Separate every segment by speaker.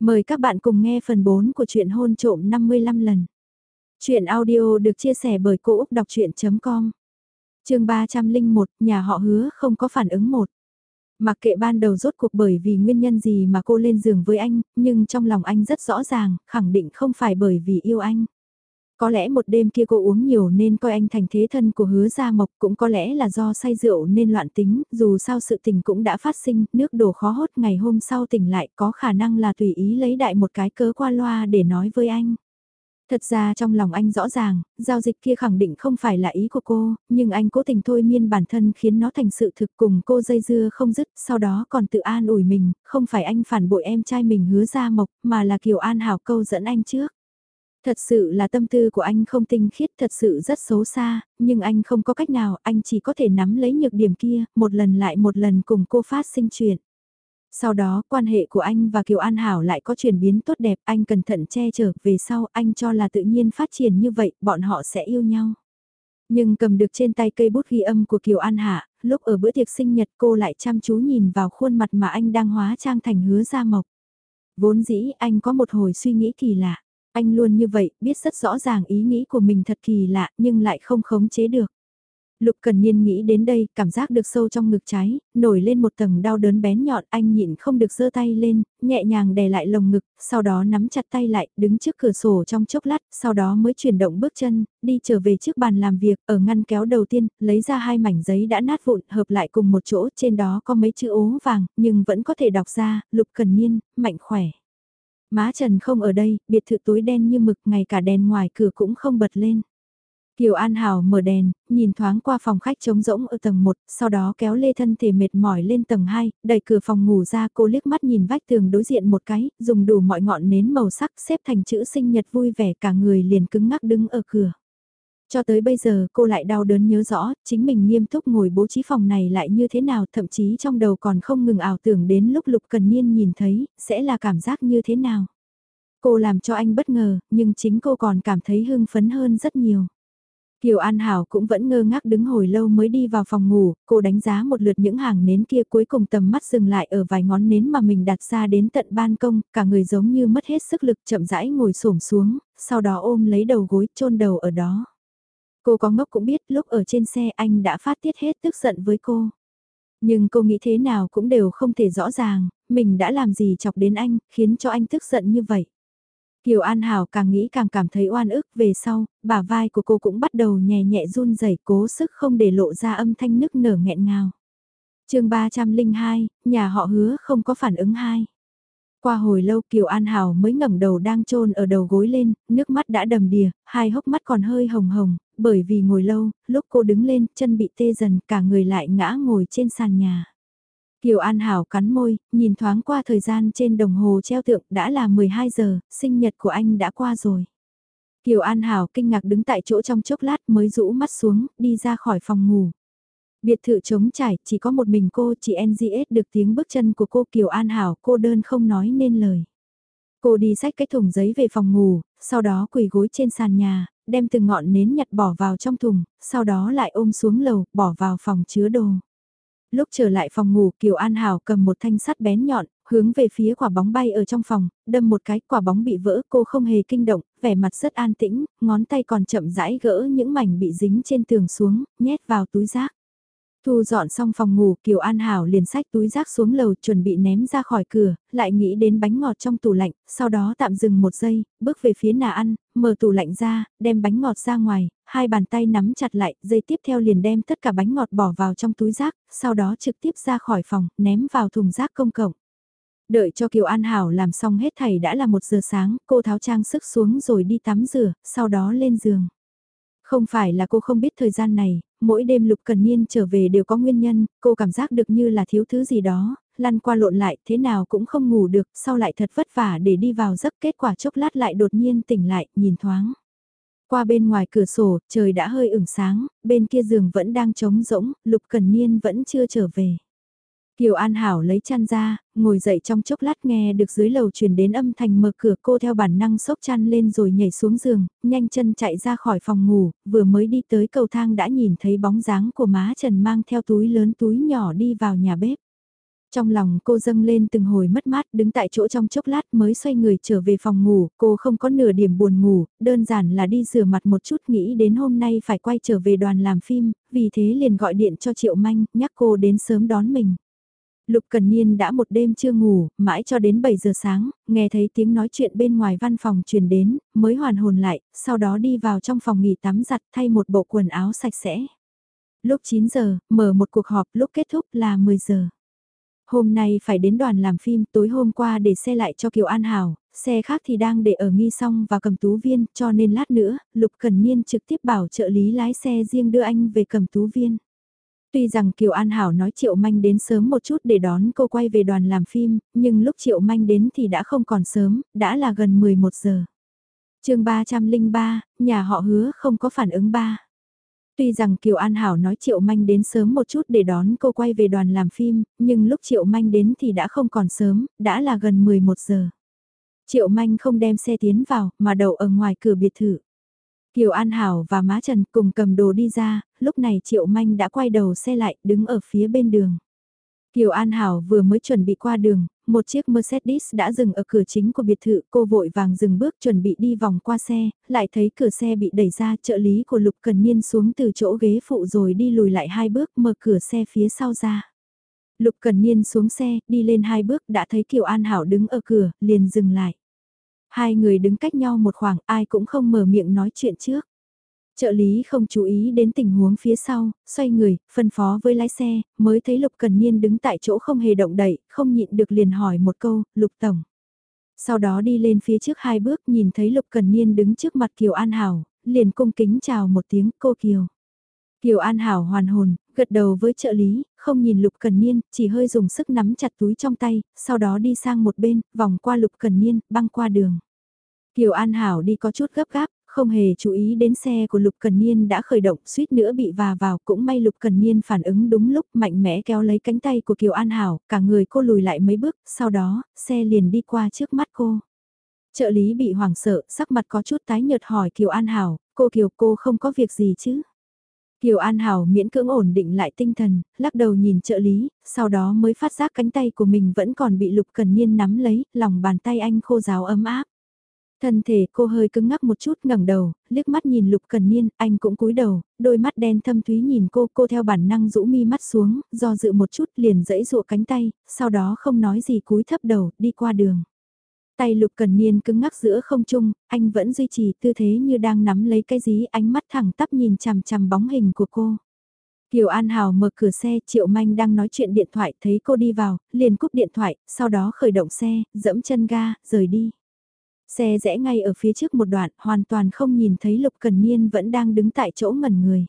Speaker 1: Mời các bạn cùng nghe phần 4 của truyện hôn trộm 55 lần. Chuyện audio được chia sẻ bởi Cô Úc Đọc Chuyện.com Trường 301, nhà họ hứa không có phản ứng một. Mặc kệ ban đầu rốt cuộc bởi vì nguyên nhân gì mà cô lên giường với anh, nhưng trong lòng anh rất rõ ràng, khẳng định không phải bởi vì yêu anh. Có lẽ một đêm kia cô uống nhiều nên coi anh thành thế thân của hứa gia mộc cũng có lẽ là do say rượu nên loạn tính, dù sao sự tình cũng đã phát sinh, nước đổ khó hốt ngày hôm sau tỉnh lại có khả năng là tùy ý lấy đại một cái cớ qua loa để nói với anh. Thật ra trong lòng anh rõ ràng, giao dịch kia khẳng định không phải là ý của cô, nhưng anh cố tình thôi miên bản thân khiến nó thành sự thực cùng cô dây dưa không dứt, sau đó còn tự an ủi mình, không phải anh phản bội em trai mình hứa ra mộc, mà là Kiều An Hảo câu dẫn anh trước. Thật sự là tâm tư của anh không tinh khiết thật sự rất xấu xa, nhưng anh không có cách nào, anh chỉ có thể nắm lấy nhược điểm kia, một lần lại một lần cùng cô phát sinh chuyện. Sau đó, quan hệ của anh và Kiều An Hảo lại có chuyển biến tốt đẹp, anh cẩn thận che chở, về sau anh cho là tự nhiên phát triển như vậy, bọn họ sẽ yêu nhau. Nhưng cầm được trên tay cây bút ghi âm của Kiều An Hạ, lúc ở bữa tiệc sinh nhật cô lại chăm chú nhìn vào khuôn mặt mà anh đang hóa trang thành hứa gia mộc. Vốn dĩ anh có một hồi suy nghĩ kỳ lạ. Anh luôn như vậy, biết rất rõ ràng ý nghĩ của mình thật kỳ lạ nhưng lại không khống chế được. Lục Cần Niên nghĩ đến đây, cảm giác được sâu trong ngực trái, nổi lên một tầng đau đớn bén nhọn, anh nhịn không được giơ tay lên, nhẹ nhàng đè lại lồng ngực, sau đó nắm chặt tay lại, đứng trước cửa sổ trong chốc lát, sau đó mới chuyển động bước chân, đi trở về trước bàn làm việc, ở ngăn kéo đầu tiên, lấy ra hai mảnh giấy đã nát vụn, hợp lại cùng một chỗ, trên đó có mấy chữ ố vàng, nhưng vẫn có thể đọc ra, Lục Cần Niên, mạnh khỏe. Má Trần không ở đây, biệt thự tối đen như mực, ngay cả đèn ngoài cửa cũng không bật lên. Kiều An Hảo mở đèn, nhìn thoáng qua phòng khách trống rỗng ở tầng 1, sau đó kéo lê thân thể mệt mỏi lên tầng 2, đẩy cửa phòng ngủ ra cô liếc mắt nhìn vách tường đối diện một cái, dùng đủ mọi ngọn nến màu sắc xếp thành chữ sinh nhật vui vẻ cả người liền cứng ngắc đứng ở cửa. Cho tới bây giờ cô lại đau đớn nhớ rõ, chính mình nghiêm túc ngồi bố trí phòng này lại như thế nào, thậm chí trong đầu còn không ngừng ảo tưởng đến lúc Lục Cần Niên nhìn thấy, sẽ là cảm giác như thế nào. Cô làm cho anh bất ngờ, nhưng chính cô còn cảm thấy hưng phấn hơn rất nhiều. Kiều An Hảo cũng vẫn ngơ ngác đứng hồi lâu mới đi vào phòng ngủ, cô đánh giá một lượt những hàng nến kia cuối cùng tầm mắt dừng lại ở vài ngón nến mà mình đặt ra đến tận ban công, cả người giống như mất hết sức lực chậm rãi ngồi xổm xuống, sau đó ôm lấy đầu gối chôn đầu ở đó. Cô có ngốc cũng biết lúc ở trên xe anh đã phát tiết hết tức giận với cô. Nhưng cô nghĩ thế nào cũng đều không thể rõ ràng, mình đã làm gì chọc đến anh, khiến cho anh tức giận như vậy. Kiều An Hảo càng nghĩ càng cảm thấy oan ức về sau, bả vai của cô cũng bắt đầu nhẹ nhẹ run rẩy cố sức không để lộ ra âm thanh nức nở nghẹn ngào. chương 302, nhà họ hứa không có phản ứng hai. Qua hồi lâu Kiều An Hảo mới ngẩng đầu đang trôn ở đầu gối lên, nước mắt đã đầm đìa, hai hốc mắt còn hơi hồng hồng, bởi vì ngồi lâu, lúc cô đứng lên, chân bị tê dần, cả người lại ngã ngồi trên sàn nhà. Kiều An Hảo cắn môi, nhìn thoáng qua thời gian trên đồng hồ treo tượng đã là 12 giờ, sinh nhật của anh đã qua rồi. Kiều An Hảo kinh ngạc đứng tại chỗ trong chốc lát mới rũ mắt xuống, đi ra khỏi phòng ngủ. Biệt thự trống trải, chỉ có một mình cô, chị NGS được tiếng bước chân của cô Kiều An Hảo, cô đơn không nói nên lời. Cô đi xách cái thùng giấy về phòng ngủ, sau đó quỳ gối trên sàn nhà, đem từng ngọn nến nhặt bỏ vào trong thùng, sau đó lại ôm xuống lầu, bỏ vào phòng chứa đồ. Lúc trở lại phòng ngủ Kiều An Hảo cầm một thanh sắt bén nhọn, hướng về phía quả bóng bay ở trong phòng, đâm một cái quả bóng bị vỡ cô không hề kinh động, vẻ mặt rất an tĩnh, ngón tay còn chậm rãi gỡ những mảnh bị dính trên tường xuống, nhét vào túi rác. Thu dọn xong phòng ngủ Kiều An Hảo liền sách túi rác xuống lầu chuẩn bị ném ra khỏi cửa, lại nghĩ đến bánh ngọt trong tủ lạnh, sau đó tạm dừng một giây, bước về phía nà ăn, mở tủ lạnh ra, đem bánh ngọt ra ngoài, hai bàn tay nắm chặt lại, dây tiếp theo liền đem tất cả bánh ngọt bỏ vào trong túi rác, sau đó trực tiếp ra khỏi phòng, ném vào thùng rác công cộng. Đợi cho Kiều An Hảo làm xong hết thầy đã là một giờ sáng, cô tháo trang sức xuống rồi đi tắm rửa, sau đó lên giường. Không phải là cô không biết thời gian này, mỗi đêm Lục Cần Niên trở về đều có nguyên nhân, cô cảm giác được như là thiếu thứ gì đó, lăn qua lộn lại thế nào cũng không ngủ được, sau lại thật vất vả để đi vào giấc kết quả chốc lát lại đột nhiên tỉnh lại, nhìn thoáng. Qua bên ngoài cửa sổ, trời đã hơi ửng sáng, bên kia giường vẫn đang trống rỗng, Lục Cần Niên vẫn chưa trở về. Kiều An Hảo lấy chăn ra, ngồi dậy trong chốc lát nghe được dưới lầu truyền đến âm thanh mở cửa cô theo bản năng sốc chăn lên rồi nhảy xuống giường, nhanh chân chạy ra khỏi phòng ngủ, vừa mới đi tới cầu thang đã nhìn thấy bóng dáng của má Trần mang theo túi lớn túi nhỏ đi vào nhà bếp. Trong lòng cô dâng lên từng hồi mất mát đứng tại chỗ trong chốc lát mới xoay người trở về phòng ngủ, cô không có nửa điểm buồn ngủ, đơn giản là đi rửa mặt một chút nghĩ đến hôm nay phải quay trở về đoàn làm phim, vì thế liền gọi điện cho Triệu Manh, nhắc cô đến sớm đón mình. Lục Cần Niên đã một đêm chưa ngủ, mãi cho đến 7 giờ sáng, nghe thấy tiếng nói chuyện bên ngoài văn phòng truyền đến, mới hoàn hồn lại, sau đó đi vào trong phòng nghỉ tắm giặt thay một bộ quần áo sạch sẽ. Lúc 9 giờ, mở một cuộc họp, lúc kết thúc là 10 giờ. Hôm nay phải đến đoàn làm phim tối hôm qua để xe lại cho Kiều An Hảo, xe khác thì đang để ở nghi song và cầm tú viên cho nên lát nữa, Lục Cần Niên trực tiếp bảo trợ lý lái xe riêng đưa anh về cầm tú viên. Tuy rằng Kiều An Hảo nói Triệu Manh đến sớm một chút để đón cô quay về đoàn làm phim, nhưng lúc Triệu Manh đến thì đã không còn sớm, đã là gần 11 giờ. chương 303, nhà họ hứa không có phản ứng ba. Tuy rằng Kiều An Hảo nói Triệu Manh đến sớm một chút để đón cô quay về đoàn làm phim, nhưng lúc Triệu Manh đến thì đã không còn sớm, đã là gần 11 giờ. Triệu Manh không đem xe tiến vào, mà đậu ở ngoài cửa biệt thự. Kiều An Hảo và má Trần cùng cầm đồ đi ra, lúc này Triệu Manh đã quay đầu xe lại, đứng ở phía bên đường. Kiều An Hảo vừa mới chuẩn bị qua đường, một chiếc Mercedes đã dừng ở cửa chính của biệt thự, cô vội vàng dừng bước chuẩn bị đi vòng qua xe, lại thấy cửa xe bị đẩy ra, trợ lý của Lục Cần Niên xuống từ chỗ ghế phụ rồi đi lùi lại hai bước mở cửa xe phía sau ra. Lục Cần Niên xuống xe, đi lên hai bước đã thấy Kiều An Hảo đứng ở cửa, liền dừng lại. Hai người đứng cách nhau một khoảng, ai cũng không mở miệng nói chuyện trước. Trợ lý không chú ý đến tình huống phía sau, xoay người, phân phó với lái xe, mới thấy Lục Cần Niên đứng tại chỗ không hề động đậy, không nhịn được liền hỏi một câu, Lục Tổng. Sau đó đi lên phía trước hai bước nhìn thấy Lục Cần Niên đứng trước mặt Kiều An Hảo, liền cung kính chào một tiếng cô Kiều. Kiều An Hảo hoàn hồn, gật đầu với trợ lý, không nhìn Lục Cần Niên, chỉ hơi dùng sức nắm chặt túi trong tay, sau đó đi sang một bên, vòng qua Lục Cần Niên, băng qua đường. Kiều An Hảo đi có chút gấp gáp, không hề chú ý đến xe của Lục Cần Niên đã khởi động suýt nữa bị và vào cũng may Lục Cần Niên phản ứng đúng lúc mạnh mẽ kéo lấy cánh tay của Kiều An Hảo, cả người cô lùi lại mấy bước, sau đó, xe liền đi qua trước mắt cô. Trợ lý bị hoảng sợ, sắc mặt có chút tái nhợt hỏi Kiều An Hảo, cô Kiều cô không có việc gì chứ? Kiều An Hảo miễn cưỡng ổn định lại tinh thần, lắc đầu nhìn trợ lý, sau đó mới phát giác cánh tay của mình vẫn còn bị Lục Cần Niên nắm lấy, lòng bàn tay anh khô ráo ấm áp. Thân thể cô hơi cứng ngắc một chút ngẩng đầu, liếc mắt nhìn Lục Cần Niên, anh cũng cúi đầu, đôi mắt đen thâm thúy nhìn cô, cô theo bản năng rũ mi mắt xuống, do dự một chút liền dẫy dụa cánh tay, sau đó không nói gì cúi thấp đầu, đi qua đường. Tay Lục Cần Niên cứng ngắc giữa không trung, anh vẫn duy trì tư thế như đang nắm lấy cái gì ánh mắt thẳng tắp nhìn chằm chằm bóng hình của cô. Kiều An Hào mở cửa xe, Triệu Manh đang nói chuyện điện thoại, thấy cô đi vào, liền cúp điện thoại, sau đó khởi động xe, dẫm chân ga, rời đi. Xe rẽ ngay ở phía trước một đoạn, hoàn toàn không nhìn thấy Lục Cần Niên vẫn đang đứng tại chỗ ngẩn người.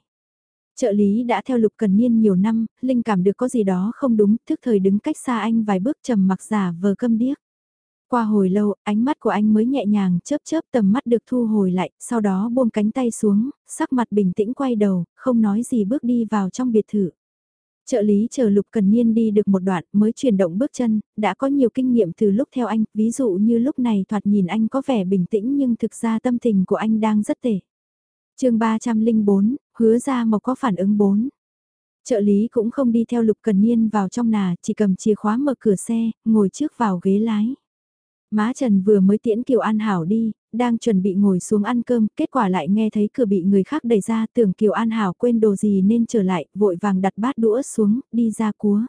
Speaker 1: Trợ lý đã theo Lục Cần Niên nhiều năm, linh cảm được có gì đó không đúng, thức thời đứng cách xa anh vài bước trầm mặc giả vờ câm điếc. Qua hồi lâu, ánh mắt của anh mới nhẹ nhàng chớp chớp tầm mắt được thu hồi lại, sau đó buông cánh tay xuống, sắc mặt bình tĩnh quay đầu, không nói gì bước đi vào trong biệt thự. Trợ lý chờ Lục Cần Niên đi được một đoạn mới chuyển động bước chân, đã có nhiều kinh nghiệm từ lúc theo anh, ví dụ như lúc này thoạt nhìn anh có vẻ bình tĩnh nhưng thực ra tâm tình của anh đang rất tệ. chương 304, hứa ra một có phản ứng 4. Trợ lý cũng không đi theo Lục Cần Niên vào trong nà, chỉ cầm chìa khóa mở cửa xe, ngồi trước vào ghế lái. Má Trần vừa mới tiễn Kiều An Hảo đi, đang chuẩn bị ngồi xuống ăn cơm, kết quả lại nghe thấy cửa bị người khác đẩy ra, tưởng Kiều An Hảo quên đồ gì nên trở lại, vội vàng đặt bát đũa xuống, đi ra cúa.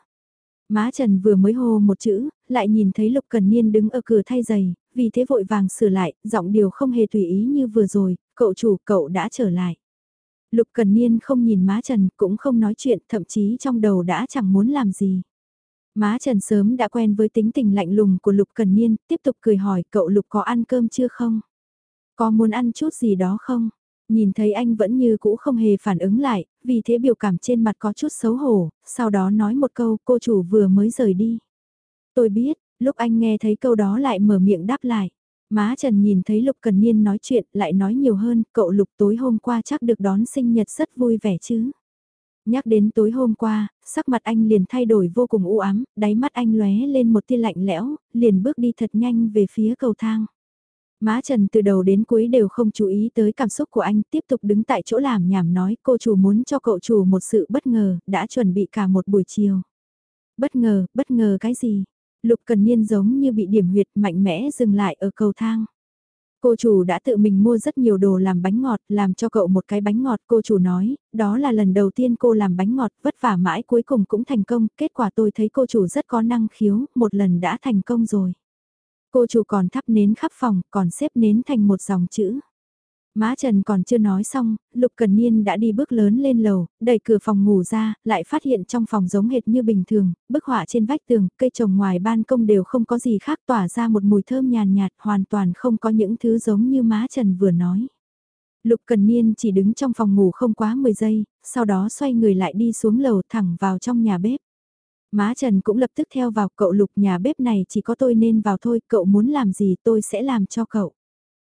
Speaker 1: Má Trần vừa mới hô một chữ, lại nhìn thấy Lục Cần Niên đứng ở cửa thay giày, vì thế vội vàng sửa lại, giọng điều không hề tùy ý như vừa rồi, cậu chủ cậu đã trở lại. Lục Cần Niên không nhìn má Trần, cũng không nói chuyện, thậm chí trong đầu đã chẳng muốn làm gì. Má Trần sớm đã quen với tính tình lạnh lùng của Lục Cần Niên, tiếp tục cười hỏi cậu Lục có ăn cơm chưa không? Có muốn ăn chút gì đó không? Nhìn thấy anh vẫn như cũ không hề phản ứng lại, vì thế biểu cảm trên mặt có chút xấu hổ, sau đó nói một câu cô chủ vừa mới rời đi. Tôi biết, lúc anh nghe thấy câu đó lại mở miệng đáp lại. Má Trần nhìn thấy Lục Cần Niên nói chuyện lại nói nhiều hơn, cậu Lục tối hôm qua chắc được đón sinh nhật rất vui vẻ chứ. Nhắc đến tối hôm qua, sắc mặt anh liền thay đổi vô cùng u ám, đáy mắt anh lóe lên một tia lạnh lẽo, liền bước đi thật nhanh về phía cầu thang. Má Trần từ đầu đến cuối đều không chú ý tới cảm xúc của anh, tiếp tục đứng tại chỗ làm nhảm nói cô chủ muốn cho cậu chủ một sự bất ngờ, đã chuẩn bị cả một buổi chiều. Bất ngờ, bất ngờ cái gì? Lục Cần Niên giống như bị điểm huyệt mạnh mẽ dừng lại ở cầu thang. Cô chủ đã tự mình mua rất nhiều đồ làm bánh ngọt, làm cho cậu một cái bánh ngọt. Cô chủ nói, đó là lần đầu tiên cô làm bánh ngọt, vất vả mãi cuối cùng cũng thành công. Kết quả tôi thấy cô chủ rất có năng khiếu, một lần đã thành công rồi. Cô chủ còn thắp nến khắp phòng, còn xếp nến thành một dòng chữ. Má Trần còn chưa nói xong, Lục Cần Niên đã đi bước lớn lên lầu, đẩy cửa phòng ngủ ra, lại phát hiện trong phòng giống hệt như bình thường, bức họa trên vách tường, cây trồng ngoài ban công đều không có gì khác tỏa ra một mùi thơm nhàn nhạt, hoàn toàn không có những thứ giống như má Trần vừa nói. Lục Cần Niên chỉ đứng trong phòng ngủ không quá 10 giây, sau đó xoay người lại đi xuống lầu thẳng vào trong nhà bếp. Má Trần cũng lập tức theo vào cậu Lục nhà bếp này chỉ có tôi nên vào thôi, cậu muốn làm gì tôi sẽ làm cho cậu.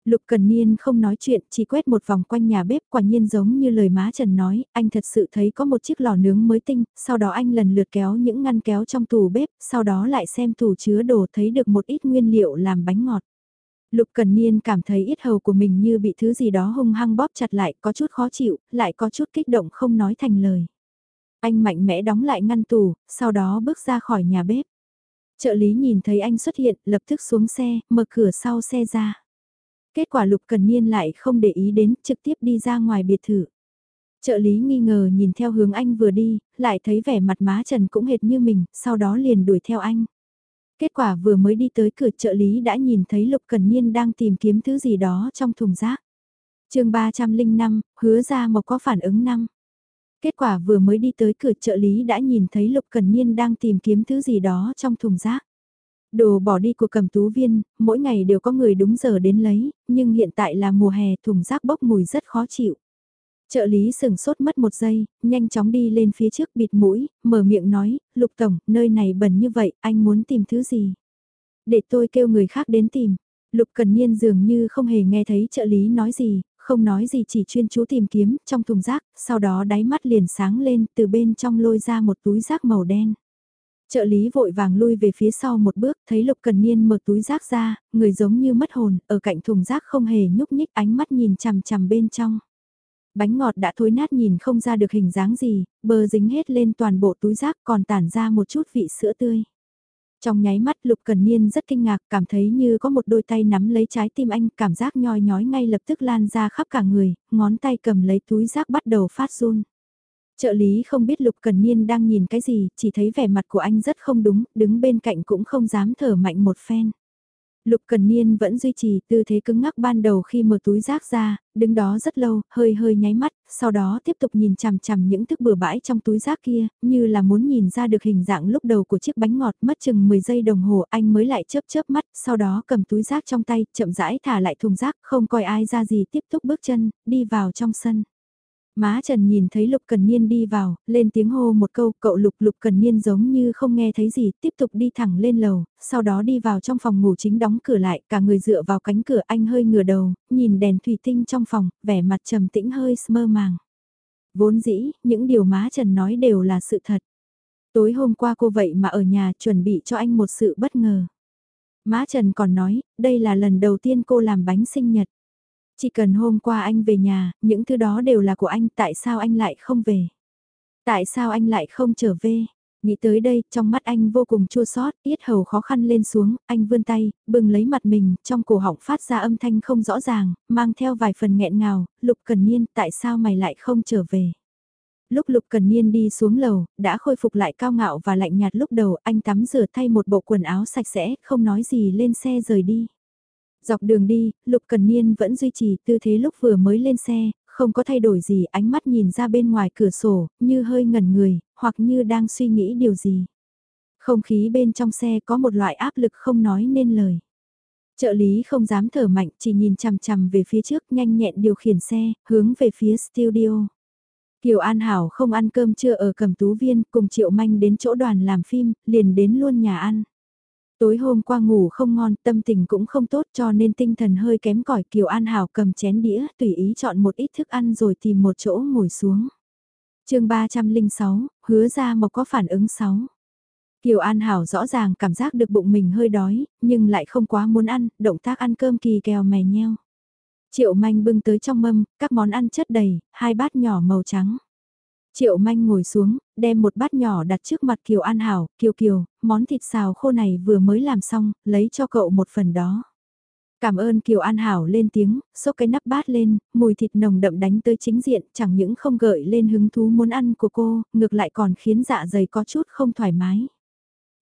Speaker 1: Lục Cần Niên không nói chuyện, chỉ quét một vòng quanh nhà bếp quả nhiên giống như lời má Trần nói, anh thật sự thấy có một chiếc lò nướng mới tinh, sau đó anh lần lượt kéo những ngăn kéo trong tủ bếp, sau đó lại xem tủ chứa đồ thấy được một ít nguyên liệu làm bánh ngọt. Lục Cần Niên cảm thấy ít hầu của mình như bị thứ gì đó hung hăng bóp chặt lại, có chút khó chịu, lại có chút kích động không nói thành lời. Anh mạnh mẽ đóng lại ngăn tủ, sau đó bước ra khỏi nhà bếp. Trợ lý nhìn thấy anh xuất hiện, lập tức xuống xe, mở cửa sau xe ra. Kết quả Lục Cần Niên lại không để ý đến, trực tiếp đi ra ngoài biệt thự. Trợ lý nghi ngờ nhìn theo hướng anh vừa đi, lại thấy vẻ mặt má Trần cũng hệt như mình, sau đó liền đuổi theo anh. Kết quả vừa mới đi tới cửa trợ lý đã nhìn thấy Lục Cần Niên đang tìm kiếm thứ gì đó trong thùng rác. chương 305, hứa ra một có phản ứng năm. Kết quả vừa mới đi tới cửa trợ lý đã nhìn thấy Lục Cần Niên đang tìm kiếm thứ gì đó trong thùng rác. Đồ bỏ đi của cầm tú viên, mỗi ngày đều có người đúng giờ đến lấy, nhưng hiện tại là mùa hè thùng rác bốc mùi rất khó chịu. Trợ lý sừng sốt mất một giây, nhanh chóng đi lên phía trước bịt mũi, mở miệng nói, Lục Tổng, nơi này bẩn như vậy, anh muốn tìm thứ gì? Để tôi kêu người khác đến tìm. Lục Cần Niên dường như không hề nghe thấy trợ lý nói gì, không nói gì chỉ chuyên chú tìm kiếm trong thùng rác, sau đó đáy mắt liền sáng lên từ bên trong lôi ra một túi rác màu đen. Trợ lý vội vàng lui về phía sau một bước, thấy Lục Cần Niên mở túi rác ra, người giống như mất hồn, ở cạnh thùng rác không hề nhúc nhích ánh mắt nhìn chằm chằm bên trong. Bánh ngọt đã thối nát nhìn không ra được hình dáng gì, bơ dính hết lên toàn bộ túi rác còn tản ra một chút vị sữa tươi. Trong nháy mắt Lục Cần Niên rất kinh ngạc, cảm thấy như có một đôi tay nắm lấy trái tim anh, cảm giác nhoi nhói ngay lập tức lan ra khắp cả người, ngón tay cầm lấy túi rác bắt đầu phát run. Trợ lý không biết Lục Cần Niên đang nhìn cái gì, chỉ thấy vẻ mặt của anh rất không đúng, đứng bên cạnh cũng không dám thở mạnh một phen. Lục Cần Niên vẫn duy trì tư thế cứng ngắc ban đầu khi mở túi rác ra, đứng đó rất lâu, hơi hơi nháy mắt, sau đó tiếp tục nhìn chằm chằm những thức bừa bãi trong túi rác kia, như là muốn nhìn ra được hình dạng lúc đầu của chiếc bánh ngọt mất chừng 10 giây đồng hồ anh mới lại chớp chớp mắt, sau đó cầm túi rác trong tay, chậm rãi thả lại thùng rác, không coi ai ra gì tiếp tục bước chân, đi vào trong sân. Má Trần nhìn thấy Lục Cần Niên đi vào, lên tiếng hô một câu, cậu Lục Lục Cần Niên giống như không nghe thấy gì, tiếp tục đi thẳng lên lầu, sau đó đi vào trong phòng ngủ chính đóng cửa lại, cả người dựa vào cánh cửa anh hơi ngửa đầu, nhìn đèn thủy tinh trong phòng, vẻ mặt trầm tĩnh hơi mơ màng. Vốn dĩ, những điều má Trần nói đều là sự thật. Tối hôm qua cô vậy mà ở nhà chuẩn bị cho anh một sự bất ngờ. Má Trần còn nói, đây là lần đầu tiên cô làm bánh sinh nhật. Chỉ cần hôm qua anh về nhà, những thứ đó đều là của anh, tại sao anh lại không về? Tại sao anh lại không trở về? Nghĩ tới đây, trong mắt anh vô cùng chua xót, yết hầu khó khăn lên xuống, anh vươn tay, bừng lấy mặt mình, trong cổ họng phát ra âm thanh không rõ ràng, mang theo vài phần nghẹn ngào, Lục Cần Niên, tại sao mày lại không trở về? Lúc Lục Cần Niên đi xuống lầu, đã khôi phục lại cao ngạo và lạnh nhạt lúc đầu, anh tắm rửa thay một bộ quần áo sạch sẽ, không nói gì lên xe rời đi. Dọc đường đi, Lục Cần Niên vẫn duy trì tư thế lúc vừa mới lên xe, không có thay đổi gì ánh mắt nhìn ra bên ngoài cửa sổ, như hơi ngẩn người, hoặc như đang suy nghĩ điều gì. Không khí bên trong xe có một loại áp lực không nói nên lời. Trợ lý không dám thở mạnh, chỉ nhìn chằm chằm về phía trước nhanh nhẹn điều khiển xe, hướng về phía studio. Kiều An Hảo không ăn cơm trưa ở cầm tú viên, cùng Triệu Manh đến chỗ đoàn làm phim, liền đến luôn nhà ăn. Tối hôm qua ngủ không ngon, tâm tình cũng không tốt cho nên tinh thần hơi kém cỏi Kiều An Hảo cầm chén đĩa, tùy ý chọn một ít thức ăn rồi tìm một chỗ ngồi xuống. chương 306, hứa ra mộc có phản ứng 6. Kiều An Hảo rõ ràng cảm giác được bụng mình hơi đói, nhưng lại không quá muốn ăn, động tác ăn cơm kỳ kèo mè nheo. Triệu manh bưng tới trong mâm, các món ăn chất đầy, hai bát nhỏ màu trắng. Triệu Manh ngồi xuống, đem một bát nhỏ đặt trước mặt Kiều An Hảo, Kiều Kiều, món thịt xào khô này vừa mới làm xong, lấy cho cậu một phần đó. Cảm ơn Kiều An Hảo lên tiếng, xốc cái nắp bát lên, mùi thịt nồng đậm đánh tới chính diện, chẳng những không gợi lên hứng thú muốn ăn của cô, ngược lại còn khiến dạ dày có chút không thoải mái.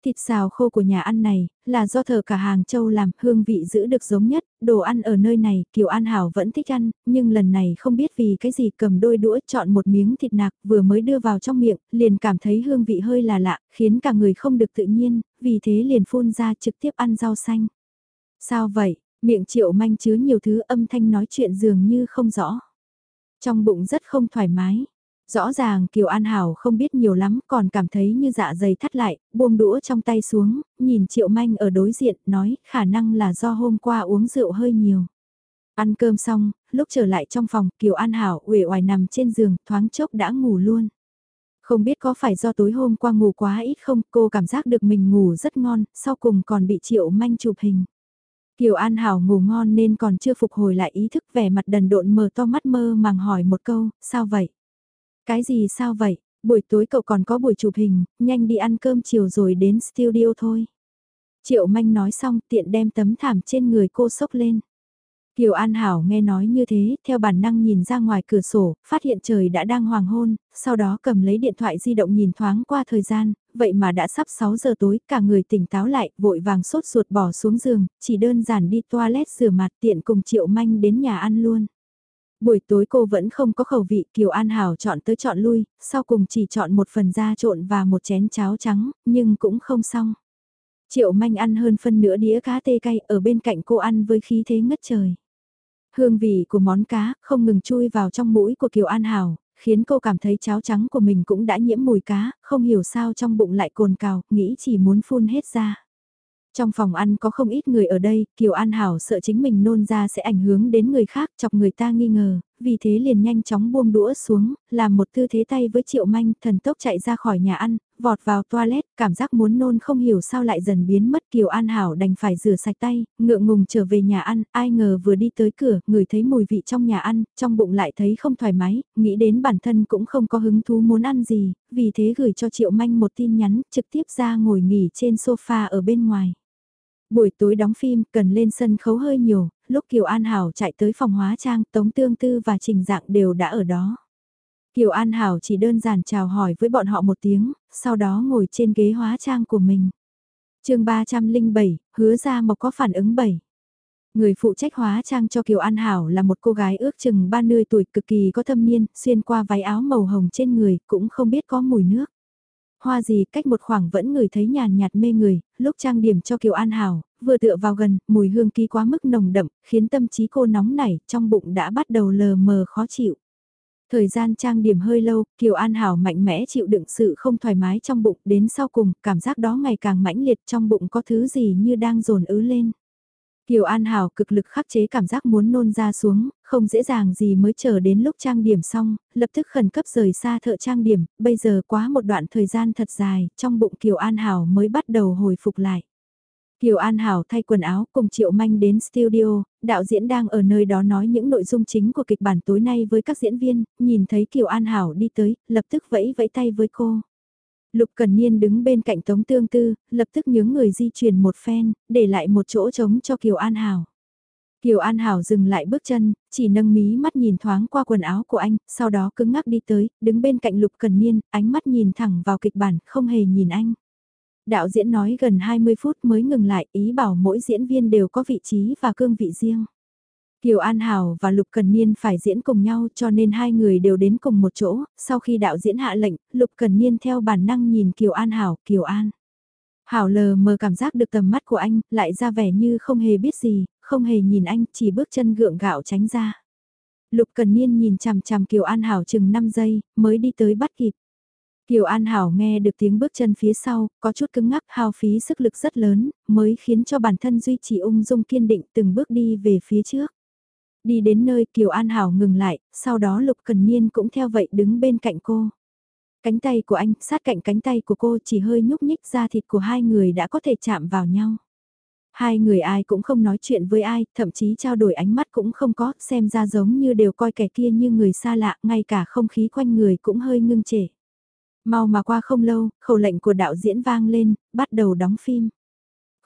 Speaker 1: Thịt xào khô của nhà ăn này, là do thờ cả hàng châu làm, hương vị giữ được giống nhất, đồ ăn ở nơi này, Kiều An Hảo vẫn thích ăn, nhưng lần này không biết vì cái gì cầm đôi đũa chọn một miếng thịt nạc vừa mới đưa vào trong miệng, liền cảm thấy hương vị hơi là lạ, khiến cả người không được tự nhiên, vì thế liền phun ra trực tiếp ăn rau xanh. Sao vậy? Miệng triệu manh chứa nhiều thứ âm thanh nói chuyện dường như không rõ. Trong bụng rất không thoải mái. Rõ ràng Kiều An Hảo không biết nhiều lắm còn cảm thấy như dạ dày thắt lại, buông đũa trong tay xuống, nhìn Triệu Manh ở đối diện, nói khả năng là do hôm qua uống rượu hơi nhiều. Ăn cơm xong, lúc trở lại trong phòng, Kiều An Hảo uể oải nằm trên giường, thoáng chốc đã ngủ luôn. Không biết có phải do tối hôm qua ngủ quá ít không, cô cảm giác được mình ngủ rất ngon, sau cùng còn bị Triệu Manh chụp hình. Kiều An Hảo ngủ ngon nên còn chưa phục hồi lại ý thức vẻ mặt đần độn mờ to mắt mơ màng hỏi một câu, sao vậy? Cái gì sao vậy? Buổi tối cậu còn có buổi chụp hình, nhanh đi ăn cơm chiều rồi đến studio thôi. Triệu Manh nói xong tiện đem tấm thảm trên người cô sốc lên. Kiều An Hảo nghe nói như thế, theo bản năng nhìn ra ngoài cửa sổ, phát hiện trời đã đang hoàng hôn, sau đó cầm lấy điện thoại di động nhìn thoáng qua thời gian, vậy mà đã sắp 6 giờ tối, cả người tỉnh táo lại, vội vàng sốt ruột bỏ xuống giường, chỉ đơn giản đi toilet rửa mặt tiện cùng Triệu Manh đến nhà ăn luôn. Buổi tối cô vẫn không có khẩu vị Kiều An Hảo chọn tới chọn lui, sau cùng chỉ chọn một phần da trộn và một chén cháo trắng, nhưng cũng không xong. Triệu manh ăn hơn phân nửa đĩa cá tê cay ở bên cạnh cô ăn với khí thế ngất trời. Hương vị của món cá không ngừng chui vào trong mũi của Kiều An Hảo, khiến cô cảm thấy cháo trắng của mình cũng đã nhiễm mùi cá, không hiểu sao trong bụng lại cồn cào, nghĩ chỉ muốn phun hết ra. Trong phòng ăn có không ít người ở đây, Kiều An Hảo sợ chính mình nôn ra sẽ ảnh hưởng đến người khác chọc người ta nghi ngờ, vì thế liền nhanh chóng buông đũa xuống, làm một tư thế tay với Triệu Manh, thần tốc chạy ra khỏi nhà ăn, vọt vào toilet, cảm giác muốn nôn không hiểu sao lại dần biến mất Kiều An Hảo đành phải rửa sạch tay, ngượng ngùng trở về nhà ăn, ai ngờ vừa đi tới cửa, người thấy mùi vị trong nhà ăn, trong bụng lại thấy không thoải mái, nghĩ đến bản thân cũng không có hứng thú muốn ăn gì, vì thế gửi cho Triệu Manh một tin nhắn, trực tiếp ra ngồi nghỉ trên sofa ở bên ngoài. Buổi tối đóng phim cần lên sân khấu hơi nhiều, lúc Kiều An Hảo chạy tới phòng hóa trang Tống Tương Tư và Trình Dạng đều đã ở đó. Kiều An Hảo chỉ đơn giản chào hỏi với bọn họ một tiếng, sau đó ngồi trên ghế hóa trang của mình. chương 307, hứa ra mộc có phản ứng 7. Người phụ trách hóa trang cho Kiều An Hảo là một cô gái ước chừng 30 tuổi cực kỳ có thâm niên, xuyên qua váy áo màu hồng trên người, cũng không biết có mùi nước hoa gì cách một khoảng vẫn người thấy nhàn nhạt mê người, lúc trang điểm cho Kiều An Hảo, vừa tựa vào gần, mùi hương ký quá mức nồng đậm, khiến tâm trí cô nóng nảy, trong bụng đã bắt đầu lờ mờ khó chịu. Thời gian trang điểm hơi lâu, Kiều An Hảo mạnh mẽ chịu đựng sự không thoải mái trong bụng, đến sau cùng, cảm giác đó ngày càng mãnh liệt trong bụng có thứ gì như đang dồn ứ lên. Kiều An Hảo cực lực khắc chế cảm giác muốn nôn ra xuống, không dễ dàng gì mới chờ đến lúc trang điểm xong, lập tức khẩn cấp rời xa thợ trang điểm, bây giờ quá một đoạn thời gian thật dài, trong bụng Kiều An Hảo mới bắt đầu hồi phục lại. Kiều An Hảo thay quần áo cùng Triệu Manh đến studio, đạo diễn đang ở nơi đó nói những nội dung chính của kịch bản tối nay với các diễn viên, nhìn thấy Kiều An Hảo đi tới, lập tức vẫy vẫy tay với cô. Lục Cần Niên đứng bên cạnh Tống Tương Tư, lập tức nhướng người di chuyển một phen, để lại một chỗ trống cho Kiều An Hảo. Kiều An Hảo dừng lại bước chân, chỉ nâng mí mắt nhìn thoáng qua quần áo của anh, sau đó cứng ngắc đi tới, đứng bên cạnh Lục Cần Niên, ánh mắt nhìn thẳng vào kịch bản, không hề nhìn anh. Đạo diễn nói gần 20 phút mới ngừng lại, ý bảo mỗi diễn viên đều có vị trí và cương vị riêng. Kiều An Hảo và Lục Cần Niên phải diễn cùng nhau cho nên hai người đều đến cùng một chỗ, sau khi đạo diễn hạ lệnh, Lục Cần Niên theo bản năng nhìn Kiều An Hảo, Kiều An. Hảo lờ mờ cảm giác được tầm mắt của anh, lại ra vẻ như không hề biết gì, không hề nhìn anh, chỉ bước chân gượng gạo tránh ra. Lục Cần Niên nhìn chằm chằm Kiều An Hảo chừng 5 giây, mới đi tới bắt kịp. Kiều An Hảo nghe được tiếng bước chân phía sau, có chút cứng ngắc hao phí sức lực rất lớn, mới khiến cho bản thân duy trì ung dung kiên định từng bước đi về phía trước. Đi đến nơi Kiều An Hảo ngừng lại, sau đó Lục Cần Niên cũng theo vậy đứng bên cạnh cô. Cánh tay của anh sát cạnh cánh tay của cô chỉ hơi nhúc nhích ra thịt của hai người đã có thể chạm vào nhau. Hai người ai cũng không nói chuyện với ai, thậm chí trao đổi ánh mắt cũng không có, xem ra giống như đều coi kẻ kia như người xa lạ, ngay cả không khí quanh người cũng hơi ngưng trệ. Mau mà qua không lâu, khẩu lệnh của đạo diễn vang lên, bắt đầu đóng phim.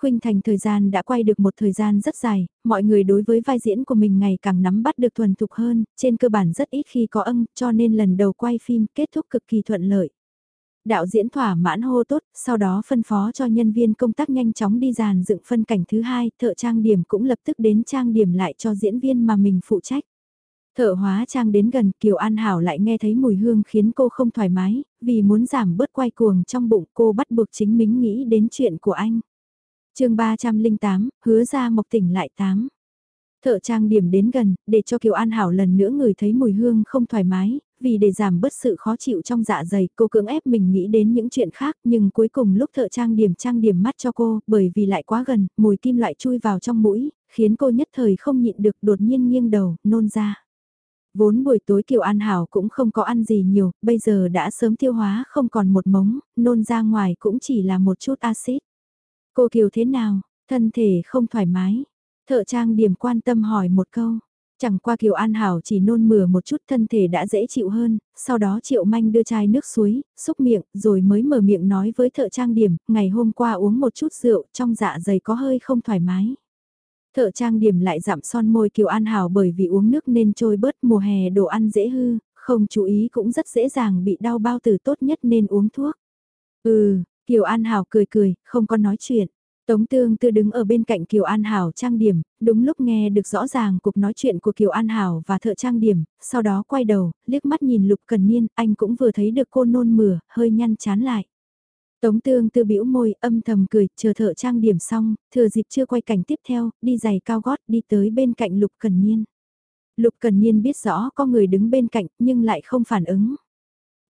Speaker 1: Khuynh Thành thời gian đã quay được một thời gian rất dài, mọi người đối với vai diễn của mình ngày càng nắm bắt được thuần thục hơn, trên cơ bản rất ít khi có ân, cho nên lần đầu quay phim kết thúc cực kỳ thuận lợi. Đạo diễn thỏa mãn hô tốt, sau đó phân phó cho nhân viên công tác nhanh chóng đi dàn dựng phân cảnh thứ hai, thợ trang điểm cũng lập tức đến trang điểm lại cho diễn viên mà mình phụ trách. Thợ hóa trang đến gần Kiều An Hảo lại nghe thấy mùi hương khiến cô không thoải mái, vì muốn giảm bớt quay cuồng trong bụng cô bắt buộc chính mình nghĩ đến chuyện của anh chương 308, hứa ra mộc tỉnh lại 8. Thợ trang điểm đến gần, để cho Kiều An Hảo lần nữa người thấy mùi hương không thoải mái, vì để giảm bớt sự khó chịu trong dạ dày cô cưỡng ép mình nghĩ đến những chuyện khác nhưng cuối cùng lúc thợ trang điểm trang điểm mắt cho cô bởi vì lại quá gần, mùi kim loại chui vào trong mũi, khiến cô nhất thời không nhịn được đột nhiên nghiêng đầu, nôn ra. Vốn buổi tối Kiều An Hảo cũng không có ăn gì nhiều, bây giờ đã sớm tiêu hóa không còn một mống, nôn ra ngoài cũng chỉ là một chút axit. Cô Kiều thế nào, thân thể không thoải mái. Thợ trang điểm quan tâm hỏi một câu. Chẳng qua Kiều An Hảo chỉ nôn mửa một chút thân thể đã dễ chịu hơn, sau đó Triệu Manh đưa chai nước suối, xúc miệng, rồi mới mở miệng nói với thợ trang điểm, ngày hôm qua uống một chút rượu, trong dạ dày có hơi không thoải mái. Thợ trang điểm lại giảm son môi Kiều An Hảo bởi vì uống nước nên trôi bớt mùa hè đồ ăn dễ hư, không chú ý cũng rất dễ dàng bị đau bao tử tốt nhất nên uống thuốc. Ừ, Kiều An Hảo cười cười, không có nói chuyện. Tống Tương Tư đứng ở bên cạnh Kiều An Hảo trang điểm, đúng lúc nghe được rõ ràng cuộc nói chuyện của Kiều An Hảo và thợ trang điểm, sau đó quay đầu, liếc mắt nhìn Lục Cần Niên, anh cũng vừa thấy được cô nôn mửa, hơi nhăn chán lại. Tống Tương Tư bĩu môi, âm thầm cười, chờ thợ trang điểm xong, thừa dịp chưa quay cảnh tiếp theo, đi giày cao gót đi tới bên cạnh Lục Cần Niên. Lục Cần Niên biết rõ có người đứng bên cạnh nhưng lại không phản ứng.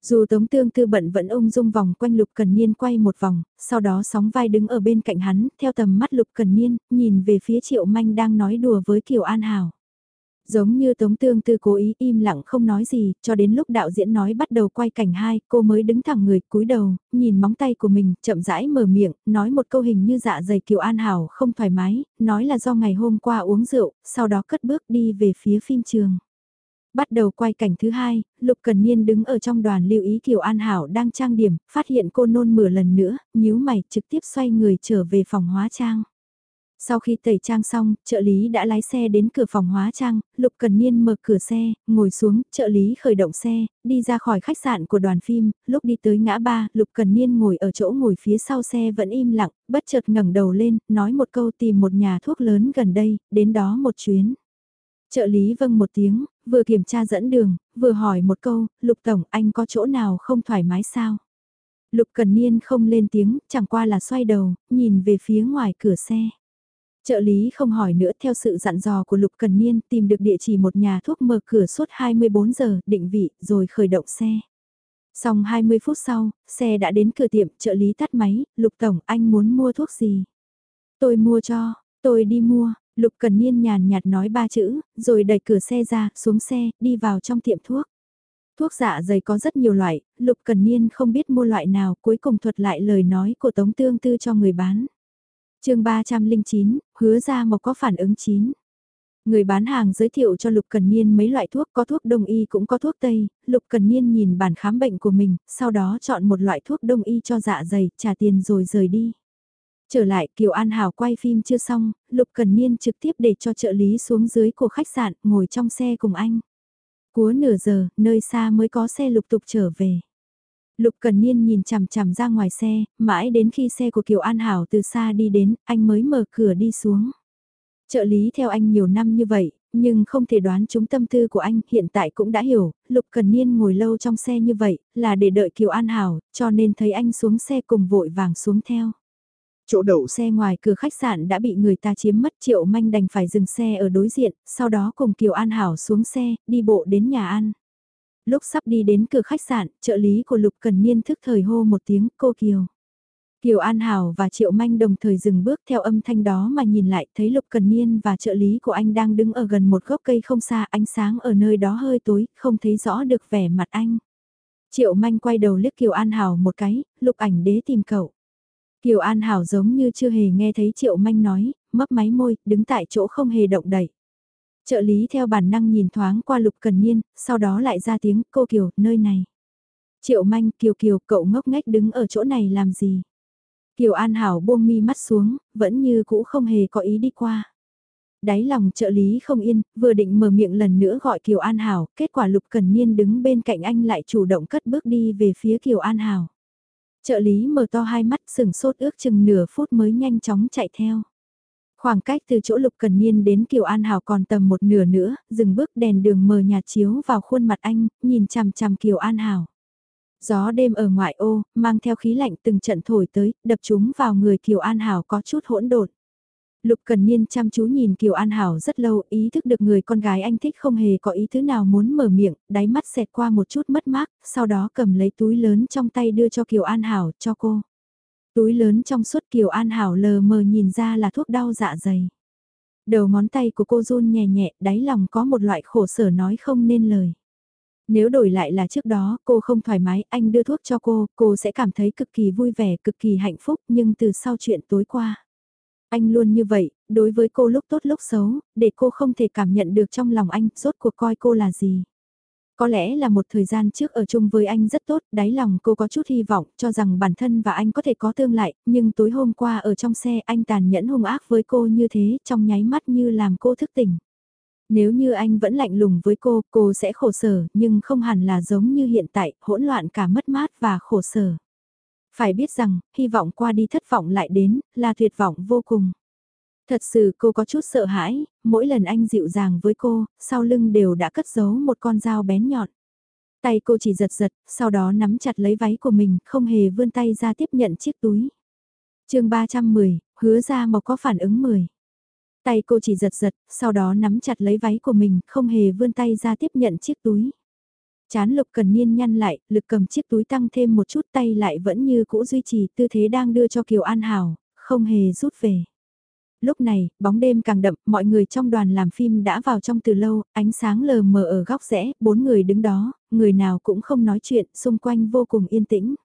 Speaker 1: Dù Tống Tương Tư bận vẫn ung dung vòng quanh Lục Cần Niên quay một vòng, sau đó sóng vai đứng ở bên cạnh hắn, theo tầm mắt Lục Cần Niên, nhìn về phía Triệu Manh đang nói đùa với Kiều An Hảo. Giống như Tống Tương Tư cố ý im lặng không nói gì, cho đến lúc đạo diễn nói bắt đầu quay cảnh hai, cô mới đứng thẳng người, cúi đầu, nhìn móng tay của mình, chậm rãi mở miệng, nói một câu hình như dạ dày Kiều An Hảo không thoải mái, nói là do ngày hôm qua uống rượu, sau đó cất bước đi về phía phim trường. Bắt đầu quay cảnh thứ hai, Lục Cần Niên đứng ở trong đoàn lưu ý Kiều An Hảo đang trang điểm, phát hiện cô nôn mửa lần nữa, nhíu mày trực tiếp xoay người trở về phòng hóa trang. Sau khi tẩy trang xong, trợ lý đã lái xe đến cửa phòng hóa trang, Lục Cần Niên mở cửa xe, ngồi xuống, trợ lý khởi động xe, đi ra khỏi khách sạn của đoàn phim, lúc đi tới ngã ba, Lục Cần Niên ngồi ở chỗ ngồi phía sau xe vẫn im lặng, bất chợt ngẩng đầu lên, nói một câu tìm một nhà thuốc lớn gần đây, đến đó một chuyến. Trợ lý vâng một tiếng, vừa kiểm tra dẫn đường, vừa hỏi một câu, Lục Tổng anh có chỗ nào không thoải mái sao? Lục Cần Niên không lên tiếng, chẳng qua là xoay đầu, nhìn về phía ngoài cửa xe. Trợ lý không hỏi nữa theo sự dặn dò của Lục Cần Niên tìm được địa chỉ một nhà thuốc mở cửa suốt 24 giờ, định vị, rồi khởi động xe. Xong 20 phút sau, xe đã đến cửa tiệm, trợ lý tắt máy, Lục Tổng anh muốn mua thuốc gì? Tôi mua cho, tôi đi mua, Lục Cần Niên nhàn nhạt nói ba chữ, rồi đẩy cửa xe ra, xuống xe, đi vào trong tiệm thuốc. Thuốc dạ dày có rất nhiều loại, Lục Cần Niên không biết mua loại nào, cuối cùng thuật lại lời nói của Tống Tương Tư cho người bán. chương 309, hứa ra một có phản ứng chín. Người bán hàng giới thiệu cho Lục Cần Niên mấy loại thuốc, có thuốc đông y cũng có thuốc tây, Lục Cần Niên nhìn bản khám bệnh của mình, sau đó chọn một loại thuốc đông y cho dạ dày, trả tiền rồi rời đi. Trở lại Kiều An Hảo quay phim chưa xong, Lục Cần Niên trực tiếp để cho trợ lý xuống dưới của khách sạn, ngồi trong xe cùng anh. Cúa nửa giờ, nơi xa mới có xe lục tục trở về. Lục Cần Niên nhìn chằm chằm ra ngoài xe, mãi đến khi xe của Kiều An Hảo từ xa đi đến, anh mới mở cửa đi xuống. Trợ lý theo anh nhiều năm như vậy, nhưng không thể đoán chúng tâm tư của anh, hiện tại cũng đã hiểu, Lục Cần Niên ngồi lâu trong xe như vậy, là để đợi Kiều An Hảo, cho nên thấy anh xuống xe cùng vội vàng xuống theo. Chỗ đậu xe ngoài cửa khách sạn đã bị người ta chiếm mất Triệu Manh đành phải dừng xe ở đối diện, sau đó cùng Kiều An Hảo xuống xe, đi bộ đến nhà ăn. Lúc sắp đi đến cửa khách sạn, trợ lý của Lục Cần Niên thức thời hô một tiếng cô Kiều. Kiều An Hảo và Triệu Manh đồng thời dừng bước theo âm thanh đó mà nhìn lại thấy Lục Cần Niên và trợ lý của anh đang đứng ở gần một gốc cây không xa ánh sáng ở nơi đó hơi tối, không thấy rõ được vẻ mặt anh. Triệu Manh quay đầu liếc Kiều An Hảo một cái, Lục ảnh đế tìm cậu. Kiều An Hảo giống như chưa hề nghe thấy Triệu Manh nói, mấp máy môi, đứng tại chỗ không hề động đậy. Trợ lý theo bản năng nhìn thoáng qua Lục Cần Niên, sau đó lại ra tiếng, cô Kiều, nơi này. Triệu Manh, Kiều Kiều, cậu ngốc nghếch đứng ở chỗ này làm gì? Kiều An Hảo buông mi mắt xuống, vẫn như cũ không hề có ý đi qua. Đáy lòng trợ lý không yên, vừa định mở miệng lần nữa gọi Kiều An Hảo, kết quả Lục Cần Niên đứng bên cạnh anh lại chủ động cất bước đi về phía Kiều An Hảo. Trợ lý mở to hai mắt sừng sốt ước chừng nửa phút mới nhanh chóng chạy theo. Khoảng cách từ chỗ Lục Cần Niên đến Kiều An Hảo còn tầm một nửa nữa, dừng bước đèn đường mờ nhạt chiếu vào khuôn mặt anh, nhìn chằm chằm Kiều An Hảo. Gió đêm ở ngoại ô, mang theo khí lạnh từng trận thổi tới, đập chúng vào người Kiều An Hảo có chút hỗn độn. Lục Cần Niên chăm chú nhìn Kiều An Hảo rất lâu, ý thức được người con gái anh thích không hề có ý thứ nào muốn mở miệng, đáy mắt xẹt qua một chút mất mát, sau đó cầm lấy túi lớn trong tay đưa cho Kiều An Hảo, cho cô. Túi lớn trong suốt Kiều An Hảo lờ mờ nhìn ra là thuốc đau dạ dày. Đầu ngón tay của cô run nhẹ nhẹ, đáy lòng có một loại khổ sở nói không nên lời. Nếu đổi lại là trước đó cô không thoải mái, anh đưa thuốc cho cô, cô sẽ cảm thấy cực kỳ vui vẻ, cực kỳ hạnh phúc, nhưng từ sau chuyện tối qua. Anh luôn như vậy, đối với cô lúc tốt lúc xấu, để cô không thể cảm nhận được trong lòng anh, rốt cuộc coi cô là gì. Có lẽ là một thời gian trước ở chung với anh rất tốt, đáy lòng cô có chút hy vọng cho rằng bản thân và anh có thể có tương lại, nhưng tối hôm qua ở trong xe anh tàn nhẫn hung ác với cô như thế trong nháy mắt như làm cô thức tỉnh. Nếu như anh vẫn lạnh lùng với cô, cô sẽ khổ sở, nhưng không hẳn là giống như hiện tại, hỗn loạn cả mất mát và khổ sở. Phải biết rằng, hy vọng qua đi thất vọng lại đến, là tuyệt vọng vô cùng. Thật sự cô có chút sợ hãi, mỗi lần anh dịu dàng với cô, sau lưng đều đã cất giấu một con dao bén nhọn. Tay cô chỉ giật giật, sau đó nắm chặt lấy váy của mình, không hề vươn tay ra tiếp nhận chiếc túi. chương 310, hứa ra mộc có phản ứng 10. Tay cô chỉ giật giật, sau đó nắm chặt lấy váy của mình, không hề vươn tay ra tiếp nhận chiếc túi. Chán lục cần niên nhăn lại, lực cầm chiếc túi tăng thêm một chút tay lại vẫn như cũ duy trì tư thế đang đưa cho Kiều An Hảo, không hề rút về. Lúc này, bóng đêm càng đậm, mọi người trong đoàn làm phim đã vào trong từ lâu, ánh sáng lờ mờ ở góc rẽ, bốn người đứng đó, người nào cũng không nói chuyện, xung quanh vô cùng yên tĩnh.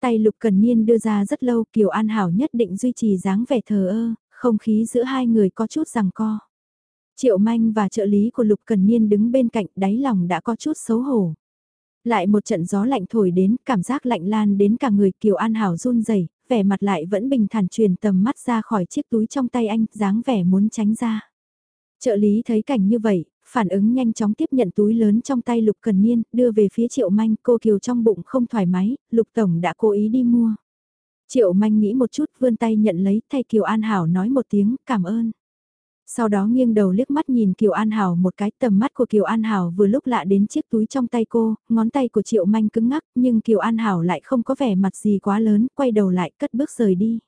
Speaker 1: Tay Lục Cần Niên đưa ra rất lâu, Kiều An Hảo nhất định duy trì dáng vẻ thờ ơ, không khí giữa hai người có chút rằng co. Triệu Manh và trợ lý của Lục Cần Niên đứng bên cạnh đáy lòng đã có chút xấu hổ. Lại một trận gió lạnh thổi đến, cảm giác lạnh lan đến cả người Kiều An Hảo run rẩy, vẻ mặt lại vẫn bình thản truyền tầm mắt ra khỏi chiếc túi trong tay anh, dáng vẻ muốn tránh ra. Trợ lý thấy cảnh như vậy, phản ứng nhanh chóng tiếp nhận túi lớn trong tay Lục Cần Niên, đưa về phía Triệu Manh, cô Kiều trong bụng không thoải mái, Lục Tổng đã cố ý đi mua. Triệu Manh nghĩ một chút vươn tay nhận lấy thay Kiều An Hảo nói một tiếng cảm ơn. Sau đó nghiêng đầu liếc mắt nhìn Kiều An Hảo một cái tầm mắt của Kiều An Hảo vừa lúc lạ đến chiếc túi trong tay cô, ngón tay của Triệu Manh cứng ngắc nhưng Kiều An Hảo lại không có vẻ mặt gì quá lớn, quay đầu lại cất bước rời đi.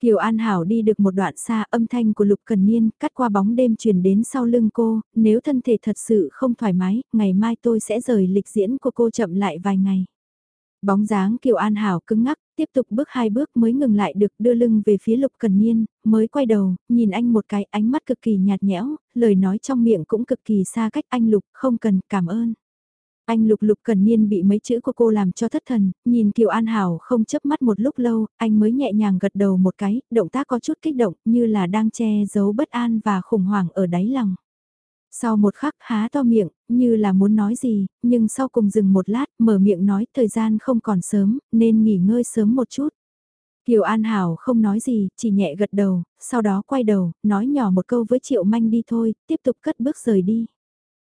Speaker 1: Kiều An Hảo đi được một đoạn xa âm thanh của Lục Cần Niên cắt qua bóng đêm truyền đến sau lưng cô, nếu thân thể thật sự không thoải mái, ngày mai tôi sẽ rời lịch diễn của cô chậm lại vài ngày. Bóng dáng Kiều An Hảo cứng ngắc, tiếp tục bước hai bước mới ngừng lại được đưa lưng về phía Lục Cần Niên, mới quay đầu, nhìn anh một cái ánh mắt cực kỳ nhạt nhẽo, lời nói trong miệng cũng cực kỳ xa cách anh Lục, không cần, cảm ơn. Anh Lục Lục Cần Niên bị mấy chữ của cô làm cho thất thần, nhìn Kiều An Hảo không chớp mắt một lúc lâu, anh mới nhẹ nhàng gật đầu một cái, động tác có chút kích động như là đang che giấu bất an và khủng hoảng ở đáy lòng. Sau một khắc há to miệng, như là muốn nói gì, nhưng sau cùng dừng một lát, mở miệng nói thời gian không còn sớm, nên nghỉ ngơi sớm một chút. Kiều An Hảo không nói gì, chỉ nhẹ gật đầu, sau đó quay đầu, nói nhỏ một câu với Triệu Manh đi thôi, tiếp tục cất bước rời đi.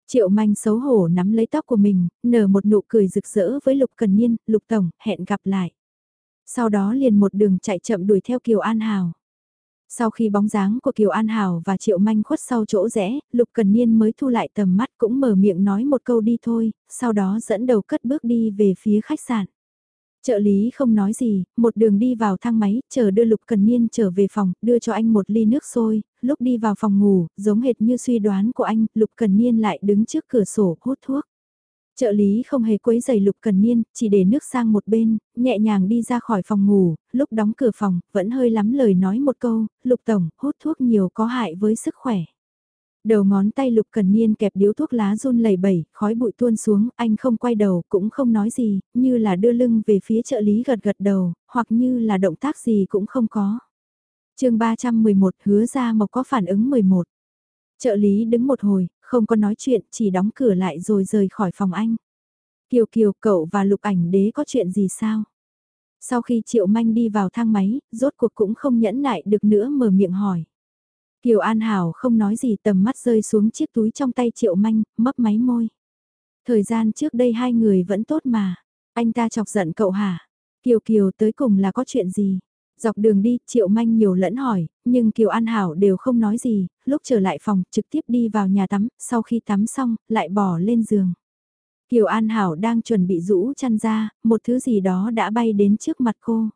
Speaker 1: Triệu Manh xấu hổ nắm lấy tóc của mình, nở một nụ cười rực rỡ với Lục Cần Niên, Lục Tổng, hẹn gặp lại. Sau đó liền một đường chạy chậm đuổi theo Kiều An Hảo. Sau khi bóng dáng của Kiều An Hảo và Triệu Manh khuất sau chỗ rẽ, Lục Cần Niên mới thu lại tầm mắt cũng mở miệng nói một câu đi thôi, sau đó dẫn đầu cất bước đi về phía khách sạn. Trợ lý không nói gì, một đường đi vào thang máy, chờ đưa Lục Cần Niên trở về phòng, đưa cho anh một ly nước sôi, lúc đi vào phòng ngủ, giống hệt như suy đoán của anh, Lục Cần Niên lại đứng trước cửa sổ hút thuốc. Trợ lý không hề quấy giày Lục Cần Niên, chỉ để nước sang một bên, nhẹ nhàng đi ra khỏi phòng ngủ, lúc đóng cửa phòng, vẫn hơi lắm lời nói một câu, Lục Tổng, hút thuốc nhiều có hại với sức khỏe. Đầu ngón tay Lục Cần Niên kẹp điếu thuốc lá run lẩy bẩy, khói bụi tuôn xuống, anh không quay đầu, cũng không nói gì, như là đưa lưng về phía trợ lý gật gật đầu, hoặc như là động tác gì cũng không có. chương 311 hứa ra mộc có phản ứng 11. Trợ lý đứng một hồi, không có nói chuyện, chỉ đóng cửa lại rồi rời khỏi phòng anh. Kiều Kiều cậu và lục ảnh đế có chuyện gì sao? Sau khi Triệu Manh đi vào thang máy, rốt cuộc cũng không nhẫn nại được nữa mở miệng hỏi. Kiều An Hảo không nói gì tầm mắt rơi xuống chiếc túi trong tay Triệu Manh, mấp máy môi. Thời gian trước đây hai người vẫn tốt mà. Anh ta chọc giận cậu hả? Kiều Kiều tới cùng là có chuyện gì? Dọc đường đi, Triệu Manh nhiều lẫn hỏi, nhưng Kiều An Hảo đều không nói gì, lúc trở lại phòng, trực tiếp đi vào nhà tắm, sau khi tắm xong, lại bỏ lên giường. Kiều An Hảo đang chuẩn bị rũ chăn ra, một thứ gì đó đã bay đến trước mặt cô.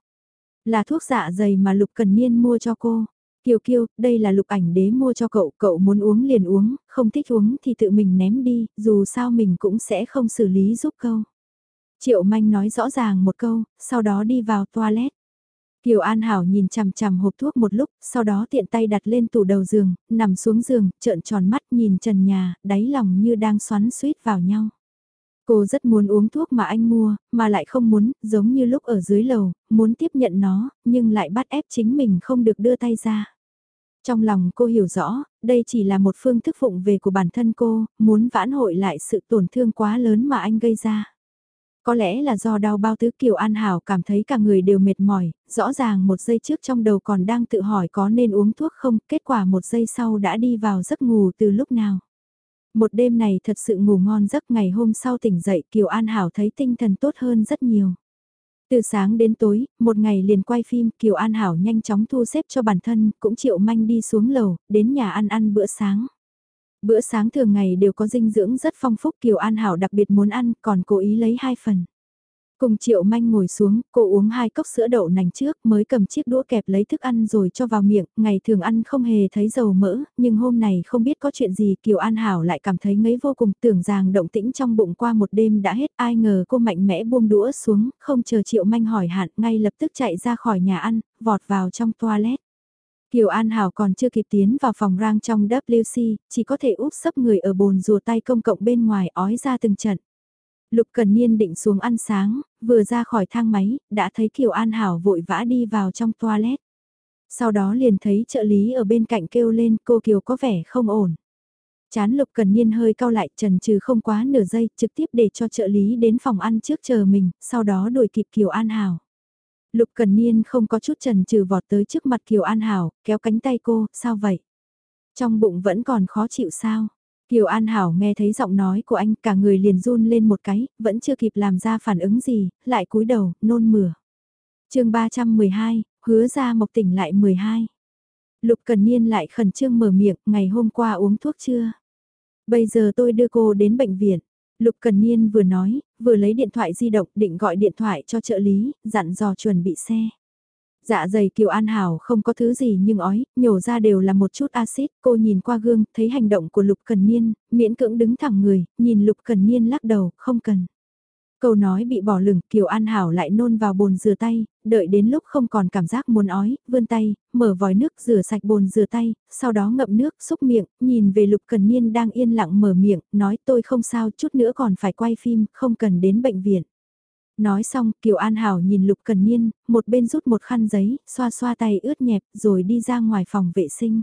Speaker 1: Là thuốc dạ dày mà Lục Cần Niên mua cho cô. Kiều Kiều, đây là lục ảnh đế mua cho cậu, cậu muốn uống liền uống, không thích uống thì tự mình ném đi, dù sao mình cũng sẽ không xử lý giúp câu. Triệu Manh nói rõ ràng một câu, sau đó đi vào toilet. Kiều An Hảo nhìn chằm chằm hộp thuốc một lúc, sau đó tiện tay đặt lên tủ đầu giường, nằm xuống giường, trợn tròn mắt nhìn trần nhà, đáy lòng như đang xoắn suýt vào nhau. Cô rất muốn uống thuốc mà anh mua, mà lại không muốn, giống như lúc ở dưới lầu, muốn tiếp nhận nó, nhưng lại bắt ép chính mình không được đưa tay ra. Trong lòng cô hiểu rõ, đây chỉ là một phương thức phụng về của bản thân cô, muốn vãn hội lại sự tổn thương quá lớn mà anh gây ra. Có lẽ là do đau bao tứ Kiều An Hảo cảm thấy cả người đều mệt mỏi, rõ ràng một giây trước trong đầu còn đang tự hỏi có nên uống thuốc không, kết quả một giây sau đã đi vào giấc ngủ từ lúc nào. Một đêm này thật sự ngủ ngon giấc ngày hôm sau tỉnh dậy Kiều An Hảo thấy tinh thần tốt hơn rất nhiều. Từ sáng đến tối, một ngày liền quay phim, Kiều An Hảo nhanh chóng thu xếp cho bản thân, cũng chịu manh đi xuống lầu, đến nhà ăn ăn bữa sáng. Bữa sáng thường ngày đều có dinh dưỡng rất phong phúc Kiều An Hảo đặc biệt muốn ăn, còn cố ý lấy hai phần. Cùng Triệu Manh ngồi xuống, cô uống hai cốc sữa đậu nành trước mới cầm chiếc đũa kẹp lấy thức ăn rồi cho vào miệng, ngày thường ăn không hề thấy dầu mỡ, nhưng hôm này không biết có chuyện gì Kiều An Hảo lại cảm thấy ngấy vô cùng tưởng rằng động tĩnh trong bụng qua một đêm đã hết ai ngờ cô mạnh mẽ buông đũa xuống, không chờ Triệu Manh hỏi hạn ngay lập tức chạy ra khỏi nhà ăn, vọt vào trong toilet. Kiều An Hảo còn chưa kịp tiến vào phòng rang trong WC, chỉ có thể úp sấp người ở bồn rùa tay công cộng bên ngoài ói ra từng trận. Lục Cần Niên định xuống ăn sáng, vừa ra khỏi thang máy, đã thấy Kiều An Hảo vội vã đi vào trong toilet. Sau đó liền thấy trợ lý ở bên cạnh kêu lên cô Kiều có vẻ không ổn. Chán Lục Cần Niên hơi cau lại trần trừ không quá nửa giây trực tiếp để cho trợ lý đến phòng ăn trước chờ mình, sau đó đuổi kịp Kiều An Hảo. Lục Cần Niên không có chút trần trừ vọt tới trước mặt Kiều An Hảo, kéo cánh tay cô, sao vậy? Trong bụng vẫn còn khó chịu sao? Kiều An Hảo nghe thấy giọng nói của anh cả người liền run lên một cái, vẫn chưa kịp làm ra phản ứng gì, lại cúi đầu, nôn mửa. chương 312, hứa ra mộc tỉnh lại 12. Lục Cần Niên lại khẩn trương mở miệng, ngày hôm qua uống thuốc chưa? Bây giờ tôi đưa cô đến bệnh viện. Lục Cần Niên vừa nói, vừa lấy điện thoại di động định gọi điện thoại cho trợ lý, dặn dò chuẩn bị xe. Dạ dày Kiều An Hảo không có thứ gì nhưng ói, nhổ ra đều là một chút axit, cô nhìn qua gương, thấy hành động của Lục Cần Niên, miễn cưỡng đứng thẳng người, nhìn Lục Cần Niên lắc đầu, không cần. Câu nói bị bỏ lửng, Kiều An Hảo lại nôn vào bồn rửa tay, đợi đến lúc không còn cảm giác muốn ói, vươn tay, mở vòi nước rửa sạch bồn rửa tay, sau đó ngậm nước, xúc miệng, nhìn về Lục Cần Niên đang yên lặng mở miệng, nói tôi không sao, chút nữa còn phải quay phim, không cần đến bệnh viện. Nói xong, Kiều An Hảo nhìn Lục Cần Niên, một bên rút một khăn giấy, xoa xoa tay ướt nhẹp, rồi đi ra ngoài phòng vệ sinh.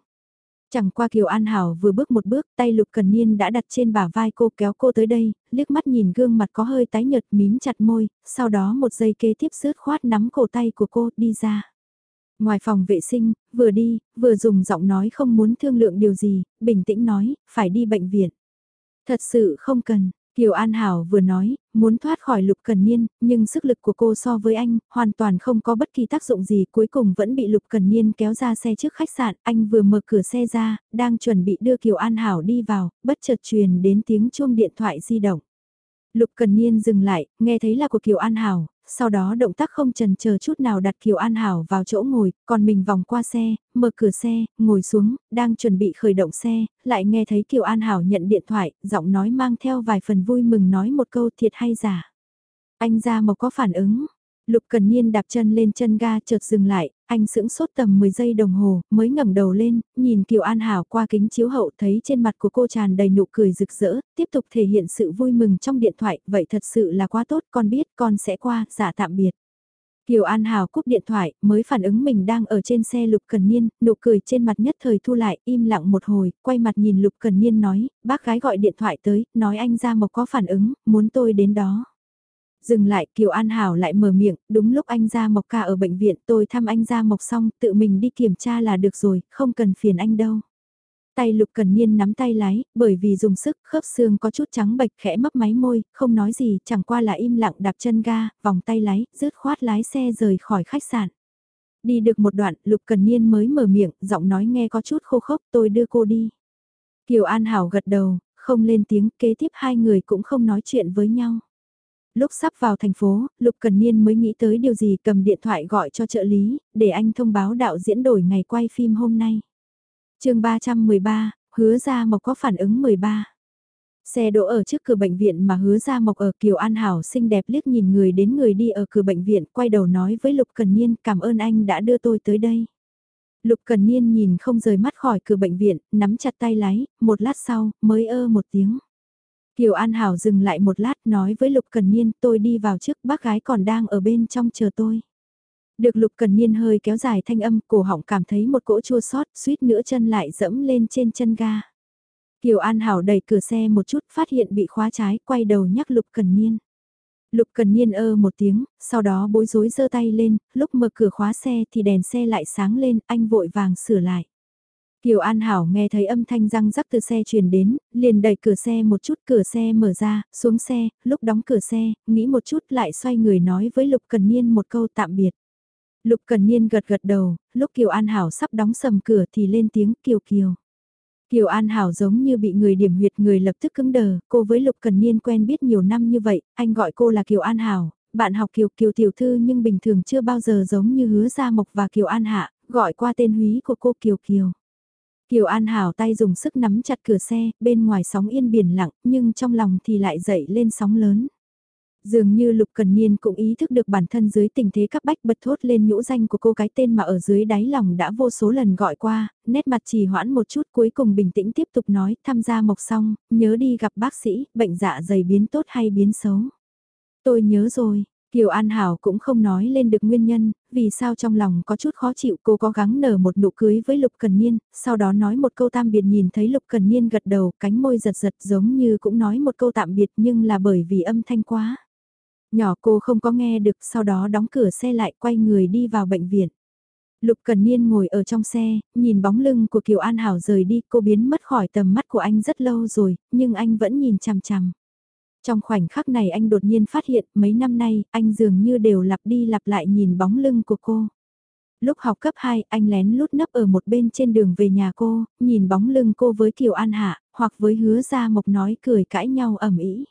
Speaker 1: Chẳng qua Kiều An Hảo vừa bước một bước, tay Lục Cần Niên đã đặt trên bả vai cô kéo cô tới đây, liếc mắt nhìn gương mặt có hơi tái nhợt mím chặt môi, sau đó một giây kế tiếp rớt khoát nắm cổ tay của cô đi ra. Ngoài phòng vệ sinh, vừa đi, vừa dùng giọng nói không muốn thương lượng điều gì, bình tĩnh nói, phải đi bệnh viện. Thật sự không cần, Kiều An Hảo vừa nói, muốn thoát khỏi Lục Cần Niên, nhưng sức lực của cô so với anh, hoàn toàn không có bất kỳ tác dụng gì, cuối cùng vẫn bị Lục Cần Niên kéo ra xe trước khách sạn, anh vừa mở cửa xe ra, đang chuẩn bị đưa Kiều An Hảo đi vào, bất chợt truyền đến tiếng chuông điện thoại di động. Lục Cần Niên dừng lại, nghe thấy là của Kiều An Hảo, sau đó động tác không chần chờ chút nào đặt Kiều An Hảo vào chỗ ngồi, còn mình vòng qua xe, mở cửa xe, ngồi xuống, đang chuẩn bị khởi động xe, lại nghe thấy Kiều An Hảo nhận điện thoại, giọng nói mang theo vài phần vui mừng nói một câu thiệt hay giả. Anh ra mà có phản ứng. Lục Cần Niên đạp chân lên chân ga chợt dừng lại, anh sững sốt tầm 10 giây đồng hồ, mới ngẩng đầu lên, nhìn Kiều An Hảo qua kính chiếu hậu thấy trên mặt của cô tràn đầy nụ cười rực rỡ, tiếp tục thể hiện sự vui mừng trong điện thoại, vậy thật sự là quá tốt, con biết con sẽ qua, giả dạ tạm biệt. Kiều An Hảo cúp điện thoại, mới phản ứng mình đang ở trên xe Lục Cần Niên, nụ cười trên mặt nhất thời thu lại, im lặng một hồi, quay mặt nhìn Lục Cần Niên nói, bác gái gọi điện thoại tới, nói anh ra mộc có phản ứng, muốn tôi đến đó. Dừng lại, Kiều An Hảo lại mở miệng, đúng lúc anh ra Mộc ca ở bệnh viện tôi thăm anh ra Mộc xong, tự mình đi kiểm tra là được rồi, không cần phiền anh đâu. Tay Lục Cần Niên nắm tay lái, bởi vì dùng sức, khớp xương có chút trắng bệch khẽ mấp máy môi, không nói gì, chẳng qua là im lặng đạp chân ga, vòng tay lái, rớt khoát lái xe rời khỏi khách sạn. Đi được một đoạn, Lục Cần Niên mới mở miệng, giọng nói nghe có chút khô khốc, tôi đưa cô đi. Kiều An Hảo gật đầu, không lên tiếng, kế tiếp hai người cũng không nói chuyện với nhau. Lúc sắp vào thành phố, Lục Cần Niên mới nghĩ tới điều gì cầm điện thoại gọi cho trợ lý, để anh thông báo đạo diễn đổi ngày quay phim hôm nay. chương 313, hứa ra mộc có phản ứng 13. Xe đỗ ở trước cửa bệnh viện mà hứa ra mộc ở Kiều An Hảo xinh đẹp liếc nhìn người đến người đi ở cửa bệnh viện quay đầu nói với Lục Cần Niên cảm ơn anh đã đưa tôi tới đây. Lục Cần Niên nhìn không rời mắt khỏi cửa bệnh viện, nắm chặt tay lái, một lát sau, mới ơ một tiếng. Kiều An Hảo dừng lại một lát nói với Lục Cần Niên tôi đi vào trước bác gái còn đang ở bên trong chờ tôi. Được Lục Cần Niên hơi kéo dài thanh âm cổ họng cảm thấy một cỗ chua sót suýt nữa chân lại dẫm lên trên chân ga. Kiều An Hảo đẩy cửa xe một chút phát hiện bị khóa trái quay đầu nhắc Lục Cần Niên. Lục Cần Niên ơ một tiếng, sau đó bối rối giơ tay lên, lúc mở cửa khóa xe thì đèn xe lại sáng lên, anh vội vàng sửa lại. Kiều An Hảo nghe thấy âm thanh răng rắc từ xe truyền đến, liền đẩy cửa xe một chút cửa xe mở ra, xuống xe, lúc đóng cửa xe, nghĩ một chút lại xoay người nói với Lục Cần Niên một câu tạm biệt. Lục Cần Niên gật gật đầu, lúc Kiều An Hảo sắp đóng sầm cửa thì lên tiếng Kiều Kiều. Kiều An Hảo giống như bị người điểm huyệt người lập tức cứng đờ, cô với Lục Cần Niên quen biết nhiều năm như vậy, anh gọi cô là Kiều An Hảo, bạn học Kiều Kiều Tiểu Thư nhưng bình thường chưa bao giờ giống như hứa Gia Mộc và Kiều An Hạ, gọi qua tên húy của cô Kiều Kiều. Kiều An Hảo tay dùng sức nắm chặt cửa xe, bên ngoài sóng yên biển lặng, nhưng trong lòng thì lại dậy lên sóng lớn. Dường như Lục Cần Niên cũng ý thức được bản thân dưới tình thế cấp bách bật thốt lên nhũ danh của cô cái tên mà ở dưới đáy lòng đã vô số lần gọi qua, nét mặt trì hoãn một chút cuối cùng bình tĩnh tiếp tục nói tham gia mộc xong, nhớ đi gặp bác sĩ, bệnh dạ dày biến tốt hay biến xấu. Tôi nhớ rồi, Kiều An Hảo cũng không nói lên được nguyên nhân, vì sao trong lòng có chút khó chịu cô có gắng nở một nụ cưới với Lục Cần Niên, sau đó nói một câu tạm biệt nhìn thấy Lục Cần Niên gật đầu cánh môi giật giật giống như cũng nói một câu tạm biệt nhưng là bởi vì âm thanh quá. Nhỏ cô không có nghe được sau đó đóng cửa xe lại quay người đi vào bệnh viện. Lục Cần Niên ngồi ở trong xe, nhìn bóng lưng của Kiều An Hảo rời đi cô biến mất khỏi tầm mắt của anh rất lâu rồi, nhưng anh vẫn nhìn chằm chằm. Trong khoảnh khắc này anh đột nhiên phát hiện mấy năm nay anh dường như đều lặp đi lặp lại nhìn bóng lưng của cô. Lúc học cấp 2 anh lén lút nấp ở một bên trên đường về nhà cô, nhìn bóng lưng cô với Kiều An Hạ, hoặc với hứa ra mộc nói cười cãi nhau ẩm ý.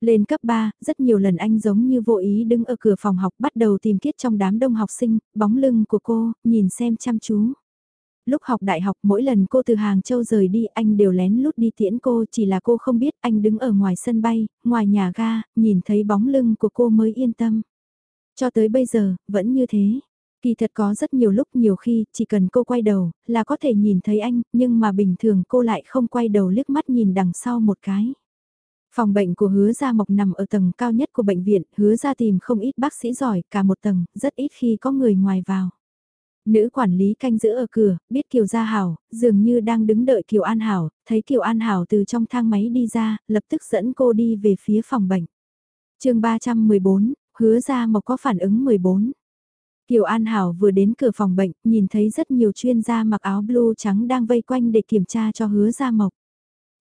Speaker 1: Lên cấp 3, rất nhiều lần anh giống như vô ý đứng ở cửa phòng học bắt đầu tìm kiết trong đám đông học sinh, bóng lưng của cô, nhìn xem chăm chú lúc học đại học mỗi lần cô từ Hàng Châu rời đi anh đều lén lút đi tiễn cô chỉ là cô không biết anh đứng ở ngoài sân bay, ngoài nhà ga, nhìn thấy bóng lưng của cô mới yên tâm. Cho tới bây giờ, vẫn như thế. Kỳ thật có rất nhiều lúc nhiều khi chỉ cần cô quay đầu là có thể nhìn thấy anh, nhưng mà bình thường cô lại không quay đầu liếc mắt nhìn đằng sau một cái. Phòng bệnh của hứa gia mộc nằm ở tầng cao nhất của bệnh viện, hứa gia tìm không ít bác sĩ giỏi, cả một tầng, rất ít khi có người ngoài vào. Nữ quản lý canh giữ ở cửa, biết Kiều Gia Hảo, dường như đang đứng đợi Kiều An Hảo, thấy Kiều An Hảo từ trong thang máy đi ra, lập tức dẫn cô đi về phía phòng bệnh. chương 314, hứa ra mộc có phản ứng 14. Kiều An Hảo vừa đến cửa phòng bệnh, nhìn thấy rất nhiều chuyên gia mặc áo blue trắng đang vây quanh để kiểm tra cho hứa ra mộc.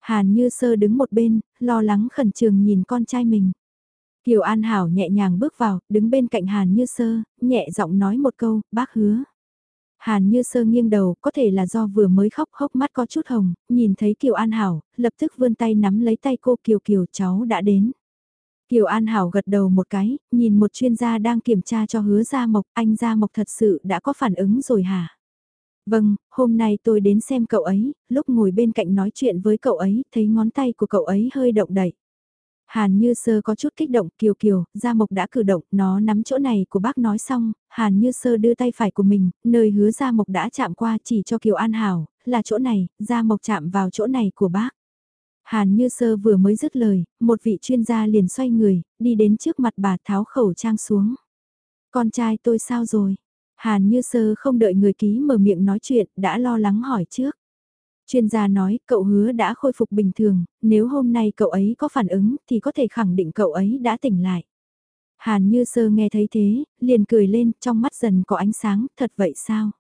Speaker 1: Hàn như sơ đứng một bên, lo lắng khẩn trương nhìn con trai mình. Kiều An Hảo nhẹ nhàng bước vào, đứng bên cạnh Hàn như sơ, nhẹ giọng nói một câu, bác hứa. Hàn như sơ nghiêng đầu, có thể là do vừa mới khóc hốc mắt có chút hồng, nhìn thấy Kiều An Hảo, lập tức vươn tay nắm lấy tay cô Kiều Kiều cháu đã đến. Kiều An Hảo gật đầu một cái, nhìn một chuyên gia đang kiểm tra cho hứa Gia Mộc, anh Gia Mộc thật sự đã có phản ứng rồi hả? Vâng, hôm nay tôi đến xem cậu ấy, lúc ngồi bên cạnh nói chuyện với cậu ấy, thấy ngón tay của cậu ấy hơi động đậy. Hàn Như Sơ có chút kích động, Kiều Kiều, Gia Mộc đã cử động, nó nắm chỗ này của bác nói xong, Hàn Như Sơ đưa tay phải của mình, nơi hứa Gia Mộc đã chạm qua chỉ cho Kiều An Hảo, là chỗ này, Gia Mộc chạm vào chỗ này của bác. Hàn Như Sơ vừa mới dứt lời, một vị chuyên gia liền xoay người, đi đến trước mặt bà tháo khẩu trang xuống. Con trai tôi sao rồi? Hàn Như Sơ không đợi người ký mở miệng nói chuyện, đã lo lắng hỏi trước. Chuyên gia nói cậu hứa đã khôi phục bình thường, nếu hôm nay cậu ấy có phản ứng thì có thể khẳng định cậu ấy đã tỉnh lại. Hàn Như Sơ nghe thấy thế, liền cười lên, trong mắt dần có ánh sáng, thật vậy sao?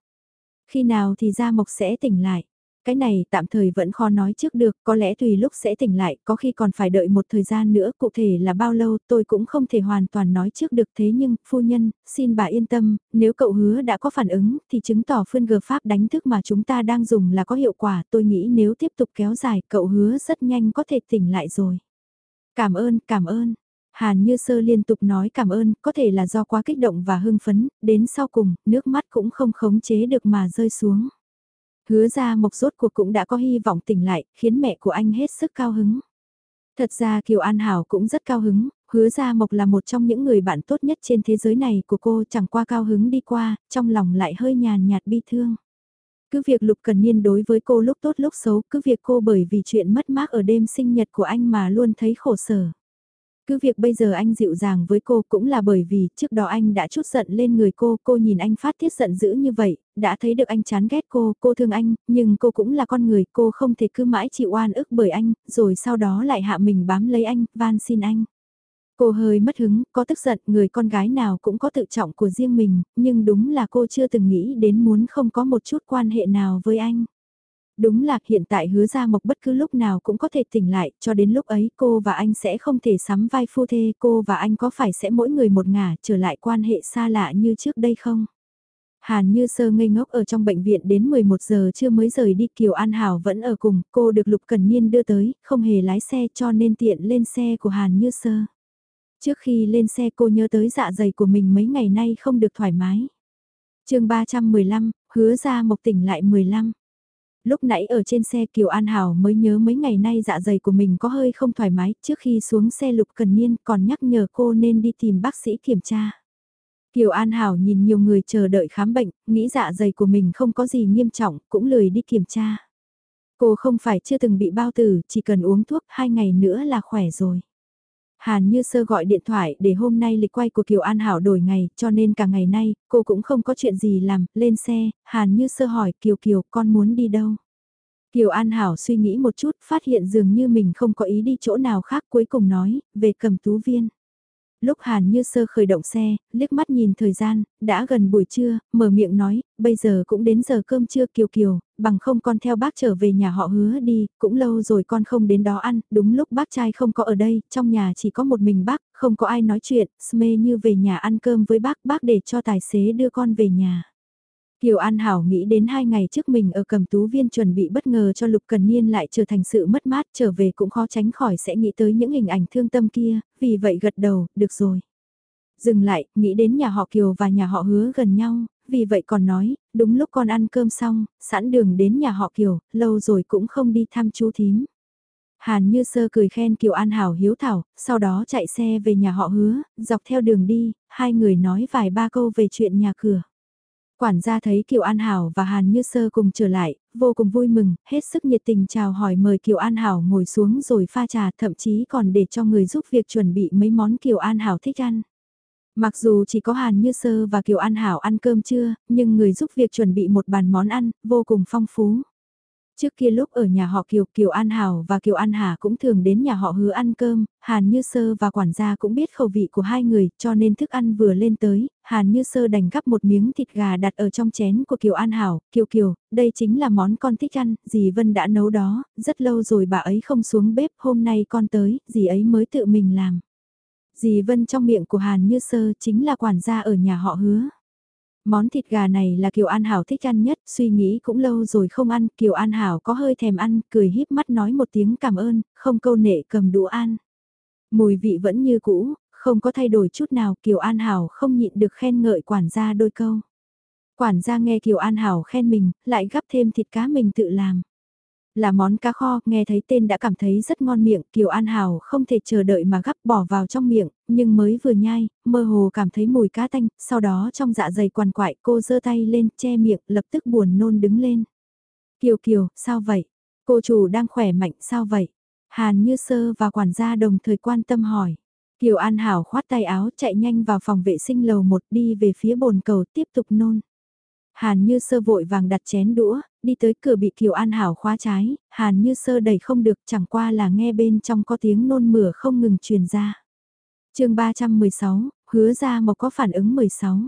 Speaker 1: Khi nào thì Gia Mộc sẽ tỉnh lại? Cái này tạm thời vẫn khó nói trước được, có lẽ tùy lúc sẽ tỉnh lại, có khi còn phải đợi một thời gian nữa, cụ thể là bao lâu tôi cũng không thể hoàn toàn nói trước được thế nhưng, phu nhân, xin bà yên tâm, nếu cậu hứa đã có phản ứng, thì chứng tỏ phương gờ pháp đánh thức mà chúng ta đang dùng là có hiệu quả, tôi nghĩ nếu tiếp tục kéo dài, cậu hứa rất nhanh có thể tỉnh lại rồi. Cảm ơn, cảm ơn. Hàn Như Sơ liên tục nói cảm ơn, có thể là do quá kích động và hưng phấn, đến sau cùng, nước mắt cũng không khống chế được mà rơi xuống. Hứa ra mộc rốt cuộc cũng đã có hy vọng tỉnh lại, khiến mẹ của anh hết sức cao hứng. Thật ra Kiều An Hảo cũng rất cao hứng, hứa ra mộc là một trong những người bạn tốt nhất trên thế giới này của cô chẳng qua cao hứng đi qua, trong lòng lại hơi nhàn nhạt bi thương. Cứ việc Lục Cần Niên đối với cô lúc tốt lúc xấu, cứ việc cô bởi vì chuyện mất mát ở đêm sinh nhật của anh mà luôn thấy khổ sở. Cứ việc bây giờ anh dịu dàng với cô cũng là bởi vì trước đó anh đã chút giận lên người cô, cô nhìn anh phát tiết giận dữ như vậy, đã thấy được anh chán ghét cô, cô thương anh, nhưng cô cũng là con người, cô không thể cứ mãi chịu oan ức bởi anh, rồi sau đó lại hạ mình bám lấy anh, van xin anh. Cô hơi mất hứng, có tức giận, người con gái nào cũng có tự trọng của riêng mình, nhưng đúng là cô chưa từng nghĩ đến muốn không có một chút quan hệ nào với anh. Đúng là hiện tại hứa ra mộc bất cứ lúc nào cũng có thể tỉnh lại, cho đến lúc ấy cô và anh sẽ không thể sắm vai phu thê, cô và anh có phải sẽ mỗi người một ngả trở lại quan hệ xa lạ như trước đây không? Hàn như sơ ngây ngốc ở trong bệnh viện đến 11 giờ chưa mới rời đi Kiều An Hảo vẫn ở cùng, cô được Lục Cần Niên đưa tới, không hề lái xe cho nên tiện lên xe của Hàn như sơ. Trước khi lên xe cô nhớ tới dạ dày của mình mấy ngày nay không được thoải mái. chương 315, hứa ra mộc tỉnh lại 15 lúc nãy ở trên xe Kiều An Hảo mới nhớ mấy ngày nay dạ dày của mình có hơi không thoải mái, trước khi xuống xe Lục Cần Niên còn nhắc nhở cô nên đi tìm bác sĩ kiểm tra. Kiều An Hảo nhìn nhiều người chờ đợi khám bệnh, nghĩ dạ dày của mình không có gì nghiêm trọng, cũng lười đi kiểm tra. Cô không phải chưa từng bị bao tử, chỉ cần uống thuốc hai ngày nữa là khỏe rồi. Hàn Như Sơ gọi điện thoại để hôm nay lịch quay của Kiều An Hảo đổi ngày, cho nên cả ngày nay, cô cũng không có chuyện gì làm, lên xe, Hàn Như Sơ hỏi Kiều Kiều con muốn đi đâu? Kiều An Hảo suy nghĩ một chút, phát hiện dường như mình không có ý đi chỗ nào khác cuối cùng nói, về cầm tú viên. Lúc Hàn Như Sơ khởi động xe, liếc mắt nhìn thời gian, đã gần buổi trưa, mở miệng nói, bây giờ cũng đến giờ cơm trưa kiều kiều, bằng không con theo bác trở về nhà họ hứa đi, cũng lâu rồi con không đến đó ăn, đúng lúc bác trai không có ở đây, trong nhà chỉ có một mình bác, không có ai nói chuyện, Sme như về nhà ăn cơm với bác, bác để cho tài xế đưa con về nhà. Kiều An Hảo nghĩ đến hai ngày trước mình ở cầm tú viên chuẩn bị bất ngờ cho Lục Cần Niên lại trở thành sự mất mát trở về cũng khó tránh khỏi sẽ nghĩ tới những hình ảnh thương tâm kia, vì vậy gật đầu, được rồi. Dừng lại, nghĩ đến nhà họ Kiều và nhà họ hứa gần nhau, vì vậy còn nói, đúng lúc con ăn cơm xong, sẵn đường đến nhà họ Kiều, lâu rồi cũng không đi thăm chú thím. Hàn như sơ cười khen Kiều An Hảo hiếu thảo, sau đó chạy xe về nhà họ hứa, dọc theo đường đi, hai người nói vài ba câu về chuyện nhà cửa. Quản gia thấy Kiều An Hảo và Hàn Như Sơ cùng trở lại, vô cùng vui mừng, hết sức nhiệt tình chào hỏi mời Kiều An Hảo ngồi xuống rồi pha trà thậm chí còn để cho người giúp việc chuẩn bị mấy món Kiều An Hảo thích ăn. Mặc dù chỉ có Hàn Như Sơ và Kiều An Hảo ăn cơm trưa, nhưng người giúp việc chuẩn bị một bàn món ăn, vô cùng phong phú. Trước kia lúc ở nhà họ Kiều, Kiều An Hảo và Kiều An Hà cũng thường đến nhà họ hứa ăn cơm, Hàn Như Sơ và quản gia cũng biết khẩu vị của hai người, cho nên thức ăn vừa lên tới, Hàn Như Sơ đành gắp một miếng thịt gà đặt ở trong chén của Kiều An Hảo, Kiều Kiều, đây chính là món con thích ăn, dì Vân đã nấu đó, rất lâu rồi bà ấy không xuống bếp, hôm nay con tới, dì ấy mới tự mình làm. Dì Vân trong miệng của Hàn Như Sơ chính là quản gia ở nhà họ hứa. Món thịt gà này là Kiều An Hảo thích ăn nhất, suy nghĩ cũng lâu rồi không ăn, Kiều An Hảo có hơi thèm ăn, cười híp mắt nói một tiếng cảm ơn, không câu nệ cầm đũa ăn. Mùi vị vẫn như cũ, không có thay đổi chút nào, Kiều An Hảo không nhịn được khen ngợi quản gia đôi câu. Quản gia nghe Kiều An Hảo khen mình, lại gắp thêm thịt cá mình tự làm. Là món cá kho, nghe thấy tên đã cảm thấy rất ngon miệng, Kiều An Hảo không thể chờ đợi mà gắp bỏ vào trong miệng, nhưng mới vừa nhai, mơ hồ cảm thấy mùi cá tanh, sau đó trong dạ dày quằn quại cô giơ tay lên che miệng, lập tức buồn nôn đứng lên. Kiều Kiều, sao vậy? Cô chủ đang khỏe mạnh, sao vậy? Hàn Như Sơ và quản gia đồng thời quan tâm hỏi. Kiều An Hảo khoát tay áo chạy nhanh vào phòng vệ sinh lầu một đi về phía bồn cầu tiếp tục nôn. Hàn như sơ vội vàng đặt chén đũa, đi tới cửa bị Kiều An Hảo khóa trái, Hàn như sơ đẩy không được chẳng qua là nghe bên trong có tiếng nôn mửa không ngừng truyền ra. chương 316, hứa ra mà có phản ứng 16.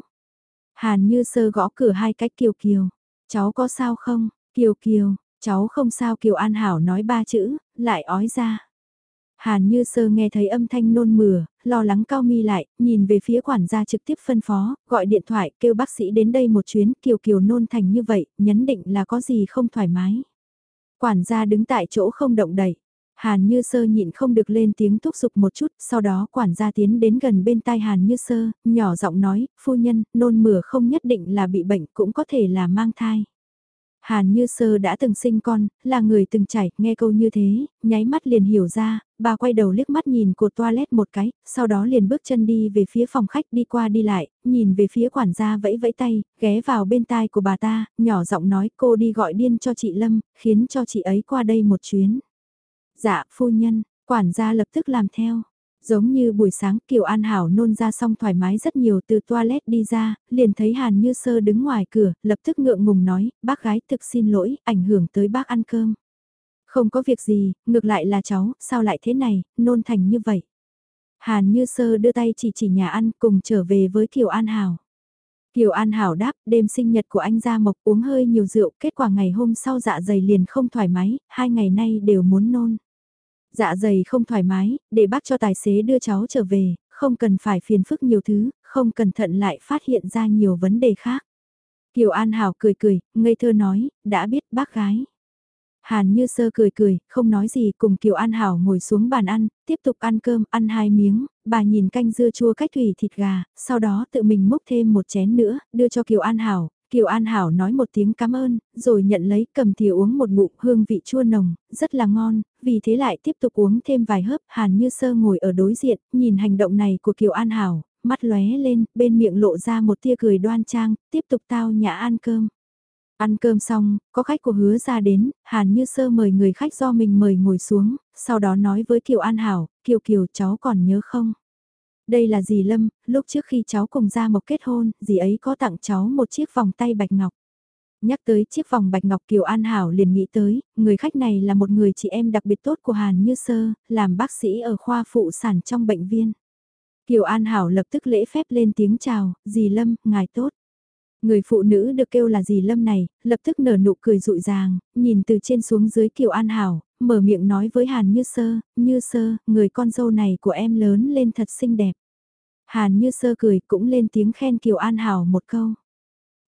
Speaker 1: Hàn như sơ gõ cửa hai cách kiều kiều. Cháu có sao không? Kiều kiều, cháu không sao Kiều An Hảo nói ba chữ, lại ói ra. Hàn như sơ nghe thấy âm thanh nôn mửa, lo lắng cao mi lại, nhìn về phía quản gia trực tiếp phân phó, gọi điện thoại kêu bác sĩ đến đây một chuyến, Kiều Kiều nôn thành như vậy, nhấn định là có gì không thoải mái. Quản gia đứng tại chỗ không động đậy. Hàn Như Sơ nhịn không được lên tiếng thúc giục một chút, sau đó quản gia tiến đến gần bên tai Hàn Như Sơ, nhỏ giọng nói, phu nhân, nôn mửa không nhất định là bị bệnh cũng có thể là mang thai. Hàn Như Sơ đã từng sinh con, là người từng trải, nghe câu như thế, nháy mắt liền hiểu ra, bà quay đầu liếc mắt nhìn cột toilet một cái, sau đó liền bước chân đi về phía phòng khách đi qua đi lại, nhìn về phía quản gia vẫy vẫy tay, ghé vào bên tai của bà ta, nhỏ giọng nói cô đi gọi điên cho chị Lâm, khiến cho chị ấy qua đây một chuyến. Dạ, phu nhân, quản gia lập tức làm theo. Giống như buổi sáng Kiều An Hảo nôn ra xong thoải mái rất nhiều từ toilet đi ra, liền thấy Hàn Như Sơ đứng ngoài cửa, lập tức ngượng ngùng nói, bác gái thực xin lỗi, ảnh hưởng tới bác ăn cơm. Không có việc gì, ngược lại là cháu, sao lại thế này, nôn thành như vậy. Hàn Như Sơ đưa tay chỉ chỉ nhà ăn cùng trở về với Kiều An Hảo. Kiều An Hảo đáp, đêm sinh nhật của anh ra mộc uống hơi nhiều rượu, kết quả ngày hôm sau dạ dày liền không thoải mái, hai ngày nay đều muốn nôn. Dạ dày không thoải mái, để bác cho tài xế đưa cháu trở về, không cần phải phiền phức nhiều thứ, không cẩn thận lại phát hiện ra nhiều vấn đề khác. Kiều An Hảo cười cười, ngây thơ nói, đã biết bác gái. Hàn Như Sơ cười cười, không nói gì cùng Kiều An Hảo ngồi xuống bàn ăn, tiếp tục ăn cơm, ăn hai miếng, bà nhìn canh dưa chua cách thủy thịt gà, sau đó tự mình múc thêm một chén nữa, đưa cho Kiều An Hảo, Kiều An Hảo nói một tiếng cảm ơn, rồi nhận lấy cầm thìa uống một ngụm hương vị chua nồng, rất là ngon, vì thế lại tiếp tục uống thêm vài hớp, Hàn Như Sơ ngồi ở đối diện, nhìn hành động này của Kiều An Hảo, mắt lóe lên, bên miệng lộ ra một tia cười đoan trang, tiếp tục tao nhã ăn cơm. Ăn cơm xong, có khách của hứa ra đến, Hàn Như Sơ mời người khách do mình mời ngồi xuống, sau đó nói với Kiều An Hảo, Kiều Kiều cháu còn nhớ không? Đây là dì Lâm, lúc trước khi cháu cùng ra một kết hôn, dì ấy có tặng cháu một chiếc vòng tay bạch ngọc. Nhắc tới chiếc vòng bạch ngọc Kiều An Hảo liền nghĩ tới, người khách này là một người chị em đặc biệt tốt của Hàn Như Sơ, làm bác sĩ ở khoa phụ sản trong bệnh viên. Kiều An Hảo lập tức lễ phép lên tiếng chào, dì Lâm, ngài tốt. Người phụ nữ được kêu là dì Lâm này, lập tức nở nụ cười rụi dàng, nhìn từ trên xuống dưới Kiều An Hảo, mở miệng nói với Hàn Như Sơ, Như Sơ, người con dâu này của em lớn lên thật xinh đẹp. Hàn Như Sơ cười cũng lên tiếng khen Kiều An Hảo một câu.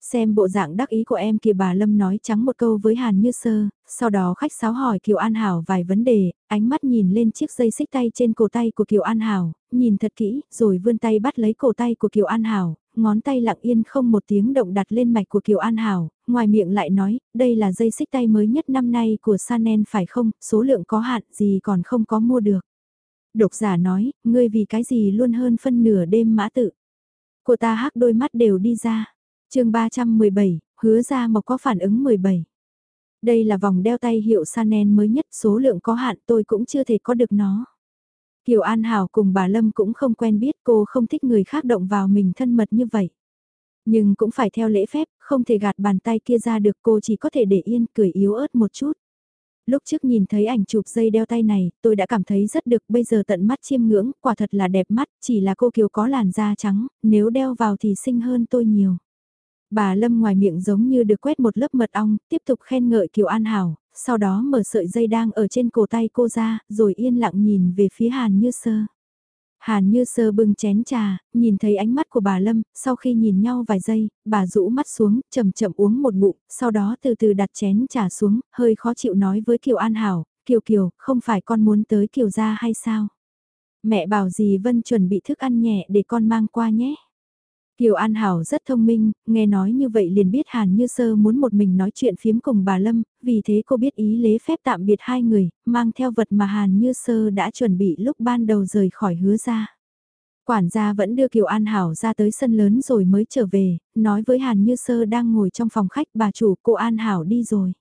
Speaker 1: Xem bộ dạng đắc ý của em kìa bà Lâm nói trắng một câu với Hàn Như Sơ, sau đó khách sáo hỏi Kiều An Hảo vài vấn đề, ánh mắt nhìn lên chiếc dây xích tay trên cổ tay của Kiều An Hảo, nhìn thật kỹ, rồi vươn tay bắt lấy cổ tay của Kiều An Hảo, ngón tay lặng yên không một tiếng động đặt lên mạch của Kiều An Hảo, ngoài miệng lại nói, đây là dây xích tay mới nhất năm nay của Sanen phải không, số lượng có hạn gì còn không có mua được. Độc giả nói, ngươi vì cái gì luôn hơn phân nửa đêm mã tự. Của ta hắc đôi mắt đều đi ra. chương 317, hứa ra mà có phản ứng 17. Đây là vòng đeo tay hiệu Sanen mới nhất số lượng có hạn tôi cũng chưa thể có được nó. Kiều An Hảo cùng bà Lâm cũng không quen biết cô không thích người khác động vào mình thân mật như vậy. Nhưng cũng phải theo lễ phép, không thể gạt bàn tay kia ra được cô chỉ có thể để yên cười yếu ớt một chút. Lúc trước nhìn thấy ảnh chụp dây đeo tay này, tôi đã cảm thấy rất được bây giờ tận mắt chiêm ngưỡng, quả thật là đẹp mắt, chỉ là cô Kiều có làn da trắng, nếu đeo vào thì xinh hơn tôi nhiều. Bà Lâm ngoài miệng giống như được quét một lớp mật ong, tiếp tục khen ngợi Kiều An Hảo, sau đó mở sợi dây đang ở trên cổ tay cô ra, rồi yên lặng nhìn về phía Hàn Như Sơ. Hàn Như Sơ bưng chén trà, nhìn thấy ánh mắt của bà Lâm, sau khi nhìn nhau vài giây, bà rũ mắt xuống, chậm chậm uống một bụng, sau đó từ từ đặt chén trà xuống, hơi khó chịu nói với Kiều An Hảo, Kiều Kiều, không phải con muốn tới Kiều gia hay sao? Mẹ bảo gì Vân chuẩn bị thức ăn nhẹ để con mang qua nhé. Kiều An Hảo rất thông minh, nghe nói như vậy liền biết Hàn Như Sơ muốn một mình nói chuyện phiếm cùng bà Lâm, vì thế cô biết ý lễ phép tạm biệt hai người, mang theo vật mà Hàn Như Sơ đã chuẩn bị lúc ban đầu rời khỏi hứa ra. Quản gia vẫn đưa Kiều An Hảo ra tới sân lớn rồi mới trở về, nói với Hàn Như Sơ đang ngồi trong phòng khách bà chủ cô An Hảo đi rồi.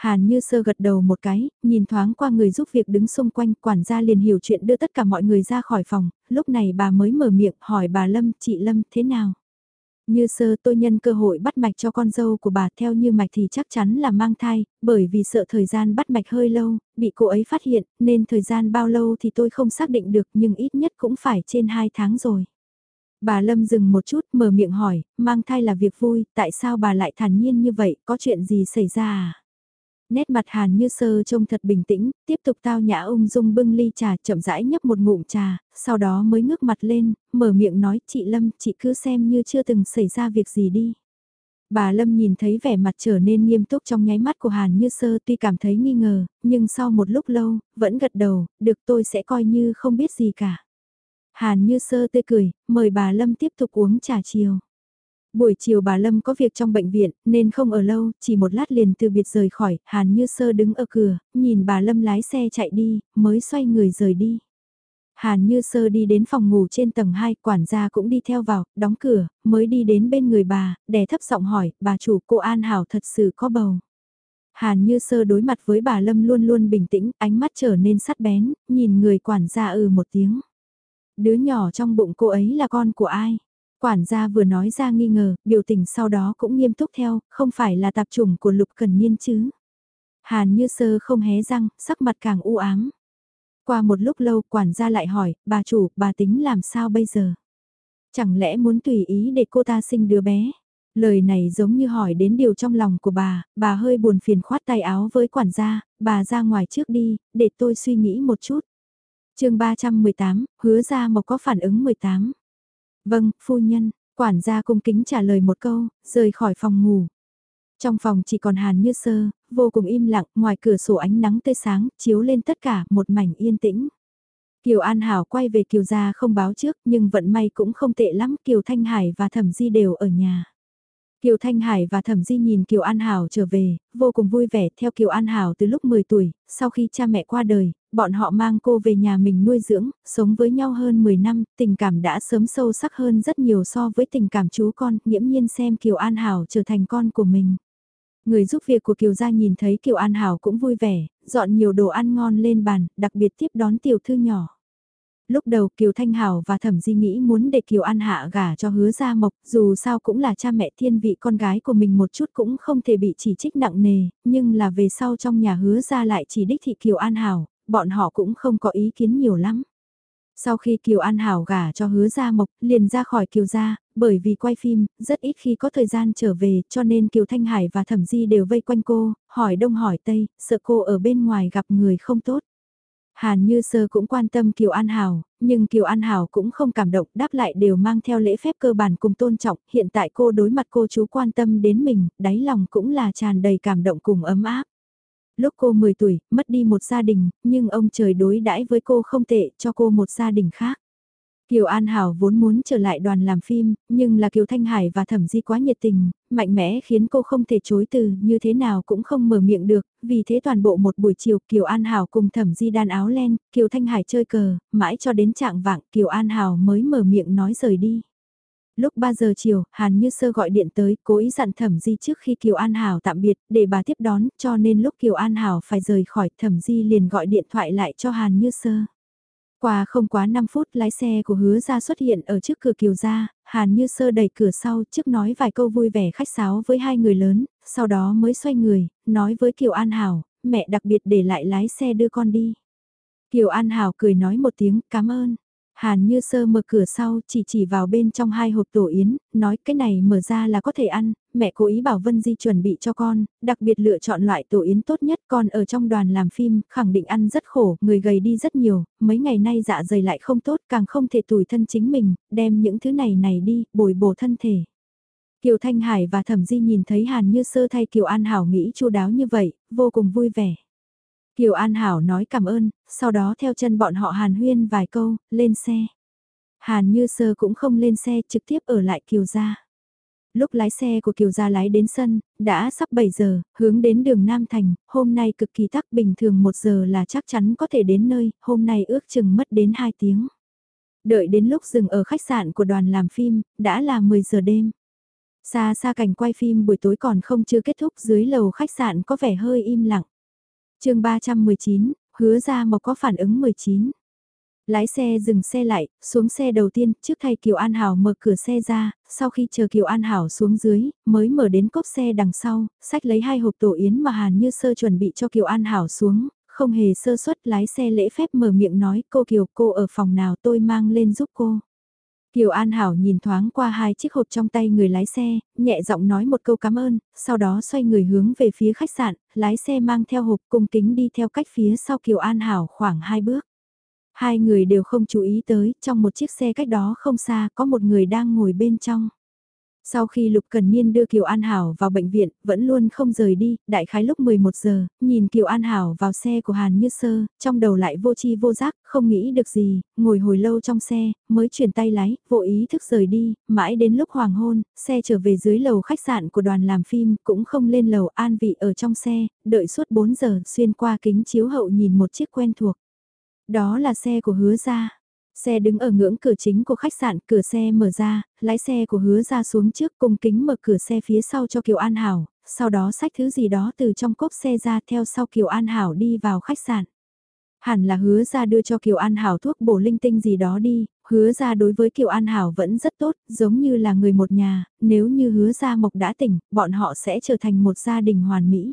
Speaker 1: Hàn như sơ gật đầu một cái, nhìn thoáng qua người giúp việc đứng xung quanh, quản gia liền hiểu chuyện đưa tất cả mọi người ra khỏi phòng, lúc này bà mới mở miệng hỏi bà Lâm, chị Lâm, thế nào? Như sơ tôi nhân cơ hội bắt mạch cho con dâu của bà theo như mạch thì chắc chắn là mang thai, bởi vì sợ thời gian bắt mạch hơi lâu, bị cô ấy phát hiện, nên thời gian bao lâu thì tôi không xác định được nhưng ít nhất cũng phải trên 2 tháng rồi. Bà Lâm dừng một chút mở miệng hỏi, mang thai là việc vui, tại sao bà lại thản nhiên như vậy, có chuyện gì xảy ra à? Nét mặt Hàn Như Sơ trông thật bình tĩnh, tiếp tục tao nhã ung dung bưng ly trà chậm rãi nhấp một ngụm trà, sau đó mới ngước mặt lên, mở miệng nói chị Lâm, chị cứ xem như chưa từng xảy ra việc gì đi. Bà Lâm nhìn thấy vẻ mặt trở nên nghiêm túc trong nháy mắt của Hàn Như Sơ tuy cảm thấy nghi ngờ, nhưng sau một lúc lâu, vẫn gật đầu, được tôi sẽ coi như không biết gì cả. Hàn Như Sơ tươi cười, mời bà Lâm tiếp tục uống trà chiều. Buổi chiều bà Lâm có việc trong bệnh viện, nên không ở lâu, chỉ một lát liền từ biệt rời khỏi, Hàn Như Sơ đứng ở cửa, nhìn bà Lâm lái xe chạy đi, mới xoay người rời đi. Hàn Như Sơ đi đến phòng ngủ trên tầng 2, quản gia cũng đi theo vào, đóng cửa, mới đi đến bên người bà, đè thấp giọng hỏi, bà chủ cô An Hảo thật sự có bầu. Hàn Như Sơ đối mặt với bà Lâm luôn luôn bình tĩnh, ánh mắt trở nên sắt bén, nhìn người quản gia ừ một tiếng. Đứa nhỏ trong bụng cô ấy là con của ai? Quản gia vừa nói ra nghi ngờ, biểu tình sau đó cũng nghiêm túc theo, không phải là tạp chủng của Lục Cần Niên chứ. Hàn như sơ không hé răng, sắc mặt càng u ám. Qua một lúc lâu quản gia lại hỏi, bà chủ, bà tính làm sao bây giờ? Chẳng lẽ muốn tùy ý để cô ta sinh đứa bé? Lời này giống như hỏi đến điều trong lòng của bà, bà hơi buồn phiền khoát tay áo với quản gia, bà ra ngoài trước đi, để tôi suy nghĩ một chút. chương 318, hứa ra mộc có phản ứng 18. Vâng, phu nhân, quản gia cung kính trả lời một câu, rời khỏi phòng ngủ. Trong phòng chỉ còn hàn như sơ, vô cùng im lặng, ngoài cửa sổ ánh nắng tươi sáng, chiếu lên tất cả, một mảnh yên tĩnh. Kiều An Hảo quay về Kiều gia không báo trước, nhưng vận may cũng không tệ lắm, Kiều Thanh Hải và Thẩm Di đều ở nhà. Kiều Thanh Hải và Thẩm Di nhìn Kiều An Hảo trở về, vô cùng vui vẻ theo Kiều An Hảo từ lúc 10 tuổi, sau khi cha mẹ qua đời, bọn họ mang cô về nhà mình nuôi dưỡng, sống với nhau hơn 10 năm, tình cảm đã sớm sâu sắc hơn rất nhiều so với tình cảm chú con, nghiễm nhiên xem Kiều An Hảo trở thành con của mình. Người giúp việc của Kiều Gia nhìn thấy Kiều An Hảo cũng vui vẻ, dọn nhiều đồ ăn ngon lên bàn, đặc biệt tiếp đón tiểu thư nhỏ. Lúc đầu Kiều Thanh Hảo và Thẩm Di nghĩ muốn để Kiều An Hạ gả cho hứa gia mộc, dù sao cũng là cha mẹ thiên vị con gái của mình một chút cũng không thể bị chỉ trích nặng nề, nhưng là về sau trong nhà hứa gia lại chỉ đích thị Kiều An Hảo, bọn họ cũng không có ý kiến nhiều lắm. Sau khi Kiều An Hảo gả cho hứa gia mộc, liền ra khỏi Kiều gia, bởi vì quay phim, rất ít khi có thời gian trở về, cho nên Kiều Thanh Hải và Thẩm Di đều vây quanh cô, hỏi đông hỏi tây, sợ cô ở bên ngoài gặp người không tốt. Hàn Như Sơ cũng quan tâm Kiều An Hảo, nhưng Kiều An Hảo cũng không cảm động, đáp lại đều mang theo lễ phép cơ bản cùng tôn trọng, hiện tại cô đối mặt cô chú quan tâm đến mình, đáy lòng cũng là tràn đầy cảm động cùng ấm áp. Lúc cô 10 tuổi, mất đi một gia đình, nhưng ông trời đối đãi với cô không tệ, cho cô một gia đình khác. Kiều An Hảo vốn muốn trở lại đoàn làm phim, nhưng là Kiều Thanh Hải và Thẩm Di quá nhiệt tình, mạnh mẽ khiến cô không thể chối từ, như thế nào cũng không mở miệng được, vì thế toàn bộ một buổi chiều Kiều An Hảo cùng Thẩm Di đan áo len, Kiều Thanh Hải chơi cờ, mãi cho đến trạng vạng Kiều An Hảo mới mở miệng nói rời đi. Lúc 3 giờ chiều, Hàn Như Sơ gọi điện tới, cố ý dặn Thẩm Di trước khi Kiều An Hảo tạm biệt, để bà tiếp đón, cho nên lúc Kiều An Hảo phải rời khỏi, Thẩm Di liền gọi điện thoại lại cho Hàn Như Sơ. Qua không quá 5 phút lái xe của hứa ra xuất hiện ở trước cửa kiều ra, Hàn Như Sơ đẩy cửa sau trước nói vài câu vui vẻ khách sáo với hai người lớn, sau đó mới xoay người, nói với Kiều An Hảo, mẹ đặc biệt để lại lái xe đưa con đi. Kiều An Hảo cười nói một tiếng cảm ơn. Hàn như sơ mở cửa sau chỉ chỉ vào bên trong hai hộp tổ yến, nói cái này mở ra là có thể ăn, mẹ cố ý bảo Vân Di chuẩn bị cho con, đặc biệt lựa chọn loại tổ yến tốt nhất con ở trong đoàn làm phim, khẳng định ăn rất khổ, người gầy đi rất nhiều, mấy ngày nay dạ dày lại không tốt, càng không thể tủi thân chính mình, đem những thứ này này đi, bồi bổ thân thể. Kiều Thanh Hải và Thẩm Di nhìn thấy Hàn Như Sơ thay Kiều An Hảo nghĩ chu đáo như vậy, vô cùng vui vẻ. Kiều An Hảo nói cảm ơn, sau đó theo chân bọn họ Hàn Huyên vài câu, lên xe. Hàn Như Sơ cũng không lên xe trực tiếp ở lại Kiều Gia. Lúc lái xe của Kiều Gia lái đến sân, đã sắp 7 giờ, hướng đến đường Nam Thành, hôm nay cực kỳ tắc bình thường 1 giờ là chắc chắn có thể đến nơi, hôm nay ước chừng mất đến 2 tiếng. Đợi đến lúc dừng ở khách sạn của đoàn làm phim, đã là 10 giờ đêm. Xa xa cảnh quay phim buổi tối còn không chưa kết thúc dưới lầu khách sạn có vẻ hơi im lặng chương 319, hứa ra mộc có phản ứng 19. Lái xe dừng xe lại, xuống xe đầu tiên, trước thay Kiều An Hảo mở cửa xe ra, sau khi chờ Kiều An Hảo xuống dưới, mới mở đến cốp xe đằng sau, sách lấy hai hộp tổ yến mà Hàn Như Sơ chuẩn bị cho Kiều An Hảo xuống, không hề sơ suất lái xe lễ phép mở miệng nói cô Kiều cô ở phòng nào tôi mang lên giúp cô. Kiều An Hảo nhìn thoáng qua hai chiếc hộp trong tay người lái xe, nhẹ giọng nói một câu cảm ơn, sau đó xoay người hướng về phía khách sạn, lái xe mang theo hộp cung kính đi theo cách phía sau Kiều An Hảo khoảng hai bước. Hai người đều không chú ý tới, trong một chiếc xe cách đó không xa có một người đang ngồi bên trong. Sau khi Lục Cần Niên đưa Kiều An Hảo vào bệnh viện, vẫn luôn không rời đi, đại khái lúc 11 giờ, nhìn Kiều An Hảo vào xe của Hàn Như Sơ, trong đầu lại vô chi vô giác, không nghĩ được gì, ngồi hồi lâu trong xe, mới chuyển tay lái, vô ý thức rời đi, mãi đến lúc hoàng hôn, xe trở về dưới lầu khách sạn của đoàn làm phim, cũng không lên lầu an vị ở trong xe, đợi suốt 4 giờ, xuyên qua kính chiếu hậu nhìn một chiếc quen thuộc. Đó là xe của hứa gia. Xe đứng ở ngưỡng cửa chính của khách sạn, cửa xe mở ra, lái xe của hứa ra xuống trước cung kính mở cửa xe phía sau cho Kiều An Hảo, sau đó xách thứ gì đó từ trong cốp xe ra theo sau Kiều An Hảo đi vào khách sạn. Hẳn là hứa ra đưa cho Kiều An Hảo thuốc bổ linh tinh gì đó đi, hứa ra đối với Kiều An Hảo vẫn rất tốt, giống như là người một nhà, nếu như hứa ra mộc đã tỉnh, bọn họ sẽ trở thành một gia đình hoàn mỹ.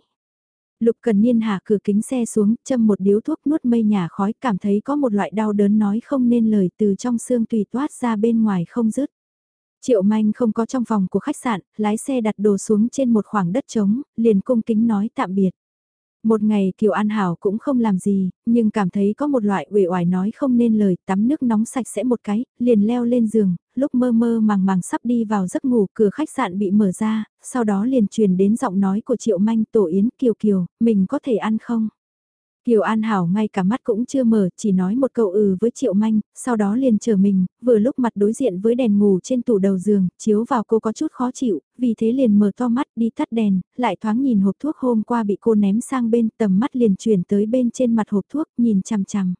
Speaker 1: Lục Cần Niên hạ cửa kính xe xuống, châm một điếu thuốc nuốt mây nhà khói, cảm thấy có một loại đau đớn nói không nên lời từ trong xương tùy toát ra bên ngoài không dứt. Triệu Manh không có trong phòng của khách sạn, lái xe đặt đồ xuống trên một khoảng đất trống, liền cung kính nói tạm biệt. Một ngày Kiều An Hảo cũng không làm gì, nhưng cảm thấy có một loại uể oải nói không nên lời, tắm nước nóng sạch sẽ một cái, liền leo lên giường, lúc mơ mơ màng màng sắp đi vào giấc ngủ, cửa khách sạn bị mở ra, sau đó liền truyền đến giọng nói của Triệu Manh Tổ Yến Kiều Kiều, mình có thể ăn không? Kiều An Hảo ngay cả mắt cũng chưa mở, chỉ nói một câu ừ với Triệu Manh, sau đó liền chờ mình, vừa lúc mặt đối diện với đèn ngủ trên tủ đầu giường, chiếu vào cô có chút khó chịu, vì thế liền mở to mắt đi tắt đèn, lại thoáng nhìn hộp thuốc hôm qua bị cô ném sang bên, tầm mắt liền chuyển tới bên trên mặt hộp thuốc, nhìn chằm chằm.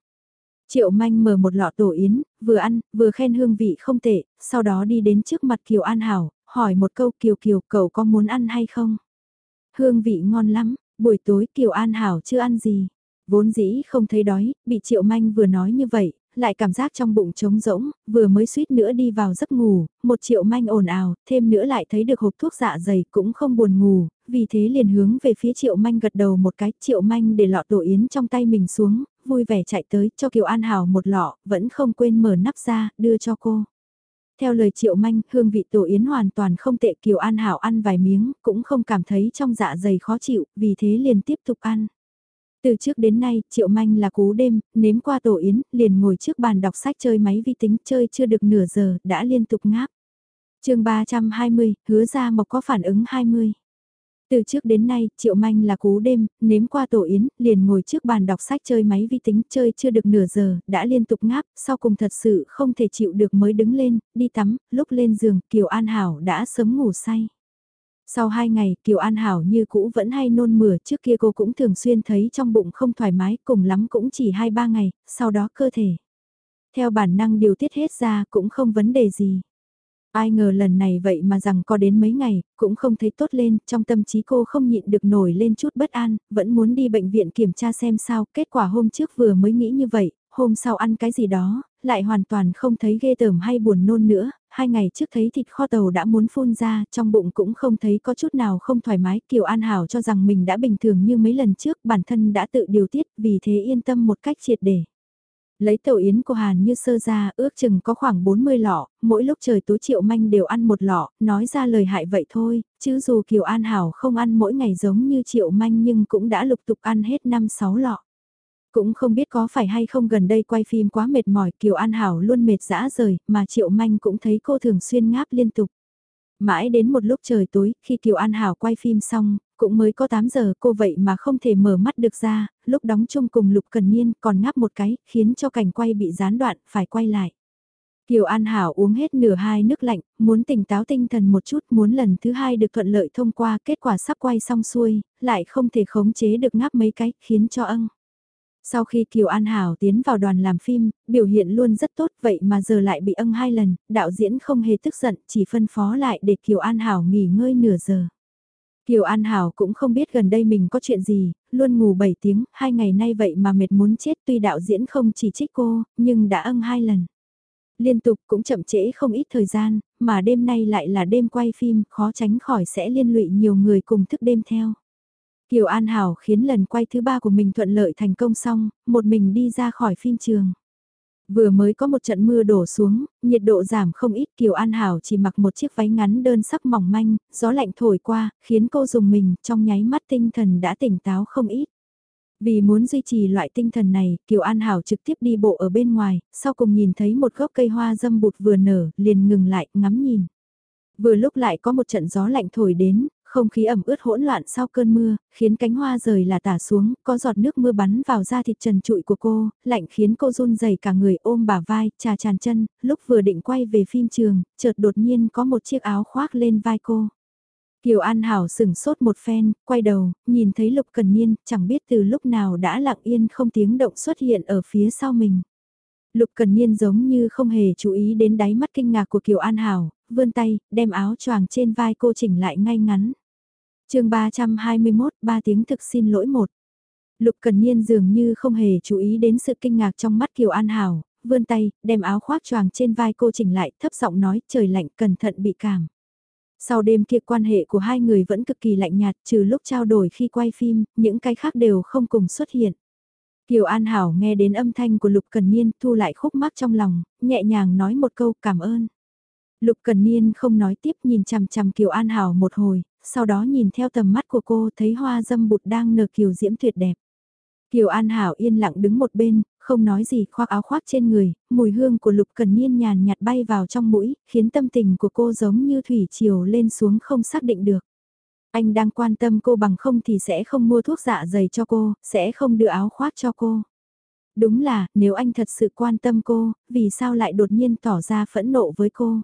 Speaker 1: Triệu Manh mở một lọ tổ yến, vừa ăn, vừa khen hương vị không tệ, sau đó đi đến trước mặt Kiều An Hảo, hỏi một câu Kiều Kiều cậu có muốn ăn hay không? Hương vị ngon lắm, buổi tối Kiều An Hảo chưa ăn gì. Vốn dĩ không thấy đói, bị Triệu Manh vừa nói như vậy, lại cảm giác trong bụng trống rỗng, vừa mới suýt nữa đi vào giấc ngủ, một Triệu Manh ồn ào, thêm nữa lại thấy được hộp thuốc dạ dày cũng không buồn ngủ, vì thế liền hướng về phía Triệu Manh gật đầu một cái, Triệu Manh để lọ tổ yến trong tay mình xuống, vui vẻ chạy tới cho Kiều An Hảo một lọ, vẫn không quên mở nắp ra, đưa cho cô. Theo lời Triệu Manh, hương vị tổ yến hoàn toàn không tệ Kiều An Hảo ăn vài miếng, cũng không cảm thấy trong dạ dày khó chịu, vì thế liền tiếp tục ăn. Từ trước đến nay, Triệu Manh là cú đêm, nếm qua tổ yến, liền ngồi trước bàn đọc sách chơi máy vi tính chơi chưa được nửa giờ, đã liên tục ngáp. chương 320, hứa ra mộc có phản ứng 20. Từ trước đến nay, Triệu Manh là cú đêm, nếm qua tổ yến, liền ngồi trước bàn đọc sách chơi máy vi tính chơi chưa được nửa giờ, đã liên tục ngáp, sau cùng thật sự không thể chịu được mới đứng lên, đi tắm, lúc lên giường, Kiều An Hảo đã sớm ngủ say. Sau hai ngày, Kiều An Hảo như cũ vẫn hay nôn mửa trước kia cô cũng thường xuyên thấy trong bụng không thoải mái, cùng lắm cũng chỉ hai ba ngày, sau đó cơ thể. Theo bản năng điều tiết hết ra cũng không vấn đề gì. Ai ngờ lần này vậy mà rằng có đến mấy ngày, cũng không thấy tốt lên, trong tâm trí cô không nhịn được nổi lên chút bất an, vẫn muốn đi bệnh viện kiểm tra xem sao, kết quả hôm trước vừa mới nghĩ như vậy, hôm sau ăn cái gì đó, lại hoàn toàn không thấy ghê tởm hay buồn nôn nữa, hai ngày trước thấy thịt kho tàu đã muốn phun ra, trong bụng cũng không thấy có chút nào không thoải mái, Kiều An Hảo cho rằng mình đã bình thường như mấy lần trước, bản thân đã tự điều tiết, vì thế yên tâm một cách triệt để. Lấy tàu yến của Hàn như sơ ra, ước chừng có khoảng 40 lọ, mỗi lúc trời tối triệu manh đều ăn một lọ, nói ra lời hại vậy thôi, chứ dù Kiều An Hảo không ăn mỗi ngày giống như triệu manh nhưng cũng đã lục tục ăn hết 5-6 lọ. Cũng không biết có phải hay không gần đây quay phim quá mệt mỏi Kiều An Hảo luôn mệt dã rời mà Triệu Manh cũng thấy cô thường xuyên ngáp liên tục. Mãi đến một lúc trời tối khi Kiều An Hảo quay phim xong, cũng mới có 8 giờ cô vậy mà không thể mở mắt được ra, lúc đóng chung cùng Lục Cần Niên còn ngáp một cái khiến cho cảnh quay bị gián đoạn phải quay lại. Kiều An Hảo uống hết nửa hai nước lạnh, muốn tỉnh táo tinh thần một chút, muốn lần thứ hai được thuận lợi thông qua kết quả sắp quay xong xuôi, lại không thể khống chế được ngáp mấy cái, khiến cho âng. Sau khi Kiều An Hảo tiến vào đoàn làm phim, biểu hiện luôn rất tốt vậy mà giờ lại bị âng hai lần, đạo diễn không hề tức giận, chỉ phân phó lại để Kiều An Hảo nghỉ ngơi nửa giờ. Kiều An Hảo cũng không biết gần đây mình có chuyện gì, luôn ngủ 7 tiếng, hai ngày nay vậy mà mệt muốn chết tuy đạo diễn không chỉ trích cô, nhưng đã âng hai lần. Liên tục cũng chậm trễ không ít thời gian, mà đêm nay lại là đêm quay phim, khó tránh khỏi sẽ liên lụy nhiều người cùng thức đêm theo. Kiều An Hảo khiến lần quay thứ ba của mình thuận lợi thành công xong, một mình đi ra khỏi phim trường. Vừa mới có một trận mưa đổ xuống, nhiệt độ giảm không ít Kiều An Hảo chỉ mặc một chiếc váy ngắn đơn sắc mỏng manh, gió lạnh thổi qua, khiến cô dùng mình trong nháy mắt tinh thần đã tỉnh táo không ít. Vì muốn duy trì loại tinh thần này, Kiều An Hảo trực tiếp đi bộ ở bên ngoài, sau cùng nhìn thấy một gốc cây hoa dâm bụt vừa nở, liền ngừng lại, ngắm nhìn. Vừa lúc lại có một trận gió lạnh thổi đến, không khí ẩm ướt hỗn loạn sau cơn mưa, khiến cánh hoa rời là tả xuống, có giọt nước mưa bắn vào da thịt trần trụi của cô, lạnh khiến cô run rẩy cả người ôm bả vai, trà tràn chân, lúc vừa định quay về phim trường, chợt đột nhiên có một chiếc áo khoác lên vai cô. Kiều An Hảo sửng sốt một phen, quay đầu, nhìn thấy Lục Cần Niên, chẳng biết từ lúc nào đã lặng yên không tiếng động xuất hiện ở phía sau mình. Lục Cần Niên giống như không hề chú ý đến đáy mắt kinh ngạc của Kiều An Hảo, vươn tay, đem áo choàng trên vai cô chỉnh lại ngay ngắn. chương 321, ba tiếng thực xin lỗi một. Lục Cần Niên dường như không hề chú ý đến sự kinh ngạc trong mắt Kiều An Hảo, vươn tay, đem áo khoác choàng trên vai cô chỉnh lại, thấp giọng nói trời lạnh cẩn thận bị cảm. Sau đêm kia quan hệ của hai người vẫn cực kỳ lạnh nhạt trừ lúc trao đổi khi quay phim, những cái khác đều không cùng xuất hiện. Kiều An Hảo nghe đến âm thanh của Lục Cần Niên thu lại khúc mắc trong lòng, nhẹ nhàng nói một câu cảm ơn. Lục Cần Niên không nói tiếp nhìn chằm chằm Kiều An Hảo một hồi, sau đó nhìn theo tầm mắt của cô thấy hoa dâm bụt đang nở kiều diễm tuyệt đẹp. Kiều An Hảo yên lặng đứng một bên, không nói gì khoác áo khoác trên người, mùi hương của Lục Cần Niên nhàn nhạt bay vào trong mũi, khiến tâm tình của cô giống như thủy chiều lên xuống không xác định được. Anh đang quan tâm cô bằng không thì sẽ không mua thuốc dạ dày cho cô, sẽ không đưa áo khoác cho cô. Đúng là, nếu anh thật sự quan tâm cô, vì sao lại đột nhiên tỏ ra phẫn nộ với cô?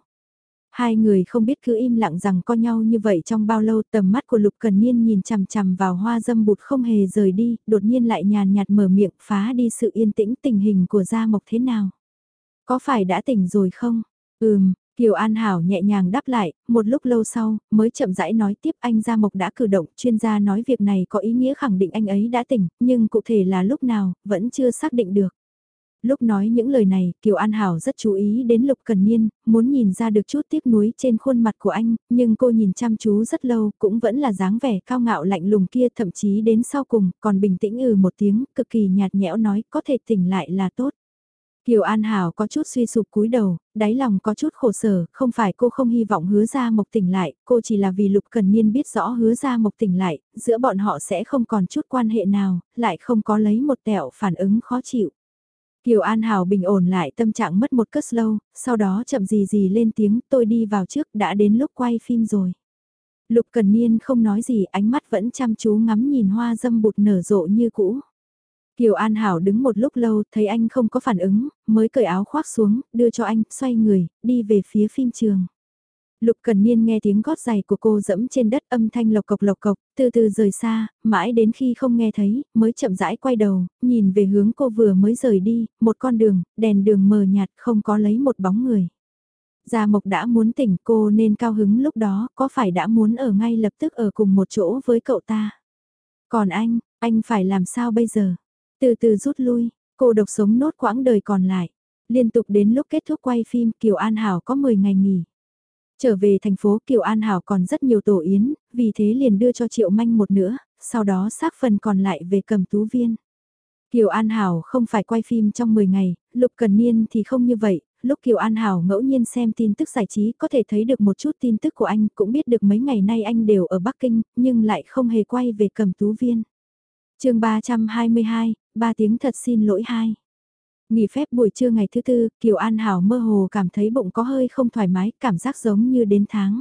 Speaker 1: Hai người không biết cứ im lặng rằng co nhau như vậy trong bao lâu tầm mắt của Lục Cần Niên nhìn chằm chằm vào hoa dâm bụt không hề rời đi, đột nhiên lại nhàn nhạt mở miệng phá đi sự yên tĩnh tình hình của Gia Mộc thế nào. Có phải đã tỉnh rồi không? Ừm, Kiều An Hảo nhẹ nhàng đáp lại, một lúc lâu sau, mới chậm rãi nói tiếp anh Gia Mộc đã cử động, chuyên gia nói việc này có ý nghĩa khẳng định anh ấy đã tỉnh, nhưng cụ thể là lúc nào, vẫn chưa xác định được. Lúc nói những lời này, Kiều An Hảo rất chú ý đến Lục Cần Niên, muốn nhìn ra được chút tiếc nuối trên khuôn mặt của anh, nhưng cô nhìn chăm chú rất lâu, cũng vẫn là dáng vẻ cao ngạo lạnh lùng kia thậm chí đến sau cùng, còn bình tĩnh ừ một tiếng, cực kỳ nhạt nhẽo nói có thể tỉnh lại là tốt. Kiều An Hảo có chút suy sụp cúi đầu, đáy lòng có chút khổ sở, không phải cô không hy vọng hứa ra mộc tỉnh lại, cô chỉ là vì Lục Cần Niên biết rõ hứa ra mộc tỉnh lại, giữa bọn họ sẽ không còn chút quan hệ nào, lại không có lấy một tẹo phản ứng khó chịu. Kiều An Hảo bình ổn lại tâm trạng mất một cất lâu, sau đó chậm gì gì lên tiếng tôi đi vào trước đã đến lúc quay phim rồi. Lục Cần Niên không nói gì ánh mắt vẫn chăm chú ngắm nhìn hoa dâm bụt nở rộ như cũ. Kiều An Hảo đứng một lúc lâu thấy anh không có phản ứng, mới cởi áo khoác xuống, đưa cho anh, xoay người, đi về phía phim trường. Lục Cần Niên nghe tiếng gót giày của cô dẫm trên đất âm thanh lộc cộc lộc cộc, từ từ rời xa, mãi đến khi không nghe thấy, mới chậm rãi quay đầu, nhìn về hướng cô vừa mới rời đi, một con đường, đèn đường mờ nhạt không có lấy một bóng người. Gia Mộc đã muốn tỉnh cô nên cao hứng lúc đó, có phải đã muốn ở ngay lập tức ở cùng một chỗ với cậu ta? Còn anh, anh phải làm sao bây giờ? Từ từ rút lui, cô độc sống nốt quãng đời còn lại. Liên tục đến lúc kết thúc quay phim Kiều An Hảo có 10 ngày nghỉ. Trở về thành phố Kiều An Hảo còn rất nhiều tổ yến, vì thế liền đưa cho Triệu Manh một nữa, sau đó xác phần còn lại về cầm tú viên. Kiều An Hảo không phải quay phim trong 10 ngày, Lục Cần Niên thì không như vậy, lúc Kiều An Hảo ngẫu nhiên xem tin tức giải trí có thể thấy được một chút tin tức của anh, cũng biết được mấy ngày nay anh đều ở Bắc Kinh, nhưng lại không hề quay về cầm tú viên. chương 322, ba tiếng thật xin lỗi hai. Nghỉ phép buổi trưa ngày thứ tư, Kiều An Hảo mơ hồ cảm thấy bụng có hơi không thoải mái, cảm giác giống như đến tháng.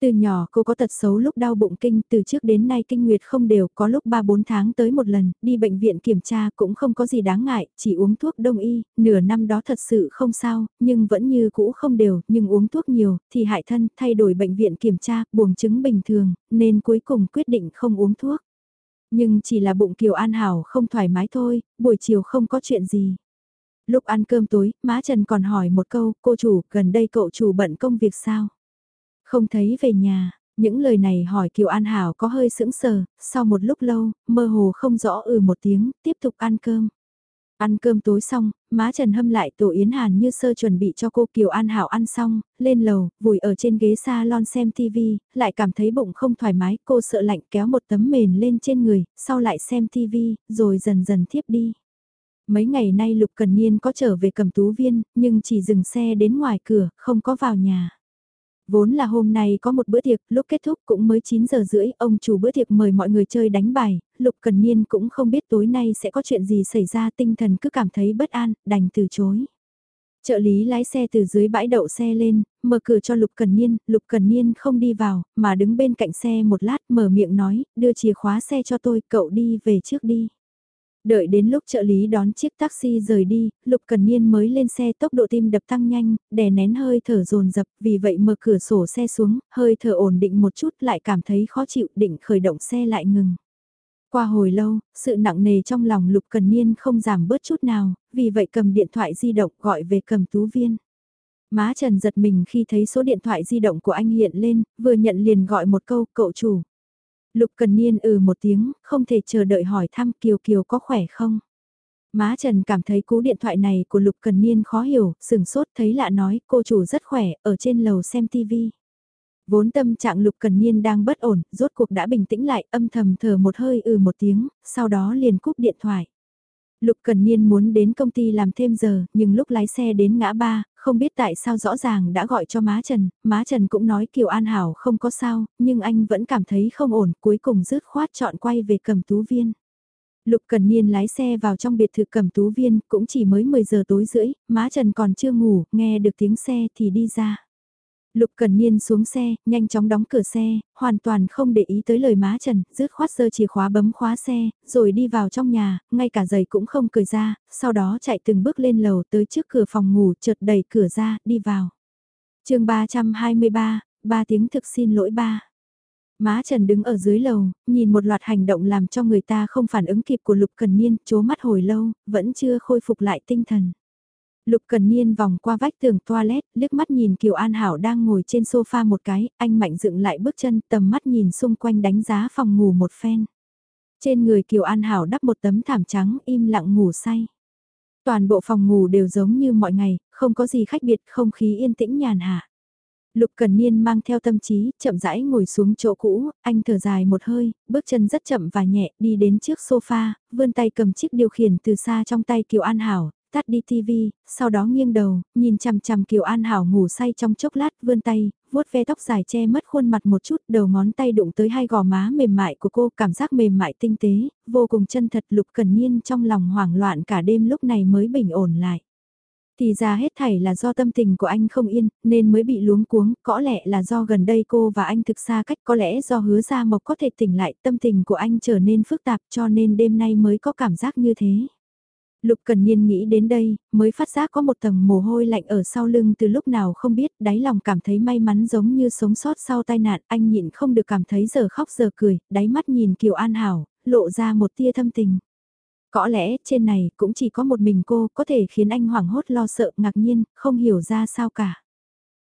Speaker 1: Từ nhỏ cô có tật xấu lúc đau bụng kinh, từ trước đến nay kinh nguyệt không đều, có lúc 3-4 tháng tới một lần, đi bệnh viện kiểm tra cũng không có gì đáng ngại, chỉ uống thuốc đông y, nửa năm đó thật sự không sao, nhưng vẫn như cũ không đều, nhưng uống thuốc nhiều, thì hại thân, thay đổi bệnh viện kiểm tra, buồng chứng bình thường, nên cuối cùng quyết định không uống thuốc. Nhưng chỉ là bụng Kiều An Hảo không thoải mái thôi, buổi chiều không có chuyện gì. Lúc ăn cơm tối, má Trần còn hỏi một câu, cô chủ, gần đây cậu chủ bận công việc sao? Không thấy về nhà, những lời này hỏi Kiều An Hảo có hơi sững sờ, sau một lúc lâu, mơ hồ không rõ ừ một tiếng, tiếp tục ăn cơm. Ăn cơm tối xong, má Trần hâm lại tổ yến hàn như sơ chuẩn bị cho cô Kiều An Hảo ăn xong, lên lầu, vùi ở trên ghế salon xem TV, lại cảm thấy bụng không thoải mái, cô sợ lạnh kéo một tấm mền lên trên người, sau lại xem TV, rồi dần dần thiếp đi. Mấy ngày nay Lục Cần Niên có trở về cầm tú viên, nhưng chỉ dừng xe đến ngoài cửa, không có vào nhà. Vốn là hôm nay có một bữa tiệc, lúc kết thúc cũng mới 9 giờ rưỡi, ông chủ bữa tiệc mời mọi người chơi đánh bài, Lục Cần Niên cũng không biết tối nay sẽ có chuyện gì xảy ra tinh thần cứ cảm thấy bất an, đành từ chối. Trợ lý lái xe từ dưới bãi đậu xe lên, mở cửa cho Lục Cần Niên, Lục Cần Niên không đi vào, mà đứng bên cạnh xe một lát mở miệng nói, đưa chìa khóa xe cho tôi, cậu đi về trước đi. Đợi đến lúc trợ lý đón chiếc taxi rời đi, Lục Cần Niên mới lên xe tốc độ tim đập tăng nhanh, đè nén hơi thở dồn dập, vì vậy mở cửa sổ xe xuống, hơi thở ổn định một chút lại cảm thấy khó chịu định khởi động xe lại ngừng. Qua hồi lâu, sự nặng nề trong lòng Lục Cần Niên không giảm bớt chút nào, vì vậy cầm điện thoại di động gọi về cầm tú viên. Má Trần giật mình khi thấy số điện thoại di động của anh hiện lên, vừa nhận liền gọi một câu cậu chủ. Lục Cần Niên ừ một tiếng, không thể chờ đợi hỏi thăm Kiều Kiều có khỏe không. Má Trần cảm thấy cú điện thoại này của Lục Cần Niên khó hiểu, sừng sốt thấy lạ nói cô chủ rất khỏe, ở trên lầu xem TV. Vốn tâm trạng Lục Cần Niên đang bất ổn, rốt cuộc đã bình tĩnh lại, âm thầm thở một hơi ừ một tiếng, sau đó liền cúp điện thoại. Lục Cần Niên muốn đến công ty làm thêm giờ, nhưng lúc lái xe đến ngã ba, không biết tại sao rõ ràng đã gọi cho má Trần, má Trần cũng nói Kiều An Hảo không có sao, nhưng anh vẫn cảm thấy không ổn, cuối cùng rứt khoát chọn quay về cầm tú viên. Lục Cần Niên lái xe vào trong biệt thự cầm tú viên, cũng chỉ mới 10 giờ tối rưỡi, má Trần còn chưa ngủ, nghe được tiếng xe thì đi ra. Lục Cần Niên xuống xe, nhanh chóng đóng cửa xe, hoàn toàn không để ý tới lời má Trần, rứt khoát sơ chìa khóa bấm khóa xe, rồi đi vào trong nhà, ngay cả giày cũng không cởi ra, sau đó chạy từng bước lên lầu tới trước cửa phòng ngủ, chợt đẩy cửa ra, đi vào. chương 323, ba tiếng thực xin lỗi ba. Má Trần đứng ở dưới lầu, nhìn một loạt hành động làm cho người ta không phản ứng kịp của Lục Cần Niên, chố mắt hồi lâu, vẫn chưa khôi phục lại tinh thần. Lục Cần Niên vòng qua vách tường toilet, liếc mắt nhìn Kiều An Hảo đang ngồi trên sofa một cái, anh mạnh dựng lại bước chân tầm mắt nhìn xung quanh đánh giá phòng ngủ một phen. Trên người Kiều An Hảo đắp một tấm thảm trắng im lặng ngủ say. Toàn bộ phòng ngủ đều giống như mọi ngày, không có gì khách biệt, không khí yên tĩnh nhàn hạ. Lục Cần Niên mang theo tâm trí, chậm rãi ngồi xuống chỗ cũ, anh thở dài một hơi, bước chân rất chậm và nhẹ, đi đến trước sofa, vươn tay cầm chiếc điều khiển từ xa trong tay Kiều An Hảo, tắt đi TV, sau đó nghiêng đầu, nhìn chằm chằm Kiều An Hảo ngủ say trong chốc lát, vươn tay, vuốt ve tóc dài che mất khuôn mặt một chút, đầu ngón tay đụng tới hai gò má mềm mại của cô, cảm giác mềm mại tinh tế, vô cùng chân thật lục cần nhiên trong lòng hoảng loạn cả đêm lúc này mới bình ổn lại. Thì ra hết thảy là do tâm tình của anh không yên, nên mới bị luống cuống, có lẽ là do gần đây cô và anh thực xa cách, có lẽ do hứa ra mộc có thể tỉnh lại, tâm tình của anh trở nên phức tạp cho nên đêm nay mới có cảm giác như thế. Lục Cần Niên nghĩ đến đây, mới phát giác có một tầng mồ hôi lạnh ở sau lưng từ lúc nào không biết, đáy lòng cảm thấy may mắn giống như sống sót sau tai nạn, anh nhịn không được cảm thấy giờ khóc giờ cười, đáy mắt nhìn Kiều An Hảo, lộ ra một tia thâm tình. Có lẽ trên này cũng chỉ có một mình cô có thể khiến anh hoảng hốt lo sợ ngạc nhiên, không hiểu ra sao cả.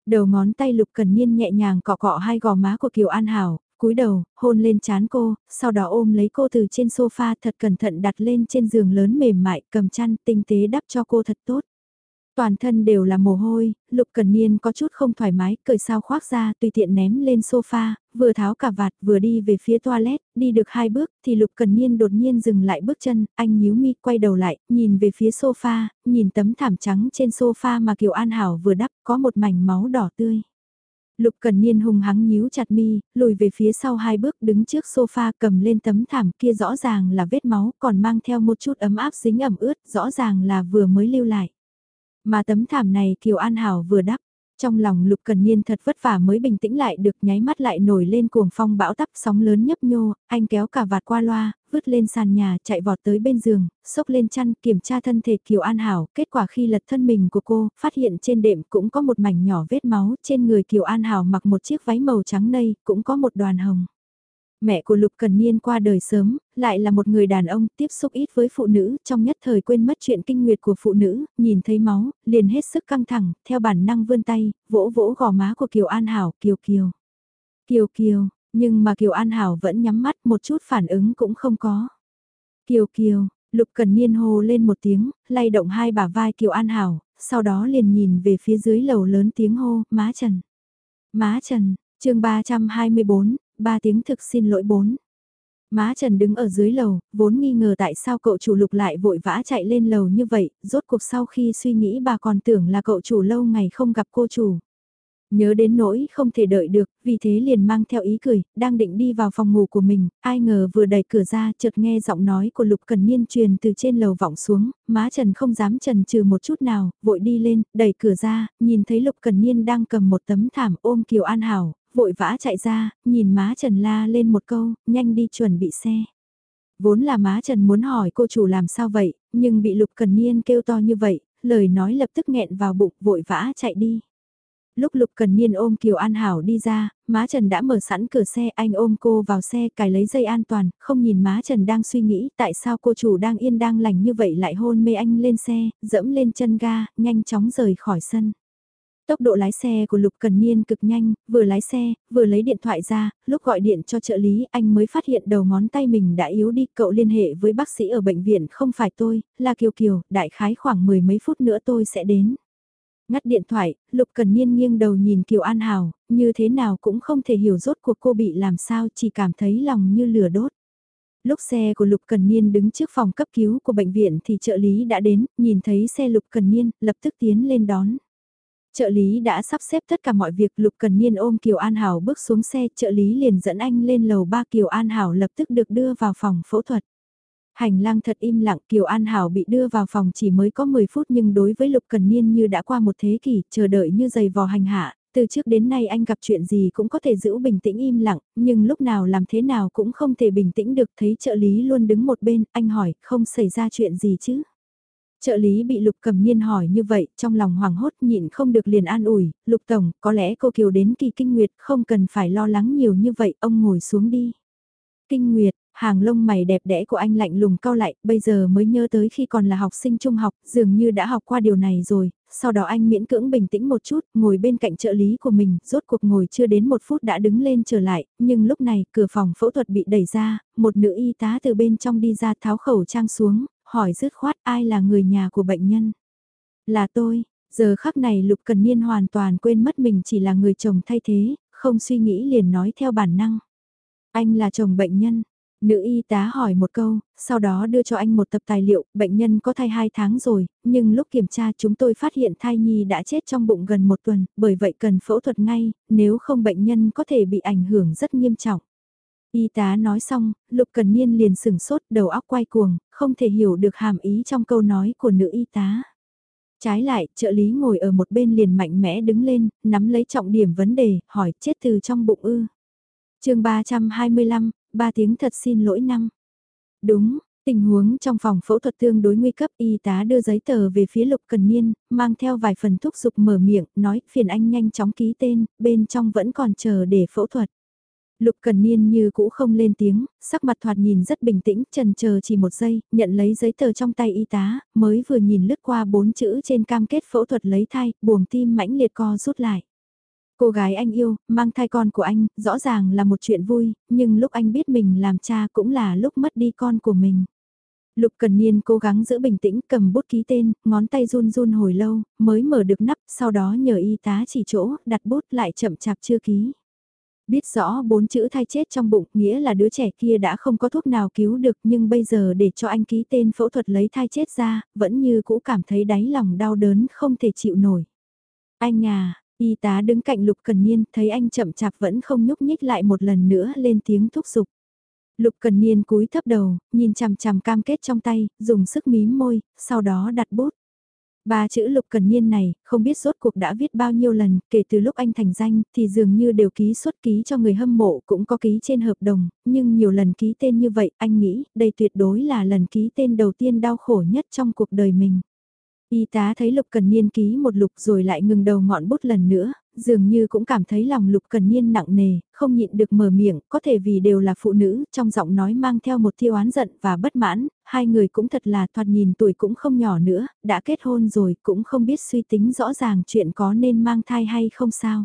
Speaker 1: Đầu ngón tay Lục Cần Niên nhẹ nhàng cọ cọ hai gò má của Kiều An Hảo, cúi đầu, hôn lên chán cô, sau đó ôm lấy cô từ trên sofa thật cẩn thận đặt lên trên giường lớn mềm mại, cầm chăn tinh tế đắp cho cô thật tốt. Toàn thân đều là mồ hôi, Lục Cần Niên có chút không thoải mái, cởi sao khoác ra, tùy tiện ném lên sofa, vừa tháo cả vạt, vừa đi về phía toilet, đi được hai bước, thì Lục Cần Niên đột nhiên dừng lại bước chân, anh nhíu mi, quay đầu lại, nhìn về phía sofa, nhìn tấm thảm trắng trên sofa mà Kiều An Hảo vừa đắp, có một mảnh máu đỏ tươi. Lục Cần Niên hung hắng nhíu chặt mi, lùi về phía sau hai bước đứng trước sofa cầm lên tấm thảm kia rõ ràng là vết máu còn mang theo một chút ấm áp dính ẩm ướt rõ ràng là vừa mới lưu lại. Mà tấm thảm này Kiều An Hảo vừa đắp, trong lòng Lục Cần Niên thật vất vả mới bình tĩnh lại được nháy mắt lại nổi lên cuồng phong bão tắp sóng lớn nhấp nhô, anh kéo cả vạt qua loa, vứt lên sàn nhà chạy vọt tới bên giường, xốc lên chăn kiểm tra thân thể Kiều An Hảo, kết quả khi lật thân mình của cô, phát hiện trên đệm cũng có một mảnh nhỏ vết máu, trên người Kiều An Hảo mặc một chiếc váy màu trắng nây, cũng có một đoàn hồng. Mẹ của Lục Cần Niên qua đời sớm, lại là một người đàn ông tiếp xúc ít với phụ nữ, trong nhất thời quên mất chuyện kinh nguyệt của phụ nữ, nhìn thấy máu, liền hết sức căng thẳng, theo bản năng vươn tay, vỗ vỗ gò má của Kiều An Hảo, Kiều Kiều. Kiều Kiều, nhưng mà Kiều An Hảo vẫn nhắm mắt một chút phản ứng cũng không có. Kiều Kiều, Lục Cần Niên hô lên một tiếng, lay động hai bả vai Kiều An Hảo, sau đó liền nhìn về phía dưới lầu lớn tiếng hô, má Trần. Má Trần, chương 324, ba tiếng thực xin lỗi bốn. Má Trần đứng ở dưới lầu, vốn nghi ngờ tại sao cậu chủ lục lại vội vã chạy lên lầu như vậy, rốt cuộc sau khi suy nghĩ bà còn tưởng là cậu chủ lâu ngày không gặp cô chủ. Nhớ đến nỗi không thể đợi được, vì thế liền mang theo ý cười, đang định đi vào phòng ngủ của mình, ai ngờ vừa đẩy cửa ra chợt nghe giọng nói của Lục Cần Niên truyền từ trên lầu vọng xuống, má Trần không dám trần trừ một chút nào, vội đi lên, đẩy cửa ra, nhìn thấy Lục Cần Niên đang cầm một tấm thảm ôm Kiều An Hảo, vội vã chạy ra, nhìn má Trần la lên một câu, nhanh đi chuẩn bị xe. Vốn là má Trần muốn hỏi cô chủ làm sao vậy, nhưng bị Lục Cần Niên kêu to như vậy, lời nói lập tức nghẹn vào bụng vội vã chạy đi. Lúc Lục Cần Niên ôm Kiều An Hảo đi ra, má Trần đã mở sẵn cửa xe, anh ôm cô vào xe cài lấy dây an toàn, không nhìn má Trần đang suy nghĩ tại sao cô chủ đang yên đang lành như vậy lại hôn mê anh lên xe, dẫm lên chân ga, nhanh chóng rời khỏi sân. Tốc độ lái xe của Lục Cần Niên cực nhanh, vừa lái xe, vừa lấy điện thoại ra, lúc gọi điện cho trợ lý anh mới phát hiện đầu ngón tay mình đã yếu đi. Cậu liên hệ với bác sĩ ở bệnh viện không phải tôi, là Kiều Kiều, đại khái khoảng mười mấy phút nữa tôi sẽ đến. Ngắt điện thoại, Lục Cần Niên nghiêng đầu nhìn Kiều An Hảo, như thế nào cũng không thể hiểu rốt cuộc cô bị làm sao chỉ cảm thấy lòng như lửa đốt. Lúc xe của Lục Cần Niên đứng trước phòng cấp cứu của bệnh viện thì trợ lý đã đến, nhìn thấy xe Lục Cần Niên, lập tức tiến lên đón. Trợ lý đã sắp xếp tất cả mọi việc Lục Cần Niên ôm Kiều An Hảo bước xuống xe, trợ lý liền dẫn anh lên lầu ba Kiều An Hảo lập tức được đưa vào phòng phẫu thuật. Hành lang thật im lặng Kiều An Hảo bị đưa vào phòng chỉ mới có 10 phút nhưng đối với Lục Cần Niên như đã qua một thế kỷ, chờ đợi như giày vò hành hạ, từ trước đến nay anh gặp chuyện gì cũng có thể giữ bình tĩnh im lặng, nhưng lúc nào làm thế nào cũng không thể bình tĩnh được thấy trợ lý luôn đứng một bên, anh hỏi không xảy ra chuyện gì chứ. Trợ lý bị Lục Cầm Niên hỏi như vậy, trong lòng hoảng hốt nhịn không được liền an ủi, Lục Tổng, có lẽ cô Kiều đến kỳ kinh nguyệt không cần phải lo lắng nhiều như vậy, ông ngồi xuống đi. Kinh nguyệt, hàng lông mày đẹp đẽ của anh lạnh lùng cao lại, bây giờ mới nhớ tới khi còn là học sinh trung học, dường như đã học qua điều này rồi, sau đó anh miễn cưỡng bình tĩnh một chút, ngồi bên cạnh trợ lý của mình, rốt cuộc ngồi chưa đến một phút đã đứng lên trở lại, nhưng lúc này cửa phòng phẫu thuật bị đẩy ra, một nữ y tá từ bên trong đi ra tháo khẩu trang xuống, hỏi dứt khoát ai là người nhà của bệnh nhân. Là tôi, giờ khắc này Lục Cần Niên hoàn toàn quên mất mình chỉ là người chồng thay thế, không suy nghĩ liền nói theo bản năng. Anh là chồng bệnh nhân. Nữ y tá hỏi một câu, sau đó đưa cho anh một tập tài liệu, bệnh nhân có thai 2 tháng rồi, nhưng lúc kiểm tra chúng tôi phát hiện thai nhi đã chết trong bụng gần một tuần, bởi vậy cần phẫu thuật ngay, nếu không bệnh nhân có thể bị ảnh hưởng rất nghiêm trọng. Y tá nói xong, Lục Cần Niên liền sửng sốt đầu óc quay cuồng, không thể hiểu được hàm ý trong câu nói của nữ y tá. Trái lại, trợ lý ngồi ở một bên liền mạnh mẽ đứng lên, nắm lấy trọng điểm vấn đề, hỏi chết từ trong bụng ư. chương 325, ba tiếng thật xin lỗi năm. Đúng, tình huống trong phòng phẫu thuật tương đối nguy cấp y tá đưa giấy tờ về phía Lục Cần Niên, mang theo vài phần thúc giục mở miệng, nói phiền anh nhanh chóng ký tên, bên trong vẫn còn chờ để phẫu thuật. Lục Cần Niên như cũ không lên tiếng, sắc mặt thoạt nhìn rất bình tĩnh, trần chờ chỉ một giây, nhận lấy giấy tờ trong tay y tá, mới vừa nhìn lướt qua bốn chữ trên cam kết phẫu thuật lấy thai, buồng tim mãnh liệt co rút lại. Cô gái anh yêu, mang thai con của anh, rõ ràng là một chuyện vui, nhưng lúc anh biết mình làm cha cũng là lúc mất đi con của mình. Lục Cần Niên cố gắng giữ bình tĩnh cầm bút ký tên, ngón tay run run hồi lâu, mới mở được nắp, sau đó nhờ y tá chỉ chỗ, đặt bút lại chậm chạp chưa ký. Biết rõ bốn chữ thai chết trong bụng nghĩa là đứa trẻ kia đã không có thuốc nào cứu được nhưng bây giờ để cho anh ký tên phẫu thuật lấy thai chết ra, vẫn như cũ cảm thấy đáy lòng đau đớn không thể chịu nổi. Anh à, y tá đứng cạnh Lục Cần Niên thấy anh chậm chạp vẫn không nhúc nhích lại một lần nữa lên tiếng thúc giục. Lục Cần Niên cúi thấp đầu, nhìn chằm chằm cam kết trong tay, dùng sức mím môi, sau đó đặt bút. Ba chữ lục cần niên này, không biết rốt cuộc đã viết bao nhiêu lần, kể từ lúc anh thành danh, thì dường như đều ký xuất ký cho người hâm mộ cũng có ký trên hợp đồng, nhưng nhiều lần ký tên như vậy, anh nghĩ, đây tuyệt đối là lần ký tên đầu tiên đau khổ nhất trong cuộc đời mình. Y tá thấy lục cần niên ký một lục rồi lại ngừng đầu ngọn bút lần nữa, dường như cũng cảm thấy lòng lục cần niên nặng nề, không nhịn được mở miệng, có thể vì đều là phụ nữ, trong giọng nói mang theo một thiêu oán giận và bất mãn, hai người cũng thật là thoạt nhìn tuổi cũng không nhỏ nữa, đã kết hôn rồi cũng không biết suy tính rõ ràng chuyện có nên mang thai hay không sao.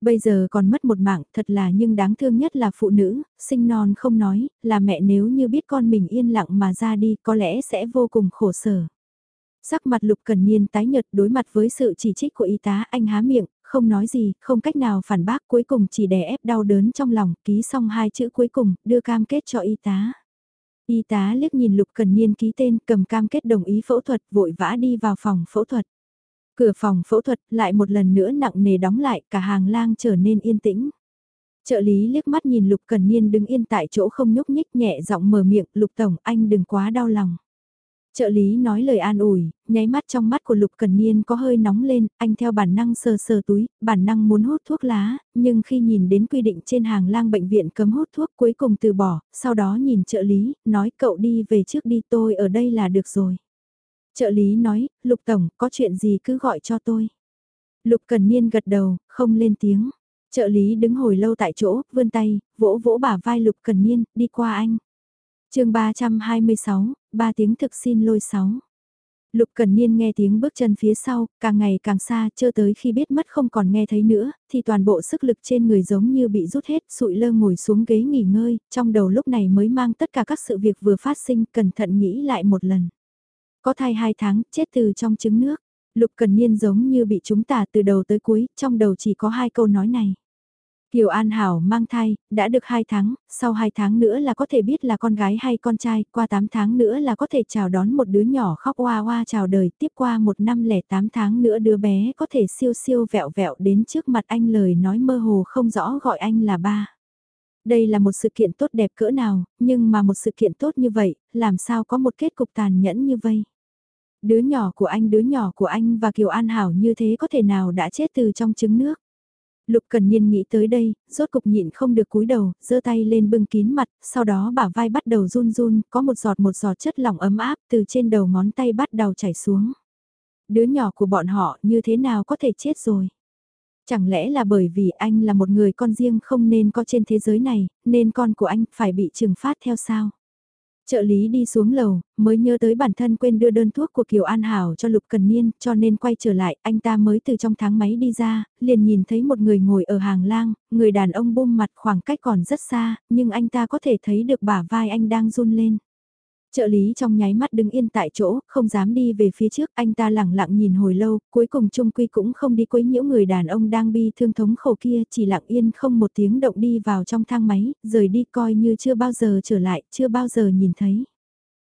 Speaker 1: Bây giờ còn mất một mạng thật là nhưng đáng thương nhất là phụ nữ, sinh non không nói, là mẹ nếu như biết con mình yên lặng mà ra đi có lẽ sẽ vô cùng khổ sở. Sắc mặt lục cần niên tái nhật đối mặt với sự chỉ trích của y tá anh há miệng, không nói gì, không cách nào phản bác cuối cùng chỉ đè ép đau đớn trong lòng, ký xong hai chữ cuối cùng, đưa cam kết cho y tá. Y tá liếc nhìn Lục Cần Niên ký tên cầm cam kết đồng ý phẫu thuật vội vã đi vào phòng phẫu thuật. Cửa phòng phẫu thuật lại một lần nữa nặng nề đóng lại cả hàng lang trở nên yên tĩnh. Trợ lý liếc mắt nhìn Lục Cần Niên đứng yên tại chỗ không nhúc nhích nhẹ giọng mở miệng Lục Tổng anh đừng quá đau lòng. Trợ lý nói lời an ủi, nháy mắt trong mắt của Lục Cần Niên có hơi nóng lên, anh theo bản năng sờ sờ túi, bản năng muốn hút thuốc lá, nhưng khi nhìn đến quy định trên hàng lang bệnh viện cấm hút thuốc cuối cùng từ bỏ, sau đó nhìn trợ lý, nói cậu đi về trước đi tôi ở đây là được rồi. Trợ lý nói, Lục Tổng, có chuyện gì cứ gọi cho tôi. Lục Cần Niên gật đầu, không lên tiếng. Trợ lý đứng hồi lâu tại chỗ, vươn tay, vỗ vỗ bả vai Lục Cần Niên, đi qua anh chương 326, ba tiếng thực xin lôi sáu. Lục Cần Niên nghe tiếng bước chân phía sau, càng ngày càng xa, chưa tới khi biết mất không còn nghe thấy nữa, thì toàn bộ sức lực trên người giống như bị rút hết, sụi lơ ngồi xuống ghế nghỉ ngơi, trong đầu lúc này mới mang tất cả các sự việc vừa phát sinh, cẩn thận nghĩ lại một lần. Có thai hai tháng, chết từ trong trứng nước. Lục Cần Niên giống như bị chúng tả từ đầu tới cuối, trong đầu chỉ có hai câu nói này. Kiều An Hảo mang thai, đã được 2 tháng, sau 2 tháng nữa là có thể biết là con gái hay con trai, qua 8 tháng nữa là có thể chào đón một đứa nhỏ khóc hoa hoa chào đời, tiếp qua một năm lẻ 8 tháng nữa đứa bé có thể siêu siêu vẹo vẹo đến trước mặt anh lời nói mơ hồ không rõ gọi anh là ba. Đây là một sự kiện tốt đẹp cỡ nào, nhưng mà một sự kiện tốt như vậy, làm sao có một kết cục tàn nhẫn như vậy? Đứa nhỏ của anh, đứa nhỏ của anh và Kiều An Hảo như thế có thể nào đã chết từ trong trứng nước? Lục Cần Niên nghĩ tới đây, rốt cục nhịn không được cúi đầu, giơ tay lên bưng kín mặt, sau đó bả vai bắt đầu run run, có một giọt một giọt chất lỏng ấm áp từ trên đầu ngón tay bắt đầu chảy xuống. Đứa nhỏ của bọn họ như thế nào có thể chết rồi? Chẳng lẽ là bởi vì anh là một người con riêng không nên có trên thế giới này, nên con của anh phải bị trừng phát theo sao? Trợ lý đi xuống lầu, mới nhớ tới bản thân quên đưa đơn thuốc của Kiều An Hảo cho Lục Cần Niên, cho nên quay trở lại, anh ta mới từ trong tháng máy đi ra, liền nhìn thấy một người ngồi ở hàng lang, người đàn ông buông mặt khoảng cách còn rất xa, nhưng anh ta có thể thấy được bả vai anh đang run lên. Trợ lý trong nháy mắt đứng yên tại chỗ, không dám đi về phía trước, anh ta lặng lặng nhìn hồi lâu, cuối cùng trung quy cũng không đi quấy nhiễu người đàn ông đang bi thương thống khổ kia, chỉ lặng yên không một tiếng động đi vào trong thang máy, rời đi coi như chưa bao giờ trở lại, chưa bao giờ nhìn thấy.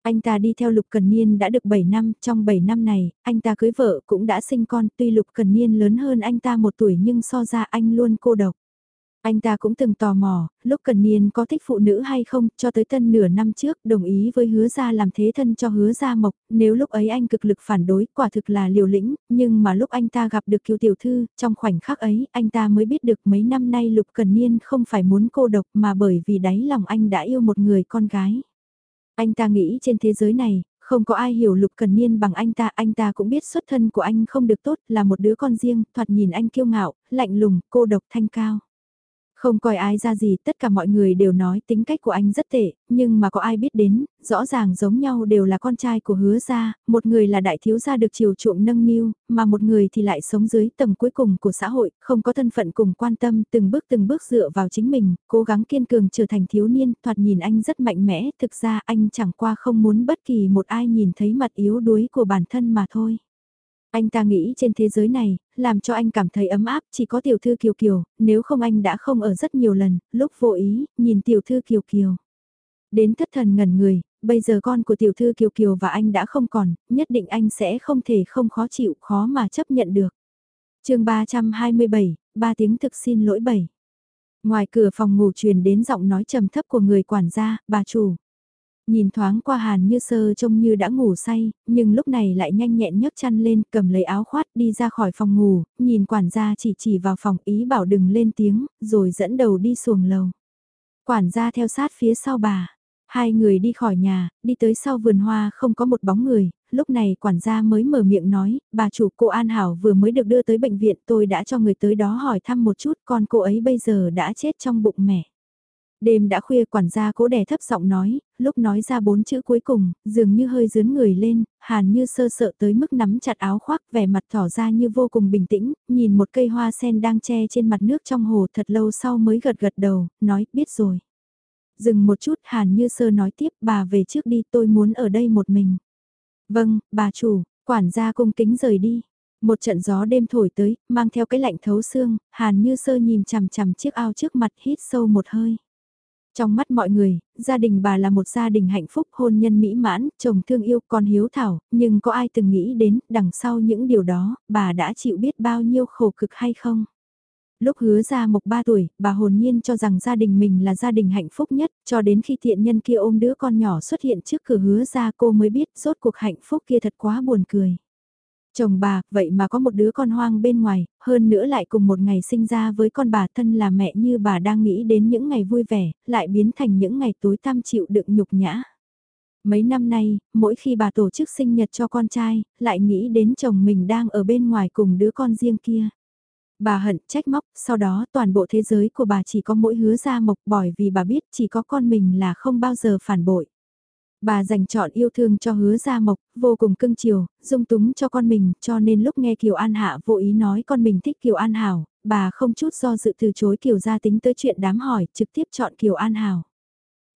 Speaker 1: Anh ta đi theo Lục Cần Niên đã được 7 năm, trong 7 năm này, anh ta cưới vợ cũng đã sinh con, tuy Lục Cần Niên lớn hơn anh ta một tuổi nhưng so ra anh luôn cô độc. Anh ta cũng từng tò mò, lúc cần niên có thích phụ nữ hay không, cho tới tân nửa năm trước, đồng ý với hứa gia làm thế thân cho hứa gia mộc, nếu lúc ấy anh cực lực phản đối, quả thực là liều lĩnh, nhưng mà lúc anh ta gặp được kiều tiểu thư, trong khoảnh khắc ấy, anh ta mới biết được mấy năm nay lục cần niên không phải muốn cô độc mà bởi vì đáy lòng anh đã yêu một người con gái. Anh ta nghĩ trên thế giới này, không có ai hiểu Lục Cần Niên bằng anh ta, anh ta cũng biết xuất thân của anh không được tốt, là một đứa con riêng, thoạt nhìn anh kiêu ngạo, lạnh lùng, cô độc thanh cao. Không coi ai ra gì, tất cả mọi người đều nói tính cách của anh rất tệ, nhưng mà có ai biết đến, rõ ràng giống nhau đều là con trai của hứa gia, một người là đại thiếu gia được chiều chuộng nâng niu, mà một người thì lại sống dưới tầng cuối cùng của xã hội, không có thân phận cùng quan tâm, từng bước từng bước dựa vào chính mình, cố gắng kiên cường trở thành thiếu niên, thoạt nhìn anh rất mạnh mẽ, thực ra anh chẳng qua không muốn bất kỳ một ai nhìn thấy mặt yếu đuối của bản thân mà thôi. Anh ta nghĩ trên thế giới này, làm cho anh cảm thấy ấm áp chỉ có tiểu thư Kiều Kiều, nếu không anh đã không ở rất nhiều lần, lúc vô ý, nhìn tiểu thư Kiều Kiều. Đến thất thần ngẩn người, bây giờ con của tiểu thư Kiều Kiều và anh đã không còn, nhất định anh sẽ không thể không khó chịu, khó mà chấp nhận được. chương 327, ba tiếng thực xin lỗi bảy. Ngoài cửa phòng ngủ truyền đến giọng nói trầm thấp của người quản gia, bà chủ. Nhìn thoáng qua Hàn Như Sơ trông như đã ngủ say, nhưng lúc này lại nhanh nhẹn nhấc chăn lên, cầm lấy áo khoát đi ra khỏi phòng ngủ, nhìn quản gia chỉ chỉ vào phòng ý bảo đừng lên tiếng, rồi dẫn đầu đi xuồng lầu. Quản gia theo sát phía sau bà. Hai người đi khỏi nhà, đi tới sau vườn hoa không có một bóng người, lúc này quản gia mới mở miệng nói, bà chủ cô An Hảo vừa mới được đưa tới bệnh viện tôi đã cho người tới đó hỏi thăm một chút con cô ấy bây giờ đã chết trong bụng mẹ. Đêm đã khuya quản gia cố đè thấp giọng nói, lúc nói ra bốn chữ cuối cùng, dường như hơi dướn người lên, hàn như sơ sợ tới mức nắm chặt áo khoác vẻ mặt tỏ ra như vô cùng bình tĩnh, nhìn một cây hoa sen đang che trên mặt nước trong hồ thật lâu sau mới gật gật đầu, nói biết rồi. Dừng một chút hàn như sơ nói tiếp bà về trước đi tôi muốn ở đây một mình. Vâng, bà chủ, quản gia cung kính rời đi. Một trận gió đêm thổi tới, mang theo cái lạnh thấu xương, Hàn Như Sơ nhìn chằm chằm chiếc ao trước mặt hít sâu một hơi. Trong mắt mọi người, gia đình bà là một gia đình hạnh phúc, hôn nhân mỹ mãn, chồng thương yêu, con hiếu thảo, nhưng có ai từng nghĩ đến, đằng sau những điều đó, bà đã chịu biết bao nhiêu khổ cực hay không? Lúc hứa ra mộc 3 tuổi, bà hồn nhiên cho rằng gia đình mình là gia đình hạnh phúc nhất, cho đến khi thiện nhân kia ôm đứa con nhỏ xuất hiện trước cửa hứa ra cô mới biết rốt cuộc hạnh phúc kia thật quá buồn cười. Chồng bà, vậy mà có một đứa con hoang bên ngoài, hơn nữa lại cùng một ngày sinh ra với con bà thân là mẹ như bà đang nghĩ đến những ngày vui vẻ, lại biến thành những ngày tối tăm chịu đựng nhục nhã. Mấy năm nay, mỗi khi bà tổ chức sinh nhật cho con trai, lại nghĩ đến chồng mình đang ở bên ngoài cùng đứa con riêng kia. Bà hận trách móc, sau đó toàn bộ thế giới của bà chỉ có mỗi hứa ra mộc bỏi vì bà biết chỉ có con mình là không bao giờ phản bội. Bà dành chọn yêu thương cho hứa gia mộc, vô cùng cưng chiều, dung túng cho con mình, cho nên lúc nghe Kiều An Hạ vô ý nói con mình thích Kiều An Hảo, bà không chút do dự từ chối Kiều gia tính tới chuyện đám hỏi, trực tiếp chọn Kiều An Hảo.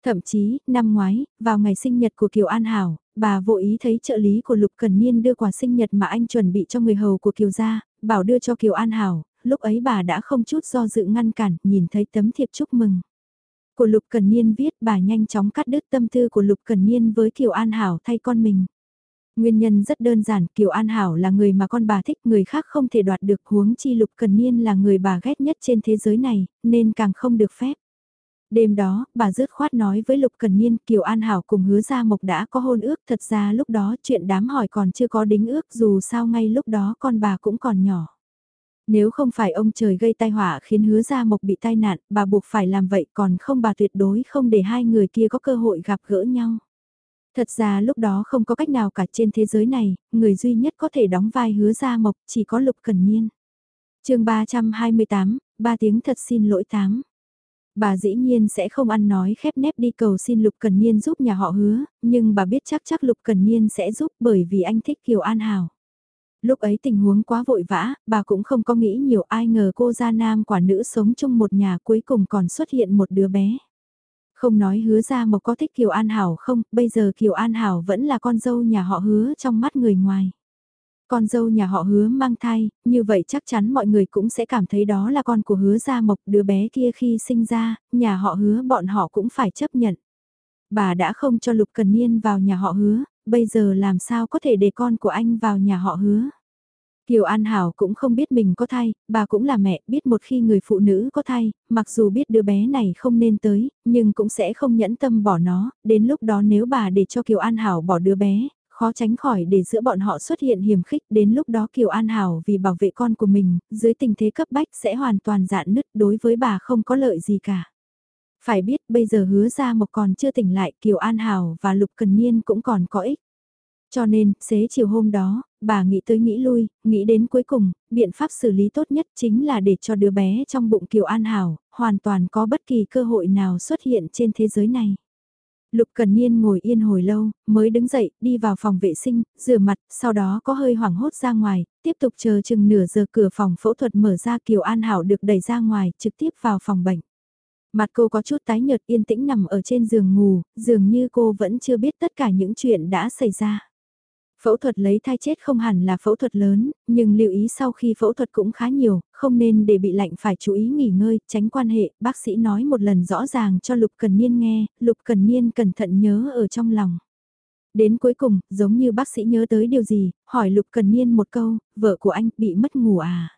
Speaker 1: Thậm chí, năm ngoái, vào ngày sinh nhật của Kiều An Hảo, bà vô ý thấy trợ lý của Lục Cần Niên đưa quà sinh nhật mà anh chuẩn bị cho người hầu của Kiều gia, bảo đưa cho Kiều An Hảo, lúc ấy bà đã không chút do dự ngăn cản, nhìn thấy tấm thiệp chúc mừng của Lục Cần Niên viết bà nhanh chóng cắt đứt tâm tư của Lục Cần Niên với Kiều An Hảo thay con mình. Nguyên nhân rất đơn giản, Kiều An Hảo là người mà con bà thích, người khác không thể đoạt được huống chi Lục Cần Niên là người bà ghét nhất trên thế giới này, nên càng không được phép. Đêm đó, bà rớt khoát nói với Lục Cần Niên, Kiều An Hảo cùng hứa ra mộc đã có hôn ước, thật ra lúc đó chuyện đám hỏi còn chưa có đính ước dù sao ngay lúc đó con bà cũng còn nhỏ. Nếu không phải ông trời gây tai họa khiến hứa gia mộc bị tai nạn, bà buộc phải làm vậy còn không bà tuyệt đối không để hai người kia có cơ hội gặp gỡ nhau. Thật ra lúc đó không có cách nào cả trên thế giới này, người duy nhất có thể đóng vai hứa gia mộc chỉ có lục cần niên. chương 328, ba tiếng thật xin lỗi tám. Bà dĩ nhiên sẽ không ăn nói khép nép đi cầu xin Lục Cần Niên giúp nhà họ hứa, nhưng bà biết chắc chắc Lục Cần Niên sẽ giúp bởi vì anh thích Kiều An Hảo. Lúc ấy tình huống quá vội vã, bà cũng không có nghĩ nhiều ai ngờ cô gia nam quả nữ sống chung một nhà cuối cùng còn xuất hiện một đứa bé. Không nói hứa ra mộc có thích Kiều An Hảo không, bây giờ Kiều An Hảo vẫn là con dâu nhà họ hứa trong mắt người ngoài. Con dâu nhà họ hứa mang thai, như vậy chắc chắn mọi người cũng sẽ cảm thấy đó là con của hứa gia mộc đứa bé kia khi sinh ra, nhà họ hứa bọn họ cũng phải chấp nhận. Bà đã không cho Lục Cần Niên vào nhà họ hứa, bây giờ làm sao có thể để con của anh vào nhà họ hứa. Kiều An Hảo cũng không biết mình có thai, bà cũng là mẹ, biết một khi người phụ nữ có thai, mặc dù biết đứa bé này không nên tới, nhưng cũng sẽ không nhẫn tâm bỏ nó, đến lúc đó nếu bà để cho Kiều An Hảo bỏ đứa bé, khó tránh khỏi để giữa bọn họ xuất hiện hiểm khích, đến lúc đó Kiều An Hảo vì bảo vệ con của mình, dưới tình thế cấp bách sẽ hoàn toàn dạn nứt đối với bà không có lợi gì cả. Phải biết bây giờ hứa ra một còn chưa tỉnh lại Kiều An Hảo và Lục Cần Niên cũng còn có ích. Cho nên, xế chiều hôm đó, bà nghĩ tới nghĩ lui, nghĩ đến cuối cùng, biện pháp xử lý tốt nhất chính là để cho đứa bé trong bụng Kiều An Hảo, hoàn toàn có bất kỳ cơ hội nào xuất hiện trên thế giới này. Lục Cần Niên ngồi yên hồi lâu, mới đứng dậy, đi vào phòng vệ sinh, rửa mặt, sau đó có hơi hoảng hốt ra ngoài, tiếp tục chờ chừng nửa giờ cửa phòng phẫu thuật mở ra Kiều An Hảo được đẩy ra ngoài, trực tiếp vào phòng bệnh. Mặt cô có chút tái nhợt yên tĩnh nằm ở trên giường ngủ, dường như cô vẫn chưa biết tất cả những chuyện đã xảy ra. Phẫu thuật lấy thai chết không hẳn là phẫu thuật lớn, nhưng lưu ý sau khi phẫu thuật cũng khá nhiều, không nên để bị lạnh phải chú ý nghỉ ngơi, tránh quan hệ, bác sĩ nói một lần rõ ràng cho Lục Cần Niên nghe, Lục Cần Niên cẩn thận nhớ ở trong lòng. Đến cuối cùng, giống như bác sĩ nhớ tới điều gì, hỏi Lục Cần Niên một câu, vợ của anh bị mất ngủ à?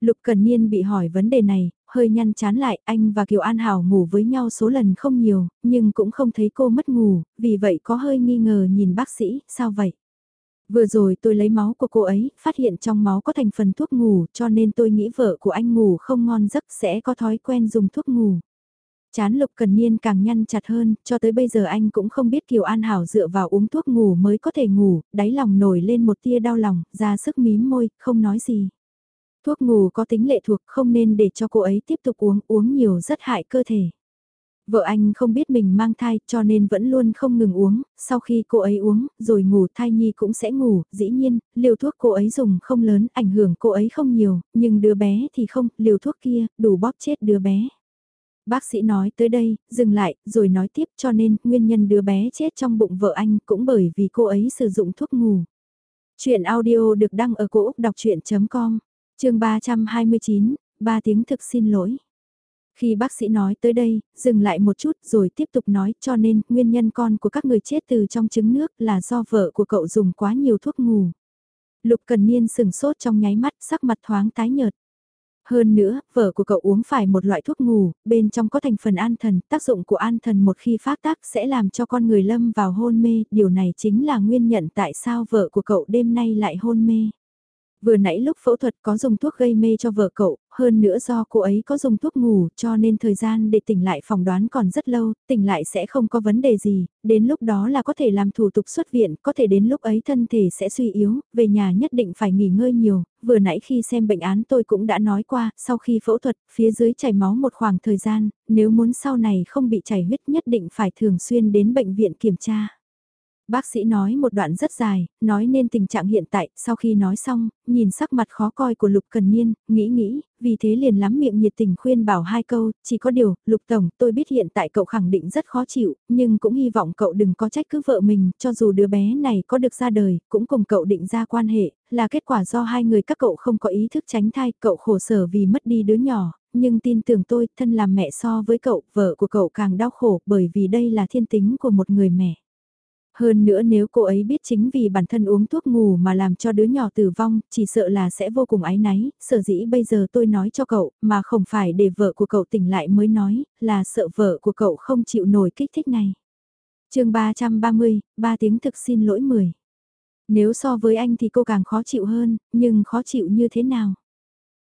Speaker 1: Lục Cần Niên bị hỏi vấn đề này, hơi nhăn chán lại, anh và Kiều An Hảo ngủ với nhau số lần không nhiều, nhưng cũng không thấy cô mất ngủ, vì vậy có hơi nghi ngờ nhìn bác sĩ, sao vậy? Vừa rồi tôi lấy máu của cô ấy, phát hiện trong máu có thành phần thuốc ngủ cho nên tôi nghĩ vợ của anh ngủ không ngon giấc sẽ có thói quen dùng thuốc ngủ. Chán lục cần niên càng nhăn chặt hơn, cho tới bây giờ anh cũng không biết Kiều An Hảo dựa vào uống thuốc ngủ mới có thể ngủ, đáy lòng nổi lên một tia đau lòng, ra sức mím môi, không nói gì. Thuốc ngủ có tính lệ thuộc không nên để cho cô ấy tiếp tục uống, uống nhiều rất hại cơ thể. Vợ anh không biết mình mang thai cho nên vẫn luôn không ngừng uống, sau khi cô ấy uống, rồi ngủ thai nhi cũng sẽ ngủ, dĩ nhiên, liều thuốc cô ấy dùng không lớn, ảnh hưởng cô ấy không nhiều, nhưng đứa bé thì không, liều thuốc kia, đủ bóp chết đứa bé. Bác sĩ nói tới đây, dừng lại, rồi nói tiếp cho nên nguyên nhân đứa bé chết trong bụng vợ anh cũng bởi vì cô ấy sử dụng thuốc ngủ. Chuyện audio được đăng ở cổ Úc đọc chuyện.com, chương 329, ba tiếng thực xin lỗi. Khi bác sĩ nói tới đây, dừng lại một chút rồi tiếp tục nói cho nên nguyên nhân con của các người chết từ trong trứng nước là do vợ của cậu dùng quá nhiều thuốc ngủ. Lục Cần Niên sừng sốt trong nháy mắt sắc mặt thoáng tái nhợt. Hơn nữa, vợ của cậu uống phải một loại thuốc ngủ, bên trong có thành phần an thần, tác dụng của an thần một khi phát tác sẽ làm cho con người lâm vào hôn mê, điều này chính là nguyên nhận tại sao vợ của cậu đêm nay lại hôn mê. Vừa nãy lúc phẫu thuật có dùng thuốc gây mê cho vợ cậu, hơn nữa do cô ấy có dùng thuốc ngủ cho nên thời gian để tỉnh lại phỏng đoán còn rất lâu, tỉnh lại sẽ không có vấn đề gì, đến lúc đó là có thể làm thủ tục xuất viện, có thể đến lúc ấy thân thể sẽ suy yếu, về nhà nhất định phải nghỉ ngơi nhiều, vừa nãy khi xem bệnh án tôi cũng đã nói qua, sau khi phẫu thuật, phía dưới chảy máu một khoảng thời gian, nếu muốn sau này không bị chảy huyết nhất định phải thường xuyên đến bệnh viện kiểm tra. Bác sĩ nói một đoạn rất dài, nói nên tình trạng hiện tại, sau khi nói xong, nhìn sắc mặt khó coi của Lục Cần Niên, nghĩ nghĩ, vì thế liền lắm miệng nhiệt tình khuyên bảo hai câu, chỉ có điều, Lục Tổng, tôi biết hiện tại cậu khẳng định rất khó chịu, nhưng cũng hy vọng cậu đừng có trách cứ vợ mình, cho dù đứa bé này có được ra đời, cũng cùng cậu định ra quan hệ, là kết quả do hai người các cậu không có ý thức tránh thai, cậu khổ sở vì mất đi đứa nhỏ, nhưng tin tưởng tôi, thân làm mẹ so với cậu, vợ của cậu càng đau khổ bởi vì đây là thiên tính của một người mẹ. Hơn nữa nếu cô ấy biết chính vì bản thân uống thuốc ngủ mà làm cho đứa nhỏ tử vong, chỉ sợ là sẽ vô cùng ái náy, sở dĩ bây giờ tôi nói cho cậu, mà không phải để vợ của cậu tỉnh lại mới nói, là sợ vợ của cậu không chịu nổi kích thích này. chương 330, 3 tiếng thực xin lỗi 10. Nếu so với anh thì cô càng khó chịu hơn, nhưng khó chịu như thế nào?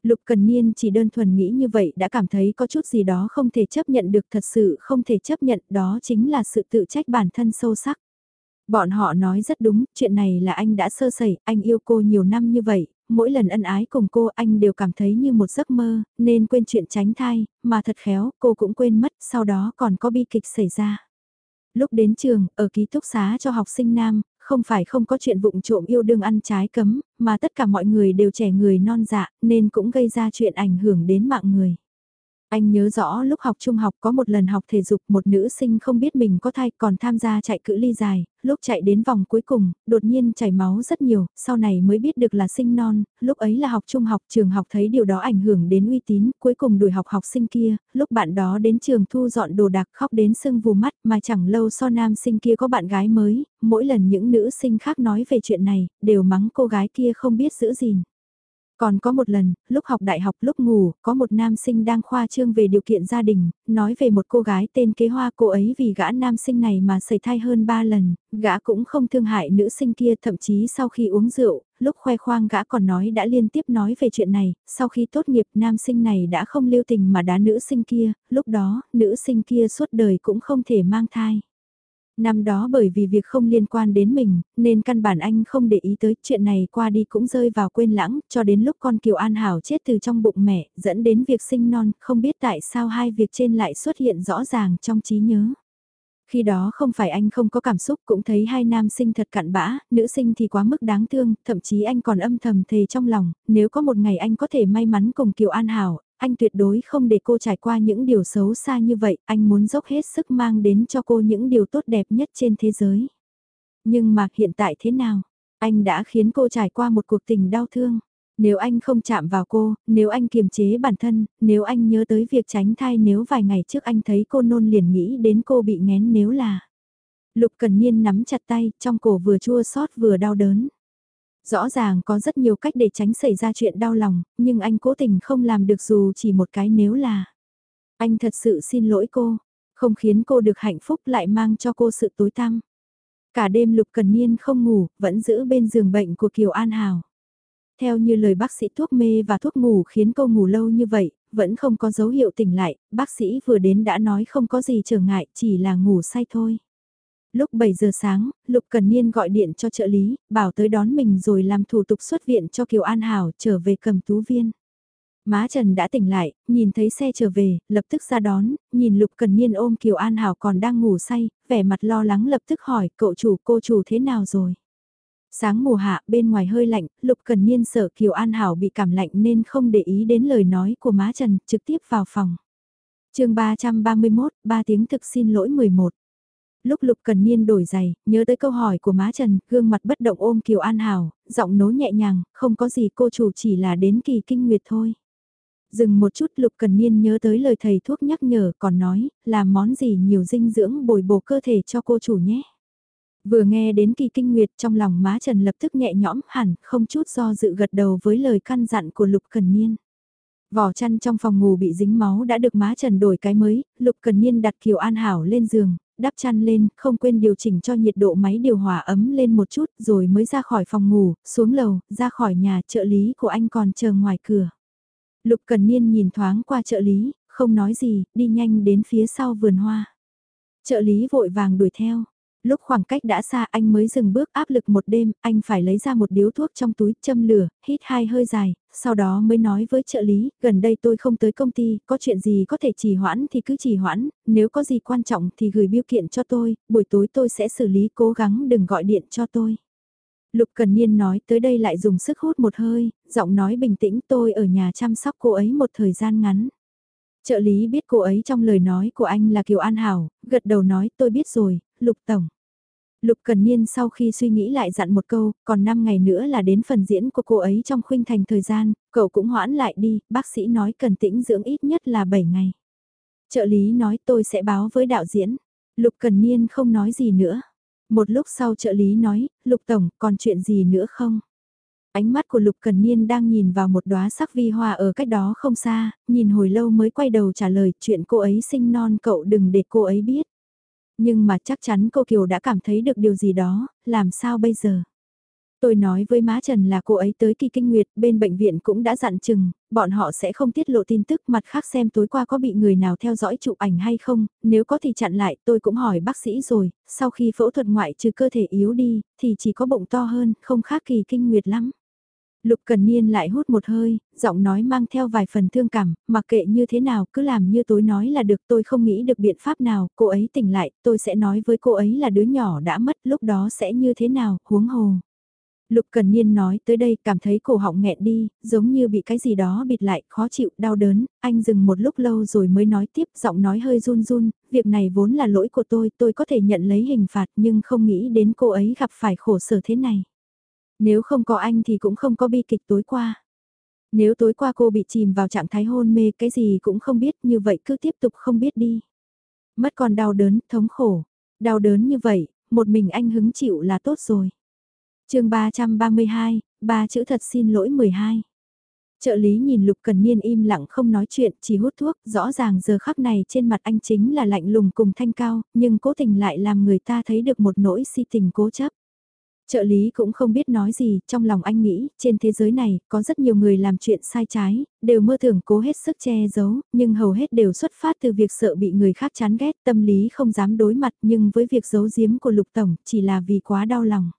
Speaker 1: Lục Cần Niên chỉ đơn thuần nghĩ như vậy đã cảm thấy có chút gì đó không thể chấp nhận được thật sự không thể chấp nhận đó chính là sự tự trách bản thân sâu sắc. Bọn họ nói rất đúng, chuyện này là anh đã sơ sẩy, anh yêu cô nhiều năm như vậy, mỗi lần ân ái cùng cô anh đều cảm thấy như một giấc mơ, nên quên chuyện tránh thai, mà thật khéo, cô cũng quên mất, sau đó còn có bi kịch xảy ra. Lúc đến trường, ở ký túc xá cho học sinh nam, không phải không có chuyện vụng trộm yêu đương ăn trái cấm, mà tất cả mọi người đều trẻ người non dạ, nên cũng gây ra chuyện ảnh hưởng đến mạng người. Anh nhớ rõ lúc học trung học có một lần học thể dục một nữ sinh không biết mình có thai còn tham gia chạy cự ly dài, lúc chạy đến vòng cuối cùng, đột nhiên chảy máu rất nhiều, sau này mới biết được là sinh non, lúc ấy là học trung học trường học thấy điều đó ảnh hưởng đến uy tín, cuối cùng đuổi học học sinh kia, lúc bạn đó đến trường thu dọn đồ đạc khóc đến sưng vù mắt mà chẳng lâu so nam sinh kia có bạn gái mới, mỗi lần những nữ sinh khác nói về chuyện này, đều mắng cô gái kia không biết giữ gìn. Còn có một lần, lúc học đại học lúc ngủ, có một nam sinh đang khoa trương về điều kiện gia đình, nói về một cô gái tên kế hoa cô ấy vì gã nam sinh này mà xảy thai hơn 3 lần, gã cũng không thương hại nữ sinh kia thậm chí sau khi uống rượu, lúc khoe khoang gã còn nói đã liên tiếp nói về chuyện này, sau khi tốt nghiệp nam sinh này đã không lưu tình mà đá nữ sinh kia, lúc đó, nữ sinh kia suốt đời cũng không thể mang thai. Năm đó bởi vì việc không liên quan đến mình, nên căn bản anh không để ý tới chuyện này qua đi cũng rơi vào quên lãng, cho đến lúc con Kiều An Hảo chết từ trong bụng mẹ, dẫn đến việc sinh non, không biết tại sao hai việc trên lại xuất hiện rõ ràng trong trí nhớ. Khi đó không phải anh không có cảm xúc cũng thấy hai nam sinh thật cặn bã, nữ sinh thì quá mức đáng thương, thậm chí anh còn âm thầm thề trong lòng, nếu có một ngày anh có thể may mắn cùng Kiều An Hảo, anh tuyệt đối không để cô trải qua những điều xấu xa như vậy, anh muốn dốc hết sức mang đến cho cô những điều tốt đẹp nhất trên thế giới. Nhưng mà hiện tại thế nào? Anh đã khiến cô trải qua một cuộc tình đau thương. Nếu anh không chạm vào cô, nếu anh kiềm chế bản thân, nếu anh nhớ tới việc tránh thai nếu vài ngày trước anh thấy cô nôn liền nghĩ đến cô bị ngén nếu là... Lục Cần Niên nắm chặt tay, trong cổ vừa chua xót vừa đau đớn. Rõ ràng có rất nhiều cách để tránh xảy ra chuyện đau lòng, nhưng anh cố tình không làm được dù chỉ một cái nếu là. Anh thật sự xin lỗi cô, không khiến cô được hạnh phúc lại mang cho cô sự tối tăm. Cả đêm Lục Cần Niên không ngủ, vẫn giữ bên giường bệnh của Kiều An Hào. Theo như lời bác sĩ thuốc mê và thuốc ngủ khiến cô ngủ lâu như vậy, vẫn không có dấu hiệu tỉnh lại, bác sĩ vừa đến đã nói không có gì trở ngại, chỉ là ngủ say thôi. Lúc 7 giờ sáng, Lục Cần Niên gọi điện cho trợ lý, bảo tới đón mình rồi làm thủ tục xuất viện cho Kiều An Hảo trở về cầm tú viên. Má Trần đã tỉnh lại, nhìn thấy xe trở về, lập tức ra đón, nhìn Lục Cần Niên ôm Kiều An Hảo còn đang ngủ say, vẻ mặt lo lắng lập tức hỏi cậu chủ cô chủ thế nào rồi. Sáng mùa hạ bên ngoài hơi lạnh, Lục Cần Niên sợ Kiều An Hảo bị cảm lạnh nên không để ý đến lời nói của má Trần, trực tiếp vào phòng. chương 331, 3 tiếng thực xin lỗi 11. Lúc Lục Cần Niên đổi giày, nhớ tới câu hỏi của má Trần, gương mặt bất động ôm Kiều An Hảo, giọng nối nhẹ nhàng, không có gì cô chủ chỉ là đến kỳ kinh nguyệt thôi. Dừng một chút Lục Cần Niên nhớ tới lời thầy thuốc nhắc nhở còn nói, làm món gì nhiều dinh dưỡng bồi bổ cơ thể cho cô chủ nhé. Vừa nghe đến kỳ kinh nguyệt trong lòng má Trần lập tức nhẹ nhõm hẳn, không chút do dự gật đầu với lời căn dặn của Lục Cần Niên. Vỏ chăn trong phòng ngủ bị dính máu đã được má Trần đổi cái mới, Lục Cần Niên đặt Kiều An Hảo lên giường, đắp chăn lên, không quên điều chỉnh cho nhiệt độ máy điều hòa ấm lên một chút rồi mới ra khỏi phòng ngủ, xuống lầu, ra khỏi nhà trợ lý của anh còn chờ ngoài cửa. Lục Cần Niên nhìn thoáng qua trợ lý, không nói gì, đi nhanh đến phía sau vườn hoa. Trợ lý vội vàng đuổi theo. Lúc khoảng cách đã xa anh mới dừng bước áp lực một đêm, anh phải lấy ra một điếu thuốc trong túi châm lửa, hít hai hơi dài, sau đó mới nói với trợ lý, gần đây tôi không tới công ty, có chuyện gì có thể trì hoãn thì cứ trì hoãn, nếu có gì quan trọng thì gửi biêu kiện cho tôi, buổi tối tôi sẽ xử lý cố gắng đừng gọi điện cho tôi. Lục Cần Niên nói tới đây lại dùng sức hút một hơi, giọng nói bình tĩnh tôi ở nhà chăm sóc cô ấy một thời gian ngắn. Trợ lý biết cô ấy trong lời nói của anh là Kiều An Hảo, gật đầu nói tôi biết rồi, Lục Tổng. Lục Cần Niên sau khi suy nghĩ lại dặn một câu, còn 5 ngày nữa là đến phần diễn của cô ấy trong khuynh thành thời gian, cậu cũng hoãn lại đi, bác sĩ nói cần tĩnh dưỡng ít nhất là 7 ngày. Trợ lý nói tôi sẽ báo với đạo diễn. Lục Cần Niên không nói gì nữa. Một lúc sau trợ lý nói, Lục Tổng, còn chuyện gì nữa không? Ánh mắt của Lục Cần Niên đang nhìn vào một đóa sắc vi hoa ở cách đó không xa, nhìn hồi lâu mới quay đầu trả lời chuyện cô ấy sinh non cậu đừng để cô ấy biết. Nhưng mà chắc chắn cô Kiều đã cảm thấy được điều gì đó, làm sao bây giờ? Tôi nói với má Trần là cô ấy tới kỳ kinh nguyệt, bên bệnh viện cũng đã dặn chừng, bọn họ sẽ không tiết lộ tin tức mặt khác xem tối qua có bị người nào theo dõi chụp ảnh hay không, nếu có thì chặn lại, tôi cũng hỏi bác sĩ rồi, sau khi phẫu thuật ngoại trừ cơ thể yếu đi, thì chỉ có bụng to hơn, không khác kỳ kinh nguyệt lắm. Lục Cần Niên lại hút một hơi, giọng nói mang theo vài phần thương cảm, mặc kệ như thế nào cứ làm như tối nói là được tôi không nghĩ được biện pháp nào, cô ấy tỉnh lại, tôi sẽ nói với cô ấy là đứa nhỏ đã mất lúc đó sẽ như thế nào, huống hồ. Lục Cần Niên nói tới đây cảm thấy cổ họng nghẹn đi, giống như bị cái gì đó bịt lại, khó chịu, đau đớn, anh dừng một lúc lâu rồi mới nói tiếp, giọng nói hơi run run, việc này vốn là lỗi của tôi, tôi có thể nhận lấy hình phạt nhưng không nghĩ đến cô ấy gặp phải khổ sở thế này. Nếu không có anh thì cũng không có bi kịch tối qua. Nếu tối qua cô bị chìm vào trạng thái hôn mê cái gì cũng không biết như vậy cứ tiếp tục không biết đi. Mất còn đau đớn, thống khổ. Đau đớn như vậy, một mình anh hứng chịu là tốt rồi. chương 332, ba chữ thật xin lỗi 12. Trợ lý nhìn Lục Cần Niên im lặng không nói chuyện, chỉ hút thuốc, rõ ràng giờ khắc này trên mặt anh chính là lạnh lùng cùng thanh cao, nhưng cố tình lại làm người ta thấy được một nỗi si tình cố chấp. Trợ lý cũng không biết nói gì, trong lòng anh nghĩ, trên thế giới này, có rất nhiều người làm chuyện sai trái, đều mơ tưởng cố hết sức che giấu, nhưng hầu hết đều xuất phát từ việc sợ bị người khác chán ghét, tâm lý không dám đối mặt, nhưng với việc giấu giếm của Lục Tổng, chỉ là vì quá đau lòng.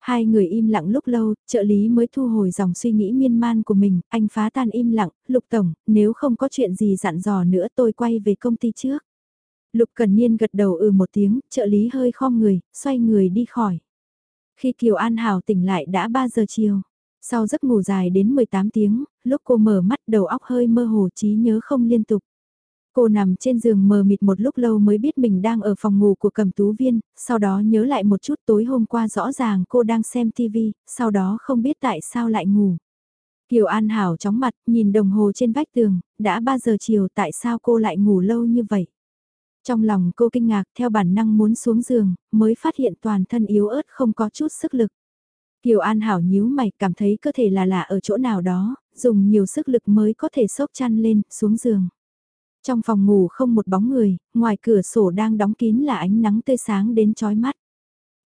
Speaker 1: Hai người im lặng lúc lâu, trợ lý mới thu hồi dòng suy nghĩ miên man của mình, anh phá tan im lặng, Lục Tổng, nếu không có chuyện gì dặn dò nữa tôi quay về công ty trước. Lục Cần Niên gật đầu ừ một tiếng, trợ lý hơi khom người, xoay người đi khỏi. Khi Kiều An Hảo tỉnh lại đã 3 giờ chiều. Sau giấc ngủ dài đến 18 tiếng, lúc cô mở mắt đầu óc hơi mơ hồ trí nhớ không liên tục. Cô nằm trên giường mờ mịt một lúc lâu mới biết mình đang ở phòng ngủ của cầm tú viên, sau đó nhớ lại một chút tối hôm qua rõ ràng cô đang xem TV, sau đó không biết tại sao lại ngủ. Kiều An Hảo chóng mặt, nhìn đồng hồ trên vách tường, đã 3 giờ chiều tại sao cô lại ngủ lâu như vậy? Trong lòng cô kinh ngạc theo bản năng muốn xuống giường, mới phát hiện toàn thân yếu ớt không có chút sức lực. Kiều An Hảo nhíu mày cảm thấy cơ thể là lạ ở chỗ nào đó, dùng nhiều sức lực mới có thể sốc chăn lên, xuống giường. Trong phòng ngủ không một bóng người, ngoài cửa sổ đang đóng kín là ánh nắng tươi sáng đến chói mắt.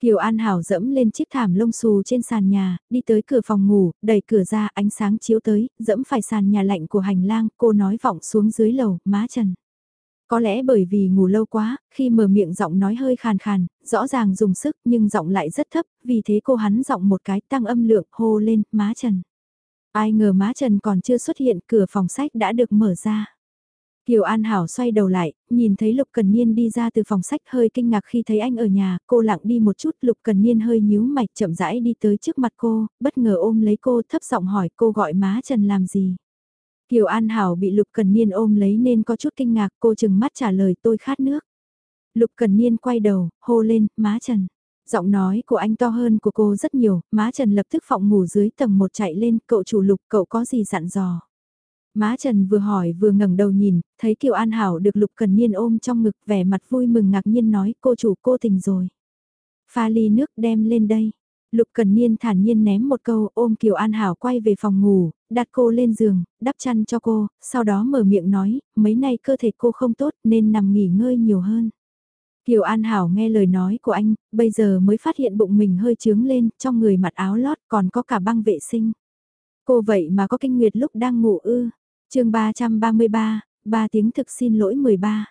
Speaker 1: Kiều An Hảo dẫm lên chiếc thảm lông xù trên sàn nhà, đi tới cửa phòng ngủ, đẩy cửa ra ánh sáng chiếu tới, dẫm phải sàn nhà lạnh của hành lang, cô nói vọng xuống dưới lầu, má trần. Có lẽ bởi vì ngủ lâu quá, khi mở miệng giọng nói hơi khàn khàn, rõ ràng dùng sức nhưng giọng lại rất thấp, vì thế cô hắn giọng một cái tăng âm lượng hô lên, má Trần. Ai ngờ má Trần còn chưa xuất hiện, cửa phòng sách đã được mở ra. Kiều An Hảo xoay đầu lại, nhìn thấy Lục Cần Niên đi ra từ phòng sách hơi kinh ngạc khi thấy anh ở nhà, cô lặng đi một chút, Lục Cần Niên hơi nhíu mạch chậm rãi đi tới trước mặt cô, bất ngờ ôm lấy cô thấp giọng hỏi cô gọi má Trần làm gì. Kiều An Hảo bị Lục Cần Niên ôm lấy nên có chút kinh ngạc cô chừng mắt trả lời tôi khát nước. Lục Cần Niên quay đầu, hô lên, má Trần. Giọng nói của anh to hơn của cô rất nhiều, má Trần lập tức phọng ngủ dưới tầng một chạy lên, cậu chủ Lục, cậu có gì dặn dò. Má Trần vừa hỏi vừa ngẩng đầu nhìn, thấy Kiều An Hảo được Lục Cần Niên ôm trong ngực vẻ mặt vui mừng ngạc nhiên nói cô chủ cô tình rồi. Pha ly nước đem lên đây. Lục Cần Niên thản nhiên ném một câu ôm Kiều An Hảo quay về phòng ngủ, đặt cô lên giường, đắp chăn cho cô, sau đó mở miệng nói, mấy nay cơ thể cô không tốt nên nằm nghỉ ngơi nhiều hơn. Kiều An Hảo nghe lời nói của anh, bây giờ mới phát hiện bụng mình hơi trướng lên, trong người mặt áo lót còn có cả băng vệ sinh. Cô vậy mà có kinh nguyệt lúc đang ngủ ư. chương 333, 3 tiếng thực xin lỗi 13.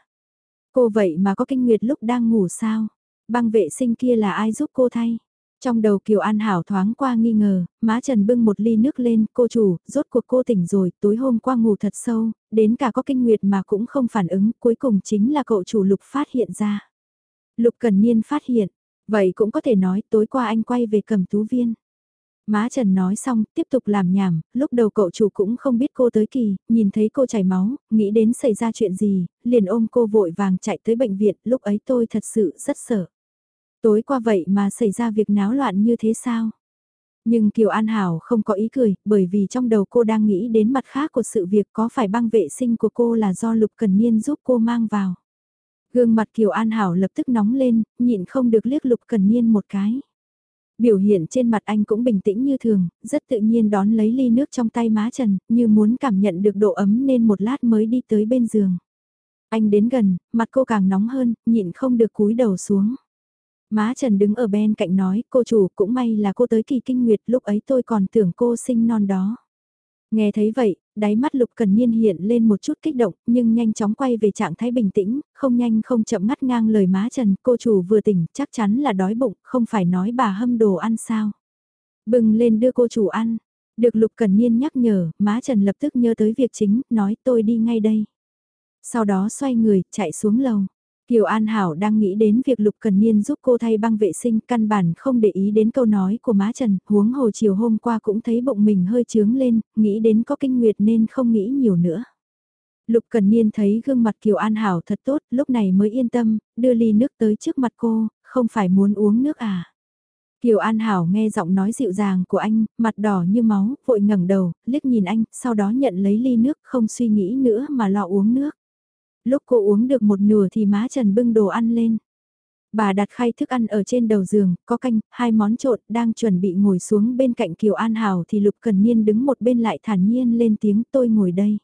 Speaker 1: Cô vậy mà có kinh nguyệt lúc đang ngủ sao? Băng vệ sinh kia là ai giúp cô thay? Trong đầu Kiều An Hảo thoáng qua nghi ngờ, má Trần bưng một ly nước lên, cô chủ, rốt cuộc cô tỉnh rồi, tối hôm qua ngủ thật sâu, đến cả có kinh nguyệt mà cũng không phản ứng, cuối cùng chính là cậu chủ Lục phát hiện ra. Lục Cần Niên phát hiện, vậy cũng có thể nói tối qua anh quay về cầm tú viên. Má Trần nói xong, tiếp tục làm nhảm, lúc đầu cậu chủ cũng không biết cô tới kỳ, nhìn thấy cô chảy máu, nghĩ đến xảy ra chuyện gì, liền ôm cô vội vàng chạy tới bệnh viện, lúc ấy tôi thật sự rất sợ. Tối qua vậy mà xảy ra việc náo loạn như thế sao? Nhưng Kiều An Hảo không có ý cười, bởi vì trong đầu cô đang nghĩ đến mặt khác của sự việc có phải băng vệ sinh của cô là do Lục Cần Niên giúp cô mang vào. Gương mặt Kiều An Hảo lập tức nóng lên, nhịn không được liếc Lục Cần Niên một cái. Biểu hiện trên mặt anh cũng bình tĩnh như thường, rất tự nhiên đón lấy ly nước trong tay má Trần, như muốn cảm nhận được độ ấm nên một lát mới đi tới bên giường. Anh đến gần, mặt cô càng nóng hơn, nhịn không được cúi đầu xuống. Má Trần đứng ở bên cạnh nói, cô chủ cũng may là cô tới kỳ kinh nguyệt, lúc ấy tôi còn tưởng cô sinh non đó. Nghe thấy vậy, đáy mắt Lục Cần Niên hiện lên một chút kích động, nhưng nhanh chóng quay về trạng thái bình tĩnh, không nhanh không chậm ngắt ngang lời má Trần, cô chủ vừa tỉnh, chắc chắn là đói bụng, không phải nói bà hâm đồ ăn sao. Bừng lên đưa cô chủ ăn, được Lục Cần Niên nhắc nhở, má Trần lập tức nhớ tới việc chính, nói tôi đi ngay đây. Sau đó xoay người, chạy xuống lầu. Kiều An Hảo đang nghĩ đến việc Lục Cần Niên giúp cô thay băng vệ sinh căn bản không để ý đến câu nói của má Trần, huống hồ chiều hôm qua cũng thấy bụng mình hơi trướng lên, nghĩ đến có kinh nguyệt nên không nghĩ nhiều nữa. Lục Cần Niên thấy gương mặt Kiều An Hảo thật tốt, lúc này mới yên tâm, đưa ly nước tới trước mặt cô, không phải muốn uống nước à. Kiều An Hảo nghe giọng nói dịu dàng của anh, mặt đỏ như máu, vội ngẩng đầu, liếc nhìn anh, sau đó nhận lấy ly nước không suy nghĩ nữa mà lo uống nước. Lúc cô uống được một nửa thì má Trần bưng đồ ăn lên. Bà đặt khay thức ăn ở trên đầu giường, có canh, hai món trộn, đang chuẩn bị ngồi xuống bên cạnh Kiều An Hảo thì Lục Cần Niên đứng một bên lại thản nhiên lên tiếng tôi ngồi đây.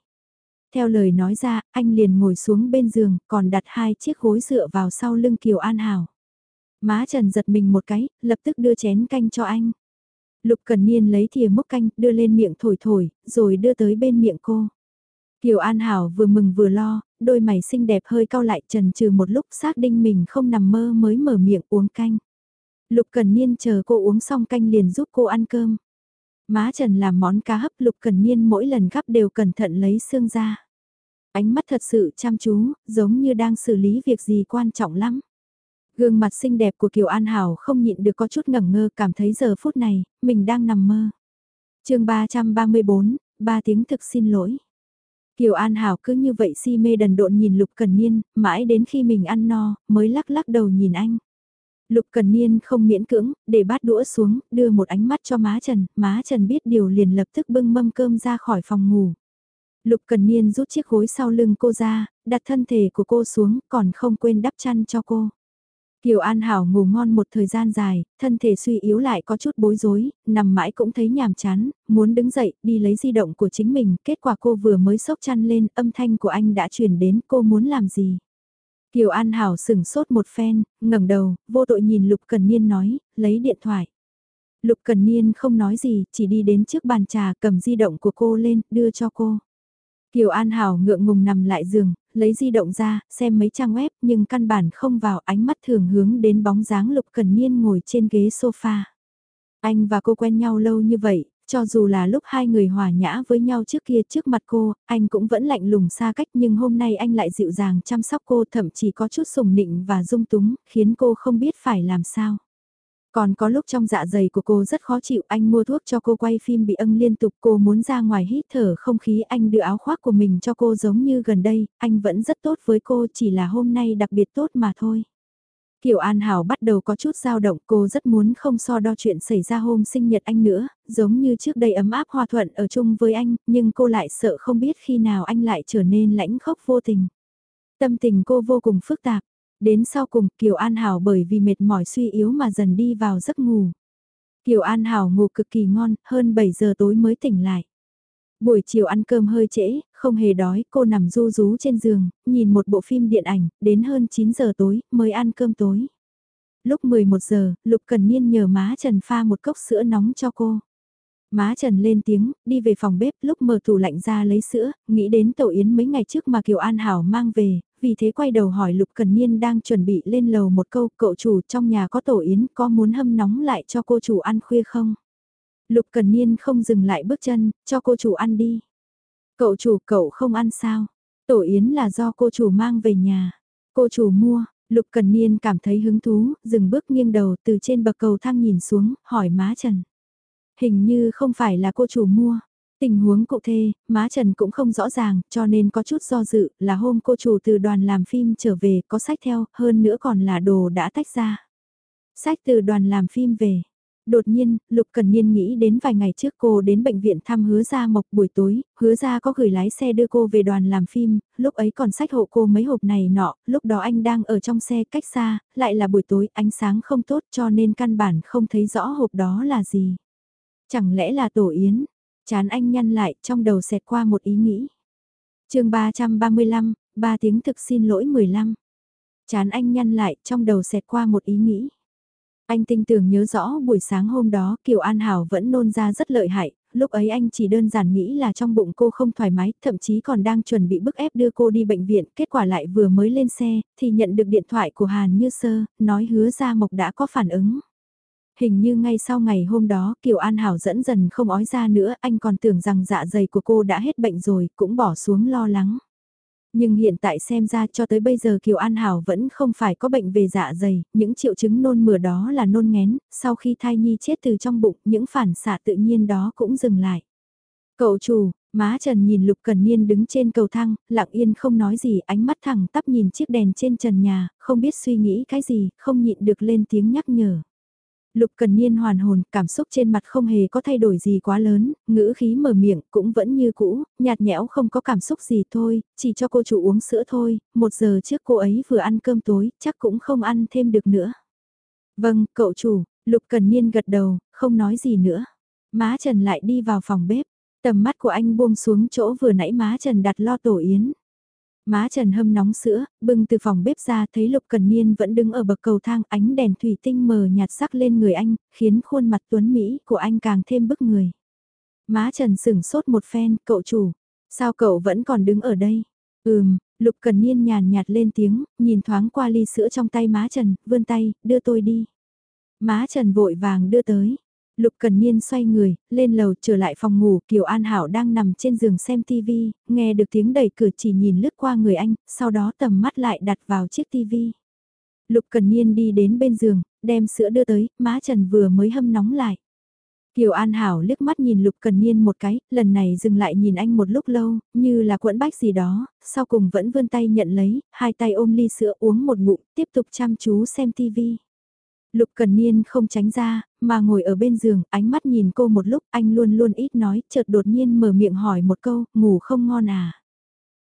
Speaker 1: Theo lời nói ra, anh liền ngồi xuống bên giường, còn đặt hai chiếc gối dựa vào sau lưng Kiều An Hảo. Má Trần giật mình một cái, lập tức đưa chén canh cho anh. Lục Cần Niên lấy thìa múc canh, đưa lên miệng thổi thổi, rồi đưa tới bên miệng cô. Kiều An Hảo vừa mừng vừa lo, đôi mày xinh đẹp hơi cau lại trần trừ một lúc xác định mình không nằm mơ mới mở miệng uống canh. Lục Cần Niên chờ cô uống xong canh liền giúp cô ăn cơm. Má Trần làm món cá hấp Lục Cần Niên mỗi lần gắp đều cẩn thận lấy xương ra. Ánh mắt thật sự chăm chú, giống như đang xử lý việc gì quan trọng lắm. Gương mặt xinh đẹp của Kiều An Hảo không nhịn được có chút ngẩn ngơ cảm thấy giờ phút này, mình đang nằm mơ. chương 334, 3 tiếng thực xin lỗi. Kiều An Hảo cứ như vậy si mê đần độn nhìn Lục Cần Niên, mãi đến khi mình ăn no, mới lắc lắc đầu nhìn anh. Lục Cần Niên không miễn cưỡng, để bát đũa xuống, đưa một ánh mắt cho má Trần, má Trần biết điều liền lập tức bưng mâm cơm ra khỏi phòng ngủ. Lục Cần Niên rút chiếc gối sau lưng cô ra, đặt thân thể của cô xuống, còn không quên đắp chăn cho cô. Kiều An Hảo ngủ ngon một thời gian dài, thân thể suy yếu lại có chút bối rối, nằm mãi cũng thấy nhàm chán, muốn đứng dậy, đi lấy di động của chính mình, kết quả cô vừa mới sốc chăn lên, âm thanh của anh đã truyền đến, cô muốn làm gì? Kiều An Hảo sửng sốt một phen, ngẩng đầu, vô tội nhìn Lục Cần Niên nói, lấy điện thoại. Lục Cần Niên không nói gì, chỉ đi đến trước bàn trà cầm di động của cô lên, đưa cho cô. Kiều An Hảo ngượng ngùng nằm lại giường, lấy di động ra, xem mấy trang web nhưng căn bản không vào ánh mắt thường hướng đến bóng dáng Lục Cần Niên ngồi trên ghế sofa. Anh và cô quen nhau lâu như vậy, cho dù là lúc hai người hòa nhã với nhau trước kia trước mặt cô, anh cũng vẫn lạnh lùng xa cách nhưng hôm nay anh lại dịu dàng chăm sóc cô thậm chí có chút sùng nịnh và dung túng, khiến cô không biết phải làm sao. Còn có lúc trong dạ dày của cô rất khó chịu, anh mua thuốc cho cô quay phim bị âng liên tục, cô muốn ra ngoài hít thở không khí, anh đưa áo khoác của mình cho cô giống như gần đây, anh vẫn rất tốt với cô, chỉ là hôm nay đặc biệt tốt mà thôi. Kiều An Hảo bắt đầu có chút dao động cô rất muốn không so đo chuyện xảy ra hôm sinh nhật anh nữa, giống như trước đây ấm áp hòa thuận ở chung với anh, nhưng cô lại sợ không biết khi nào anh lại trở nên lãnh khốc vô tình. Tâm tình cô vô cùng phức tạp, đến sau cùng Kiều An Hảo bởi vì mệt mỏi suy yếu mà dần đi vào giấc ngủ. Kiều An Hảo ngủ cực kỳ ngon, hơn 7 giờ tối mới tỉnh lại. Buổi chiều ăn cơm hơi trễ, không hề đói, cô nằm ru rú trên giường, nhìn một bộ phim điện ảnh, đến hơn 9 giờ tối, mới ăn cơm tối. Lúc 11 giờ, Lục Cần Niên nhờ má Trần pha một cốc sữa nóng cho cô. Má Trần lên tiếng, đi về phòng bếp, lúc mở tủ lạnh ra lấy sữa, nghĩ đến tổ yến mấy ngày trước mà Kiều An Hảo mang về, vì thế quay đầu hỏi Lục Cần Niên đang chuẩn bị lên lầu một câu, cậu chủ trong nhà có tổ yến, có muốn hâm nóng lại cho cô chủ ăn khuya không? Lục Cần Niên không dừng lại bước chân, cho cô chủ ăn đi. Cậu chủ cậu không ăn sao? Tổ yến là do cô chủ mang về nhà. Cô chủ mua, Lục Cần Niên cảm thấy hứng thú, dừng bước nghiêng đầu từ trên bậc cầu thang nhìn xuống, hỏi má Trần. Hình như không phải là cô chủ mua. Tình huống cụ thể, má Trần cũng không rõ ràng, cho nên có chút do dự, là hôm cô chủ từ đoàn làm phim trở về, có sách theo, hơn nữa còn là đồ đã tách ra. Sách từ đoàn làm phim về, Đột nhiên, Lục Cần Niên nghĩ đến vài ngày trước cô đến bệnh viện thăm hứa ra mộc buổi tối, hứa ra có gửi lái xe đưa cô về đoàn làm phim, lúc ấy còn sách hộ cô mấy hộp này nọ, lúc đó anh đang ở trong xe cách xa, lại là buổi tối ánh sáng không tốt cho nên căn bản không thấy rõ hộp đó là gì. Chẳng lẽ là tổ yến? Chán anh nhăn lại trong đầu xẹt qua một ý nghĩ. chương 335, 3 tiếng thực xin lỗi 15. Chán anh nhăn lại trong đầu xẹt qua một ý nghĩ. Anh tinh tường nhớ rõ buổi sáng hôm đó Kiều An Hảo vẫn nôn ra rất lợi hại, lúc ấy anh chỉ đơn giản nghĩ là trong bụng cô không thoải mái, thậm chí còn đang chuẩn bị bức ép đưa cô đi bệnh viện, kết quả lại vừa mới lên xe, thì nhận được điện thoại của Hàn Như Sơ, nói hứa ra Mộc đã có phản ứng. Hình như ngay sau ngày hôm đó Kiều An Hảo dẫn dần không ói ra nữa, anh còn tưởng rằng dạ dày của cô đã hết bệnh rồi, cũng bỏ xuống lo lắng. Nhưng hiện tại xem ra cho tới bây giờ Kiều An Hảo vẫn không phải có bệnh về dạ dày, những triệu chứng nôn mửa đó là nôn ngén, sau khi thai nhi chết từ trong bụng, những phản xạ tự nhiên đó cũng dừng lại. Cậu chủ, má Trần nhìn Lục Cần Niên đứng trên cầu thang, lặng yên không nói gì, ánh mắt thẳng tắp nhìn chiếc đèn trên trần nhà, không biết suy nghĩ cái gì, không nhịn được lên tiếng nhắc nhở. Lục Cần Niên hoàn hồn, cảm xúc trên mặt không hề có thay đổi gì quá lớn, ngữ khí mở miệng cũng vẫn như cũ, nhạt nhẽo không có cảm xúc gì thôi, chỉ cho cô chủ uống sữa thôi, một giờ trước cô ấy vừa ăn cơm tối, chắc cũng không ăn thêm được nữa. Vâng, cậu chủ, Lục Cần Niên gật đầu, không nói gì nữa. Má Trần lại đi vào phòng bếp, tầm mắt của anh buông xuống chỗ vừa nãy má Trần đặt lo tổ yến. Má Trần hâm nóng sữa, bưng từ phòng bếp ra thấy Lục Cần Niên vẫn đứng ở bậc cầu thang ánh đèn thủy tinh mờ nhạt sắc lên người anh, khiến khuôn mặt tuấn Mỹ của anh càng thêm bức người. Má Trần sửng sốt một phen, cậu chủ, sao cậu vẫn còn đứng ở đây? Ừm, Lục Cần Niên nhàn nhạt lên tiếng, nhìn thoáng qua ly sữa trong tay má Trần, vươn tay, đưa tôi đi. Má Trần vội vàng đưa tới, Lục Cần Niên xoay người, lên lầu trở lại phòng ngủ, Kiều An Hảo đang nằm trên giường xem TV, nghe được tiếng đẩy cửa chỉ nhìn lướt qua người anh, sau đó tầm mắt lại đặt vào chiếc TV. Lục Cần Niên đi đến bên giường, đem sữa đưa tới, má Trần vừa mới hâm nóng lại. Kiều An Hảo liếc mắt nhìn Lục Cần Niên một cái, lần này dừng lại nhìn anh một lúc lâu, như là cuộn bách gì đó, sau cùng vẫn vươn tay nhận lấy, hai tay ôm ly sữa uống một ngụm, tiếp tục chăm chú xem TV. Lục Cần Niên không tránh ra, mà ngồi ở bên giường, ánh mắt nhìn cô một lúc, anh luôn luôn ít nói, chợt đột nhiên mở miệng hỏi một câu, ngủ không ngon à?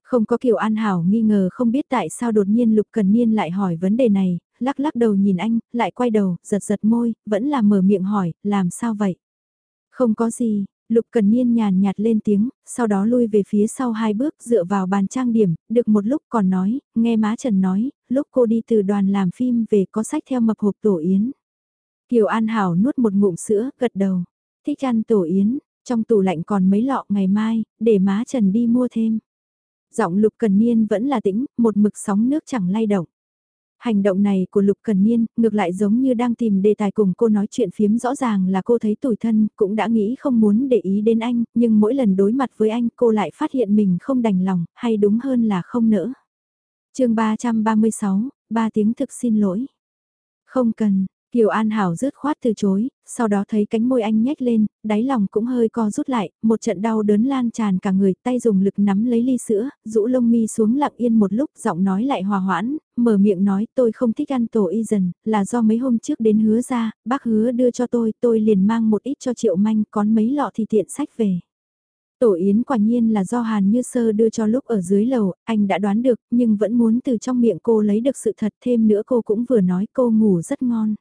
Speaker 1: Không có Kiều An Hảo nghi ngờ không biết tại sao đột nhiên Lục Cần Niên lại hỏi vấn đề này, lắc lắc đầu nhìn anh, lại quay đầu, giật giật môi, vẫn là mở miệng hỏi, làm sao vậy? Không có gì, Lục Cần Niên nhàn nhạt lên tiếng, sau đó lui về phía sau hai bước dựa vào bàn trang điểm, được một lúc còn nói, nghe má Trần nói, lúc cô đi từ đoàn làm phim về có sách theo mập hộp tổ yến. Kiều An Hảo nuốt một ngụm sữa, gật đầu, thích ăn tổ yến, trong tủ lạnh còn mấy lọ ngày mai, để má Trần đi mua thêm. Giọng Lục Cần Niên vẫn là tĩnh, một mực sóng nước chẳng lay động. Hành động này của Lục Cần Niên, ngược lại giống như đang tìm đề tài cùng cô nói chuyện phiếm rõ ràng là cô thấy tủi thân, cũng đã nghĩ không muốn để ý đến anh, nhưng mỗi lần đối mặt với anh cô lại phát hiện mình không đành lòng, hay đúng hơn là không nỡ. chương 336, ba tiếng thực xin lỗi. Không cần, Kiều An Hảo rứt khoát từ chối, sau đó thấy cánh môi anh nhếch lên, đáy lòng cũng hơi co rút lại, một trận đau đớn lan tràn cả người, tay dùng lực nắm lấy ly sữa, rũ lông mi xuống lặng yên một lúc, giọng nói lại hòa hoãn, mở miệng nói tôi không thích ăn tổ y dần, là do mấy hôm trước đến hứa ra, bác hứa đưa cho tôi, tôi liền mang một ít cho triệu manh, còn mấy lọ thì tiện sách về. Tổ yến quả nhiên là do Hàn Như Sơ đưa cho lúc ở dưới lầu, anh đã đoán được, nhưng vẫn muốn từ trong miệng cô lấy được sự thật thêm nữa cô cũng vừa nói cô ngủ rất ngon.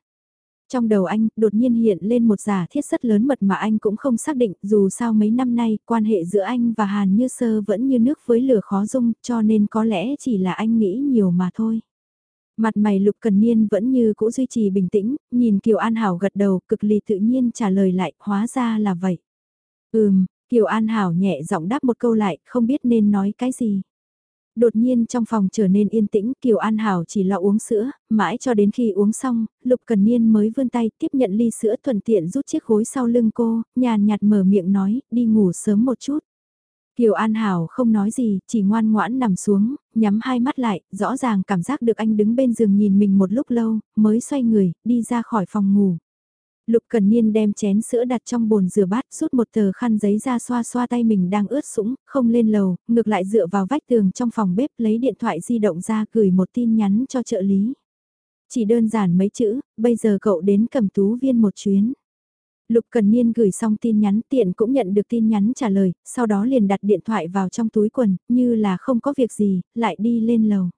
Speaker 1: Trong đầu anh, đột nhiên hiện lên một giả thiết rất lớn mật mà anh cũng không xác định, dù sao mấy năm nay, quan hệ giữa anh và Hàn Như Sơ vẫn như nước với lửa khó dung, cho nên có lẽ chỉ là anh nghĩ nhiều mà thôi. Mặt mày Lục Cần Niên vẫn như cũ duy trì bình tĩnh, nhìn Kiều An Hảo gật đầu, cực lì tự nhiên trả lời lại, hóa ra là vậy. Ừm, Kiều An Hảo nhẹ giọng đáp một câu lại, không biết nên nói cái gì. Đột nhiên trong phòng trở nên yên tĩnh, Kiều An Hảo chỉ lo uống sữa, mãi cho đến khi uống xong, Lục Cần Niên mới vươn tay tiếp nhận ly sữa thuận tiện rút chiếc gối sau lưng cô, nhàn nhạt mở miệng nói, đi ngủ sớm một chút. Kiều An Hảo không nói gì, chỉ ngoan ngoãn nằm xuống, nhắm hai mắt lại, rõ ràng cảm giác được anh đứng bên giường nhìn mình một lúc lâu, mới xoay người, đi ra khỏi phòng ngủ. Lục Cần Niên đem chén sữa đặt trong bồn rửa bát, rút một tờ khăn giấy ra xoa xoa tay mình đang ướt sũng, không lên lầu, ngược lại dựa vào vách tường trong phòng bếp lấy điện thoại di động ra gửi một tin nhắn cho trợ lý. Chỉ đơn giản mấy chữ, bây giờ cậu đến cầm tú viên một chuyến. Lục Cần Niên gửi xong tin nhắn tiện cũng nhận được tin nhắn trả lời, sau đó liền đặt điện thoại vào trong túi quần, như là không có việc gì, lại đi lên lầu.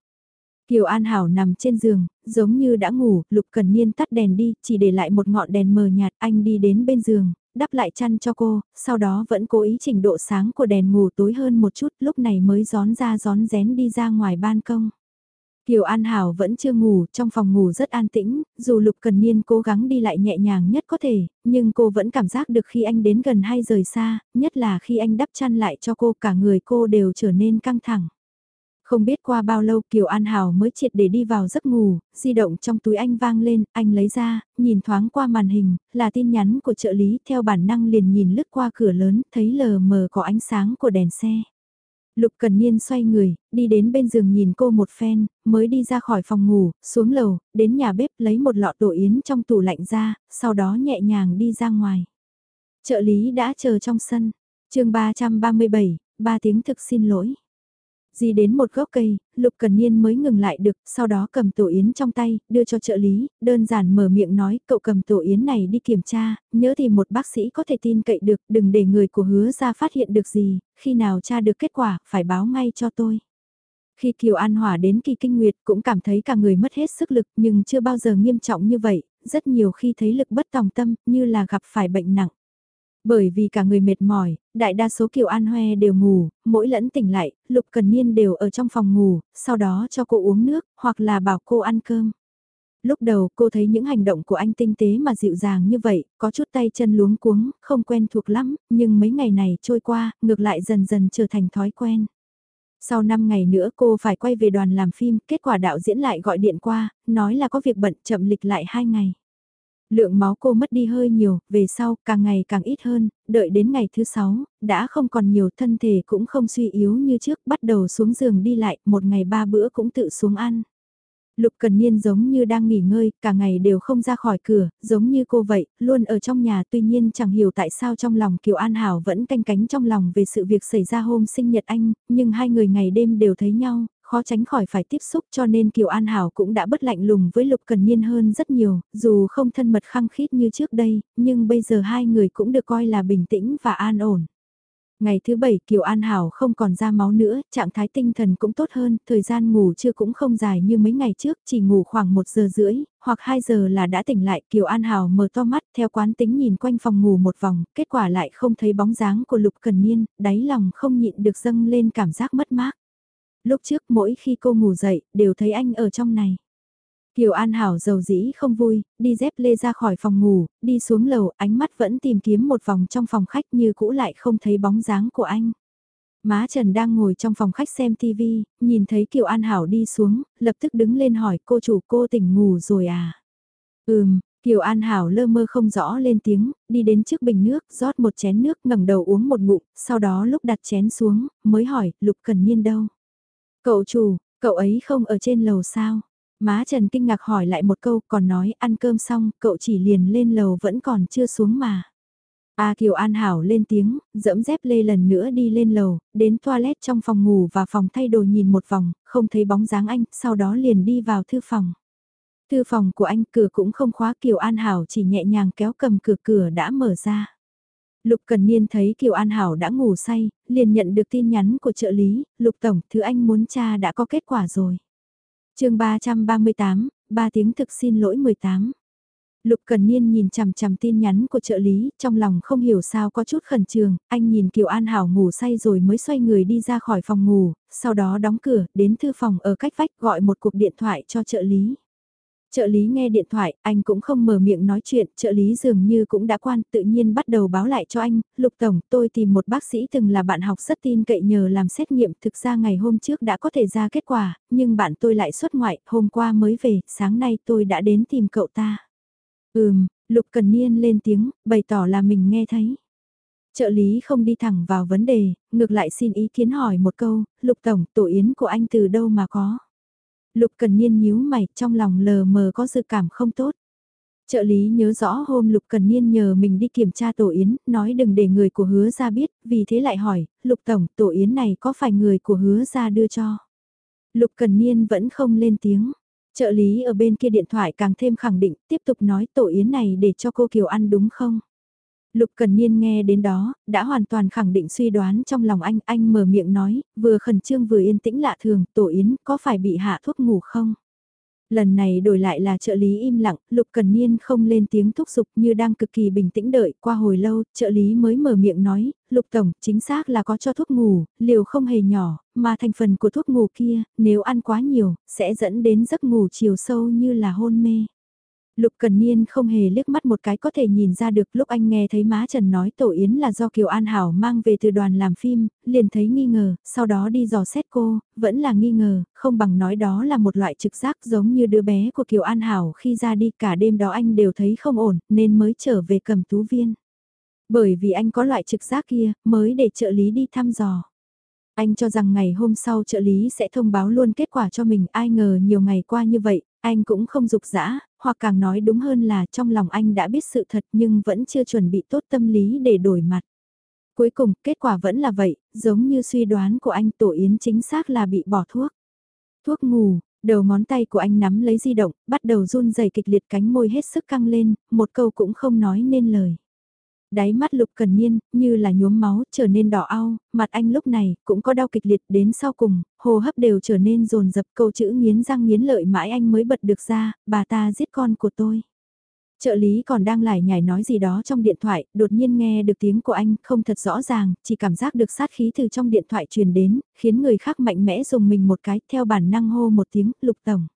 Speaker 1: Kiều An Hảo nằm trên giường, giống như đã ngủ, Lục Cần Niên tắt đèn đi, chỉ để lại một ngọn đèn mờ nhạt, anh đi đến bên giường, đắp lại chăn cho cô, sau đó vẫn cố ý chỉnh độ sáng của đèn ngủ tối hơn một chút, lúc này mới gión ra gión rén đi ra ngoài ban công. Kiều An Hảo vẫn chưa ngủ, trong phòng ngủ rất an tĩnh, dù Lục Cần Niên cố gắng đi lại nhẹ nhàng nhất có thể, nhưng cô vẫn cảm giác được khi anh đến gần hay rời xa, nhất là khi anh đắp chăn lại cho cô cả người cô đều trở nên căng thẳng. Không biết qua bao lâu Kiều An Hảo mới triệt để đi vào giấc ngủ, di động trong túi anh vang lên, anh lấy ra, nhìn thoáng qua màn hình, là tin nhắn của trợ lý theo bản năng liền nhìn lướt qua cửa lớn, thấy lờ mờ có ánh sáng của đèn xe. Lục Cần Niên xoay người, đi đến bên giường nhìn cô một phen, mới đi ra khỏi phòng ngủ, xuống lầu, đến nhà bếp lấy một lọ tổ yến trong tủ lạnh ra, sau đó nhẹ nhàng đi ra ngoài. Trợ lý đã chờ trong sân. chương 337, 3 tiếng thực xin lỗi. Di đến một gốc cây, Lục Cần Niên mới ngừng lại được, sau đó cầm tổ yến trong tay, đưa cho trợ lý, đơn giản mở miệng nói, cậu cầm tổ yến này đi kiểm tra, nhớ thì một bác sĩ có thể tin cậy được, đừng để người của hứa ra phát hiện được gì, khi nào tra được kết quả, phải báo ngay cho tôi. Khi Kiều An Hỏa đến kỳ kinh nguyệt cũng cảm thấy cả người mất hết sức lực nhưng chưa bao giờ nghiêm trọng như vậy, rất nhiều khi thấy lực bất tòng tâm như là gặp phải bệnh nặng. Bởi vì cả người mệt mỏi, đại đa số Kiều An Hoe đều ngủ, mỗi lẫn tỉnh lại, Lục Cần Niên đều ở trong phòng ngủ, sau đó cho cô uống nước, hoặc là bảo cô ăn cơm. Lúc đầu cô thấy những hành động của anh tinh tế mà dịu dàng như vậy, có chút tay chân luống cuống, không quen thuộc lắm, nhưng mấy ngày này trôi qua, ngược lại dần dần trở thành thói quen. Sau 5 ngày nữa cô phải quay về đoàn làm phim, kết quả đạo diễn lại gọi điện qua, nói là có việc bận chậm lịch lại 2 ngày. Lượng máu cô mất đi hơi nhiều, về sau càng ngày càng ít hơn, đợi đến ngày thứ sáu, đã không còn nhiều thân thể cũng không suy yếu như trước, bắt đầu xuống giường đi lại, một ngày ba bữa cũng tự xuống ăn. Lục Cần Niên giống như đang nghỉ ngơi, cả ngày đều không ra khỏi cửa, giống như cô vậy, luôn ở trong nhà tuy nhiên chẳng hiểu tại sao trong lòng Kiều An Hảo vẫn canh cánh trong lòng về sự việc xảy ra hôm sinh nhật anh, nhưng hai người ngày đêm đều thấy nhau, khó tránh khỏi phải tiếp xúc cho nên Kiều An Hảo cũng đã bất lạnh lùng với Lục Cần Niên hơn rất nhiều, dù không thân mật khăng khít như trước đây, nhưng bây giờ hai người cũng được coi là bình tĩnh và an ổn. Ngày thứ bảy Kiều An Hảo không còn ra máu nữa, trạng thái tinh thần cũng tốt hơn, thời gian ngủ chưa cũng không dài như mấy ngày trước, chỉ ngủ khoảng 1 giờ rưỡi, hoặc 2 giờ là đã tỉnh lại. Kiều An Hảo mở to mắt theo quán tính nhìn quanh phòng ngủ một vòng, kết quả lại không thấy bóng dáng của Lục Cần Niên, đáy lòng không nhịn được dâng lên cảm giác mất mát. Lúc trước mỗi khi cô ngủ dậy, đều thấy anh ở trong này. Kiều An Hảo dầu dĩ không vui, đi dép lê ra khỏi phòng ngủ, đi xuống lầu, ánh mắt vẫn tìm kiếm một vòng trong phòng khách như cũ lại không thấy bóng dáng của anh. Má Trần đang ngồi trong phòng khách xem TV, nhìn thấy Kiều An Hảo đi xuống, lập tức đứng lên hỏi cô chủ cô tỉnh ngủ rồi à? Ừm, Kiều An Hảo lơ mơ không rõ lên tiếng, đi đến trước bình nước, rót một chén nước ngẩng đầu uống một ngụm, sau đó lúc đặt chén xuống, mới hỏi, Lục Cần Niên đâu? Cậu chủ, cậu ấy không ở trên lầu sao? Má Trần kinh ngạc hỏi lại một câu còn nói ăn cơm xong cậu chỉ liền lên lầu vẫn còn chưa xuống mà. A Kiều An Hảo lên tiếng, dẫm dép lê lần nữa đi lên lầu, đến toilet trong phòng ngủ và phòng thay đồ nhìn một vòng, không thấy bóng dáng anh, sau đó liền đi vào thư phòng. Thư phòng của anh cửa cũng không khóa Kiều An Hảo chỉ nhẹ nhàng kéo cầm cửa cửa đã mở ra. Lục Cần Niên thấy Kiều An Hảo đã ngủ say, liền nhận được tin nhắn của trợ lý, Lục Tổng, thứ anh muốn tra đã có kết quả rồi. chương 338, 3 tiếng thực xin lỗi 18. Lục Cần Niên nhìn chằm chằm tin nhắn của trợ lý, trong lòng không hiểu sao có chút khẩn trương, anh nhìn Kiều An Hảo ngủ say rồi mới xoay người đi ra khỏi phòng ngủ, sau đó đóng cửa, đến thư phòng ở cách vách gọi một cuộc điện thoại cho trợ lý. Trợ lý nghe điện thoại, anh cũng không mở miệng nói chuyện, trợ lý dường như cũng đã quan, tự nhiên bắt đầu báo lại cho anh, Lục Tổng, tôi tìm một bác sĩ từng là bạn học rất tin cậy nhờ làm xét nghiệm, thực ra ngày hôm trước đã có thể ra kết quả, nhưng bạn tôi lại xuất ngoại, hôm qua mới về, sáng nay tôi đã đến tìm cậu ta. Ừm, Lục Cần Niên lên tiếng, bày tỏ là mình nghe thấy. Trợ lý không đi thẳng vào vấn đề, ngược lại xin ý kiến hỏi một câu, Lục Tổng, tổ yến của anh từ đâu mà có? Lục Cần Niên nhíu mày, trong lòng lờ mờ có dự cảm không tốt. Trợ lý nhớ rõ hôm Lục Cần Niên nhờ mình đi kiểm tra tổ yến, nói đừng để người của hứa ra biết, vì thế lại hỏi, Lục Tổng, tổ yến này có phải người của hứa ra đưa cho? Lục Cần Niên vẫn không lên tiếng. Trợ lý ở bên kia điện thoại càng thêm khẳng định, tiếp tục nói tổ yến này để cho cô Kiều ăn đúng không? Lục Cần Niên nghe đến đó, đã hoàn toàn khẳng định suy đoán trong lòng anh, anh mở miệng nói, vừa khẩn trương vừa yên tĩnh lạ thường, tổ yến có phải bị hạ thuốc ngủ không? Lần này đổi lại là trợ lý im lặng, Lục Cần Niên không lên tiếng thúc giục như đang cực kỳ bình tĩnh đợi, qua hồi lâu, trợ lý mới mở miệng nói, Lục Tổng, chính xác là có cho thuốc ngủ, liều không hề nhỏ, mà thành phần của thuốc ngủ kia, nếu ăn quá nhiều, sẽ dẫn đến giấc ngủ chiều sâu như là hôn mê. Lục Cần Niên không hề liếc mắt một cái có thể nhìn ra được lúc anh nghe thấy má Trần nói Tổ Yến là do Kiều An Hảo mang về từ đoàn làm phim, liền thấy nghi ngờ, sau đó đi dò xét cô, vẫn là nghi ngờ, không bằng nói đó là một loại trực giác giống như đứa bé của Kiều An Hảo khi ra đi cả đêm đó anh đều thấy không ổn nên mới trở về cầm tú viên. Bởi vì anh có loại trực giác kia mới để trợ lý đi thăm dò. Anh cho rằng ngày hôm sau trợ lý sẽ thông báo luôn kết quả cho mình ai ngờ nhiều ngày qua như vậy, anh cũng không dục dã, hoặc càng nói đúng hơn là trong lòng anh đã biết sự thật nhưng vẫn chưa chuẩn bị tốt tâm lý để đổi mặt. Cuối cùng, kết quả vẫn là vậy, giống như suy đoán của anh Tổ Yến chính xác là bị bỏ thuốc. Thuốc ngủ, đầu ngón tay của anh nắm lấy di động, bắt đầu run rẩy kịch liệt cánh môi hết sức căng lên, một câu cũng không nói nên lời. Đáy mắt lục cần niên, như là nhuốm máu, trở nên đỏ au, mặt anh lúc này, cũng có đau kịch liệt đến sau cùng, hô hấp đều trở nên rồn rập câu chữ nghiến răng nghiến lợi mãi anh mới bật được ra, bà ta giết con của tôi. Trợ lý còn đang lải nhải nói gì đó trong điện thoại, đột nhiên nghe được tiếng của anh, không thật rõ ràng, chỉ cảm giác được sát khí từ trong điện thoại truyền đến, khiến người khác mạnh mẽ dùng mình một cái, theo bản năng hô một tiếng, lục tổng.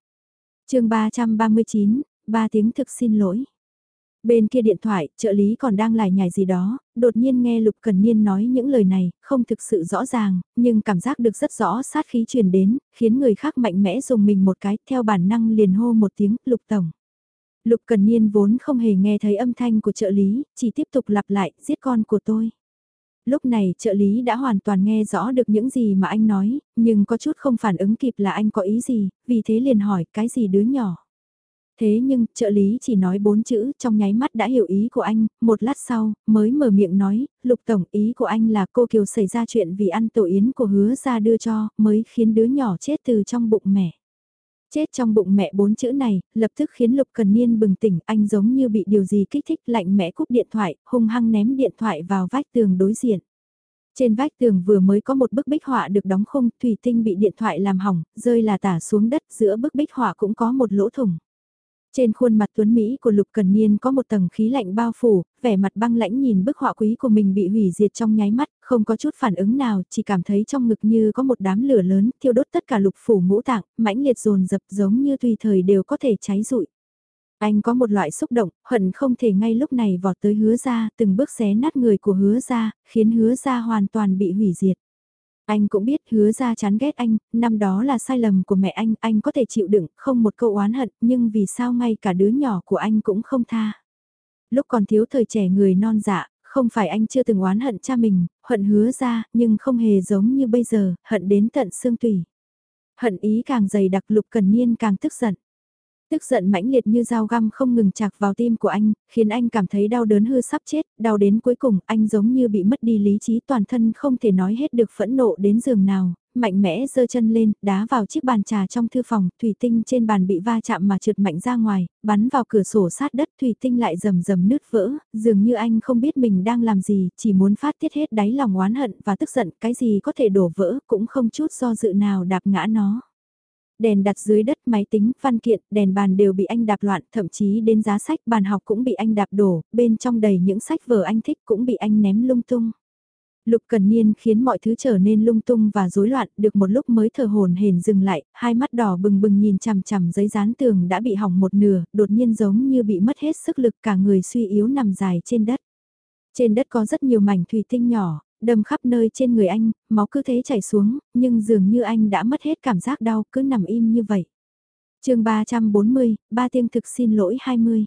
Speaker 1: chương 339, ba tiếng thực xin lỗi. Bên kia điện thoại, trợ lý còn đang lải nhải gì đó, đột nhiên nghe Lục Cần Niên nói những lời này, không thực sự rõ ràng, nhưng cảm giác được rất rõ sát khí truyền đến, khiến người khác mạnh mẽ dùng mình một cái, theo bản năng liền hô một tiếng, Lục Tổng. Lục Cần Niên vốn không hề nghe thấy âm thanh của trợ lý, chỉ tiếp tục lặp lại, giết con của tôi. Lúc này trợ lý đã hoàn toàn nghe rõ được những gì mà anh nói, nhưng có chút không phản ứng kịp là anh có ý gì, vì thế liền hỏi cái gì đứa nhỏ. Thế nhưng, trợ lý chỉ nói bốn chữ trong nháy mắt đã hiểu ý của anh, một lát sau, mới mở miệng nói, lục tổng ý của anh là cô Kiều xảy ra chuyện vì ăn tổ yến của hứa ra đưa cho, mới khiến đứa nhỏ chết từ trong bụng mẹ. Chết trong bụng mẹ bốn chữ này, lập tức khiến Lục Cần Niên bừng tỉnh, anh giống như bị điều gì kích thích lạnh mẽ cúp điện thoại, hung hăng ném điện thoại vào vách tường đối diện. Trên vách tường vừa mới có một bức bích họa được đóng khung, thủy tinh bị điện thoại làm hỏng, rơi là tả xuống đất, giữa bức bích họa cũng có một lỗ thủng. Trên khuôn mặt tuấn Mỹ của Lục Cần Niên có một tầng khí lạnh bao phủ, vẻ mặt băng lãnh nhìn bức họa quý của mình bị hủy diệt trong nháy mắt, không có chút phản ứng nào, chỉ cảm thấy trong ngực như có một đám lửa lớn, thiêu đốt tất cả lục phủ ngũ tạng, mãnh liệt dồn dập giống như tùy thời đều có thể cháy rụi. Anh có một loại xúc động, hận không thể ngay lúc này vọt tới hứa ra, từng bước xé nát người của hứa ra, khiến hứa ra hoàn toàn bị hủy diệt. Anh cũng biết hứa ra chán ghét anh, năm đó là sai lầm của mẹ anh, anh có thể chịu đựng, không một câu oán hận, nhưng vì sao ngay cả đứa nhỏ của anh cũng không tha. Lúc còn thiếu thời trẻ người non dạ, không phải anh chưa từng oán hận cha mình, hận hứa ra, nhưng không hề giống như bây giờ, hận đến tận xương tủy. Hận ý càng dày đặc lục cần niên càng tức giận. Tức giận mãnh liệt như dao găm không ngừng chạc vào tim của anh, khiến anh cảm thấy đau đớn hư sắp chết, đau đến cuối cùng anh giống như bị mất đi lý trí toàn thân không thể nói hết được phẫn nộ đến giường nào, mạnh mẽ giơ chân lên, đá vào chiếc bàn trà trong thư phòng, thủy tinh trên bàn bị va chạm mà trượt mạnh ra ngoài, bắn vào cửa sổ sát đất, thủy tinh lại rầm rầm nứt vỡ, dường như anh không biết mình đang làm gì, chỉ muốn phát tiết hết đáy lòng oán hận và tức giận, cái gì có thể đổ vỡ, cũng không chút do dự nào đạp ngã nó. Đèn đặt dưới đất máy tính, văn kiện, đèn bàn đều bị anh đạp loạn, thậm chí đến giá sách bàn học cũng bị anh đạp đổ, bên trong đầy những sách vở anh thích cũng bị anh ném lung tung. Lục Cần Niên khiến mọi thứ trở nên lung tung và rối loạn, được một lúc mới thở hồn hển dừng lại, hai mắt đỏ bừng bừng nhìn chằm chằm giấy dán tường đã bị hỏng một nửa, đột nhiên giống như bị mất hết sức lực cả người suy yếu nằm dài trên đất. Trên đất có rất nhiều mảnh thủy tinh nhỏ, đâm khắp nơi trên người anh, máu cứ thế chảy xuống, nhưng dường như anh đã mất hết cảm giác đau cứ nằm im như vậy. chương 340, ba tiêm thực xin lỗi 20.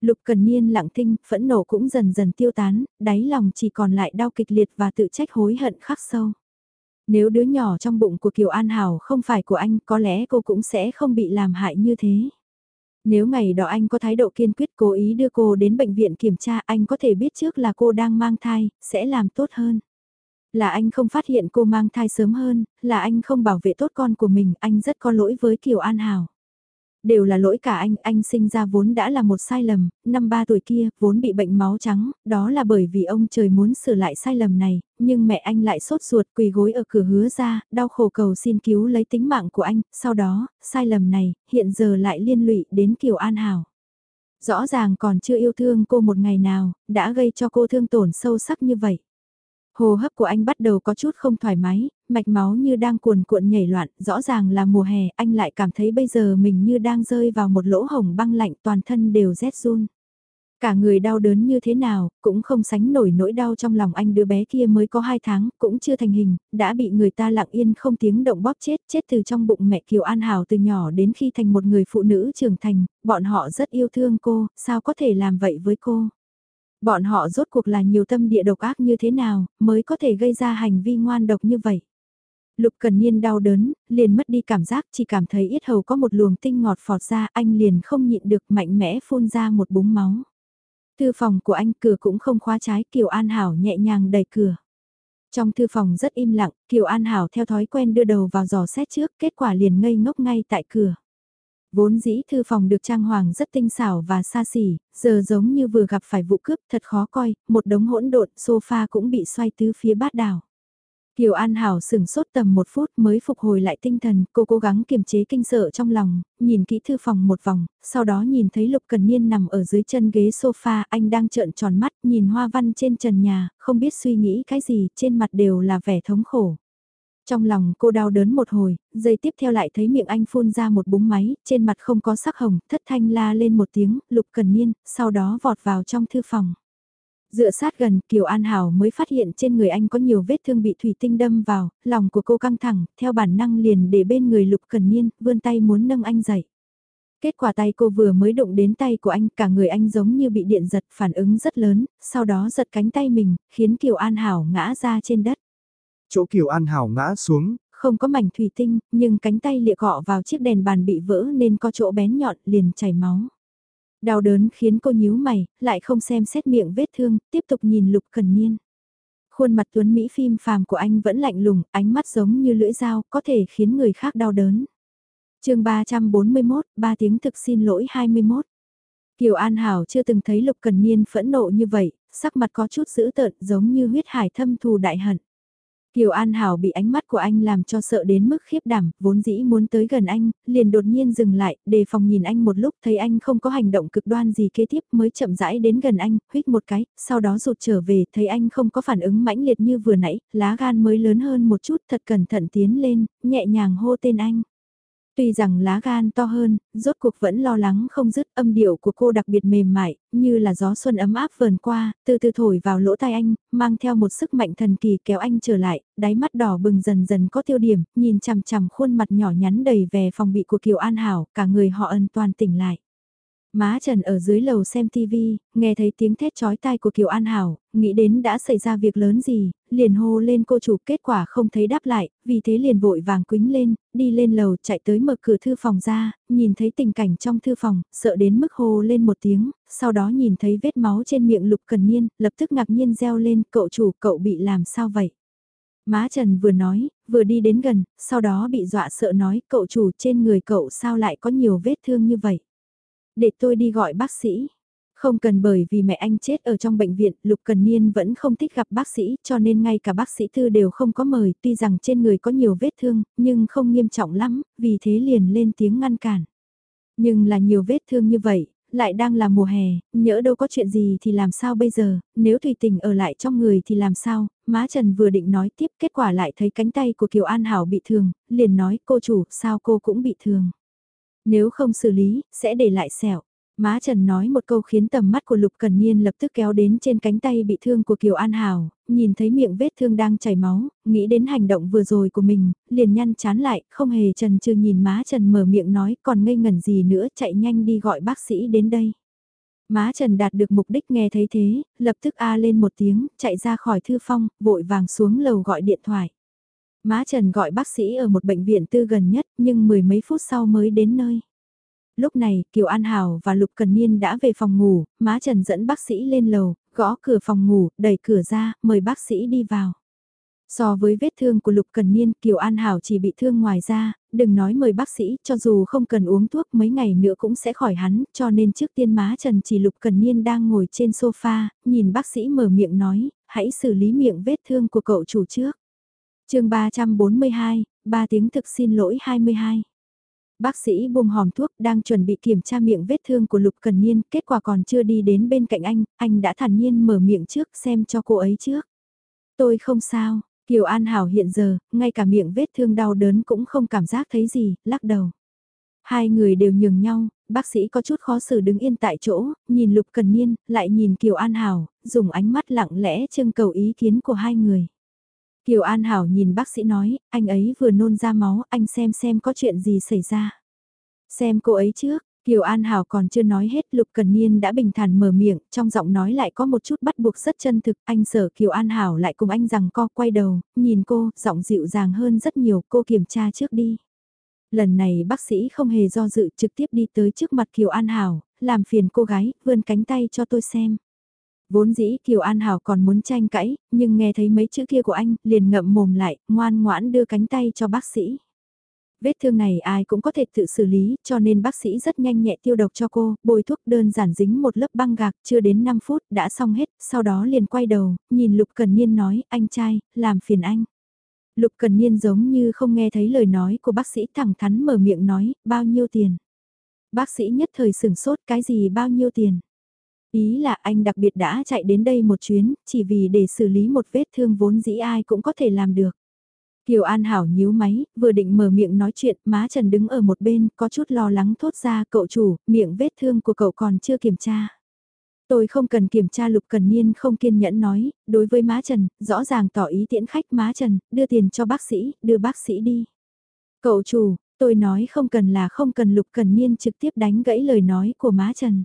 Speaker 1: Lục Cần Niên lặng thinh, phẫn nộ cũng dần dần tiêu tán, đáy lòng chỉ còn lại đau kịch liệt và tự trách hối hận khắc sâu. Nếu đứa nhỏ trong bụng của Kiều An Hảo không phải của anh có lẽ cô cũng sẽ không bị làm hại như thế. Nếu ngày đó anh có thái độ kiên quyết cố ý đưa cô đến bệnh viện kiểm tra anh có thể biết trước là cô đang mang thai, sẽ làm tốt hơn. Là anh không phát hiện cô mang thai sớm hơn, là anh không bảo vệ tốt con của mình, anh rất có lỗi với Kiều An Hảo đều là lỗi cả anh, anh sinh ra vốn đã là một sai lầm, năm ba tuổi kia, vốn bị bệnh máu trắng, đó là bởi vì ông trời muốn sửa lại sai lầm này, nhưng mẹ anh lại sốt ruột quỳ gối ở cửa hứa ra, đau khổ cầu xin cứu lấy tính mạng của anh, sau đó, sai lầm này, hiện giờ lại liên lụy đến Kiều An Hảo. Rõ ràng còn chưa yêu thương cô một ngày nào, đã gây cho cô thương tổn sâu sắc như vậy. Hồ hấp của anh bắt đầu có chút không thoải mái, mạch máu như đang cuồn cuộn nhảy loạn, rõ ràng là mùa hè, anh lại cảm thấy bây giờ mình như đang rơi vào một lỗ hồng băng lạnh toàn thân đều rét run. Cả người đau đớn như thế nào, cũng không sánh nổi nỗi đau trong lòng anh đứa bé kia mới có 2 tháng, cũng chưa thành hình, đã bị người ta lặng yên không tiếng động bóp chết, chết từ trong bụng mẹ Kiều An Hảo từ nhỏ đến khi thành một người phụ nữ trưởng thành, bọn họ rất yêu thương cô, sao có thể làm vậy với cô. Bọn họ rốt cuộc là nhiều tâm địa độc ác như thế nào, mới có thể gây ra hành vi ngoan độc như vậy. Lục Cần Niên đau đớn, liền mất đi cảm giác, chỉ cảm thấy ít hầu có một luồng tinh ngọt phọt ra, anh liền không nhịn được mạnh mẽ phun ra một búng máu. Thư phòng của anh cửa cũng không khóa trái, Kiều An Hảo nhẹ nhàng đẩy cửa. Trong thư phòng rất im lặng, Kiều An Hảo theo thói quen đưa đầu vào giò xét trước, kết quả liền ngây ngốc ngay tại cửa. Vốn dĩ thư phòng được trang hoàng rất tinh xảo và xa xỉ, giờ giống như vừa gặp phải vụ cướp thật khó coi, một đống hỗn độn, sofa cũng bị xoay tứ phía bát đảo. Kiều An Hảo sửng sốt tầm một phút mới phục hồi lại tinh thần, cô cố gắng kiềm chế kinh sợ trong lòng, nhìn kỹ thư phòng một vòng, sau đó nhìn thấy Lục Cần Niên nằm ở dưới chân ghế sofa, anh đang trợn tròn mắt, nhìn hoa văn trên trần nhà, không biết suy nghĩ cái gì, trên mặt đều là vẻ thống khổ. Trong lòng cô đau đớn một hồi, giây tiếp theo lại thấy miệng anh phun ra một búng máy, trên mặt không có sắc hồng, thất thanh la lên một tiếng, Lục Cần Niên, sau đó vọt vào trong thư phòng. Dựa sát gần, Kiều An Hảo mới phát hiện trên người anh có nhiều vết thương bị thủy tinh đâm vào, lòng của cô căng thẳng, theo bản năng liền để bên người Lục Cần Niên, vươn tay muốn nâng anh dậy. Kết quả tay cô vừa mới đụng đến tay của anh, cả người anh giống như bị điện giật, phản ứng rất lớn, sau đó giật cánh tay mình, khiến Kiều An Hảo ngã ra trên đất.
Speaker 2: Chỗ Kiều An Hảo ngã xuống.
Speaker 1: Không có mảnh thủy tinh, nhưng cánh tay lịa cọ vào chiếc đèn bàn bị vỡ nên có chỗ bén nhọn liền chảy máu. Đau đớn khiến cô nhíu mày, lại không xem xét miệng vết thương, tiếp tục nhìn Lục Cần Niên. Khuôn mặt tuấn Mỹ phim phàm của anh vẫn lạnh lùng, ánh mắt giống như lưỡi dao, có thể khiến người khác đau đớn. chương 341, 3 tiếng thực xin lỗi 21. Kiều An Hảo chưa từng thấy Lục Cần Niên phẫn nộ như vậy, sắc mặt có chút dữ tợn giống như huyết hải thâm thù đại hận. Kiều An Hảo bị ánh mắt của anh làm cho sợ đến mức khiếp đảm, vốn dĩ muốn tới gần anh, liền đột nhiên dừng lại, đề phòng nhìn anh một lúc thấy anh không có hành động cực đoan gì kế tiếp mới chậm rãi đến gần anh, huyết một cái, sau đó rụt trở về, thấy anh không có phản ứng mãnh liệt như vừa nãy, lá gan mới lớn hơn một chút thật cẩn thận tiến lên, nhẹ nhàng hô tên anh. Tuy rằng lá gan to hơn, rốt cuộc vẫn lo lắng không dứt âm điệu của cô đặc biệt mềm mại, như là gió xuân ấm áp vờn qua, từ từ thổi vào lỗ tai anh, mang theo một sức mạnh thần kỳ kéo anh trở lại, đáy mắt đỏ bừng dần dần có tiêu điểm, nhìn chằm chằm khuôn mặt nhỏ nhắn đầy vẻ phòng bị của Kiều An Hảo, cả người họ ân toàn tỉnh lại. Má Trần ở dưới lầu xem TV, nghe thấy tiếng thét chói tai của Kiều An Hảo, nghĩ đến đã xảy ra việc lớn gì, liền hô lên cô chủ kết quả không thấy đáp lại, vì thế liền vội vàng quính lên, đi lên lầu chạy tới mở cửa thư phòng ra, nhìn thấy tình cảnh trong thư phòng, sợ đến mức hô lên một tiếng, sau đó nhìn thấy vết máu trên miệng Lục Cần Niên, lập tức ngạc nhiên reo lên, cậu chủ cậu bị làm sao vậy? Má Trần vừa nói, vừa đi đến gần, sau đó bị dọa sợ nói cậu chủ trên người cậu sao lại có nhiều vết thương như vậy. Để tôi đi gọi bác sĩ. Không cần bởi vì mẹ anh chết ở trong bệnh viện, Lục Cần Niên vẫn không thích gặp bác sĩ cho nên ngay cả bác sĩ thư đều không có mời tuy rằng trên người có nhiều vết thương, nhưng không nghiêm trọng lắm, vì thế liền lên tiếng ngăn cản. Nhưng là nhiều vết thương như vậy, lại đang là mùa hè, nhỡ đâu có chuyện gì thì làm sao bây giờ, nếu Thùy tình ở lại trong người thì làm sao, má Trần vừa định nói tiếp kết quả lại thấy cánh tay của Kiều An Hảo bị thương, liền nói cô chủ sao cô cũng bị thương. Nếu không xử lý, sẽ để lại sẹo. Má Trần nói một câu khiến tầm mắt của Lục Cần Niên lập tức kéo đến trên cánh tay bị thương của Kiều An Hảo, nhìn thấy miệng vết thương đang chảy máu, nghĩ đến hành động vừa rồi của mình, liền nhăn chán lại, không hề trần chưa nhìn má Trần mở miệng nói còn ngây ngẩn gì nữa chạy nhanh đi gọi bác sĩ đến đây. Má Trần đạt được mục đích nghe thấy thế, lập tức a lên một tiếng, chạy ra khỏi thư phong, vội vàng xuống lầu gọi điện thoại. Má Trần gọi bác sĩ ở một bệnh viện tư gần nhất, nhưng mười mấy phút sau mới đến nơi. Lúc này, Kiều An Hảo và Lục Cần Niên đã về phòng ngủ, má Trần dẫn bác sĩ lên lầu, gõ cửa phòng ngủ, đẩy cửa ra, mời bác sĩ đi vào. So với vết thương của Lục Cần Niên, Kiều An Hảo chỉ bị thương ngoài ra, đừng nói mời bác sĩ, cho dù không cần uống thuốc mấy ngày nữa cũng sẽ khỏi hắn, cho nên trước tiên má Trần chỉ Lục Cần Niên đang ngồi trên sofa, nhìn bác sĩ mở miệng nói, hãy xử lý miệng vết thương của cậu chủ trước chương 342, 3 tiếng thực xin lỗi 22. Bác sĩ buông hòm thuốc đang chuẩn bị kiểm tra miệng vết thương của Lục Cần Niên, kết quả còn chưa đi đến bên cạnh anh, anh đã thản nhiên mở miệng trước xem cho cô ấy trước. Tôi không sao, Kiều An Hảo hiện giờ, ngay cả miệng vết thương đau đớn cũng không cảm giác thấy gì, lắc đầu. Hai người đều nhường nhau, bác sĩ có chút khó xử đứng yên tại chỗ, nhìn Lục Cần Niên, lại nhìn Kiều An Hảo, dùng ánh mắt lặng lẽ trưng cầu ý kiến của hai người. Kiều An Hảo nhìn bác sĩ nói, anh ấy vừa nôn ra máu, anh xem xem có chuyện gì xảy ra. Xem cô ấy trước, Kiều An Hảo còn chưa nói hết Lục Cần Niên đã bình thản mở miệng, trong giọng nói lại có một chút bắt buộc rất chân thực, anh sợ Kiều An Hảo lại cùng anh rằng co quay đầu, nhìn cô, giọng dịu dàng hơn rất nhiều, cô kiểm tra trước đi. Lần này bác sĩ không hề do dự trực tiếp đi tới trước mặt Kiều An Hảo, làm phiền cô gái, vươn cánh tay cho tôi xem. Vốn dĩ Kiều An Hảo còn muốn tranh cãi, nhưng nghe thấy mấy chữ kia của anh, liền ngậm mồm lại, ngoan ngoãn đưa cánh tay cho bác sĩ. Vết thương này ai cũng có thể tự xử lý, cho nên bác sĩ rất nhanh nhẹ tiêu độc cho cô, bôi thuốc đơn giản dính một lớp băng gạc, chưa đến 5 phút, đã xong hết, sau đó liền quay đầu, nhìn Lục Cần Niên nói, anh trai, làm phiền anh. Lục Cần Niên giống như không nghe thấy lời nói của bác sĩ thẳng thắn mở miệng nói, bao nhiêu tiền. Bác sĩ nhất thời sửng sốt cái gì bao nhiêu tiền. Ý là anh đặc biệt đã chạy đến đây một chuyến, chỉ vì để xử lý một vết thương vốn dĩ ai cũng có thể làm được. Kiều An Hảo nhíu máy, vừa định mở miệng nói chuyện, má Trần đứng ở một bên, có chút lo lắng thốt ra, cậu chủ, miệng vết thương của cậu còn chưa kiểm tra. Tôi không cần kiểm tra Lục Cần Niên không kiên nhẫn nói, đối với má Trần, rõ ràng tỏ ý tiễn khách má Trần, đưa tiền cho bác sĩ, đưa bác sĩ đi. Cậu chủ, tôi nói không cần là không cần Lục Cần Niên trực tiếp đánh gãy lời nói của má Trần.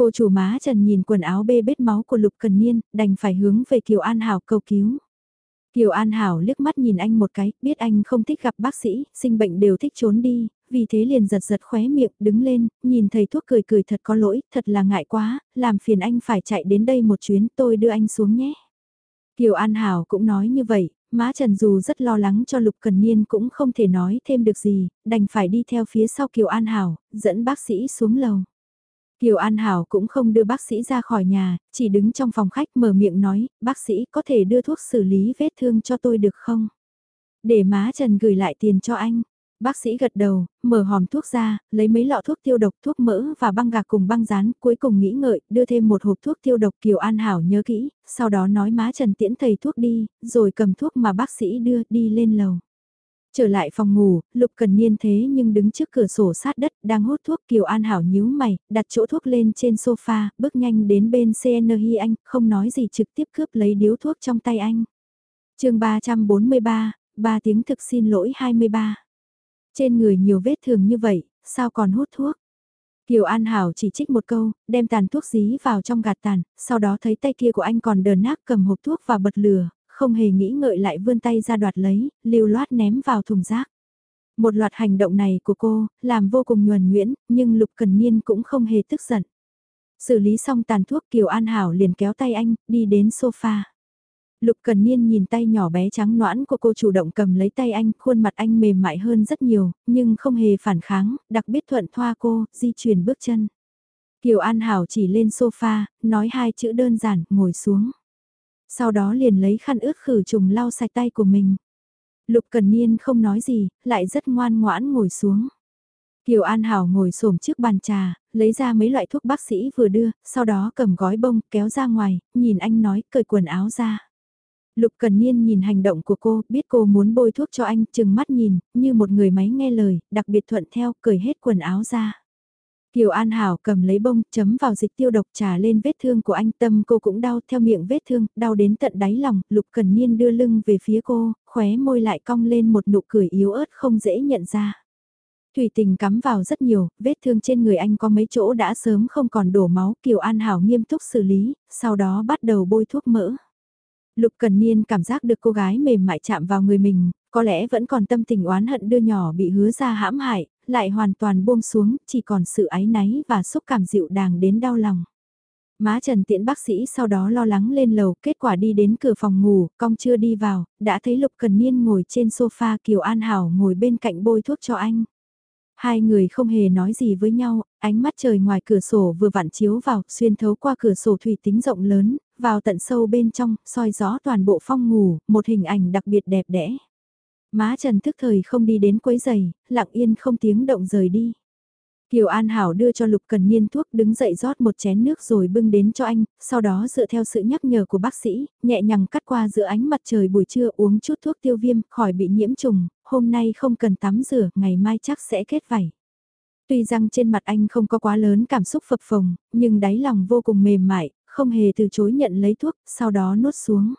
Speaker 1: Cô chủ má Trần nhìn quần áo bê bết máu của Lục Cần Niên, đành phải hướng về Kiều An Hảo cầu cứu. Kiều An Hảo liếc mắt nhìn anh một cái, biết anh không thích gặp bác sĩ, sinh bệnh đều thích trốn đi, vì thế liền giật giật khóe miệng, đứng lên, nhìn thầy thuốc cười cười thật có lỗi, thật là ngại quá, làm phiền anh phải chạy đến đây một chuyến, tôi đưa anh xuống nhé. Kiều An Hảo cũng nói như vậy, má Trần dù rất lo lắng cho Lục Cần Niên cũng không thể nói thêm được gì, đành phải đi theo phía sau Kiều An Hảo, dẫn bác sĩ xuống lầu. Kiều An Hảo cũng không đưa bác sĩ ra khỏi nhà, chỉ đứng trong phòng khách mở miệng nói, bác sĩ có thể đưa thuốc xử lý vết thương cho tôi được không? Để má Trần gửi lại tiền cho anh. Bác sĩ gật đầu, mở hòm thuốc ra, lấy mấy lọ thuốc tiêu độc, thuốc mỡ và băng gạc cùng băng rán, cuối cùng nghĩ ngợi, đưa thêm một hộp thuốc tiêu độc Kiều An Hảo nhớ kỹ, sau đó nói má Trần tiễn thầy thuốc đi, rồi cầm thuốc mà bác sĩ đưa đi lên lầu. Trở lại phòng ngủ, Lục Cần Niên thế nhưng đứng trước cửa sổ sát đất, đang hút thuốc Kiều An Hảo nhíu mày, đặt chỗ thuốc lên trên sofa, bước nhanh đến bên CN Hy Anh, không nói gì trực tiếp cướp lấy điếu thuốc trong tay anh. chương 343, 3 tiếng thực xin lỗi 23. Trên người nhiều vết thương như vậy, sao còn hút thuốc? Kiều An Hảo chỉ trích một câu, đem tàn thuốc dí vào trong gạt tàn, sau đó thấy tay kia của anh còn đờ nát cầm hộp thuốc và bật lửa, không hề nghĩ ngợi lại vươn tay ra đoạt lấy, lưu loát ném vào thùng rác. Một loạt hành động này của cô, làm vô cùng nhuần nguyễn, nhưng Lục Cần Niên cũng không hề tức giận. Xử lý xong tàn thuốc Kiều An Hảo liền kéo tay anh, đi đến sofa. Lục Cần Niên nhìn tay nhỏ bé trắng noãn của cô chủ động cầm lấy tay anh, khuôn mặt anh mềm mại hơn rất nhiều, nhưng không hề phản kháng, đặc biệt thuận thoa cô, di chuyển bước chân. Kiều An Hảo chỉ lên sofa, nói hai chữ đơn giản, ngồi xuống. Sau đó liền lấy khăn ướt khử trùng lau sạch tay của mình. Lục Cần Niên không nói gì, lại rất ngoan ngoãn ngồi xuống. Kiều An Hảo ngồi xổm trước bàn trà, lấy ra mấy loại thuốc bác sĩ vừa đưa, sau đó cầm gói bông, kéo ra ngoài, nhìn anh nói, cởi quần áo ra. Lục Cần Niên nhìn hành động của cô, biết cô muốn bôi thuốc cho anh, chừng mắt nhìn, như một người máy nghe lời, đặc biệt thuận theo, cởi hết quần áo ra. Kiều An Hảo cầm lấy bông, chấm vào dịch tiêu độc trà lên vết thương của anh tâm cô cũng đau theo miệng vết thương, đau đến tận đáy lòng, Lục Cần Niên đưa lưng về phía cô, khóe môi lại cong lên một nụ cười yếu ớt không dễ nhận ra. Thủy tình cắm vào rất nhiều, vết thương trên người anh có mấy chỗ đã sớm không còn đổ máu, Kiều An Hảo nghiêm túc xử lý, sau đó bắt đầu bôi thuốc mỡ. Lục Cần Niên cảm giác được cô gái mềm mại chạm vào người mình, có lẽ vẫn còn tâm tình oán hận đưa nhỏ bị hứa ra hãm hại, lại hoàn toàn buông xuống, chỉ còn sự áy náy và xúc cảm dịu đàng đến đau lòng. Má Trần Tiễn bác sĩ sau đó lo lắng lên lầu, kết quả đi đến cửa phòng ngủ, cong chưa đi vào, đã thấy Lục Cần Niên ngồi trên sofa Kiều An Hảo ngồi bên cạnh bôi thuốc cho anh. Hai người không hề nói gì với nhau, ánh mắt trời ngoài cửa sổ vừa vặn chiếu vào, xuyên thấu qua cửa sổ thủy tính rộng lớn, vào tận sâu bên trong, soi rõ toàn bộ phong ngủ, một hình ảnh đặc biệt đẹp đẽ. Má Trần thức thời không đi đến quấy giày, lặng yên không tiếng động rời đi. Kiều An Hảo đưa cho Lục Cần Niên thuốc đứng dậy rót một chén nước rồi bưng đến cho anh, sau đó dựa theo sự nhắc nhở của bác sĩ, nhẹ nhàng cắt qua giữa ánh mặt trời buổi trưa uống chút thuốc tiêu viêm khỏi bị nhiễm trùng, hôm nay không cần tắm rửa, ngày mai chắc sẽ kết vảy. Tuy rằng trên mặt anh không có quá lớn cảm xúc phập phồng, nhưng đáy lòng vô cùng mềm mại, không hề từ chối nhận lấy thuốc, sau đó nuốt xuống.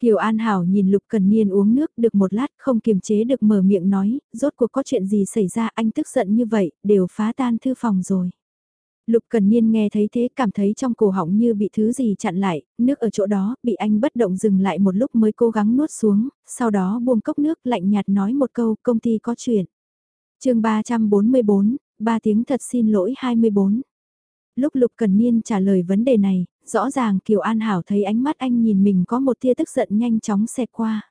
Speaker 1: Kiều An Hảo nhìn Lục Cần Niên uống nước được một lát không kiềm chế được mở miệng nói, rốt cuộc có chuyện gì xảy ra anh tức giận như vậy, đều phá tan thư phòng rồi. Lục Cần Niên nghe thấy thế cảm thấy trong cổ họng như bị thứ gì chặn lại, nước ở chỗ đó, bị anh bất động dừng lại một lúc mới cố gắng nuốt xuống, sau đó buông cốc nước lạnh nhạt nói một câu công ty có chuyện. chương 344, 3 tiếng thật xin lỗi 24. Lúc Lục Cần Niên trả lời vấn đề này, rõ ràng Kiều An Hảo thấy ánh mắt anh nhìn mình có một tia tức giận nhanh chóng xẹt qua.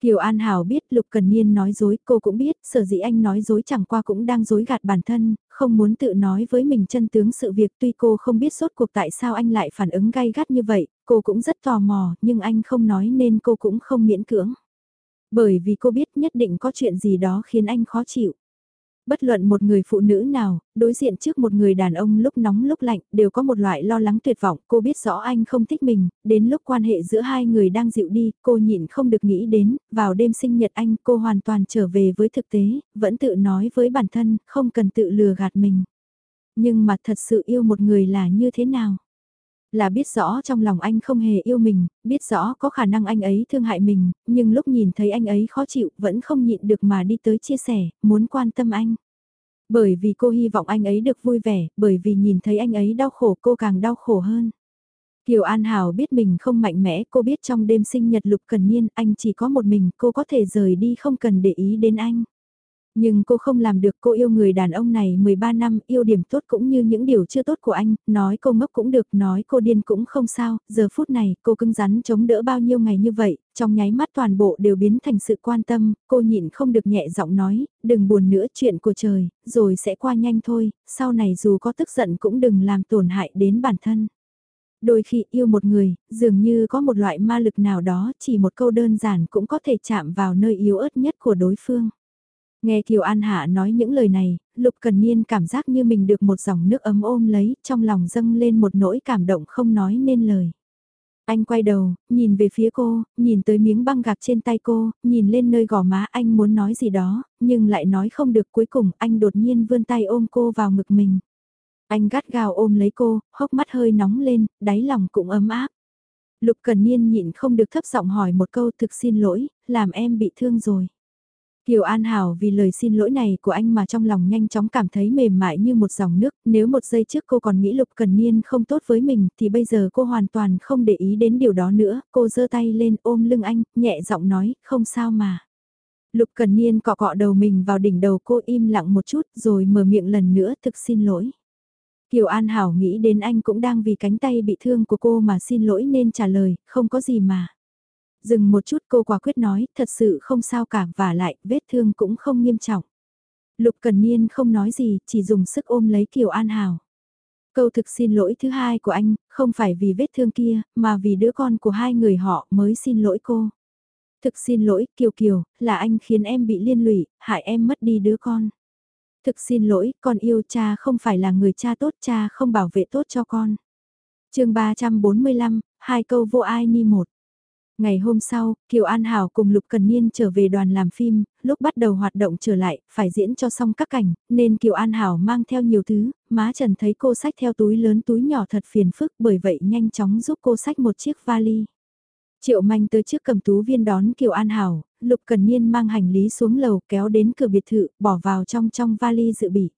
Speaker 1: Kiều An Hảo biết Lục Cần Niên nói dối, cô cũng biết, sở dĩ anh nói dối chẳng qua cũng đang dối gạt bản thân, không muốn tự nói với mình chân tướng sự việc tuy cô không biết sốt cuộc tại sao anh lại phản ứng gay gắt như vậy, cô cũng rất tò mò, nhưng anh không nói nên cô cũng không miễn cưỡng. Bởi vì cô biết nhất định có chuyện gì đó khiến anh khó chịu. Bất luận một người phụ nữ nào, đối diện trước một người đàn ông lúc nóng lúc lạnh, đều có một loại lo lắng tuyệt vọng. Cô biết rõ anh không thích mình, đến lúc quan hệ giữa hai người đang dịu đi, cô nhịn không được nghĩ đến, vào đêm sinh nhật anh cô hoàn toàn trở về với thực tế, vẫn tự nói với bản thân, không cần tự lừa gạt mình. Nhưng mà thật sự yêu một người là như thế nào? Là biết rõ trong lòng anh không hề yêu mình, biết rõ có khả năng anh ấy thương hại mình, nhưng lúc nhìn thấy anh ấy khó chịu vẫn không nhịn được mà đi tới chia sẻ, muốn quan tâm anh. Bởi vì cô hy vọng anh ấy được vui vẻ, bởi vì nhìn thấy anh ấy đau khổ cô càng đau khổ hơn. Kiều An Hảo biết mình không mạnh mẽ, cô biết trong đêm sinh nhật Lục Cần Niên anh chỉ có một mình, cô có thể rời đi không cần để ý đến anh. Nhưng cô không làm được cô yêu người đàn ông này 13 năm, yêu điểm tốt cũng như những điều chưa tốt của anh, nói cô ngốc cũng được, nói cô điên cũng không sao, giờ phút này cô cứng rắn chống đỡ bao nhiêu ngày như vậy, trong nháy mắt toàn bộ đều biến thành sự quan tâm, cô nhịn không được nhẹ giọng nói, đừng buồn nữa chuyện của trời, rồi sẽ qua nhanh thôi, sau này dù có tức giận cũng đừng làm tổn hại đến bản thân. Đôi khi yêu một người, dường như có một loại ma lực nào đó, chỉ một câu đơn giản cũng có thể chạm vào nơi yếu ớt nhất của đối phương. Nghe Kiều An Hạ nói những lời này, Lục Cần Niên cảm giác như mình được một dòng nước ấm ôm lấy, trong lòng dâng lên một nỗi cảm động không nói nên lời. Anh quay đầu, nhìn về phía cô, nhìn tới miếng băng gạc trên tay cô, nhìn lên nơi gò má anh muốn nói gì đó, nhưng lại nói không được cuối cùng anh đột nhiên vươn tay ôm cô vào ngực mình. Anh gắt gao ôm lấy cô, hốc mắt hơi nóng lên, đáy lòng cũng ấm áp. Lục Cần Niên nhịn không được thấp giọng hỏi một câu thực xin lỗi, làm em bị thương rồi. Kiều An Hảo vì lời xin lỗi này của anh mà trong lòng nhanh chóng cảm thấy mềm mại như một dòng nước, nếu một giây trước cô còn nghĩ Lục Cần Niên không tốt với mình thì bây giờ cô hoàn toàn không để ý đến điều đó nữa, cô giơ tay lên ôm lưng anh, nhẹ giọng nói, không sao mà. Lục Cần Niên cọ cọ đầu mình vào đỉnh đầu cô im lặng một chút rồi mở miệng lần nữa thực xin lỗi. Kiều An Hảo nghĩ đến anh cũng đang vì cánh tay bị thương của cô mà xin lỗi nên trả lời, không có gì mà. Dừng một chút cô quả quyết nói, thật sự không sao cả và lại, vết thương cũng không nghiêm trọng. Lục Cần Niên không nói gì, chỉ dùng sức ôm lấy Kiều An Hảo. Câu thực xin lỗi thứ hai của anh, không phải vì vết thương kia, mà vì đứa con của hai người họ mới xin lỗi cô. Thực xin lỗi, Kiều Kiều, là anh khiến em bị liên lụy, hại em mất đi đứa con. Thực xin lỗi, con yêu cha không phải là người cha tốt, cha không bảo vệ tốt cho con. chương 345, hai câu vô ai ni một. Ngày hôm sau, Kiều An Hảo cùng Lục Cần Niên trở về đoàn làm phim, lúc bắt đầu hoạt động trở lại, phải diễn cho xong các cảnh, nên Kiều An Hảo mang theo nhiều thứ, má Trần thấy cô sách theo túi lớn túi nhỏ thật phiền phức bởi vậy nhanh chóng giúp cô sách một chiếc vali. Triệu Manh tới trước cầm tú viên đón Kiều An Hảo, Lục Cần Niên mang hành lý xuống lầu kéo đến cửa biệt thự, bỏ vào trong trong vali dự bị.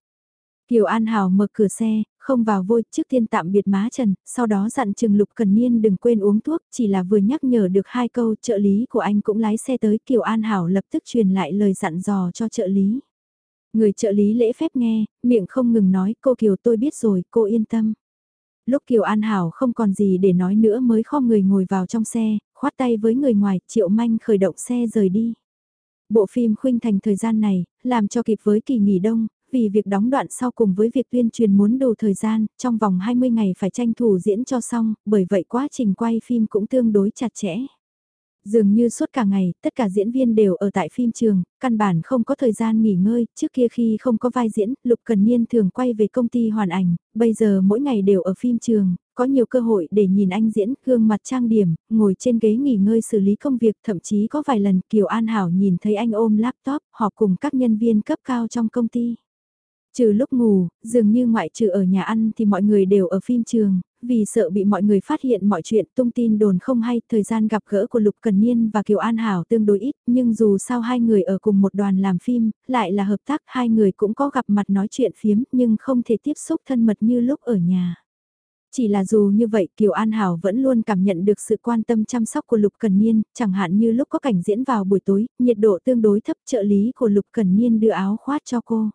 Speaker 1: Kiều An Hảo mở cửa xe, không vào vôi, trước tiên tạm biệt má Trần, sau đó dặn Trừng Lục Cần Niên đừng quên uống thuốc, chỉ là vừa nhắc nhở được hai câu, trợ lý của anh cũng lái xe tới, Kiều An Hảo lập tức truyền lại lời dặn dò cho trợ lý. Người trợ lý lễ phép nghe, miệng không ngừng nói, cô Kiều tôi biết rồi, cô yên tâm. Lúc Kiều An Hảo không còn gì để nói nữa mới kho người ngồi vào trong xe, khoát tay với người ngoài, Triệu Manh khởi động xe rời đi. Bộ phim khuynh thành thời gian này, làm cho kịp với kỳ nghỉ đông, vì việc đóng đoạn sau cùng với việc tuyên truyền muốn đủ thời gian, trong vòng 20 ngày phải tranh thủ diễn cho xong, bởi vậy quá trình quay phim cũng tương đối chặt chẽ. Dường như suốt cả ngày, tất cả diễn viên đều ở tại phim trường, căn bản không có thời gian nghỉ ngơi, trước kia khi không có vai diễn, Lục Cần Niên thường quay về công ty hoàn ảnh, bây giờ mỗi ngày đều ở phim trường, có nhiều cơ hội để nhìn anh diễn, gương mặt trang điểm, ngồi trên ghế nghỉ ngơi xử lý công việc, thậm chí có vài lần Kiều An Hảo nhìn thấy anh ôm laptop, họp cùng các nhân viên cấp cao trong công ty. Trừ lúc ngủ, dường như ngoại trừ ở nhà ăn thì mọi người đều ở phim trường, vì sợ bị mọi người phát hiện mọi chuyện tung tin đồn không hay, thời gian gặp gỡ của Lục Cần Niên và Kiều An Hảo tương đối ít, nhưng dù sao hai người ở cùng một đoàn làm phim, lại là hợp tác hai người cũng có gặp mặt nói chuyện phiếm nhưng không thể tiếp xúc thân mật như lúc ở nhà. Chỉ là dù như vậy Kiều An Hảo vẫn luôn cảm nhận được sự quan tâm chăm sóc của Lục Cần Niên, chẳng hạn như lúc có cảnh diễn vào buổi tối, nhiệt độ tương đối thấp trợ lý của Lục Cần Niên đưa áo khoát cho cô.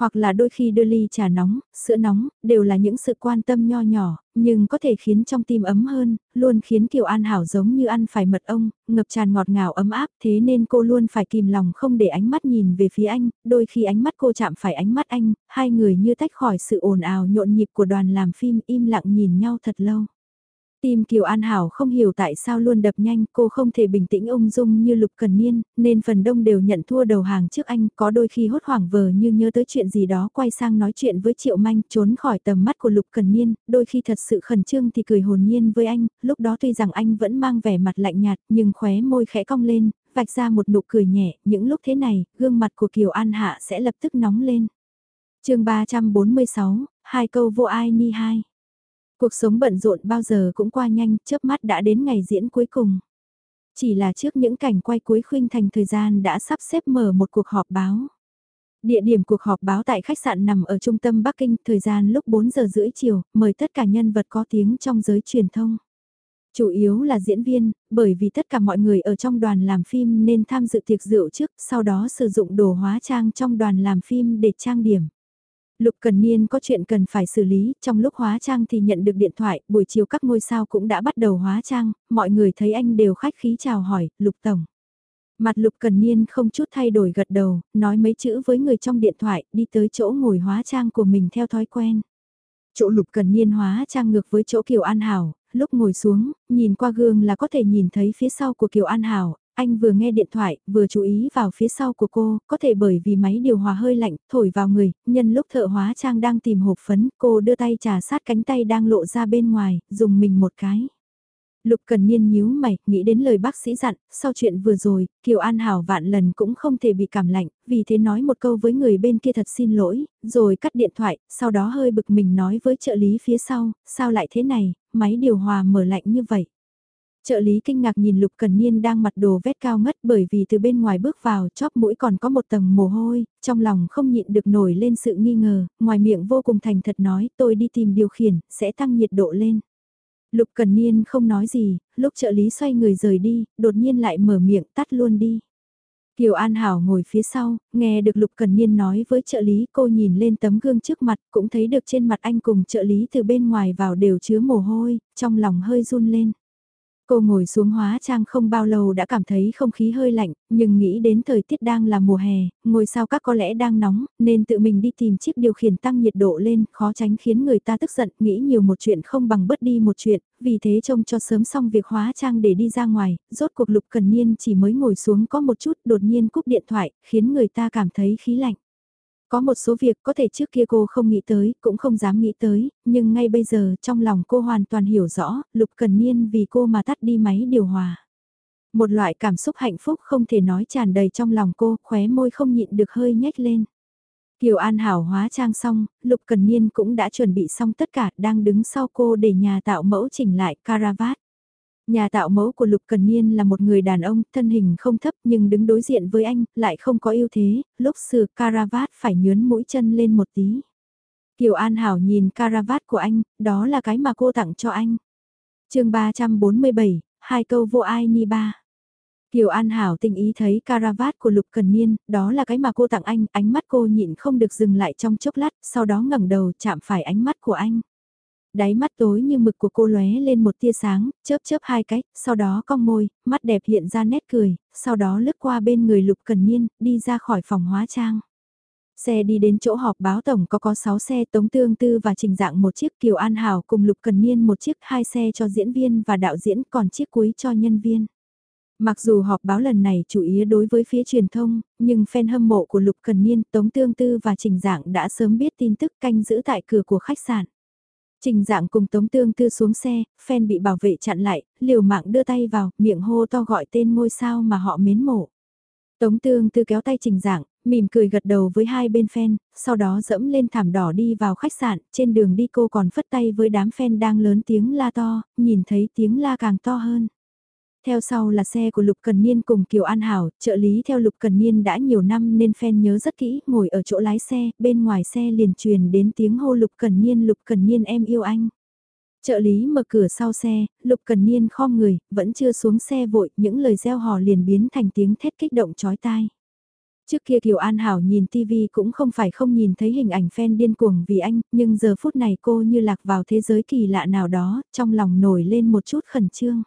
Speaker 1: Hoặc là đôi khi đưa ly trà nóng, sữa nóng, đều là những sự quan tâm nho nhỏ, nhưng có thể khiến trong tim ấm hơn, luôn khiến Kiều An Hảo giống như ăn phải mật ong, ngập tràn ngọt ngào ấm áp, thế nên cô luôn phải kìm lòng không để ánh mắt nhìn về phía anh, đôi khi ánh mắt cô chạm phải ánh mắt anh, hai người như tách khỏi sự ồn ào nhộn nhịp của đoàn làm phim im lặng nhìn nhau thật lâu. Tim Kiều An Hảo không hiểu tại sao luôn đập nhanh, cô không thể bình tĩnh ung dung như Lục Cần Niên, nên phần đông đều nhận thua đầu hàng trước anh, có đôi khi hốt hoảng vờ như nhớ tới chuyện gì đó quay sang nói chuyện với Triệu Manh, trốn khỏi tầm mắt của Lục Cần Niên, đôi khi thật sự khẩn trương thì cười hồn nhiên với anh, lúc đó tuy rằng anh vẫn mang vẻ mặt lạnh nhạt, nhưng khóe môi khẽ cong lên, vạch ra một nụ cười nhẹ, những lúc thế này, gương mặt của Kiều An Hạ sẽ lập tức nóng lên. chương 346, hai câu vô ai ni hai. Cuộc sống bận rộn bao giờ cũng qua nhanh, chớp mắt đã đến ngày diễn cuối cùng. Chỉ là trước những cảnh quay cuối khuynh thành thời gian đã sắp xếp mở một cuộc họp báo. Địa điểm cuộc họp báo tại khách sạn nằm ở trung tâm Bắc Kinh, thời gian lúc 4 giờ rưỡi chiều, mời tất cả nhân vật có tiếng trong giới truyền thông. Chủ yếu là diễn viên, bởi vì tất cả mọi người ở trong đoàn làm phim nên tham dự tiệc rượu trước, sau đó sử dụng đồ hóa trang trong đoàn làm phim để trang điểm. Lục Cần Niên có chuyện cần phải xử lý, trong lúc hóa trang thì nhận được điện thoại, buổi chiều các ngôi sao cũng đã bắt đầu hóa trang, mọi người thấy anh đều khách khí chào hỏi, Lục Tổng. Mặt Lục Cần Niên không chút thay đổi gật đầu, nói mấy chữ với người trong điện thoại, đi tới chỗ ngồi hóa trang của mình theo thói quen. Chỗ Lục Cần Niên hóa trang ngược với chỗ Kiều An Hảo, lúc ngồi xuống, nhìn qua gương là có thể nhìn thấy phía sau của Kiều An Hảo, anh vừa nghe điện thoại, vừa chú ý vào phía sau của cô, có thể bởi vì máy điều hòa hơi lạnh, thổi vào người, nhân lúc thợ hóa trang đang tìm hộp phấn, cô đưa tay trà sát cánh tay đang lộ ra bên ngoài, dùng mình một cái. Lục Cần Niên nhíu mày, nghĩ đến lời bác sĩ dặn, sau chuyện vừa rồi, Kiều An Hảo vạn lần cũng không thể bị cảm lạnh, vì thế nói một câu với người bên kia thật xin lỗi, rồi cắt điện thoại, sau đó hơi bực mình nói với trợ lý phía sau, sao lại thế này, máy điều hòa mở lạnh như vậy. Trợ lý kinh ngạc nhìn Lục Cần Niên đang mặc đồ vét cao ngất bởi vì từ bên ngoài bước vào chóp mũi còn có một tầng mồ hôi, trong lòng không nhịn được nổi lên sự nghi ngờ, ngoài miệng vô cùng thành thật nói tôi đi tìm điều khiển, sẽ tăng nhiệt độ lên. Lục Cần Niên không nói gì, lúc trợ lý xoay người rời đi, đột nhiên lại mở miệng tắt luôn đi. Kiều An Hảo ngồi phía sau, nghe được Lục Cần Niên nói với trợ lý cô nhìn lên tấm gương trước mặt cũng thấy được trên mặt anh cùng trợ lý từ bên ngoài vào đều chứa mồ hôi, trong lòng hơi run lên. Cô ngồi xuống hóa trang không bao lâu đã cảm thấy không khí hơi lạnh, nhưng nghĩ đến thời tiết đang là mùa hè, ngồi sao các có lẽ đang nóng, nên tự mình đi tìm chiếc điều khiển tăng nhiệt độ lên, khó tránh khiến người ta tức giận, nghĩ nhiều một chuyện không bằng bớt đi một chuyện, vì thế trông cho sớm xong việc hóa trang để đi ra ngoài, rốt cuộc lục cần niên chỉ mới ngồi xuống có một chút đột nhiên cúp điện thoại, khiến người ta cảm thấy khí lạnh. Có một số việc có thể trước kia cô không nghĩ tới, cũng không dám nghĩ tới, nhưng ngay bây giờ trong lòng cô hoàn toàn hiểu rõ, Lục Cần Niên vì cô mà tắt đi máy điều hòa. Một loại cảm xúc hạnh phúc không thể nói tràn đầy trong lòng cô, khóe môi không nhịn được hơi nhếch lên. Kiều An Hảo hóa trang xong, Lục Cần Niên cũng đã chuẩn bị xong tất cả, đang đứng sau cô để nhà tạo mẫu chỉnh lại caravat. Nhà tạo mẫu của Lục Cần Niên là một người đàn ông, thân hình không thấp nhưng đứng đối diện với anh, lại không có ưu thế, lúc sửa caravat phải nhướn mũi chân lên một tí. Kiều An Hảo nhìn caravat của anh, đó là cái mà cô tặng cho anh. chương 347, hai câu vô ai ni ba. Kiều An Hảo tình ý thấy caravat của Lục Cần Niên, đó là cái mà cô tặng anh, ánh mắt cô nhịn không được dừng lại trong chốc lát, sau đó ngẩng đầu chạm phải ánh mắt của anh đáy mắt tối như mực của cô lóe lên một tia sáng, chớp chớp hai cái, sau đó cong môi, mắt đẹp hiện ra nét cười, sau đó lướt qua bên người Lục Cần Niên, đi ra khỏi phòng hóa trang. Xe đi đến chỗ họp báo tổng có có 6 xe Tống Tương Tư và Trình Dạng một chiếc Kiều An Hảo cùng Lục Cần Niên một chiếc hai xe cho diễn viên và đạo diễn còn chiếc cuối cho nhân viên. Mặc dù họp báo lần này chủ yếu đối với phía truyền thông, nhưng fan hâm mộ của Lục Cần Niên, Tống Tương Tư và Trình Dạng đã sớm biết tin tức canh giữ tại cửa của khách sạn. Trình dạng cùng Tống Tương Tư xuống xe, phen bị bảo vệ chặn lại, liều mạng đưa tay vào, miệng hô to gọi tên ngôi sao mà họ mến mộ. Tống Tương Tư kéo tay Trình dạng, mỉm cười gật đầu với hai bên phen, sau đó dẫm lên thảm đỏ đi vào khách sạn, trên đường đi cô còn phất tay với đám phen đang lớn tiếng la to, nhìn thấy tiếng la càng to hơn. Theo sau là xe của Lục Cần Niên cùng Kiều An Hảo, trợ lý theo Lục Cần Niên đã nhiều năm nên fan nhớ rất kỹ, ngồi ở chỗ lái xe, bên ngoài xe liền truyền đến tiếng hô Lục Cần Niên Lục Cần Niên em yêu anh. Trợ lý mở cửa sau xe, Lục Cần Niên khom người, vẫn chưa xuống xe vội, những lời gieo hò liền biến thành tiếng thét kích động chói tai. Trước kia Kiều An Hảo nhìn TV cũng không phải không nhìn thấy hình ảnh fan điên cuồng vì anh, nhưng giờ phút này cô như lạc vào thế giới kỳ lạ nào đó, trong lòng nổi lên một chút khẩn trương.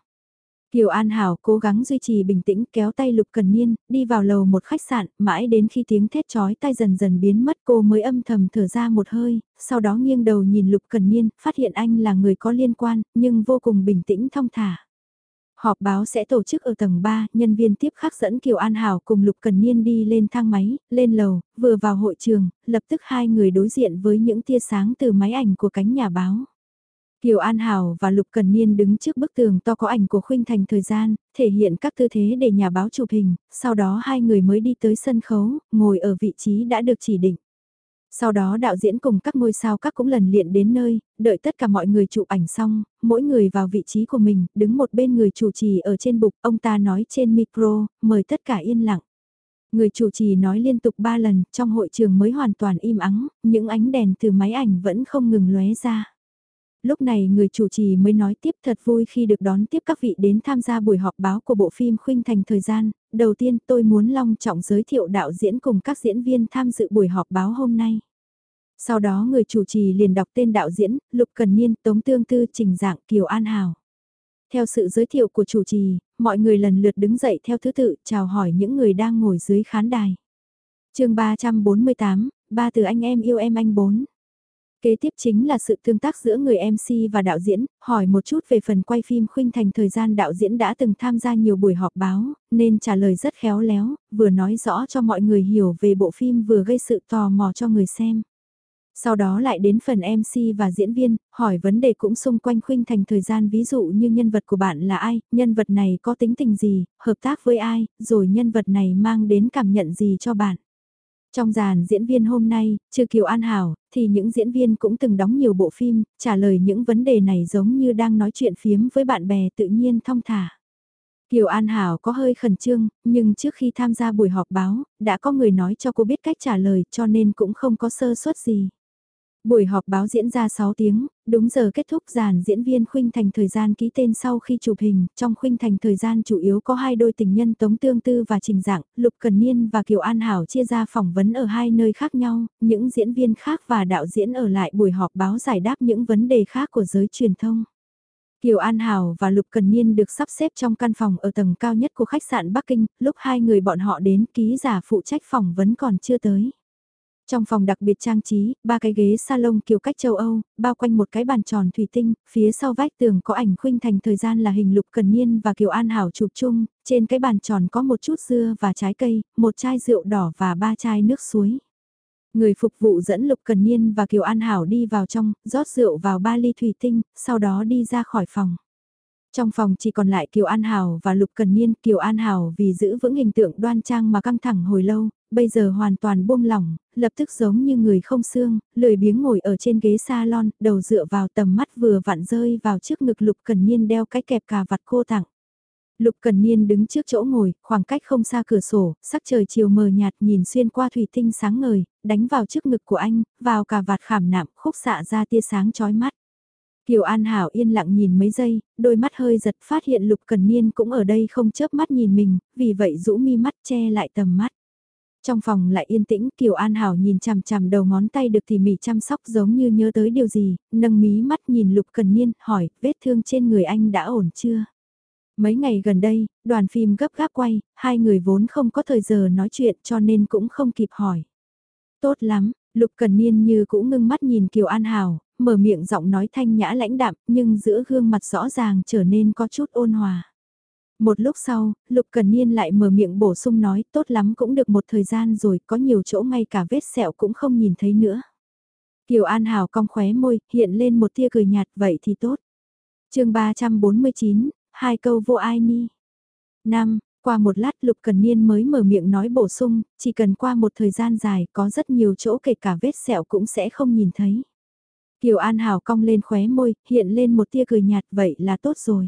Speaker 1: Kiều An Hảo cố gắng duy trì bình tĩnh kéo tay Lục Cần Niên, đi vào lầu một khách sạn, mãi đến khi tiếng thét chói tai dần dần biến mất cô mới âm thầm thở ra một hơi, sau đó nghiêng đầu nhìn Lục Cần Niên, phát hiện anh là người có liên quan, nhưng vô cùng bình tĩnh thong thả. Họp báo sẽ tổ chức ở tầng 3, nhân viên tiếp khắc dẫn Kiều An Hảo cùng Lục Cần Niên đi lên thang máy, lên lầu, vừa vào hội trường, lập tức hai người đối diện với những tia sáng từ máy ảnh của cánh nhà báo. Kiều An Hảo và Lục Cần Niên đứng trước bức tường to có ảnh của Khuynh Thành thời gian, thể hiện các tư thế để nhà báo chụp hình, sau đó hai người mới đi tới sân khấu, ngồi ở vị trí đã được chỉ định. Sau đó đạo diễn cùng các ngôi sao các cũng lần liện đến nơi, đợi tất cả mọi người chụp ảnh xong, mỗi người vào vị trí của mình, đứng một bên người chủ trì ở trên bục, ông ta nói trên micro, mời tất cả yên lặng. Người chủ trì nói liên tục ba lần, trong hội trường mới hoàn toàn im ắng, những ánh đèn từ máy ảnh vẫn không ngừng lóe ra. Lúc này người chủ trì mới nói tiếp thật vui khi được đón tiếp các vị đến tham gia buổi họp báo của bộ phim Khuynh Thành thời gian. Đầu tiên tôi muốn long trọng giới thiệu đạo diễn cùng các diễn viên tham dự buổi họp báo hôm nay. Sau đó người chủ trì liền đọc tên đạo diễn, Lục Cần Niên, Tống Tương Tư, Trình Dạng, Kiều An hào Theo sự giới thiệu của chủ trì, mọi người lần lượt đứng dậy theo thứ tự chào hỏi những người đang ngồi dưới khán đài. chương 348, ba từ anh em yêu em anh bốn. Kế tiếp chính là sự tương tác giữa người MC và đạo diễn, hỏi một chút về phần quay phim khuynh thành thời gian đạo diễn đã từng tham gia nhiều buổi họp báo, nên trả lời rất khéo léo, vừa nói rõ cho mọi người hiểu về bộ phim vừa gây sự tò mò cho người xem. Sau đó lại đến phần MC và diễn viên, hỏi vấn đề cũng xung quanh khuynh thành thời gian ví dụ như nhân vật của bạn là ai, nhân vật này có tính tình gì, hợp tác với ai, rồi nhân vật này mang đến cảm nhận gì cho bạn. Trong dàn diễn viên hôm nay, trừ Kiều An Hảo, thì những diễn viên cũng từng đóng nhiều bộ phim, trả lời những vấn đề này giống như đang nói chuyện phiếm với bạn bè tự nhiên thong thả. Kiều An Hảo có hơi khẩn trương, nhưng trước khi tham gia buổi họp báo, đã có người nói cho cô biết cách trả lời cho nên cũng không có sơ suất gì. Buổi họp báo diễn ra 6 tiếng, đúng giờ kết thúc dàn diễn viên Khuynh Thành thời gian ký tên sau khi chụp hình, trong Khuynh Thành thời gian chủ yếu có hai đôi tình nhân Tống Tương Tư và Trình Dạng, Lục Cần Niên và Kiều An Hảo chia ra phỏng vấn ở hai nơi khác nhau, những diễn viên khác và đạo diễn ở lại buổi họp báo giải đáp những vấn đề khác của giới truyền thông. Kiều An Hảo và Lục Cần Niên được sắp xếp trong căn phòng ở tầng cao nhất của khách sạn Bắc Kinh, lúc hai người bọn họ đến ký giả phụ trách phỏng vấn còn chưa tới. Trong phòng đặc biệt trang trí, ba cái ghế salon kiểu cách châu Âu, bao quanh một cái bàn tròn thủy tinh, phía sau vách tường có ảnh khuynh thành thời gian là hình Lục Cần Niên và Kiều An Hảo chụp chung, trên cái bàn tròn có một chút dưa và trái cây, một chai rượu đỏ và ba chai nước suối. Người phục vụ dẫn Lục Cần Niên và Kiều An Hảo đi vào trong, rót rượu vào ba ly thủy tinh, sau đó đi ra khỏi phòng. Trong phòng chỉ còn lại Kiều An Hảo và Lục Cần Niên, Kiều An Hảo vì giữ vững hình tượng đoan trang mà căng thẳng hồi lâu, bây giờ hoàn toàn buông lỏng, lập tức giống như người không xương, lười biếng ngồi ở trên ghế salon, đầu dựa vào tầm mắt vừa vặn rơi vào trước ngực Lục Cần Niên đeo cái kẹp cà vặt cô tặng. Lục Cần Niên đứng trước chỗ ngồi, khoảng cách không xa cửa sổ, sắc trời chiều mờ nhạt nhìn xuyên qua thủy tinh sáng ngời, đánh vào trước ngực của anh, vào cà vạt khảm nạm, khúc xạ ra tia sáng chói mắt. Kiều An Hảo yên lặng nhìn mấy giây, đôi mắt hơi giật phát hiện Lục Cần Niên cũng ở đây không chớp mắt nhìn mình, vì vậy rũ mi mắt che lại tầm mắt. Trong phòng lại yên tĩnh, Kiều An Hảo nhìn chằm chằm đầu ngón tay được tỉ mỉ chăm sóc giống như nhớ tới điều gì, nâng mí mắt nhìn Lục Cần Niên, hỏi, vết thương trên người anh đã ổn chưa? Mấy ngày gần đây, đoàn phim gấp gáp quay, hai người vốn không có thời giờ nói chuyện cho nên cũng không kịp hỏi. Tốt lắm, Lục Cần Niên như cũng ngưng mắt nhìn Kiều An Hảo, mở miệng giọng nói thanh nhã lãnh đạm, nhưng giữa gương mặt rõ ràng trở nên có chút ôn hòa. Một lúc sau, Lục Cần Niên lại mở miệng bổ sung nói tốt lắm cũng được một thời gian rồi, có nhiều chỗ ngay cả vết sẹo cũng không nhìn thấy nữa. Kiều An Hảo cong khóe môi, hiện lên một tia cười nhạt, vậy thì tốt. chương 349, hai câu vô ai ni. Năm, qua một lát Lục Cần Niên mới mở miệng nói bổ sung, chỉ cần qua một thời gian dài có rất nhiều chỗ kể cả vết sẹo cũng sẽ không nhìn thấy. Kiều An Hảo cong lên khóe môi, hiện lên một tia cười nhạt vậy là tốt rồi.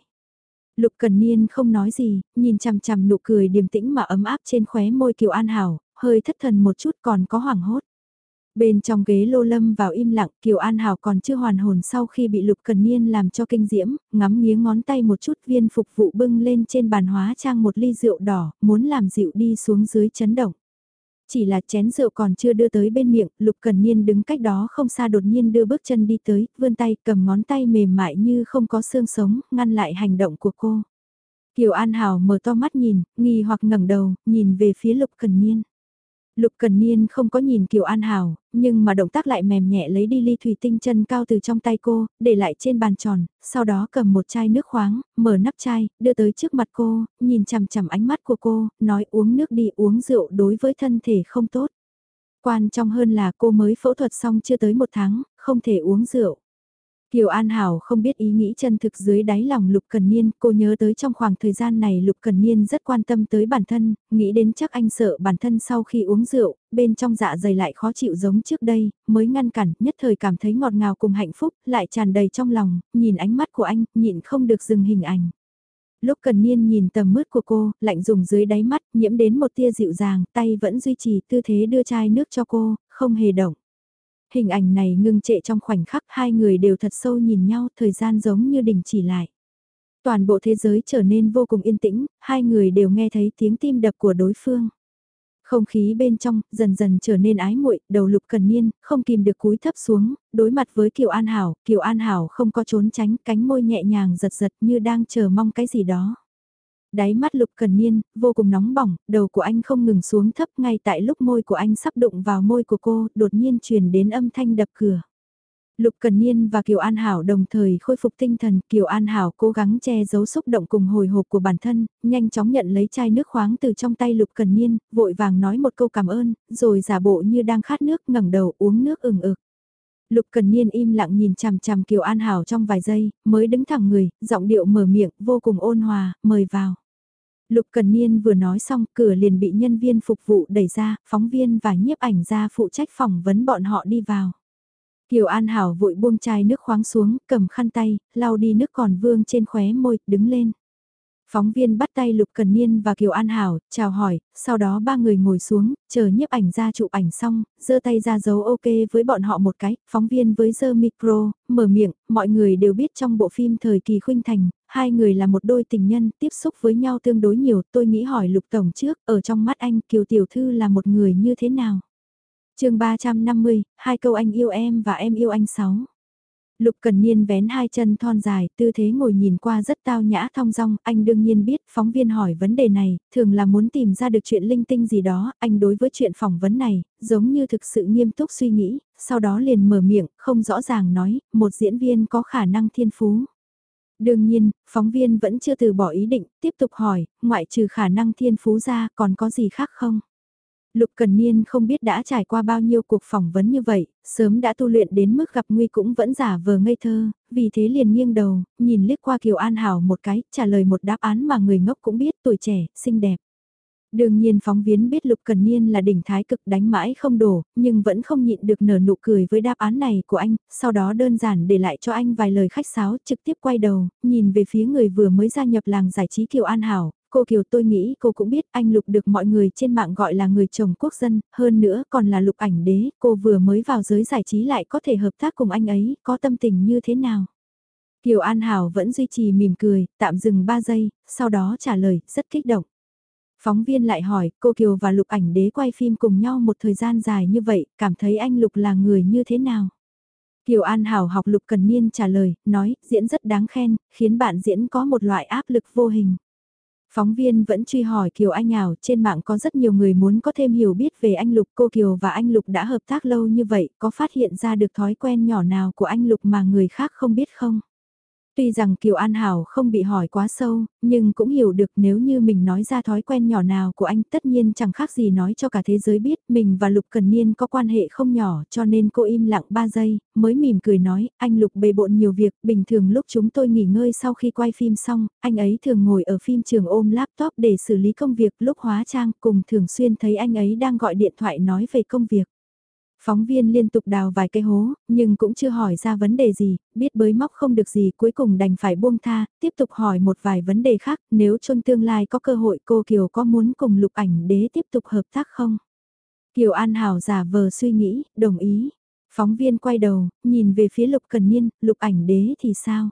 Speaker 1: Lục Cần Niên không nói gì, nhìn chằm chằm nụ cười điềm tĩnh mà ấm áp trên khóe môi Kiều An Hảo, hơi thất thần một chút còn có hoảng hốt. Bên trong ghế lô lâm vào im lặng, Kiều An Hảo còn chưa hoàn hồn sau khi bị Lục Cần Niên làm cho kinh diễm, ngắm nghía ngón tay một chút viên phục vụ bưng lên trên bàn hóa trang một ly rượu đỏ, muốn làm dịu đi xuống dưới chấn động. Chỉ là chén rượu còn chưa đưa tới bên miệng, Lục Cần Niên đứng cách đó không xa đột nhiên đưa bước chân đi tới, vươn tay cầm ngón tay mềm mại như không có xương sống, ngăn lại hành động của cô. Kiều An Hảo mở to mắt nhìn, nghi hoặc ngẩng đầu, nhìn về phía Lục Cần Niên. Lục Cần Niên không có nhìn Kiều An Hảo, nhưng mà động tác lại mềm nhẹ lấy đi ly thủy tinh chân cao từ trong tay cô, để lại trên bàn tròn, sau đó cầm một chai nước khoáng, mở nắp chai, đưa tới trước mặt cô, nhìn chằm chằm ánh mắt của cô, nói uống nước đi uống rượu đối với thân thể không tốt. Quan trọng hơn là cô mới phẫu thuật xong chưa tới một tháng, không thể uống rượu. Kiều An Hảo không biết ý nghĩ chân thực dưới đáy lòng Lục Cần Niên, cô nhớ tới trong khoảng thời gian này Lục Cần Niên rất quan tâm tới bản thân, nghĩ đến chắc anh sợ bản thân sau khi uống rượu, bên trong dạ dày lại khó chịu giống trước đây, mới ngăn cản, nhất thời cảm thấy ngọt ngào cùng hạnh phúc, lại tràn đầy trong lòng, nhìn ánh mắt của anh, nhịn không được dừng hình ảnh. Lúc Cần Niên nhìn tầm mướt của cô, lạnh dùng dưới đáy mắt, nhiễm đến một tia dịu dàng, tay vẫn duy trì tư thế đưa chai nước cho cô, không hề động. Hình ảnh này ngưng trệ trong khoảnh khắc hai người đều thật sâu nhìn nhau thời gian giống như đình chỉ lại. Toàn bộ thế giới trở nên vô cùng yên tĩnh, hai người đều nghe thấy tiếng tim đập của đối phương. Không khí bên trong dần dần trở nên ái muội, đầu lục cần niên, không kìm được cúi thấp xuống, đối mặt với Kiều An Hảo, Kiều An Hảo không có trốn tránh, cánh môi nhẹ nhàng giật giật như đang chờ mong cái gì đó. Đáy mắt lục cần niên, vô cùng nóng bỏng, đầu của anh không ngừng xuống thấp ngay tại lúc môi của anh sắp đụng vào môi của cô, đột nhiên truyền đến âm thanh đập cửa. Lục Cần Niên và Kiều An Hảo đồng thời khôi phục tinh thần, Kiều An Hảo cố gắng che giấu xúc động cùng hồi hộp của bản thân, nhanh chóng nhận lấy chai nước khoáng từ trong tay Lục Cần Niên, vội vàng nói một câu cảm ơn, rồi giả bộ như đang khát nước ngẩng đầu uống nước ừng ực. Lục Cần Niên im lặng nhìn chằm chằm Kiều An Hảo trong vài giây, mới đứng thẳng người, giọng điệu mở miệng, vô cùng ôn hòa, mời vào. Lục Cần Niên vừa nói xong, cửa liền bị nhân viên phục vụ đẩy ra, phóng viên và nhiếp ảnh ra phụ trách phỏng vấn bọn họ đi vào. Kiều An Hảo vội buông chai nước khoáng xuống, cầm khăn tay, lau đi nước còn vương trên khóe môi, đứng lên. Phóng viên bắt tay Lục Cần Niên và Kiều An Hảo, chào hỏi, sau đó ba người ngồi xuống, chờ nhiếp ảnh ra chụp ảnh xong, giơ tay ra dấu ok với bọn họ một cái, phóng viên với giơ micro, mở miệng, mọi người đều biết trong bộ phim thời kỳ khuynh thành, hai người là một đôi tình nhân, tiếp xúc với nhau tương đối nhiều, tôi nghĩ hỏi Lục Tổng trước, ở trong mắt anh Kiều Tiểu Thư là một người như thế nào? chương 350, hai câu anh yêu em và em yêu anh sáu. Lục Cần Niên vén hai chân thon dài, tư thế ngồi nhìn qua rất tao nhã thong dong, anh đương nhiên biết, phóng viên hỏi vấn đề này, thường là muốn tìm ra được chuyện linh tinh gì đó, anh đối với chuyện phỏng vấn này, giống như thực sự nghiêm túc suy nghĩ, sau đó liền mở miệng, không rõ ràng nói, một diễn viên có khả năng thiên phú. Đương nhiên, phóng viên vẫn chưa từ bỏ ý định, tiếp tục hỏi, ngoại trừ khả năng thiên phú ra còn có gì khác không? Lục Cần Niên không biết đã trải qua bao nhiêu cuộc phỏng vấn như vậy, sớm đã tu luyện đến mức gặp nguy cũng vẫn giả vờ ngây thơ, vì thế liền nghiêng đầu, nhìn liếc qua Kiều An Hảo một cái, trả lời một đáp án mà người ngốc cũng biết tuổi trẻ, xinh đẹp. Đương nhiên phóng viên biết Lục Cần Niên là đỉnh thái cực đánh mãi không đổ, nhưng vẫn không nhịn được nở nụ cười với đáp án này của anh, sau đó đơn giản để lại cho anh vài lời khách sáo trực tiếp quay đầu, nhìn về phía người vừa mới gia nhập làng giải trí Kiều An Hảo, Cô Kiều tôi nghĩ cô cũng biết anh Lục được mọi người trên mạng gọi là người chồng quốc dân, hơn nữa còn là Lục ảnh đế, cô vừa mới vào giới giải trí lại có thể hợp tác cùng anh ấy, có tâm tình như thế nào? Kiều An Hảo vẫn duy trì mỉm cười, tạm dừng 3 giây, sau đó trả lời, rất kích động. Phóng viên lại hỏi, cô Kiều và Lục ảnh đế quay phim cùng nhau một thời gian dài như vậy, cảm thấy anh Lục là người như thế nào? Kiều An Hảo học Lục Cần Niên trả lời, nói, diễn rất đáng khen, khiến bạn diễn có một loại áp lực vô hình. Phóng viên vẫn truy hỏi Kiều Anh Hảo, trên mạng có rất nhiều người muốn có thêm hiểu biết về anh Lục. Cô Kiều và anh Lục đã hợp tác lâu như vậy, có phát hiện ra được thói quen nhỏ nào của anh Lục mà người khác không biết không? Tuy rằng Kiều An Hảo không bị hỏi quá sâu, nhưng cũng hiểu được nếu như mình nói ra thói quen nhỏ nào của anh tất nhiên chẳng khác gì nói cho cả thế giới biết mình và Lục Cần Niên có quan hệ không nhỏ cho nên cô im lặng 3 giây, mới mỉm cười nói, anh Lục bề bộn nhiều việc, bình thường lúc chúng tôi nghỉ ngơi sau khi quay phim xong, anh ấy thường ngồi ở phim trường ôm laptop để xử lý công việc lúc hóa trang cùng thường xuyên thấy anh ấy đang gọi điện thoại nói về công việc. Phóng viên liên tục đào vài cây hố, nhưng cũng chưa hỏi ra vấn đề gì, biết bới móc không được gì cuối cùng đành phải buông tha, tiếp tục hỏi một vài vấn đề khác, nếu trong tương lai có cơ hội cô Kiều có muốn cùng lục ảnh đế tiếp tục hợp tác không? Kiều An Hảo giả vờ suy nghĩ, đồng ý. Phóng viên quay đầu, nhìn về phía lục cần niên, lục ảnh đế thì sao?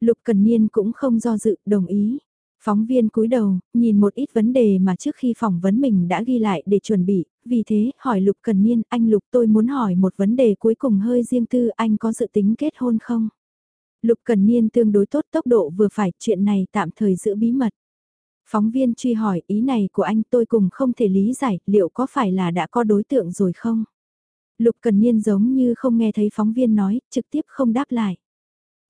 Speaker 1: Lục cần niên cũng không do dự, đồng ý. Phóng viên cúi đầu, nhìn một ít vấn đề mà trước khi phỏng vấn mình đã ghi lại để chuẩn bị, vì thế hỏi Lục Cần Niên, anh Lục tôi muốn hỏi một vấn đề cuối cùng hơi riêng tư, anh có dự tính kết hôn không? Lục Cần Niên tương đối tốt tốc độ vừa phải, chuyện này tạm thời giữ bí mật. Phóng viên truy hỏi ý này của anh tôi cùng không thể lý giải, liệu có phải là đã có đối tượng rồi không? Lục Cần Niên giống như không nghe thấy phóng viên nói, trực tiếp không đáp lại.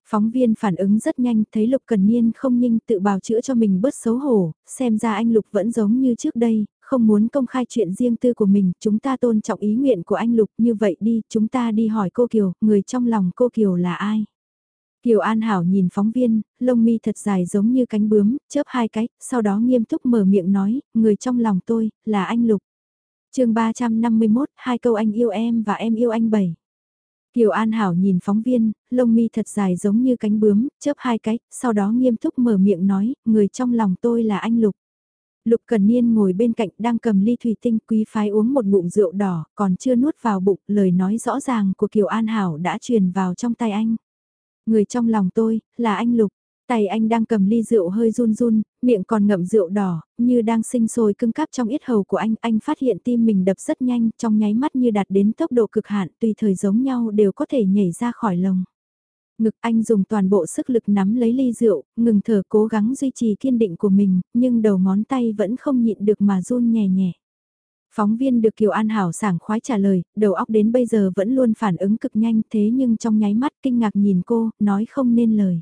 Speaker 1: Phóng viên phản ứng rất nhanh, thấy Lục Cần Niên không nhanh tự bào chữa cho mình bớt xấu hổ, xem ra anh Lục vẫn giống như trước đây, không muốn công khai chuyện riêng tư của mình, chúng ta tôn trọng ý nguyện của anh Lục như vậy đi, chúng ta đi hỏi cô Kiều, người trong lòng cô Kiều là ai? Kiều An Hảo nhìn phóng viên, lông mi thật dài giống như cánh bướm, chớp hai cái, sau đó nghiêm túc mở miệng nói, người trong lòng tôi, là anh Lục. chương 351, hai câu anh yêu em và em yêu anh bảy. Kiều An Hảo nhìn phóng viên, lông mi thật dài giống như cánh bướm, chớp hai cái, sau đó nghiêm túc mở miệng nói, người trong lòng tôi là anh Lục. Lục Cần Niên ngồi bên cạnh đang cầm ly thủy tinh quý phái uống một ngụm rượu đỏ, còn chưa nuốt vào bụng, lời nói rõ ràng của Kiều An Hảo đã truyền vào trong tay anh. Người trong lòng tôi, là anh Lục. Tay anh đang cầm ly rượu hơi run run, miệng còn ngậm rượu đỏ, như đang sinh sôi cưng cáp trong yết hầu của anh. Anh phát hiện tim mình đập rất nhanh, trong nháy mắt như đạt đến tốc độ cực hạn, tùy thời giống nhau đều có thể nhảy ra khỏi lồng. Ngực anh dùng toàn bộ sức lực nắm lấy ly rượu, ngừng thở cố gắng duy trì kiên định của mình, nhưng đầu ngón tay vẫn không nhịn được mà run nhẹ nhẹ. Phóng viên được Kiều An Hảo sảng khoái trả lời, đầu óc đến bây giờ vẫn luôn phản ứng cực nhanh thế nhưng trong nháy mắt kinh ngạc nhìn cô, nói không nên lời.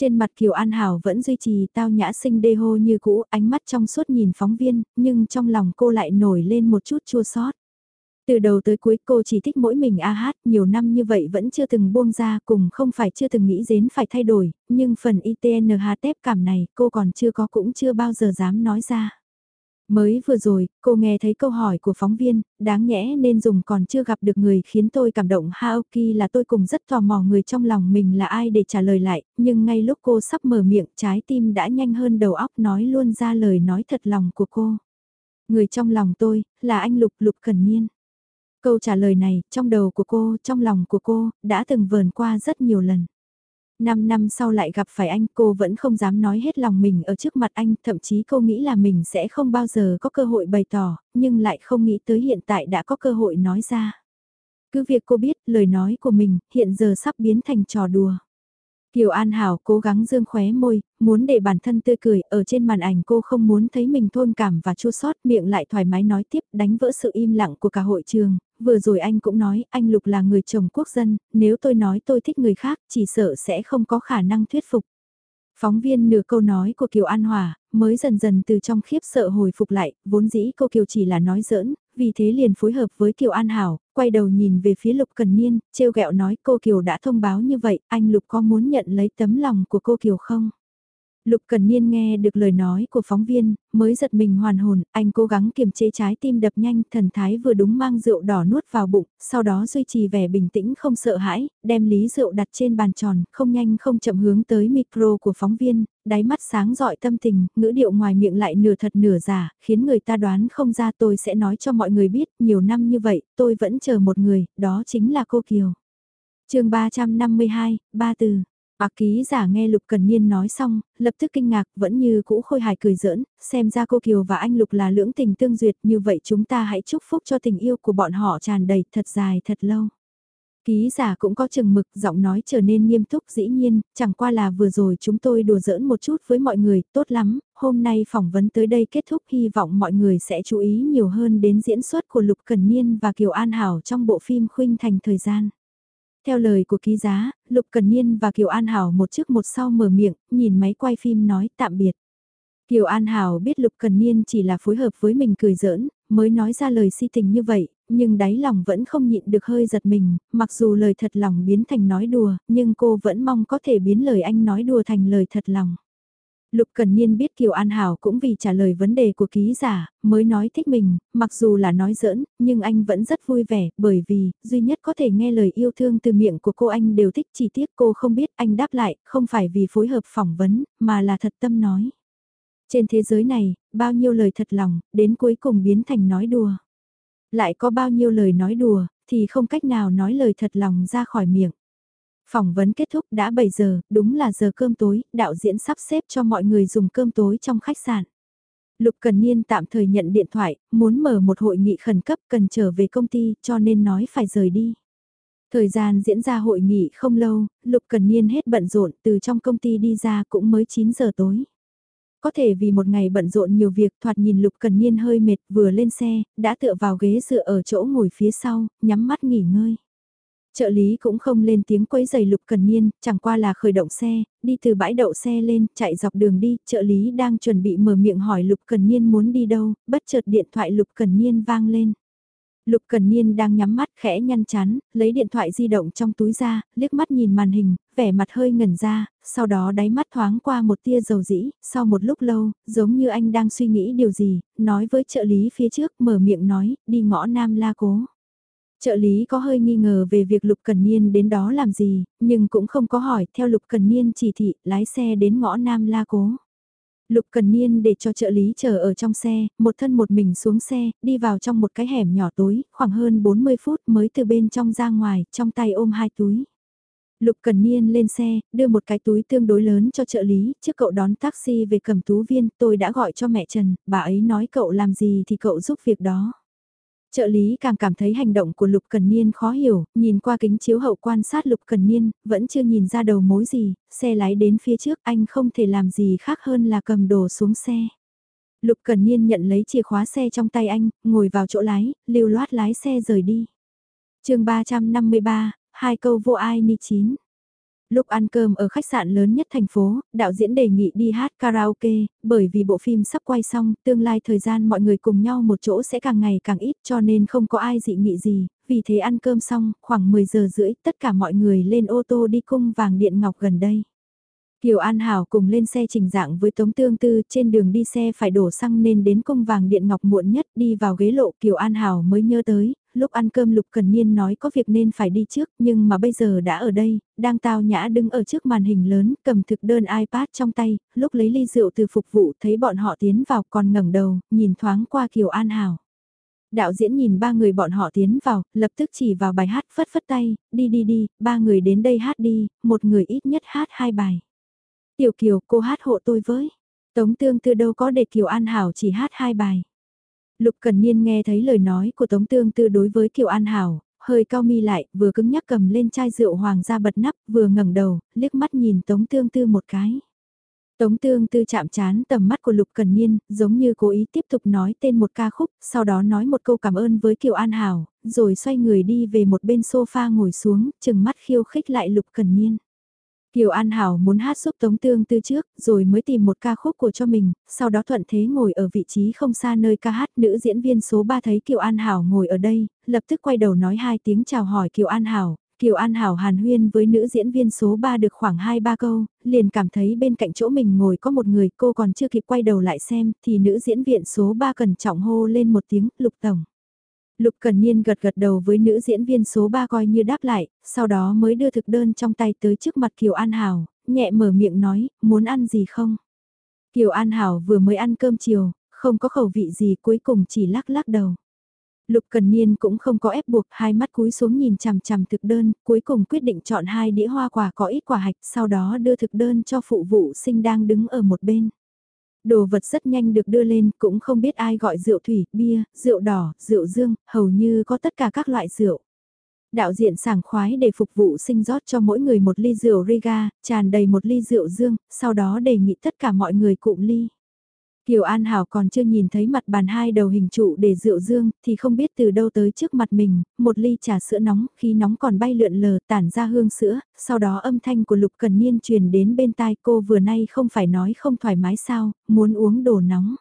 Speaker 1: Trên mặt Kiều An Hảo vẫn duy trì tao nhã sinh đê hô như cũ, ánh mắt trong suốt nhìn phóng viên, nhưng trong lòng cô lại nổi lên một chút chua xót. Từ đầu tới cuối cô chỉ thích mỗi mình a hát, nhiều năm như vậy vẫn chưa từng buông ra cùng không phải chưa từng nghĩ đến phải thay đổi, nhưng phần ITNH tép cảm này cô còn chưa có cũng chưa bao giờ dám nói ra. Mới vừa rồi, cô nghe thấy câu hỏi của phóng viên, đáng nhẽ nên dùng còn chưa gặp được người khiến tôi cảm động Haoki là tôi cùng rất tò mò người trong lòng mình là ai để trả lời lại, nhưng ngay lúc cô sắp mở miệng trái tim đã nhanh hơn đầu óc nói luôn ra lời nói thật lòng của cô. Người trong lòng tôi, là anh Lục Lục Cần Niên. Câu trả lời này, trong đầu của cô, trong lòng của cô, đã từng vờn qua rất nhiều lần. Năm năm sau lại gặp phải anh cô vẫn không dám nói hết lòng mình ở trước mặt anh, thậm chí cô nghĩ là mình sẽ không bao giờ có cơ hội bày tỏ, nhưng lại không nghĩ tới hiện tại đã có cơ hội nói ra. Cứ việc cô biết lời nói của mình hiện giờ sắp biến thành trò đùa. Kiều An Hảo cố gắng dương khóe môi, muốn để bản thân tươi cười, ở trên màn ảnh cô không muốn thấy mình thôn cảm và chua sót miệng lại thoải mái nói tiếp đánh vỡ sự im lặng của cả hội trường, vừa rồi anh cũng nói anh Lục là người chồng quốc dân, nếu tôi nói tôi thích người khác chỉ sợ sẽ không có khả năng thuyết phục. Phóng viên nửa câu nói của Kiều An Hòa, mới dần dần từ trong khiếp sợ hồi phục lại, vốn dĩ cô Kiều chỉ là nói giỡn, vì thế liền phối hợp với Kiều An Hảo, quay đầu nhìn về phía Lục Cần Niên, trêu ghẹo nói cô Kiều đã thông báo như vậy, anh Lục có muốn nhận lấy tấm lòng của cô Kiều không? Lục Cần Niên nghe được lời nói của phóng viên, mới giật mình hoàn hồn, anh cố gắng kiềm chế trái tim đập nhanh, thần thái vừa đúng mang rượu đỏ nuốt vào bụng, sau đó duy trì vẻ bình tĩnh không sợ hãi, đem lý rượu đặt trên bàn tròn, không nhanh không chậm hướng tới micro của phóng viên, đáy mắt sáng rọi tâm tình, ngữ điệu ngoài miệng lại nửa thật nửa giả, khiến người ta đoán không ra tôi sẽ nói cho mọi người biết, nhiều năm như vậy, tôi vẫn chờ một người, đó chính là cô Kiều. chương 352, ba từ. Bạc ký giả nghe Lục Cần Niên nói xong, lập tức kinh ngạc, vẫn như cũ khôi hài cười giỡn, xem ra cô Kiều và anh Lục là lưỡng tình tương duyệt, như vậy chúng ta hãy chúc phúc cho tình yêu của bọn họ tràn đầy thật dài thật lâu. Ký giả cũng có chừng mực, giọng nói trở nên nghiêm túc dĩ nhiên, chẳng qua là vừa rồi chúng tôi đùa giỡn một chút với mọi người, tốt lắm, hôm nay phỏng vấn tới đây kết thúc hy vọng mọi người sẽ chú ý nhiều hơn đến diễn xuất của Lục Cần Niên và Kiều An Hảo trong bộ phim Khuynh Thành Thời gian. Theo lời của ký giá, Lục Cần Niên và Kiều An Hảo một trước một sau mở miệng, nhìn máy quay phim nói tạm biệt. Kiều An Hảo biết Lục Cần Niên chỉ là phối hợp với mình cười giỡn, mới nói ra lời si tình như vậy, nhưng đáy lòng vẫn không nhịn được hơi giật mình, mặc dù lời thật lòng biến thành nói đùa, nhưng cô vẫn mong có thể biến lời anh nói đùa thành lời thật lòng. Lục Cần Niên biết Kiều An Hảo cũng vì trả lời vấn đề của ký giả, mới nói thích mình, mặc dù là nói giỡn, nhưng anh vẫn rất vui vẻ, bởi vì, duy nhất có thể nghe lời yêu thương từ miệng của cô anh đều thích chỉ tiếc cô không biết anh đáp lại, không phải vì phối hợp phỏng vấn, mà là thật tâm nói. Trên thế giới này, bao nhiêu lời thật lòng, đến cuối cùng biến thành nói đùa. Lại có bao nhiêu lời nói đùa, thì không cách nào nói lời thật lòng ra khỏi miệng. Phỏng vấn kết thúc đã 7 giờ, đúng là giờ cơm tối, đạo diễn sắp xếp cho mọi người dùng cơm tối trong khách sạn. Lục Cần Niên tạm thời nhận điện thoại, muốn mở một hội nghị khẩn cấp cần trở về công ty cho nên nói phải rời đi. Thời gian diễn ra hội nghị không lâu, Lục Cần Niên hết bận rộn từ trong công ty đi ra cũng mới 9 giờ tối. Có thể vì một ngày bận rộn nhiều việc thoạt nhìn Lục Cần Niên hơi mệt vừa lên xe, đã tựa vào ghế dựa ở chỗ ngồi phía sau, nhắm mắt nghỉ ngơi. Trợ lý cũng không lên tiếng quấy giày Lục Cần Niên, chẳng qua là khởi động xe, đi từ bãi đậu xe lên, chạy dọc đường đi, trợ lý đang chuẩn bị mở miệng hỏi Lục Cần Niên muốn đi đâu, bất chợt điện thoại Lục Cần Niên vang lên. Lục Cần Niên đang nhắm mắt khẽ nhăn chán, lấy điện thoại di động trong túi ra, liếc mắt nhìn màn hình, vẻ mặt hơi ngẩn ra, sau đó đáy mắt thoáng qua một tia dầu dĩ, sau một lúc lâu, giống như anh đang suy nghĩ điều gì, nói với trợ lý phía trước mở miệng nói, đi ngõ Nam La Cố. Trợ lý có hơi nghi ngờ về việc Lục Cần Niên đến đó làm gì, nhưng cũng không có hỏi, theo Lục Cần Niên chỉ thị, lái xe đến ngõ Nam La Cố. Lục Cần Niên để cho trợ lý chờ ở trong xe, một thân một mình xuống xe, đi vào trong một cái hẻm nhỏ tối, khoảng hơn 40 phút mới từ bên trong ra ngoài, trong tay ôm hai túi. Lục Cần Niên lên xe, đưa một cái túi tương đối lớn cho trợ lý, trước cậu đón taxi về cầm tú viên, tôi đã gọi cho mẹ Trần, bà ấy nói cậu làm gì thì cậu giúp việc đó. Trợ lý càng cảm thấy hành động của Lục Cần Niên khó hiểu, nhìn qua kính chiếu hậu quan sát Lục Cần Niên, vẫn chưa nhìn ra đầu mối gì, xe lái đến phía trước anh không thể làm gì khác hơn là cầm đồ xuống xe. Lục Cần Niên nhận lấy chìa khóa xe trong tay anh, ngồi vào chỗ lái, lưu loát lái xe rời đi. chương 353, hai câu vô ai ni chín. Lúc ăn cơm ở khách sạn lớn nhất thành phố, đạo diễn đề nghị đi hát karaoke, bởi vì bộ phim sắp quay xong, tương lai thời gian mọi người cùng nhau một chỗ sẽ càng ngày càng ít cho nên không có ai dị nghị gì, vì thế ăn cơm xong, khoảng 10 giờ rưỡi, tất cả mọi người lên ô tô đi cung vàng điện ngọc gần đây. Kiều An Hảo cùng lên xe trình dạng với Tống Tương Tư trên đường đi xe phải đổ xăng nên đến cung vàng điện ngọc muộn nhất đi vào ghế lộ Kiều An Hảo mới nhớ tới, lúc ăn cơm Lục Cần Niên nói có việc nên phải đi trước nhưng mà bây giờ đã ở đây, đang tao nhã đứng ở trước màn hình lớn cầm thực đơn iPad trong tay, lúc lấy ly rượu từ phục vụ thấy bọn họ tiến vào còn ngẩng đầu, nhìn thoáng qua Kiều An Hảo. Đạo diễn nhìn ba người bọn họ tiến vào, lập tức chỉ vào bài hát phất phất tay, đi đi đi, ba người đến đây hát đi, một người ít nhất hát hai bài. Tiểu Kiều, cô hát hộ tôi với. Tống Tương Tư đâu có để Kiều An Hảo chỉ hát hai bài. Lục Cần Niên nghe thấy lời nói của Tống Tương Tư đối với Kiều An Hảo, hơi cao mi lại, vừa cứng nhắc cầm lên chai rượu hoàng ra bật nắp, vừa ngẩng đầu, liếc mắt nhìn Tống Tương Tư một cái. Tống Tương Tư chạm chán tầm mắt của Lục Cần Niên, giống như cố ý tiếp tục nói tên một ca khúc, sau đó nói một câu cảm ơn với Kiều An Hảo, rồi xoay người đi về một bên sofa ngồi xuống, chừng mắt khiêu khích lại Lục Cần Niên. Kiều An Hảo muốn hát giúp Tống Tương Tư trước, rồi mới tìm một ca khúc của cho mình, sau đó thuận thế ngồi ở vị trí không xa nơi ca hát nữ diễn viên số 3 thấy Kiều An Hảo ngồi ở đây, lập tức quay đầu nói hai tiếng chào hỏi Kiều An Hảo. Kiều An Hảo hàn huyên với nữ diễn viên số 3 được khoảng 2-3 câu, liền cảm thấy bên cạnh chỗ mình ngồi có một người cô còn chưa kịp quay đầu lại xem thì nữ diễn viên số 3 cẩn trọng hô lên một tiếng lục tổng. Lục Cần Niên gật gật đầu với nữ diễn viên số 3 coi như đáp lại, sau đó mới đưa thực đơn trong tay tới trước mặt Kiều An Hảo, nhẹ mở miệng nói, muốn ăn gì không? Kiều An Hảo vừa mới ăn cơm chiều, không có khẩu vị gì cuối cùng chỉ lắc lắc đầu. Lục Cần Niên cũng không có ép buộc, hai mắt cúi xuống nhìn chằm chằm thực đơn, cuối cùng quyết định chọn hai đĩa hoa quả có ít quả hạch, sau đó đưa thực đơn cho phụ vụ sinh đang đứng ở một bên. Đồ vật rất nhanh được đưa lên, cũng không biết ai gọi rượu thủy, bia, rượu đỏ, rượu dương, hầu như có tất cả các loại rượu. Đạo diễn sảng khoái để phục vụ sinh rót cho mỗi người một ly rượu Riga, tràn đầy một ly rượu dương, sau đó đề nghị tất cả mọi người cụm ly. Kiều An Hảo còn chưa nhìn thấy mặt bàn hai đầu hình trụ để rượu dương, thì không biết từ đâu tới trước mặt mình, một ly trà sữa nóng, khi nóng còn bay lượn lờ tản ra hương sữa, sau đó âm thanh của Lục Cần Niên truyền đến bên tai cô vừa nay không phải nói không thoải mái sao, muốn uống đồ nóng.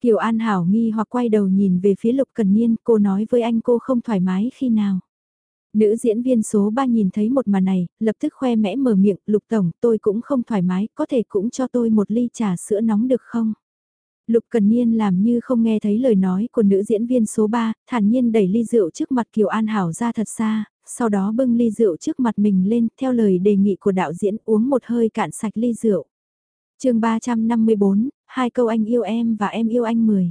Speaker 1: Kiều An Hảo nghi hoặc quay đầu nhìn về phía Lục Cần Niên, cô nói với anh cô không thoải mái khi nào. Nữ diễn viên số 3 nhìn thấy một màn này, lập tức khoe mẽ mở miệng, Lục Tổng, tôi cũng không thoải mái, có thể cũng cho tôi một ly trà sữa nóng được không? Lục Cần Niên làm như không nghe thấy lời nói của nữ diễn viên số 3, thản nhiên đẩy ly rượu trước mặt Kiều An Hảo ra thật xa, sau đó bưng ly rượu trước mặt mình lên, theo lời đề nghị của đạo diễn uống một hơi cạn sạch ly rượu. chương 354, hai câu anh yêu em và em yêu anh 10.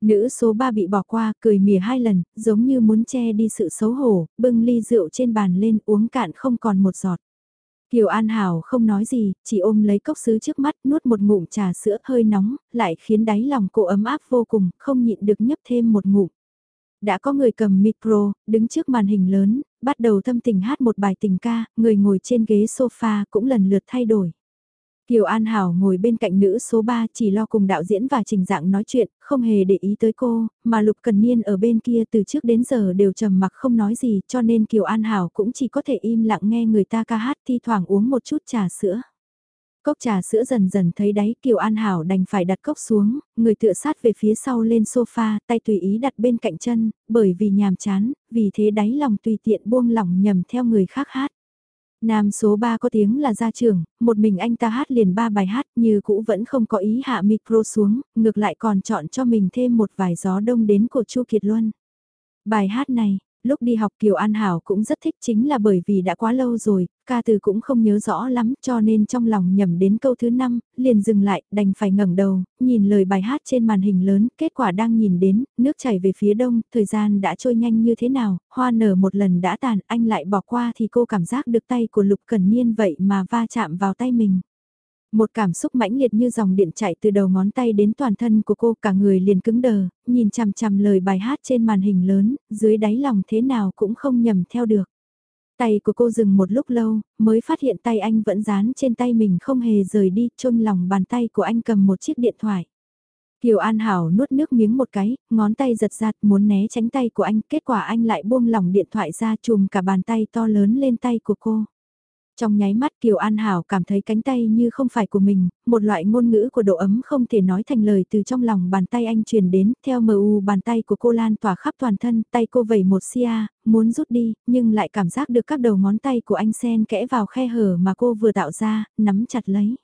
Speaker 1: Nữ số 3 bị bỏ qua, cười mỉa hai lần, giống như muốn che đi sự xấu hổ, bưng ly rượu trên bàn lên uống cạn không còn một giọt. Kiều An Hảo không nói gì, chỉ ôm lấy cốc sứ trước mắt, nuốt một ngụm trà sữa hơi nóng, lại khiến đáy lòng cô ấm áp vô cùng, không nhịn được nhấp thêm một ngụm. Đã có người cầm micro, đứng trước màn hình lớn, bắt đầu thâm tình hát một bài tình ca, người ngồi trên ghế sofa cũng lần lượt thay đổi. Kiều An Hảo ngồi bên cạnh nữ số 3 chỉ lo cùng đạo diễn và trình dạng nói chuyện, không hề để ý tới cô, mà Lục Cần Niên ở bên kia từ trước đến giờ đều trầm mặc không nói gì cho nên Kiều An Hảo cũng chỉ có thể im lặng nghe người ta ca hát thi thoảng uống một chút trà sữa. Cốc trà sữa dần dần thấy đáy Kiều An Hảo đành phải đặt cốc xuống, người tựa sát về phía sau lên sofa, tay tùy ý đặt bên cạnh chân, bởi vì nhàm chán, vì thế đáy lòng tùy tiện buông lỏng nhầm theo người khác hát. Nam số 3 có tiếng là gia trưởng, một mình anh ta hát liền ba bài hát như cũ vẫn không có ý hạ micro xuống, ngược lại còn chọn cho mình thêm một vài gió đông đến của Chu Kiệt Luân. Bài hát này, lúc đi học Kiều An Hảo cũng rất thích chính là bởi vì đã quá lâu rồi, ca từ cũng không nhớ rõ lắm cho nên trong lòng nhầm đến câu thứ 5, liền dừng lại, đành phải ngẩng đầu, nhìn lời bài hát trên màn hình lớn, kết quả đang nhìn đến, nước chảy về phía đông, thời gian đã trôi nhanh như thế nào, hoa nở một lần đã tàn, anh lại bỏ qua thì cô cảm giác được tay của Lục Cần Niên vậy mà va chạm vào tay mình. Một cảm xúc mãnh liệt như dòng điện chạy từ đầu ngón tay đến toàn thân của cô cả người liền cứng đờ, nhìn chằm chằm lời bài hát trên màn hình lớn, dưới đáy lòng thế nào cũng không nhầm theo được. Tay của cô dừng một lúc lâu, mới phát hiện tay anh vẫn dán trên tay mình không hề rời đi, trôn lòng bàn tay của anh cầm một chiếc điện thoại. Kiều An Hảo nuốt nước miếng một cái, ngón tay giật giật muốn né tránh tay của anh, kết quả anh lại buông lỏng điện thoại ra chùm cả bàn tay to lớn lên tay của cô. Trong nháy mắt Kiều An Hảo cảm thấy cánh tay như không phải của mình, một loại ngôn ngữ của độ ấm không thể nói thành lời từ trong lòng bàn tay anh truyền đến, theo mờ u bàn tay của cô lan tỏa khắp toàn thân, tay cô vẩy một xia, muốn rút đi, nhưng lại cảm giác được các đầu ngón tay của anh sen kẽ vào khe hở mà cô vừa tạo ra, nắm chặt lấy.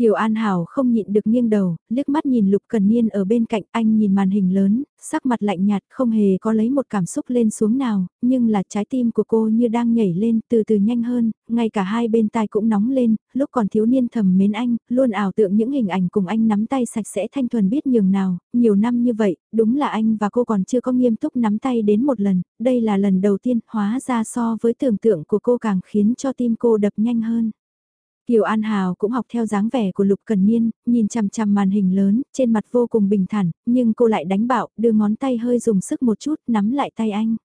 Speaker 1: Kiều An Hảo không nhịn được nghiêng đầu, liếc mắt nhìn Lục Cần Niên ở bên cạnh anh nhìn màn hình lớn, sắc mặt lạnh nhạt không hề có lấy một cảm xúc lên xuống nào, nhưng là trái tim của cô như đang nhảy lên từ từ nhanh hơn, ngay cả hai bên tai cũng nóng lên, lúc còn thiếu niên thầm mến anh, luôn ảo tượng những hình ảnh cùng anh nắm tay sạch sẽ thanh thuần biết nhường nào, nhiều năm như vậy, đúng là anh và cô còn chưa có nghiêm túc nắm tay đến một lần, đây là lần đầu tiên hóa ra so với tưởng tượng của cô càng khiến cho tim cô đập nhanh hơn. Kiều An Hào cũng học theo dáng vẻ của Lục Cần Niên, nhìn chằm chằm màn hình lớn, trên mặt vô cùng bình thản, nhưng cô lại đánh bạo, đưa ngón tay hơi dùng sức một chút, nắm lại tay anh.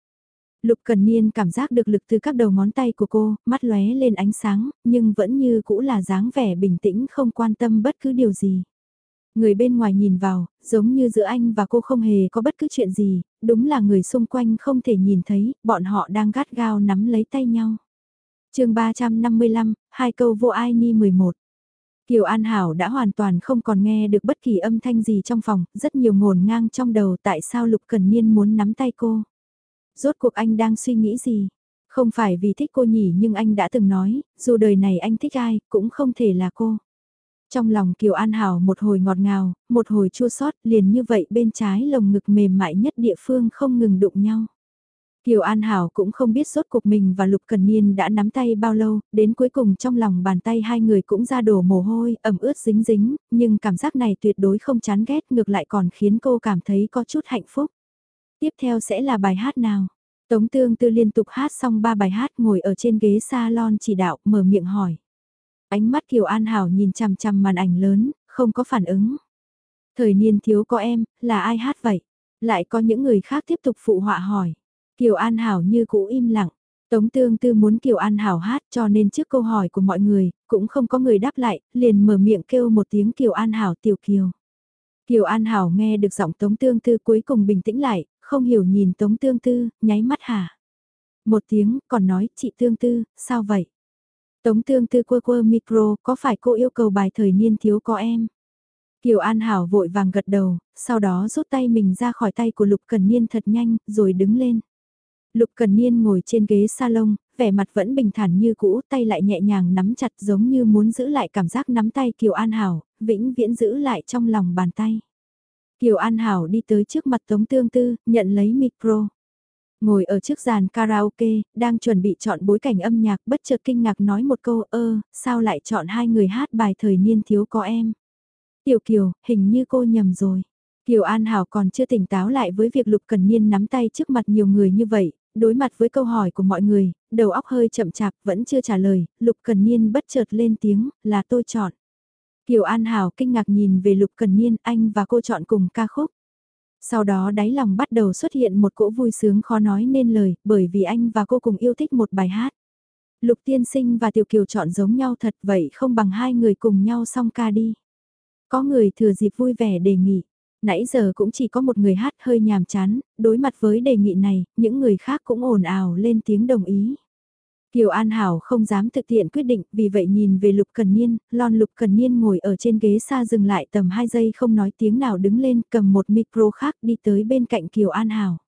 Speaker 1: Lục Cần Niên cảm giác được lực từ các đầu ngón tay của cô, mắt lóe lên ánh sáng, nhưng vẫn như cũ là dáng vẻ bình tĩnh không quan tâm bất cứ điều gì. Người bên ngoài nhìn vào, giống như giữa anh và cô không hề có bất cứ chuyện gì, đúng là người xung quanh không thể nhìn thấy, bọn họ đang gắt gao nắm lấy tay nhau chương 355, hai câu vô ai ni 11. Kiều An Hảo đã hoàn toàn không còn nghe được bất kỳ âm thanh gì trong phòng, rất nhiều ngổn ngang trong đầu tại sao Lục Cần Niên muốn nắm tay cô. Rốt cuộc anh đang suy nghĩ gì? Không phải vì thích cô nhỉ nhưng anh đã từng nói, dù đời này anh thích ai, cũng không thể là cô. Trong lòng Kiều An Hảo một hồi ngọt ngào, một hồi chua xót liền như vậy bên trái lồng ngực mềm mại nhất địa phương không ngừng đụng nhau. Kiều An Hảo cũng không biết rốt cuộc mình và Lục Cần Niên đã nắm tay bao lâu, đến cuối cùng trong lòng bàn tay hai người cũng ra đổ mồ hôi, ẩm ướt dính dính, nhưng cảm giác này tuyệt đối không chán ghét ngược lại còn khiến cô cảm thấy có chút hạnh phúc. Tiếp theo sẽ là bài hát nào? Tống Tương Tư liên tục hát xong ba bài hát ngồi ở trên ghế salon chỉ đạo mở miệng hỏi. Ánh mắt Kiều An Hảo nhìn chằm chằm màn ảnh lớn, không có phản ứng. Thời niên thiếu có em, là ai hát vậy? Lại có những người khác tiếp tục phụ họa hỏi. Kiều An Hảo như cũ im lặng. Tống Tương Tư muốn Kiều An Hảo hát cho nên trước câu hỏi của mọi người, cũng không có người đáp lại, liền mở miệng kêu một tiếng Kiều An Hảo tiểu Kiều. Kiều An Hảo nghe được giọng Tống Tương Tư cuối cùng bình tĩnh lại, không hiểu nhìn Tống Tương Tư, nháy mắt hả. Một tiếng, còn nói, chị Tương Tư, sao vậy? Tống Tương Tư quơ quơ micro, có phải cô yêu cầu bài thời niên thiếu có em? Kiều An Hảo vội vàng gật đầu, sau đó rút tay mình ra khỏi tay của Lục Cần Niên thật nhanh, rồi đứng lên. Lục Cần Niên ngồi trên ghế salon, vẻ mặt vẫn bình thản như cũ, tay lại nhẹ nhàng nắm chặt giống như muốn giữ lại cảm giác nắm tay Kiều An Hảo, vĩnh viễn giữ lại trong lòng bàn tay. Kiều An Hảo đi tới trước mặt Tống Tương Tư, nhận lấy micro. Ngồi ở trước dàn karaoke, đang chuẩn bị chọn bối cảnh âm nhạc bất chợt kinh ngạc nói một câu ơ, sao lại chọn hai người hát bài thời niên thiếu có em. Tiểu Kiều, hình như cô nhầm rồi. Kiều An Hảo còn chưa tỉnh táo lại với việc Lục Cần Niên nắm tay trước mặt nhiều người như vậy, đối mặt với câu hỏi của mọi người, đầu óc hơi chậm chạp vẫn chưa trả lời, Lục Cần Niên bất chợt lên tiếng, là tôi chọn. Kiều An Hảo kinh ngạc nhìn về Lục Cần Niên, anh và cô chọn cùng ca khúc. Sau đó đáy lòng bắt đầu xuất hiện một cỗ vui sướng khó nói nên lời, bởi vì anh và cô cùng yêu thích một bài hát. Lục Tiên Sinh và Tiểu Kiều chọn giống nhau thật vậy không bằng hai người cùng nhau song ca đi. Có người thừa dịp vui vẻ đề nghị nãy giờ cũng chỉ có một người hát hơi nhàm chán, đối mặt với đề nghị này, những người khác cũng ồn ào lên tiếng đồng ý. Kiều An Hảo không dám thực hiện quyết định, vì vậy nhìn về Lục Cần Niên, lon Lục Cần Niên ngồi ở trên ghế xa dừng lại tầm 2 giây không nói tiếng nào đứng lên cầm một micro khác đi tới bên cạnh Kiều An Hảo.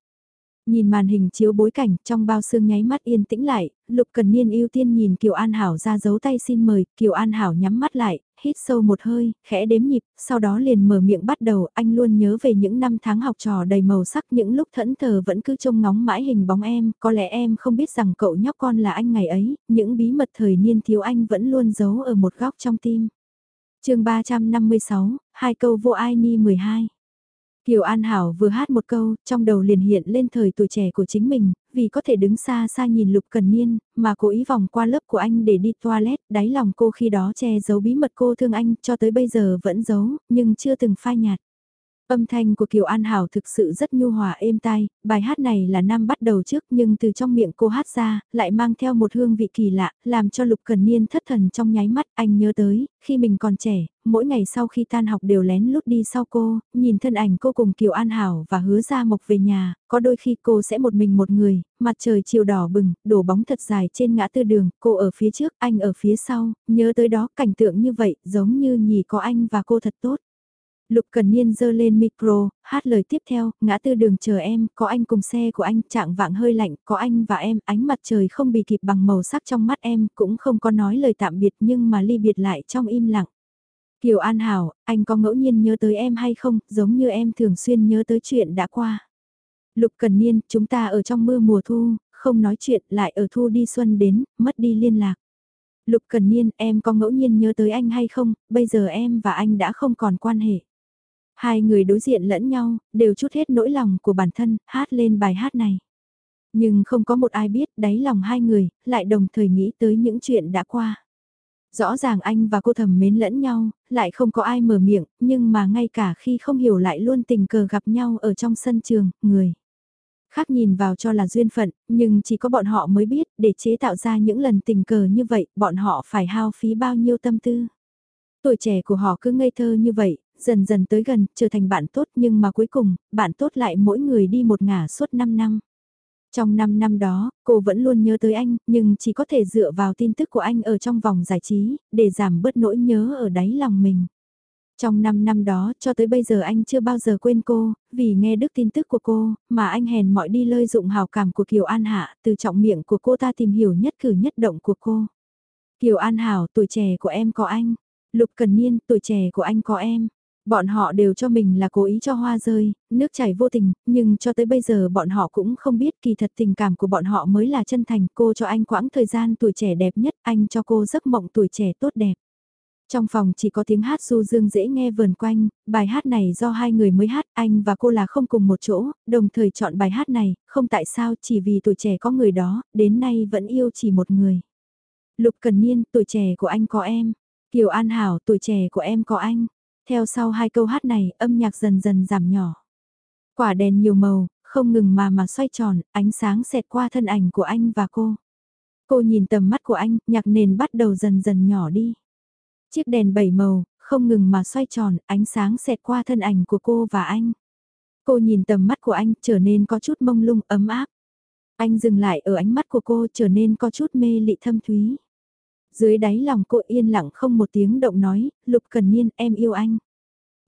Speaker 1: Nhìn màn hình chiếu bối cảnh trong bao xương nháy mắt yên tĩnh lại, Lục Cần Niên ưu tiên nhìn Kiều An Hảo ra dấu tay xin mời, Kiều An Hảo nhắm mắt lại, hít sâu một hơi, khẽ đếm nhịp, sau đó liền mở miệng bắt đầu, anh luôn nhớ về những năm tháng học trò đầy màu sắc những lúc thẫn thờ vẫn cứ trông ngóng mãi hình bóng em, có lẽ em không biết rằng cậu nhóc con là anh ngày ấy, những bí mật thời niên thiếu anh vẫn luôn giấu ở một góc trong tim. chương 356, hai câu vô ai ni 12 Kiều An Hảo vừa hát một câu, trong đầu liền hiện lên thời tuổi trẻ của chính mình, vì có thể đứng xa xa nhìn Lục Cần Niên, mà cố ý vòng qua lớp của anh để đi toilet, đáy lòng cô khi đó che giấu bí mật cô thương anh, cho tới bây giờ vẫn giấu, nhưng chưa từng phai nhạt. Âm thanh của Kiều An Hảo thực sự rất nhu hòa êm tai, bài hát này là năm bắt đầu trước nhưng từ trong miệng cô hát ra, lại mang theo một hương vị kỳ lạ, làm cho Lục Cần Niên thất thần trong nháy mắt, anh nhớ tới, khi mình còn trẻ, mỗi ngày sau khi tan học đều lén lút đi sau cô, nhìn thân ảnh cô cùng Kiều An Hảo và hứa ra mộc về nhà, có đôi khi cô sẽ một mình một người, mặt trời chiều đỏ bừng, đổ bóng thật dài trên ngã tư đường, cô ở phía trước, anh ở phía sau, nhớ tới đó cảnh tượng như vậy, giống như nhì có anh và cô thật tốt. Lục Cần Niên giơ lên micro, hát lời tiếp theo, ngã tư đường chờ em, có anh cùng xe của anh, trạng vạng hơi lạnh, có anh và em, ánh mặt trời không bị kịp bằng màu sắc trong mắt em, cũng không có nói lời tạm biệt nhưng mà ly biệt lại trong im lặng. Kiều An Hảo, anh có ngẫu nhiên nhớ tới em hay không, giống như em thường xuyên nhớ tới chuyện đã qua. Lục Cần Niên, chúng ta ở trong mưa mùa thu, không nói chuyện, lại ở thu đi xuân đến, mất đi liên lạc. Lục Cần Niên, em có ngẫu nhiên nhớ tới anh hay không, bây giờ em và anh đã không còn quan hệ. Hai người đối diện lẫn nhau, đều chút hết nỗi lòng của bản thân, hát lên bài hát này. Nhưng không có một ai biết đáy lòng hai người, lại đồng thời nghĩ tới những chuyện đã qua. Rõ ràng anh và cô thầm mến lẫn nhau, lại không có ai mở miệng, nhưng mà ngay cả khi không hiểu lại luôn tình cờ gặp nhau ở trong sân trường, người. Khác nhìn vào cho là duyên phận, nhưng chỉ có bọn họ mới biết, để chế tạo ra những lần tình cờ như vậy, bọn họ phải hao phí bao nhiêu tâm tư. Tuổi trẻ của họ cứ ngây thơ như vậy, dần dần tới gần, trở thành bạn tốt nhưng mà cuối cùng, bạn tốt lại mỗi người đi một ngả suốt 5 năm. Trong 5 năm đó, cô vẫn luôn nhớ tới anh, nhưng chỉ có thể dựa vào tin tức của anh ở trong vòng giải trí, để giảm bớt nỗi nhớ ở đáy lòng mình. Trong 5 năm đó, cho tới bây giờ anh chưa bao giờ quên cô, vì nghe được tin tức của cô, mà anh hèn mọi đi lợi dụng hào cảm của Kiều An Hạ, từ trọng miệng của cô ta tìm hiểu nhất cử nhất động của cô. Kiều An Hảo, tuổi trẻ của em có anh. Lục Cần Niên, tuổi trẻ của anh có em. Bọn họ đều cho mình là cố ý cho hoa rơi, nước chảy vô tình, nhưng cho tới bây giờ bọn họ cũng không biết kỳ thật tình cảm của bọn họ mới là chân thành. Cô cho anh quãng thời gian tuổi trẻ đẹp nhất, anh cho cô giấc mộng tuổi trẻ tốt đẹp. Trong phòng chỉ có tiếng hát du dương dễ nghe vườn quanh, bài hát này do hai người mới hát, anh và cô là không cùng một chỗ, đồng thời chọn bài hát này, không tại sao chỉ vì tuổi trẻ có người đó, đến nay vẫn yêu chỉ một người. Lục Cần Niên, tuổi trẻ của anh có em. Kiều An Hảo, tuổi trẻ của em có anh. Theo sau hai câu hát này, âm nhạc dần dần giảm nhỏ. Quả đèn nhiều màu, không ngừng mà mà xoay tròn, ánh sáng xẹt qua thân ảnh của anh và cô. Cô nhìn tầm mắt của anh, nhạc nền bắt đầu dần dần nhỏ đi. Chiếc đèn bảy màu, không ngừng mà xoay tròn, ánh sáng xẹt qua thân ảnh của cô và anh. Cô nhìn tầm mắt của anh trở nên có chút mông lung ấm áp. Anh dừng lại ở ánh mắt của cô trở nên có chút mê lị thâm thúy. Dưới đáy lòng cô yên lặng không một tiếng động nói, Lục Cần Niên em yêu anh.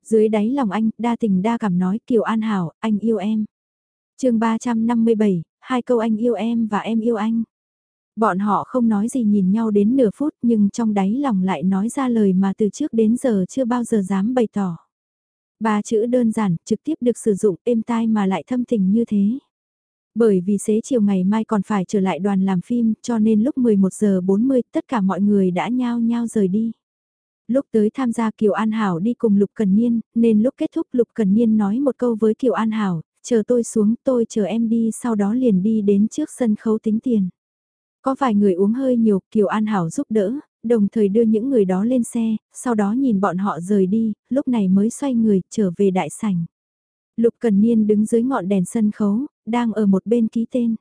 Speaker 1: Dưới đáy lòng anh, đa tình đa cảm nói Kiều An Hảo, anh yêu em. chương 357, hai câu anh yêu em và em yêu anh. Bọn họ không nói gì nhìn nhau đến nửa phút nhưng trong đáy lòng lại nói ra lời mà từ trước đến giờ chưa bao giờ dám bày tỏ. Ba chữ đơn giản, trực tiếp được sử dụng êm tai mà lại thâm tình như thế. Bởi vì xế chiều ngày mai còn phải trở lại đoàn làm phim cho nên lúc 11 giờ 40 tất cả mọi người đã nhao nhao rời đi. Lúc tới tham gia Kiều An Hảo đi cùng Lục Cần Niên, nên lúc kết thúc Lục Cần Niên nói một câu với Kiều An Hảo, chờ tôi xuống tôi chờ em đi sau đó liền đi đến trước sân khấu tính tiền. Có vài người uống hơi nhiều, Kiều An Hảo giúp đỡ, đồng thời đưa những người đó lên xe, sau đó nhìn bọn họ rời đi, lúc này mới xoay người trở về đại sảnh. Lục Cần Niên đứng dưới ngọn đèn sân khấu, đang ở một bên ký tên.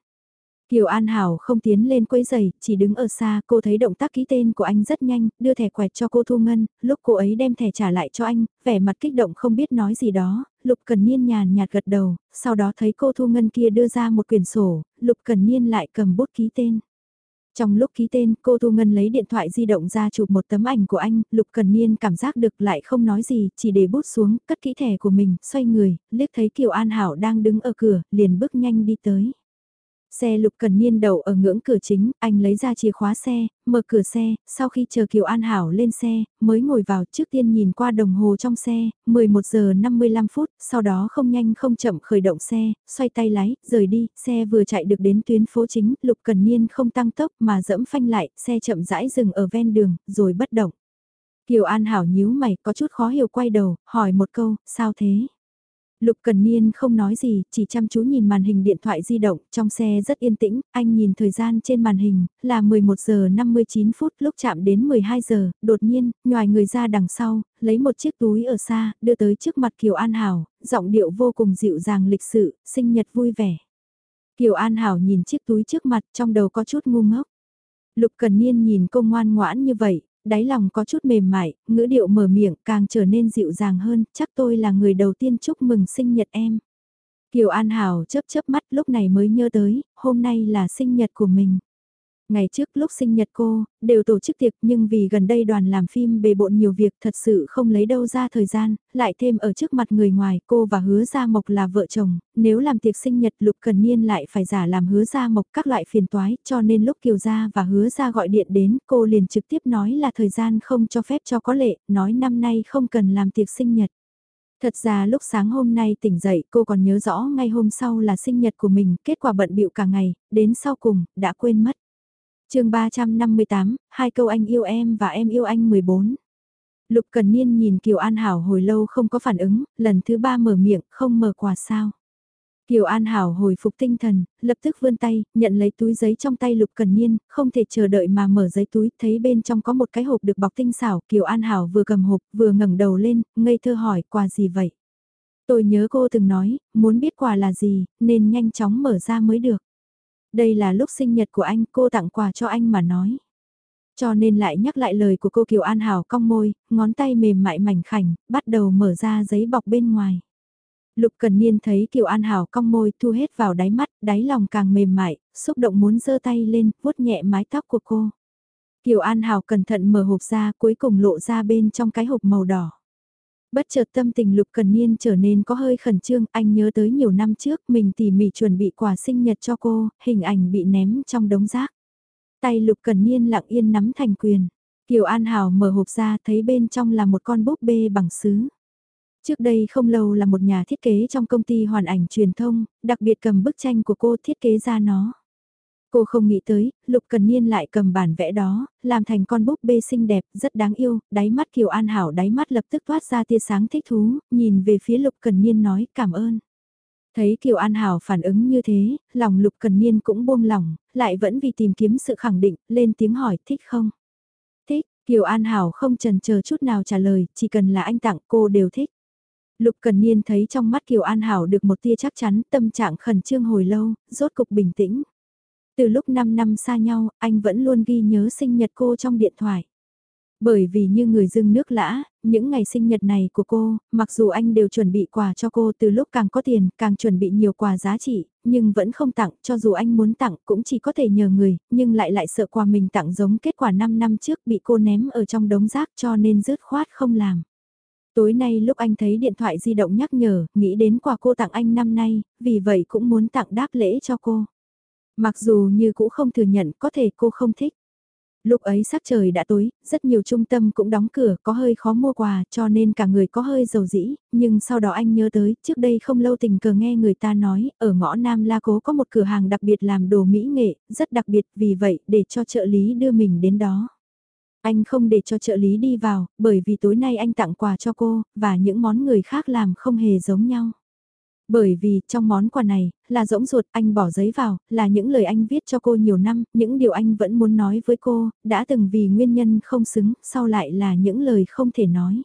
Speaker 1: Kiều An Hảo không tiến lên quấy giày, chỉ đứng ở xa, cô thấy động tác ký tên của anh rất nhanh, đưa thẻ quẹt cho cô Thu Ngân, lúc cô ấy đem thẻ trả lại cho anh, vẻ mặt kích động không biết nói gì đó, Lục Cần Niên nhàn nhạt gật đầu, sau đó thấy cô Thu Ngân kia đưa ra một quyển sổ, Lục Cần Niên lại cầm bút ký tên. Trong lúc ký tên, cô Thu Ngân lấy điện thoại di động ra chụp một tấm ảnh của anh, Lục Cần Niên cảm giác được lại không nói gì, chỉ để bút xuống, cất kỹ thẻ của mình, xoay người, liếc thấy Kiều An Hảo đang đứng ở cửa, liền bước nhanh đi tới. Xe Lục Cần Niên đậu ở ngưỡng cửa chính, anh lấy ra chìa khóa xe, mở cửa xe, sau khi chờ Kiều An Hảo lên xe, mới ngồi vào trước tiên nhìn qua đồng hồ trong xe, 11 giờ 55 phút, sau đó không nhanh không chậm khởi động xe, xoay tay lái, rời đi, xe vừa chạy được đến tuyến phố chính, Lục Cần Niên không tăng tốc mà dẫm phanh lại, xe chậm rãi dừng ở ven đường, rồi bất động. Kiều An Hảo nhíu mày có chút khó hiểu quay đầu, hỏi một câu, sao thế? Lục Cần Niên không nói gì, chỉ chăm chú nhìn màn hình điện thoại di động, trong xe rất yên tĩnh, anh nhìn thời gian trên màn hình, là 11 giờ 59 phút, lúc chạm đến 12 giờ, đột nhiên, nhòi người ra đằng sau, lấy một chiếc túi ở xa, đưa tới trước mặt Kiều An Hảo, giọng điệu vô cùng dịu dàng lịch sự, sinh nhật vui vẻ. Kiều An Hảo nhìn chiếc túi trước mặt, trong đầu có chút ngu ngốc. Lục Cần Niên nhìn cô ngoan ngoãn như vậy, đáy lòng có chút mềm mại, ngữ điệu mở miệng càng trở nên dịu dàng hơn, chắc tôi là người đầu tiên chúc mừng sinh nhật em. Kiều An Hảo chớp chớp mắt lúc này mới nhớ tới, hôm nay là sinh nhật của mình. Ngày trước lúc sinh nhật cô, đều tổ chức tiệc nhưng vì gần đây đoàn làm phim bề bộn nhiều việc thật sự không lấy đâu ra thời gian, lại thêm ở trước mặt người ngoài cô và hứa Gia Mộc là vợ chồng, nếu làm tiệc sinh nhật Lục Cần Niên lại phải giả làm hứa Gia Mộc các loại phiền toái cho nên lúc Kiều Gia và hứa Gia gọi điện đến cô liền trực tiếp nói là thời gian không cho phép cho có lệ, nói năm nay không cần làm tiệc sinh nhật. Thật ra lúc sáng hôm nay tỉnh dậy cô còn nhớ rõ ngay hôm sau là sinh nhật của mình, kết quả bận bịu cả ngày, đến sau cùng, đã quên mất chương 358, hai câu anh yêu em và em yêu anh 14. Lục Cần Niên nhìn Kiều An Hảo hồi lâu không có phản ứng, lần thứ ba mở miệng, không mở quà sao. Kiều An Hảo hồi phục tinh thần, lập tức vươn tay, nhận lấy túi giấy trong tay Lục Cần Niên, không thể chờ đợi mà mở giấy túi, thấy bên trong có một cái hộp được bọc tinh xảo, Kiều An Hảo vừa cầm hộp, vừa ngẩng đầu lên, ngây thơ hỏi, quà gì vậy? Tôi nhớ cô từng nói, muốn biết quà là gì, nên nhanh chóng mở ra mới được. Đây là lúc sinh nhật của anh, cô tặng quà cho anh mà nói. Cho nên lại nhắc lại lời của cô Kiều An Hảo cong môi, ngón tay mềm mại mảnh khảnh, bắt đầu mở ra giấy bọc bên ngoài. Lục Cần Niên thấy Kiều An Hảo cong môi thu hết vào đáy mắt, đáy lòng càng mềm mại, xúc động muốn giơ tay lên, vuốt nhẹ mái tóc của cô. Kiều An Hảo cẩn thận mở hộp ra cuối cùng lộ ra bên trong cái hộp màu đỏ. Bất chợt tâm tình Lục Cần Niên trở nên có hơi khẩn trương, anh nhớ tới nhiều năm trước mình tỉ mỉ chuẩn bị quà sinh nhật cho cô, hình ảnh bị ném trong đống rác. Tay Lục Cần Niên lặng yên nắm thành quyền. Kiều An Hảo mở hộp ra thấy bên trong là một con búp bê bằng sứ. Trước đây không lâu là một nhà thiết kế trong công ty hoàn ảnh truyền thông, đặc biệt cầm bức tranh của cô thiết kế ra nó. Cô không nghĩ tới, Lục Cần Niên lại cầm bản vẽ đó, làm thành con búp bê xinh đẹp, rất đáng yêu, đáy mắt Kiều An Hảo đáy mắt lập tức toát ra tia sáng thích thú, nhìn về phía Lục Cần Niên nói cảm ơn. Thấy Kiều An Hảo phản ứng như thế, lòng Lục Cần Niên cũng buông lỏng, lại vẫn vì tìm kiếm sự khẳng định, lên tiếng hỏi thích không? Thích, Kiều An Hảo không chần chờ chút nào trả lời, chỉ cần là anh tặng cô đều thích. Lục Cần Niên thấy trong mắt Kiều An Hảo được một tia chắc chắn, tâm trạng khẩn trương hồi lâu, rốt cục bình tĩnh. Từ lúc 5 năm xa nhau, anh vẫn luôn ghi nhớ sinh nhật cô trong điện thoại. Bởi vì như người dưng nước lã, những ngày sinh nhật này của cô, mặc dù anh đều chuẩn bị quà cho cô từ lúc càng có tiền, càng chuẩn bị nhiều quà giá trị, nhưng vẫn không tặng, cho dù anh muốn tặng cũng chỉ có thể nhờ người, nhưng lại lại sợ quà mình tặng giống kết quả 5 năm trước bị cô ném ở trong đống rác cho nên rớt khoát không làm. Tối nay lúc anh thấy điện thoại di động nhắc nhở, nghĩ đến quà cô tặng anh năm nay, vì vậy cũng muốn tặng đáp lễ cho cô. Mặc dù như cũ không thừa nhận có thể cô không thích. Lúc ấy sắc trời đã tối, rất nhiều trung tâm cũng đóng cửa, có hơi khó mua quà cho nên cả người có hơi dầu dĩ, nhưng sau đó anh nhớ tới, trước đây không lâu tình cờ nghe người ta nói, ở ngõ Nam La Cố có một cửa hàng đặc biệt làm đồ mỹ nghệ, rất đặc biệt, vì vậy để cho trợ lý đưa mình đến đó. Anh không để cho trợ lý đi vào, bởi vì tối nay anh tặng quà cho cô, và những món người khác làm không hề giống nhau. Bởi vì trong món quà này, là rỗng ruột anh bỏ giấy vào, là những lời anh viết cho cô nhiều năm, những điều anh vẫn muốn nói với cô, đã từng vì nguyên nhân không xứng, sau lại là những lời không thể nói.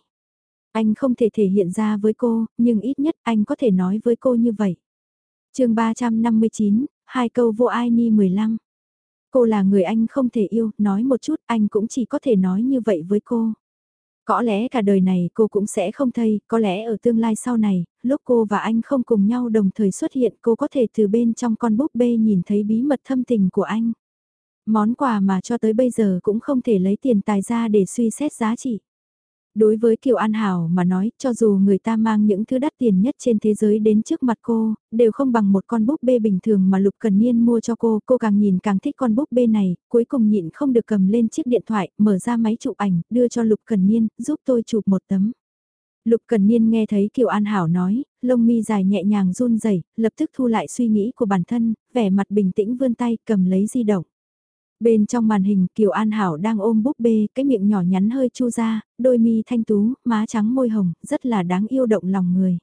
Speaker 1: Anh không thể thể hiện ra với cô, nhưng ít nhất anh có thể nói với cô như vậy. chương 359, hai câu vô ai ni 15. Cô là người anh không thể yêu, nói một chút anh cũng chỉ có thể nói như vậy với cô. Có lẽ cả đời này cô cũng sẽ không thay, có lẽ ở tương lai sau này, lúc cô và anh không cùng nhau đồng thời xuất hiện cô có thể từ bên trong con búp bê nhìn thấy bí mật thâm tình của anh. Món quà mà cho tới bây giờ cũng không thể lấy tiền tài ra để suy xét giá trị. Đối với Kiều An Hảo mà nói, cho dù người ta mang những thứ đắt tiền nhất trên thế giới đến trước mặt cô, đều không bằng một con búp bê bình thường mà Lục Cần Niên mua cho cô, cô càng nhìn càng thích con búp bê này, cuối cùng nhịn không được cầm lên chiếc điện thoại, mở ra máy chụp ảnh, đưa cho Lục Cần Niên, giúp tôi chụp một tấm. Lục Cần Niên nghe thấy Kiều An Hảo nói, lông mi dài nhẹ nhàng run rẩy, lập tức thu lại suy nghĩ của bản thân, vẻ mặt bình tĩnh vươn tay cầm lấy di động. Bên trong màn hình Kiều An Hảo đang ôm búp bê, cái miệng nhỏ nhắn hơi chu ra, đôi mi thanh tú, má trắng môi hồng, rất là đáng yêu động lòng người.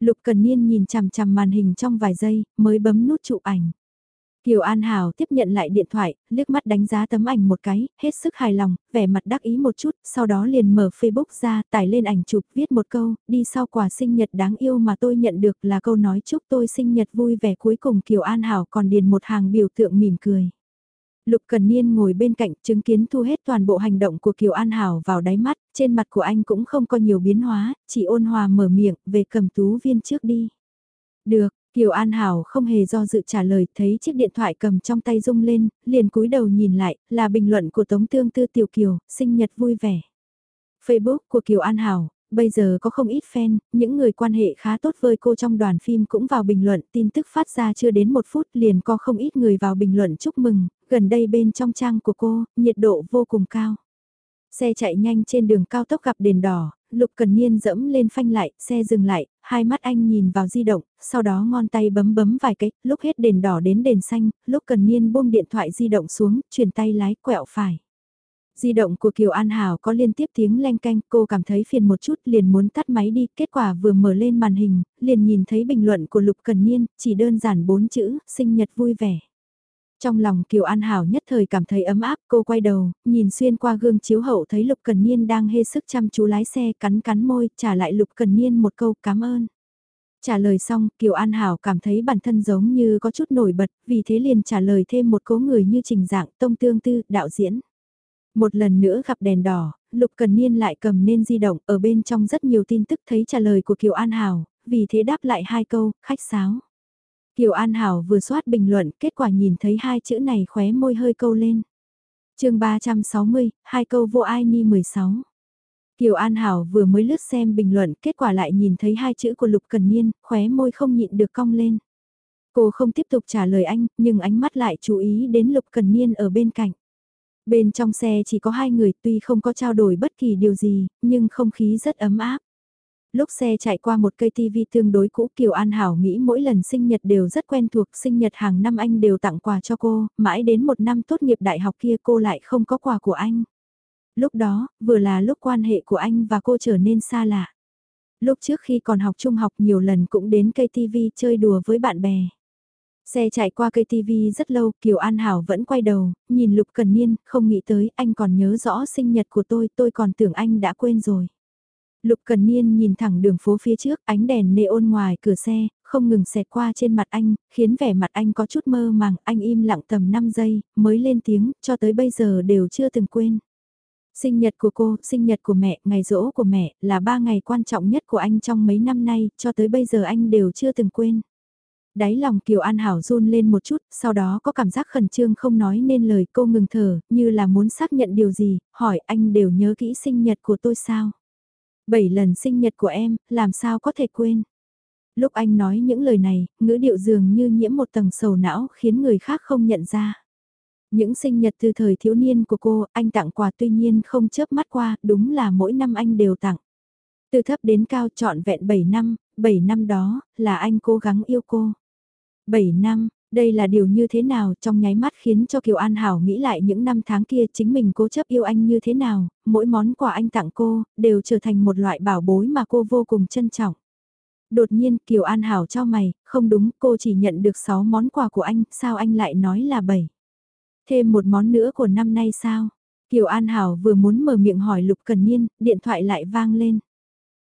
Speaker 1: Lục Cần Niên nhìn chằm chằm màn hình trong vài giây, mới bấm nút chụp ảnh. Kiều An Hảo tiếp nhận lại điện thoại, liếc mắt đánh giá tấm ảnh một cái, hết sức hài lòng, vẻ mặt đắc ý một chút, sau đó liền mở Facebook ra, tải lên ảnh chụp, viết một câu, đi sau quà sinh nhật đáng yêu mà tôi nhận được là câu nói chúc tôi sinh nhật vui vẻ cuối cùng Kiều An Hảo còn điền một hàng biểu tượng mỉm cười. Lục Cần Niên ngồi bên cạnh chứng kiến thu hết toàn bộ hành động của Kiều An Hảo vào đáy mắt, trên mặt của anh cũng không có nhiều biến hóa, chỉ ôn hòa mở miệng về cầm tú viên trước đi. Được, Kiều An Hảo không hề do dự trả lời, thấy chiếc điện thoại cầm trong tay rung lên, liền cúi đầu nhìn lại, là bình luận của Tống Tương Tư Tiểu Kiều, sinh nhật vui vẻ. Facebook của Kiều An Hảo, bây giờ có không ít fan, những người quan hệ khá tốt với cô trong đoàn phim cũng vào bình luận, tin tức phát ra chưa đến một phút liền có không ít người vào bình luận chúc mừng, gần đây bên trong trang của cô, nhiệt độ vô cùng cao. Xe chạy nhanh trên đường cao tốc gặp đèn đỏ, Lục Cần Niên dẫm lên phanh lại, xe dừng lại, hai mắt anh nhìn vào di động, sau đó ngón tay bấm bấm vài cái, lúc hết đèn đỏ đến đèn xanh, lúc Cần Niên buông điện thoại di động xuống, chuyển tay lái quẹo phải. Di động của Kiều An Hảo có liên tiếp tiếng leng canh, cô cảm thấy phiền một chút liền muốn tắt máy đi, kết quả vừa mở lên màn hình, liền nhìn thấy bình luận của Lục Cần Niên, chỉ đơn giản bốn chữ, sinh nhật vui vẻ. Trong lòng Kiều An Hảo nhất thời cảm thấy ấm áp, cô quay đầu, nhìn xuyên qua gương chiếu hậu thấy Lục Cần Niên đang hê sức chăm chú lái xe cắn cắn môi, trả lại Lục Cần Niên một câu cảm ơn. Trả lời xong, Kiều An Hảo cảm thấy bản thân giống như có chút nổi bật, vì thế liền trả lời thêm một cố người như trình dạng tông tương tư, đạo diễn. Một lần nữa gặp đèn đỏ, Lục Cần Niên lại cầm nên di động, ở bên trong rất nhiều tin tức thấy trả lời của Kiều An Hảo, vì thế đáp lại hai câu, khách sáo. Kiều An Hảo vừa soát bình luận, kết quả nhìn thấy hai chữ này khóe môi hơi câu lên. chương 360, hai câu vô ai ni 16. Kiều An Hảo vừa mới lướt xem bình luận, kết quả lại nhìn thấy hai chữ của Lục Cần Niên, khóe môi không nhịn được cong lên. Cô không tiếp tục trả lời anh, nhưng ánh mắt lại chú ý đến Lục Cần Niên ở bên cạnh. Bên trong xe chỉ có hai người tuy không có trao đổi bất kỳ điều gì, nhưng không khí rất ấm áp. Lúc xe chạy qua một cây TV tương đối cũ Kiều An Hảo nghĩ mỗi lần sinh nhật đều rất quen thuộc, sinh nhật hàng năm anh đều tặng quà cho cô, mãi đến một năm tốt nghiệp đại học kia cô lại không có quà của anh. Lúc đó, vừa là lúc quan hệ của anh và cô trở nên xa lạ. Lúc trước khi còn học trung học nhiều lần cũng đến cây TV chơi đùa với bạn bè. Xe chạy qua cây TV rất lâu, Kiều An Hảo vẫn quay đầu, nhìn Lục Cần Niên, không nghĩ tới, anh còn nhớ rõ sinh nhật của tôi, tôi còn tưởng anh đã quên rồi. Lục Cần Niên nhìn thẳng đường phố phía trước, ánh đèn neon ngoài cửa xe, không ngừng xẹt qua trên mặt anh, khiến vẻ mặt anh có chút mơ màng, anh im lặng tầm 5 giây, mới lên tiếng, cho tới bây giờ đều chưa từng quên. Sinh nhật của cô, sinh nhật của mẹ, ngày rỗ của mẹ, là ba ngày quan trọng nhất của anh trong mấy năm nay, cho tới bây giờ anh đều chưa từng quên. Đáy lòng Kiều An Hảo run lên một chút, sau đó có cảm giác khẩn trương không nói nên lời cô ngừng thở, như là muốn xác nhận điều gì, hỏi anh đều nhớ kỹ sinh nhật của tôi sao? Bảy lần sinh nhật của em, làm sao có thể quên. Lúc anh nói những lời này, ngữ điệu dường như nhiễm một tầng sầu não khiến người khác không nhận ra. Những sinh nhật từ thời thiếu niên của cô, anh tặng quà tuy nhiên không chớp mắt qua, đúng là mỗi năm anh đều tặng. Từ thấp đến cao trọn vẹn 7 năm, 7 năm đó, là anh cố gắng yêu cô. 7 năm, đây là điều như thế nào trong nháy mắt khiến cho Kiều An Hảo nghĩ lại những năm tháng kia chính mình cố chấp yêu anh như thế nào, mỗi món quà anh tặng cô, đều trở thành một loại bảo bối mà cô vô cùng trân trọng. Đột nhiên Kiều An Hảo cho mày, không đúng cô chỉ nhận được 6 món quà của anh, sao anh lại nói là 7? Thêm một món nữa của năm nay sao? Kiều An Hảo vừa muốn mở miệng hỏi Lục Cần Niên, điện thoại lại vang lên.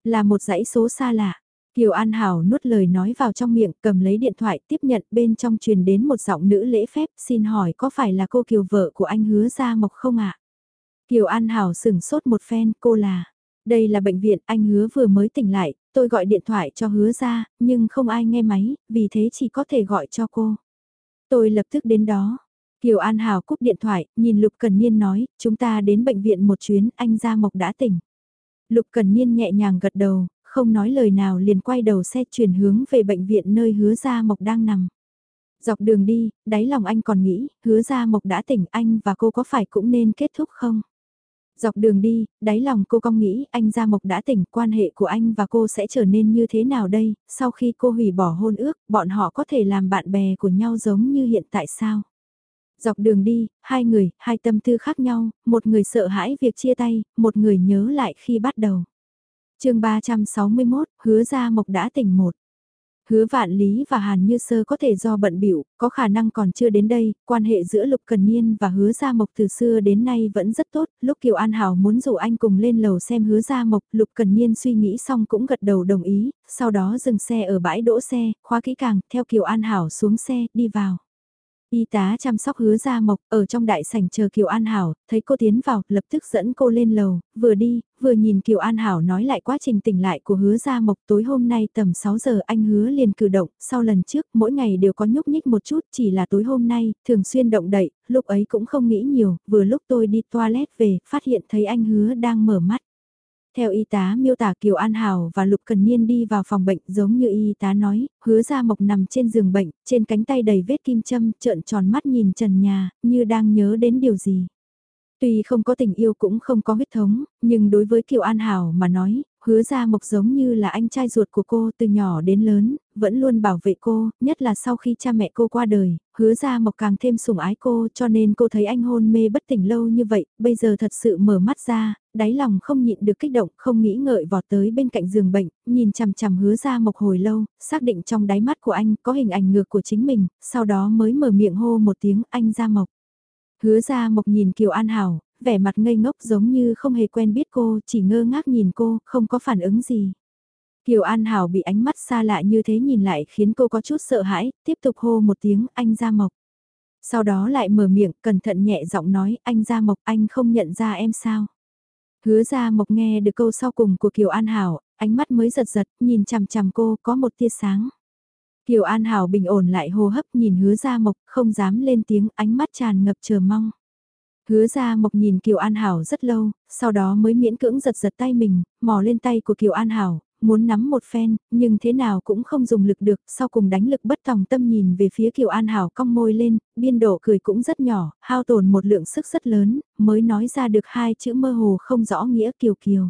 Speaker 1: Là một dãy số xa lạ. Kiều An Hảo nuốt lời nói vào trong miệng, cầm lấy điện thoại tiếp nhận bên trong truyền đến một giọng nữ lễ phép, xin hỏi có phải là cô Kiều vợ của anh hứa ra mộc không ạ? Kiều An Hảo sửng sốt một phen, cô là, đây là bệnh viện, anh hứa vừa mới tỉnh lại, tôi gọi điện thoại cho hứa ra, nhưng không ai nghe máy, vì thế chỉ có thể gọi cho cô. Tôi lập tức đến đó. Kiều An Hảo cúp điện thoại, nhìn Lục Cần Niên nói, chúng ta đến bệnh viện một chuyến, anh Gia Mộc đã tỉnh. Lục Cần Niên nhẹ nhàng gật đầu, không nói lời nào liền quay đầu xe chuyển hướng về bệnh viện nơi hứa Gia Mộc đang nằm. Dọc đường đi, đáy lòng anh còn nghĩ, hứa Gia Mộc đã tỉnh anh và cô có phải cũng nên kết thúc không? Dọc đường đi, đáy lòng cô cong nghĩ anh Gia Mộc đã tỉnh, quan hệ của anh và cô sẽ trở nên như thế nào đây, sau khi cô hủy bỏ hôn ước, bọn họ có thể làm bạn bè của nhau giống như hiện tại sao? Dọc đường đi, hai người, hai tâm tư khác nhau, một người sợ hãi việc chia tay, một người nhớ lại khi bắt đầu chương 361, hứa ra mộc đã tỉnh một. Hứa vạn lý và Hàn Như Sơ có thể do bận biểu, có khả năng còn chưa đến đây, quan hệ giữa Lục Cần Niên và Hứa Gia Mộc từ xưa đến nay vẫn rất tốt, lúc Kiều An Hảo muốn rủ anh cùng lên lầu xem Hứa Gia Mộc, Lục Cần Niên suy nghĩ xong cũng gật đầu đồng ý, sau đó dừng xe ở bãi đỗ xe, khóa kỹ càng, theo Kiều An Hảo xuống xe, đi vào. Y tá chăm sóc hứa Gia Mộc ở trong đại sảnh chờ Kiều An Hảo, thấy cô tiến vào, lập tức dẫn cô lên lầu, vừa đi, vừa nhìn Kiều An Hảo nói lại quá trình tỉnh lại của hứa Gia Mộc tối hôm nay tầm 6 giờ anh hứa liền cử động, sau lần trước mỗi ngày đều có nhúc nhích một chút, chỉ là tối hôm nay, thường xuyên động đậy, lúc ấy cũng không nghĩ nhiều, vừa lúc tôi đi toilet về, phát hiện thấy anh hứa đang mở mắt. Theo y tá miêu tả Kiều An Hảo và Lục Cần Niên đi vào phòng bệnh giống như y tá nói, hứa ra mộc nằm trên giường bệnh, trên cánh tay đầy vết kim châm, trợn tròn mắt nhìn trần nhà, như đang nhớ đến điều gì. Tuy không có tình yêu cũng không có huyết thống, nhưng đối với Kiều An Hảo mà nói, hứa ra mộc giống như là anh trai ruột của cô từ nhỏ đến lớn, vẫn luôn bảo vệ cô, nhất là sau khi cha mẹ cô qua đời, hứa ra mộc càng thêm sủng ái cô cho nên cô thấy anh hôn mê bất tỉnh lâu như vậy, bây giờ thật sự mở mắt ra, đáy lòng không nhịn được kích động, không nghĩ ngợi vọt tới bên cạnh giường bệnh, nhìn chằm chằm hứa ra mộc hồi lâu, xác định trong đáy mắt của anh có hình ảnh ngược của chính mình, sau đó mới mở miệng hô một tiếng anh ra mộc. Hứa ra mộc nhìn Kiều An Hảo, vẻ mặt ngây ngốc giống như không hề quen biết cô, chỉ ngơ ngác nhìn cô, không có phản ứng gì. Kiều An Hảo bị ánh mắt xa lạ như thế nhìn lại khiến cô có chút sợ hãi, tiếp tục hô một tiếng anh Gia Mộc. Sau đó lại mở miệng, cẩn thận nhẹ giọng nói, anh Gia Mộc, anh không nhận ra em sao? Hứa ra Mộc nghe được câu sau cùng của Kiều An Hảo, ánh mắt mới giật giật, nhìn chằm chằm cô, có một tia sáng. Kiều An Hảo bình ổn lại hô hấp nhìn hứa ra Mộc, không dám lên tiếng, ánh mắt tràn ngập chờ mong. Hứa ra mộc nhìn Kiều An Hảo rất lâu, sau đó mới miễn cưỡng giật giật tay mình, mò lên tay của Kiều An Hảo, muốn nắm một phen, nhưng thế nào cũng không dùng lực được, sau cùng đánh lực bất tòng tâm nhìn về phía Kiều An Hảo cong môi lên, biên độ cười cũng rất nhỏ, hao tổn một lượng sức rất lớn, mới nói ra được hai chữ mơ hồ không rõ nghĩa Kiều Kiều.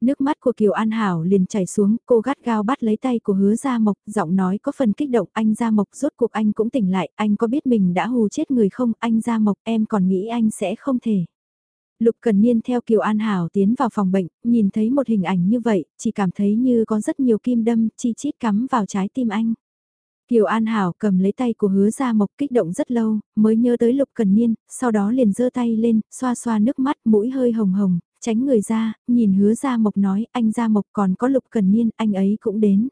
Speaker 1: Nước mắt của Kiều An Hảo liền chảy xuống, cô gắt gao bắt lấy tay của hứa Gia Mộc, giọng nói có phần kích động, anh Gia Mộc rốt cuộc anh cũng tỉnh lại, anh có biết mình đã hù chết người không, anh Gia Mộc em còn nghĩ anh sẽ không thể. Lục Cần Niên theo Kiều An Hảo tiến vào phòng bệnh, nhìn thấy một hình ảnh như vậy, chỉ cảm thấy như có rất nhiều kim đâm, chi chít cắm vào trái tim anh. Kiều An Hảo cầm lấy tay của hứa Gia Mộc kích động rất lâu, mới nhớ tới Lục Cần Niên, sau đó liền giơ tay lên, xoa xoa nước mắt, mũi hơi hồng hồng, tránh người ra, nhìn hứa Gia Mộc nói, anh Gia Mộc còn có Lục Cần Niên, anh ấy cũng đến.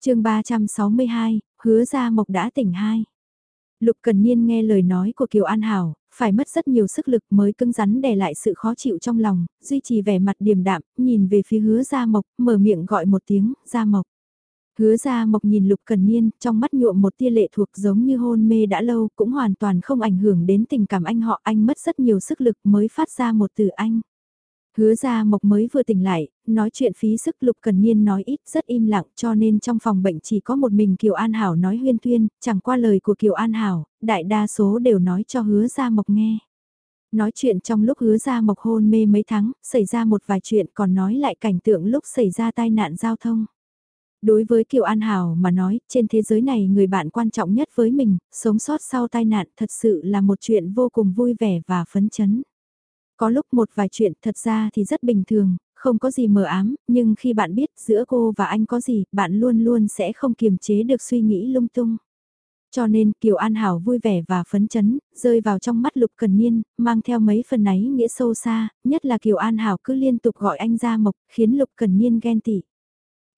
Speaker 1: chương 362, hứa Gia Mộc đã tỉnh hai. Lục Cần Niên nghe lời nói của Kiều An Hảo, phải mất rất nhiều sức lực mới cứng rắn đè lại sự khó chịu trong lòng, duy trì vẻ mặt điềm đạm, nhìn về phía hứa Gia Mộc, mở miệng gọi một tiếng, Gia Mộc. Hứa Gia Mộc nhìn Lục Cần Niên, trong mắt nhuộm một tia lệ thuộc giống như hôn mê đã lâu, cũng hoàn toàn không ảnh hưởng đến tình cảm anh họ, anh mất rất nhiều sức lực mới phát ra một từ anh. Hứa ra mộc mới vừa tỉnh lại, nói chuyện phí sức lục cần niên nói ít rất im lặng cho nên trong phòng bệnh chỉ có một mình Kiều An Hảo nói huyên thuyên, chẳng qua lời của Kiều An Hảo, đại đa số đều nói cho hứa ra mộc nghe. Nói chuyện trong lúc hứa ra mộc hôn mê mấy tháng, xảy ra một vài chuyện còn nói lại cảnh tượng lúc xảy ra tai nạn giao thông. Đối với Kiều An Hảo mà nói, trên thế giới này người bạn quan trọng nhất với mình, sống sót sau tai nạn thật sự là một chuyện vô cùng vui vẻ và phấn chấn. Có lúc một vài chuyện thật ra thì rất bình thường, không có gì mờ ám, nhưng khi bạn biết giữa cô và anh có gì, bạn luôn luôn sẽ không kiềm chế được suy nghĩ lung tung. Cho nên Kiều An Hảo vui vẻ và phấn chấn, rơi vào trong mắt Lục Cần Niên, mang theo mấy phần ấy nghĩa sâu xa, nhất là Kiều An Hảo cứ liên tục gọi anh ra mộc, khiến Lục Cần Niên ghen tị.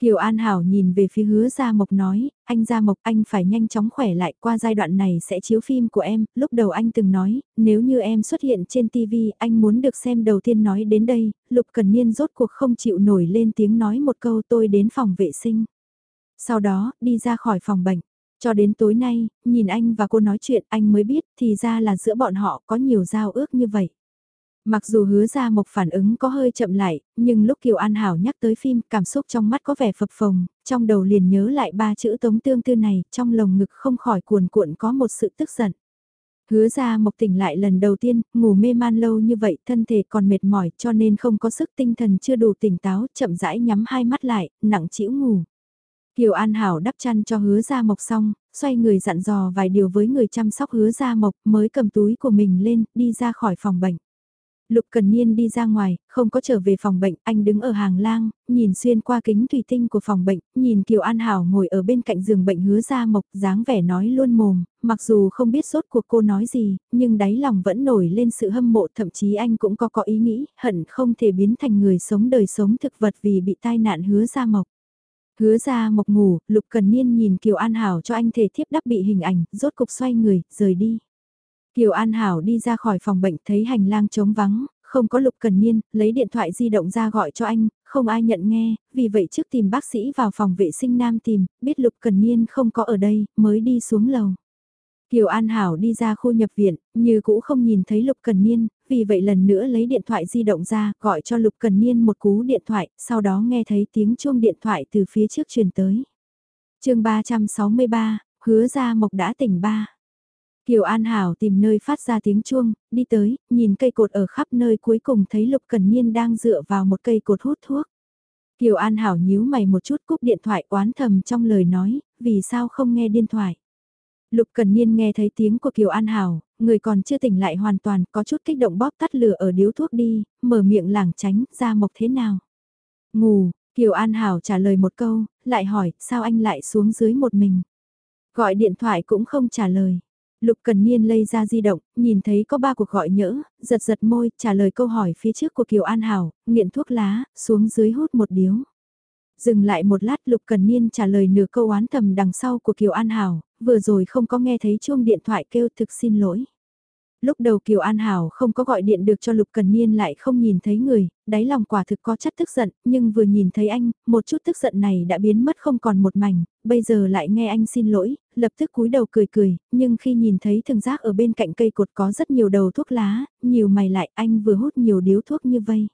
Speaker 1: Kiều An Hảo nhìn về phía hứa Gia Mộc nói, anh Gia Mộc anh phải nhanh chóng khỏe lại qua giai đoạn này sẽ chiếu phim của em, lúc đầu anh từng nói, nếu như em xuất hiện trên TV anh muốn được xem đầu tiên nói đến đây, Lục Cần Niên rốt cuộc không chịu nổi lên tiếng nói một câu tôi đến phòng vệ sinh. Sau đó, đi ra khỏi phòng bệnh. Cho đến tối nay, nhìn anh và cô nói chuyện anh mới biết thì ra là giữa bọn họ có nhiều giao ước như vậy. Mặc dù hứa ra một phản ứng có hơi chậm lại, nhưng lúc Kiều An Hảo nhắc tới phim cảm xúc trong mắt có vẻ phập phồng, trong đầu liền nhớ lại ba chữ tống tương tư này, trong lồng ngực không khỏi cuồn cuộn có một sự tức giận. Hứa ra mộc tỉnh lại lần đầu tiên, ngủ mê man lâu như vậy, thân thể còn mệt mỏi cho nên không có sức tinh thần chưa đủ tỉnh táo, chậm rãi nhắm hai mắt lại, nặng chịu ngủ. Kiều An Hảo đắp chăn cho hứa ra mộc xong, xoay người dặn dò vài điều với người chăm sóc hứa ra mộc mới cầm túi của mình lên, đi ra khỏi phòng bệnh. Lục Cần Niên đi ra ngoài, không có trở về phòng bệnh, anh đứng ở hàng lang, nhìn xuyên qua kính thủy tinh của phòng bệnh, nhìn Kiều An Hảo ngồi ở bên cạnh giường bệnh hứa ra mộc, dáng vẻ nói luôn mồm, mặc dù không biết sốt cuộc cô nói gì, nhưng đáy lòng vẫn nổi lên sự hâm mộ, thậm chí anh cũng có có ý nghĩ, hận không thể biến thành người sống đời sống thực vật vì bị tai nạn hứa ra mộc. Hứa ra mộc ngủ, Lục Cần Niên nhìn Kiều An Hảo cho anh thể thiếp đắp bị hình ảnh, rốt cục xoay người, rời đi. Kiều An Hảo đi ra khỏi phòng bệnh thấy hành lang trống vắng, không có Lục Cần Niên, lấy điện thoại di động ra gọi cho anh, không ai nhận nghe, vì vậy trước tìm bác sĩ vào phòng vệ sinh nam tìm, biết Lục Cần Niên không có ở đây, mới đi xuống lầu. Kiều An Hảo đi ra khu nhập viện, như cũ không nhìn thấy Lục Cần Niên, vì vậy lần nữa lấy điện thoại di động ra, gọi cho Lục Cần Niên một cú điện thoại, sau đó nghe thấy tiếng chuông điện thoại từ phía trước truyền tới. chương 363, hứa ra mộc đã tỉnh ba. Kiều An Hảo tìm nơi phát ra tiếng chuông, đi tới, nhìn cây cột ở khắp nơi cuối cùng thấy Lục Cần Niên đang dựa vào một cây cột hút thuốc. Kiều An Hảo nhíu mày một chút cúp điện thoại oán thầm trong lời nói, vì sao không nghe điện thoại. Lục Cần Niên nghe thấy tiếng của Kiều An Hảo, người còn chưa tỉnh lại hoàn toàn có chút kích động bóp tắt lửa ở điếu thuốc đi, mở miệng lảng tránh, ra mộc thế nào. Ngủ, Kiều An Hảo trả lời một câu, lại hỏi, sao anh lại xuống dưới một mình. Gọi điện thoại cũng không trả lời. Lục Cần Niên lây ra di động, nhìn thấy có ba cuộc gọi nhỡ, giật giật môi, trả lời câu hỏi phía trước của Kiều An Hảo, nghiện thuốc lá, xuống dưới hút một điếu. Dừng lại một lát Lục Cần Niên trả lời nửa câu oán thầm đằng sau của Kiều An Hảo, vừa rồi không có nghe thấy chuông điện thoại kêu thực xin lỗi. Lúc đầu Kiều An Hảo không có gọi điện được cho Lục Cần Niên lại không nhìn thấy người, đáy lòng quả thực có chất tức giận, nhưng vừa nhìn thấy anh, một chút tức giận này đã biến mất không còn một mảnh, bây giờ lại nghe anh xin lỗi, lập tức cúi đầu cười cười, nhưng khi nhìn thấy thường giác ở bên cạnh cây cột có rất nhiều đầu thuốc lá, nhiều mày lại anh vừa hút nhiều điếu thuốc như vây.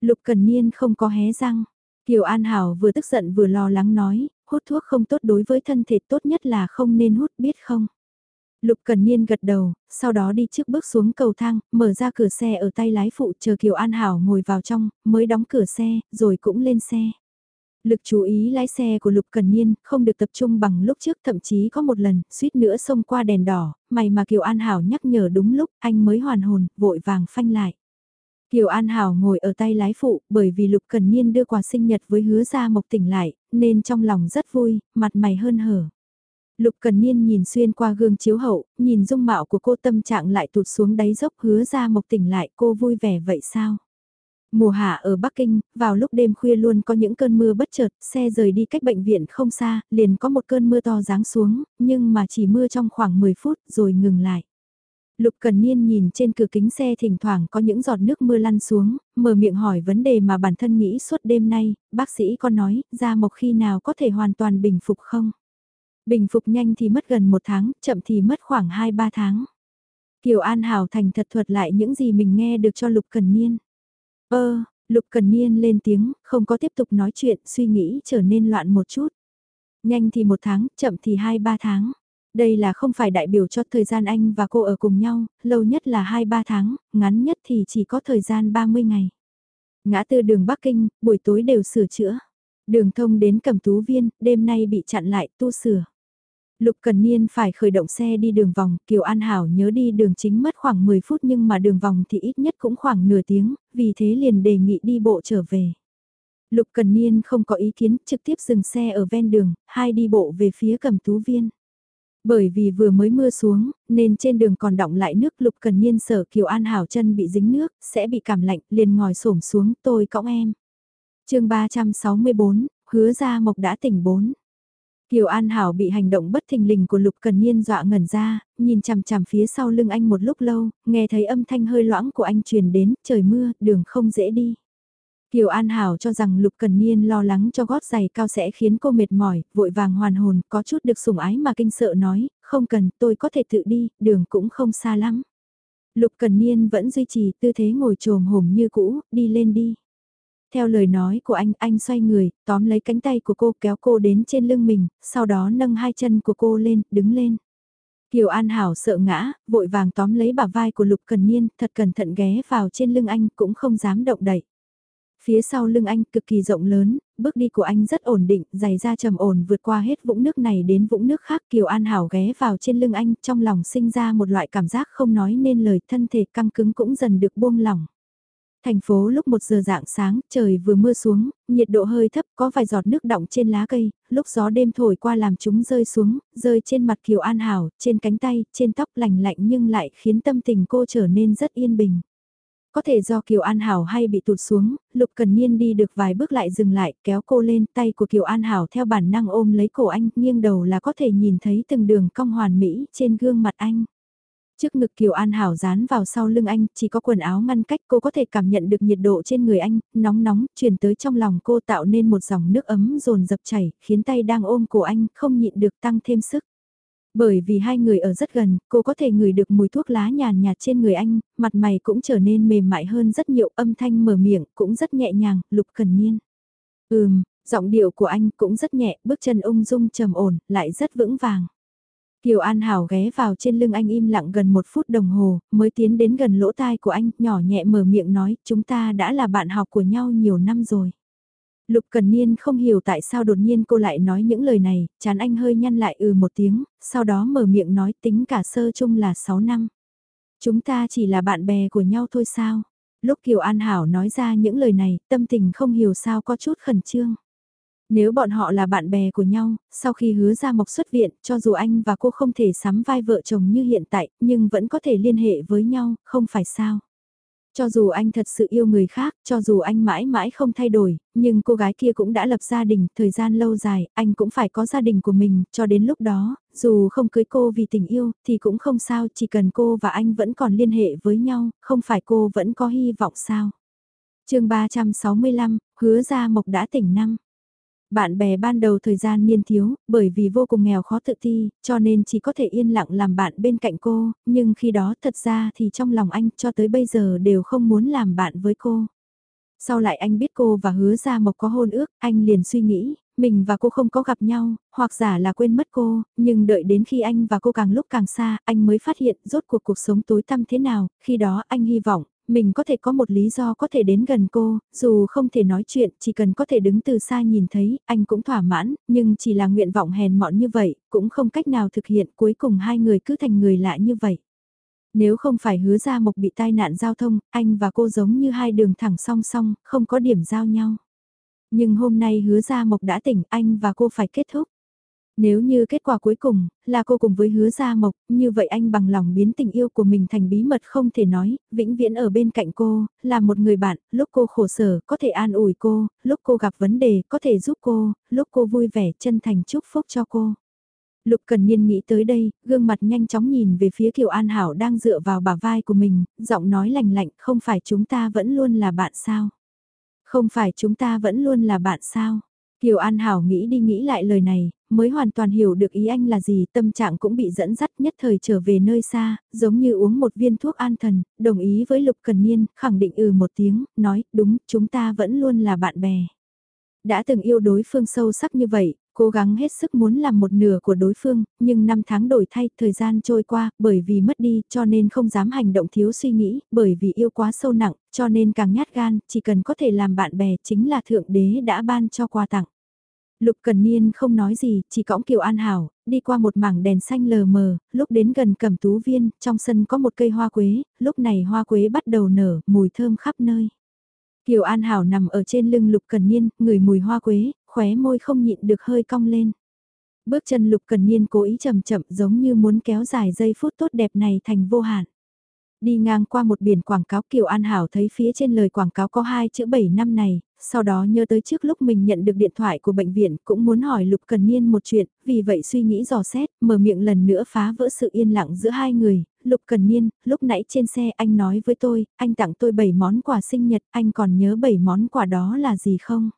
Speaker 1: Lục Cần Niên không có hé răng. Kiều An Hảo vừa tức giận vừa lo lắng nói, hút thuốc không tốt đối với thân thể tốt nhất là không nên hút biết không. Lục Cần Niên gật đầu, sau đó đi trước bước xuống cầu thang, mở ra cửa xe ở tay lái phụ chờ Kiều An Hảo ngồi vào trong, mới đóng cửa xe, rồi cũng lên xe. Lực chú ý lái xe của Lục Cần Niên không được tập trung bằng lúc trước thậm chí có một lần, suýt nữa xông qua đèn đỏ, mày mà Kiều An Hảo nhắc nhở đúng lúc, anh mới hoàn hồn, vội vàng phanh lại. Kiều An Hảo ngồi ở tay lái phụ, bởi vì Lục Cần Niên đưa quà sinh nhật với hứa ra mộc tỉnh lại, nên trong lòng rất vui, mặt mày hơn hở. Lục Cần Niên nhìn xuyên qua gương chiếu hậu, nhìn dung mạo của cô tâm trạng lại tụt xuống đáy dốc hứa ra mộc tỉnh lại cô vui vẻ vậy sao? Mùa hạ ở Bắc Kinh, vào lúc đêm khuya luôn có những cơn mưa bất chợt, xe rời đi cách bệnh viện không xa, liền có một cơn mưa to giáng xuống, nhưng mà chỉ mưa trong khoảng 10 phút rồi ngừng lại. Lục Cần Niên nhìn trên cửa kính xe thỉnh thoảng có những giọt nước mưa lăn xuống, mở miệng hỏi vấn đề mà bản thân nghĩ suốt đêm nay, bác sĩ có nói, da mộc khi nào có thể hoàn toàn bình phục không? Bình phục nhanh thì mất gần một tháng, chậm thì mất khoảng 2-3 tháng. Kiều An Hảo thành thật thuật lại những gì mình nghe được cho Lục Cần Niên. Ơ, Lục Cần Niên lên tiếng, không có tiếp tục nói chuyện, suy nghĩ trở nên loạn một chút. Nhanh thì một tháng, chậm thì 2-3 tháng. Đây là không phải đại biểu cho thời gian anh và cô ở cùng nhau, lâu nhất là 2-3 tháng, ngắn nhất thì chỉ có thời gian 30 ngày. Ngã tư đường Bắc Kinh, buổi tối đều sửa chữa. Đường thông đến cầm tú viên, đêm nay bị chặn lại, tu sửa. Lục Cần Niên phải khởi động xe đi đường vòng, Kiều An Hảo nhớ đi đường chính mất khoảng 10 phút nhưng mà đường vòng thì ít nhất cũng khoảng nửa tiếng, vì thế liền đề nghị đi bộ trở về. Lục Cần Niên không có ý kiến, trực tiếp dừng xe ở ven đường, hai đi bộ về phía cầm tú viên. Bởi vì vừa mới mưa xuống, nên trên đường còn đọng lại nước Lục Cần Niên sợ Kiều An Hảo chân bị dính nước, sẽ bị cảm lạnh, liền ngồi xổm xuống, tôi cõng em. chương 364, hứa ra mộc đã tỉnh 4. Kiều An Hảo bị hành động bất thình lình của Lục Cần Niên dọa ngẩn ra, nhìn chằm chằm phía sau lưng anh một lúc lâu, nghe thấy âm thanh hơi loãng của anh truyền đến, trời mưa, đường không dễ đi. Kiều An Hảo cho rằng Lục Cần Niên lo lắng cho gót giày cao sẽ khiến cô mệt mỏi, vội vàng hoàn hồn, có chút được sủng ái mà kinh sợ nói, không cần, tôi có thể tự đi, đường cũng không xa lắm. Lục Cần Niên vẫn duy trì tư thế ngồi trồm hổm như cũ, đi lên đi. Theo lời nói của anh, anh xoay người, tóm lấy cánh tay của cô kéo cô đến trên lưng mình, sau đó nâng hai chân của cô lên, đứng lên. Kiều An Hảo sợ ngã, vội vàng tóm lấy bả vai của Lục Cần Niên, thật cẩn thận ghé vào trên lưng anh cũng không dám động đậy. Phía sau lưng anh cực kỳ rộng lớn, bước đi của anh rất ổn định, giày da trầm ổn vượt qua hết vũng nước này đến vũng nước khác. Kiều An Hảo ghé vào trên lưng anh, trong lòng sinh ra một loại cảm giác không nói nên lời thân thể căng cứng cũng dần được buông lỏng. Thành phố lúc 1 giờ dạng sáng, trời vừa mưa xuống, nhiệt độ hơi thấp, có vài giọt nước đọng trên lá cây, lúc gió đêm thổi qua làm chúng rơi xuống, rơi trên mặt Kiều An Hảo, trên cánh tay, trên tóc lành lạnh nhưng lại khiến tâm tình cô trở nên rất yên bình. Có thể do Kiều An Hảo hay bị tụt xuống, Lục Cần Niên đi được vài bước lại dừng lại, kéo cô lên, tay của Kiều An Hảo theo bản năng ôm lấy cổ anh, nghiêng đầu là có thể nhìn thấy từng đường cong hoàn mỹ trên gương mặt anh. Trước ngực Kiều An Hảo dán vào sau lưng anh, chỉ có quần áo ngăn cách cô có thể cảm nhận được nhiệt độ trên người anh, nóng nóng, truyền tới trong lòng cô tạo nên một dòng nước ấm dồn dập chảy, khiến tay đang ôm cổ anh không nhịn được tăng thêm sức. Bởi vì hai người ở rất gần, cô có thể ngửi được mùi thuốc lá nhàn nhạt trên người anh, mặt mày cũng trở nên mềm mại hơn rất nhiều, âm thanh mở miệng cũng rất nhẹ nhàng, lục cần niên. Ừm, giọng điệu của anh cũng rất nhẹ, bước chân ung dung trầm ổn, lại rất vững vàng. Kiều An Hảo ghé vào trên lưng anh im lặng gần một phút đồng hồ, mới tiến đến gần lỗ tai của anh, nhỏ nhẹ mở miệng nói, chúng ta đã là bạn học của nhau nhiều năm rồi. Lục Cần Niên không hiểu tại sao đột nhiên cô lại nói những lời này, chán anh hơi nhăn lại ừ một tiếng, sau đó mở miệng nói tính cả sơ chung là 6 năm. Chúng ta chỉ là bạn bè của nhau thôi sao? Lúc Kiều An Hảo nói ra những lời này, tâm tình không hiểu sao có chút khẩn trương. Nếu bọn họ là bạn bè của nhau, sau khi hứa ra mộc xuất viện, cho dù anh và cô không thể sắm vai vợ chồng như hiện tại, nhưng vẫn có thể liên hệ với nhau, không phải sao? Cho dù anh thật sự yêu người khác, cho dù anh mãi mãi không thay đổi, nhưng cô gái kia cũng đã lập gia đình, thời gian lâu dài, anh cũng phải có gia đình của mình, cho đến lúc đó, dù không cưới cô vì tình yêu, thì cũng không sao, chỉ cần cô và anh vẫn còn liên hệ với nhau, không phải cô vẫn có hy vọng sao. chương 365, hứa ra mộc đã tỉnh năm. Bạn bè ban đầu thời gian niên thiếu, bởi vì vô cùng nghèo khó tự ti, cho nên chỉ có thể yên lặng làm bạn bên cạnh cô, nhưng khi đó thật ra thì trong lòng anh cho tới bây giờ đều không muốn làm bạn với cô. Sau lại anh biết cô và hứa ra mộc có hôn ước, anh liền suy nghĩ, mình và cô không có gặp nhau, hoặc giả là quên mất cô, nhưng đợi đến khi anh và cô càng lúc càng xa, anh mới phát hiện rốt cuộc cuộc sống tối tăm thế nào, khi đó anh hy vọng, mình có thể có một lý do có thể đến gần cô, dù không thể nói chuyện, chỉ cần có thể đứng từ xa nhìn thấy, anh cũng thỏa mãn, nhưng chỉ là nguyện vọng hèn mọn như vậy, cũng không cách nào thực hiện, cuối cùng hai người cứ thành người lạ như vậy. Nếu không phải hứa ra mộc bị tai nạn giao thông, anh và cô giống như hai đường thẳng song song, không có điểm giao nhau. Nhưng hôm nay hứa ra mộc đã tỉnh, anh và cô phải kết thúc. Nếu như kết quả cuối cùng là cô cùng với hứa gia mộc, như vậy anh bằng lòng biến tình yêu của mình thành bí mật không thể nói, vĩnh viễn ở bên cạnh cô, là một người bạn, lúc cô khổ sở có thể an ủi cô, lúc cô gặp vấn đề có thể giúp cô, lúc cô vui vẻ chân thành chúc phúc cho cô. Lục Cần Niên nghĩ tới đây, gương mặt nhanh chóng nhìn về phía Kiều An Hảo đang dựa vào bả vai của mình, giọng nói lành lạnh, không phải chúng ta vẫn luôn là bạn sao? Không phải chúng ta vẫn luôn là bạn sao? Kiều An Hảo nghĩ đi nghĩ lại lời này, mới hoàn toàn hiểu được ý anh là gì, tâm trạng cũng bị dẫn dắt nhất thời trở về nơi xa, giống như uống một viên thuốc an thần, đồng ý với Lục Cần Niên, khẳng định ừ một tiếng, nói, đúng, chúng ta vẫn luôn là bạn bè. Đã từng yêu đối phương sâu sắc như vậy, cố gắng hết sức muốn làm một nửa của đối phương, nhưng năm tháng đổi thay, thời gian trôi qua, bởi vì mất đi, cho nên không dám hành động thiếu suy nghĩ, bởi vì yêu quá sâu nặng, cho nên càng nhát gan, chỉ cần có thể làm bạn bè chính là Thượng Đế đã ban cho quà tặng. Lục Cần Niên không nói gì, chỉ cõng Kiều An Hảo, đi qua một mảng đèn xanh lờ mờ, lúc đến gần cẩm tú viên, trong sân có một cây hoa quế, lúc này hoa quế bắt đầu nở, mùi thơm khắp nơi. Kiều An Hảo nằm ở trên lưng Lục Cần Niên, ngửi mùi hoa quế, khóe môi không nhịn được hơi cong lên. Bước chân Lục Cần Niên cố ý chậm chậm giống như muốn kéo dài giây phút tốt đẹp này thành vô hạn. Đi ngang qua một biển quảng cáo Kiều An Hảo thấy phía trên lời quảng cáo có hai chữ 7 năm này, sau đó nhớ tới trước lúc mình nhận được điện thoại của bệnh viện cũng muốn hỏi Lục Cần Niên một chuyện, vì vậy suy nghĩ dò xét, mở miệng lần nữa phá vỡ sự yên lặng giữa hai người, Lục Cần Niên, lúc nãy trên xe anh nói với tôi, anh tặng tôi 7 món quà sinh nhật, anh còn nhớ 7 món quà đó là gì không?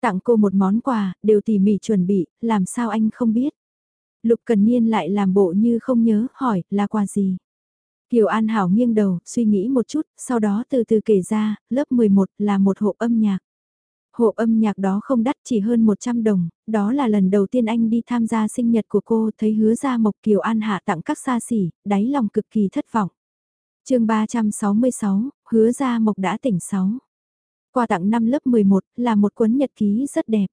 Speaker 1: Tặng cô một món quà, đều tỉ mỉ chuẩn bị, làm sao anh không biết? Lục Cần Niên lại làm bộ như không nhớ, hỏi, là quà gì? Kiều An Hảo nghiêng đầu, suy nghĩ một chút, sau đó từ từ kể ra, lớp 11 là một hộp âm nhạc. Hộp âm nhạc đó không đắt chỉ hơn 100 đồng, đó là lần đầu tiên anh đi tham gia sinh nhật của cô thấy hứa ra Mộc Kiều An Hạ tặng các xa xỉ, đáy lòng cực kỳ thất vọng. chương 366, hứa ra Mộc đã tỉnh 6. Quà tặng năm lớp 11 là một cuốn nhật ký rất đẹp.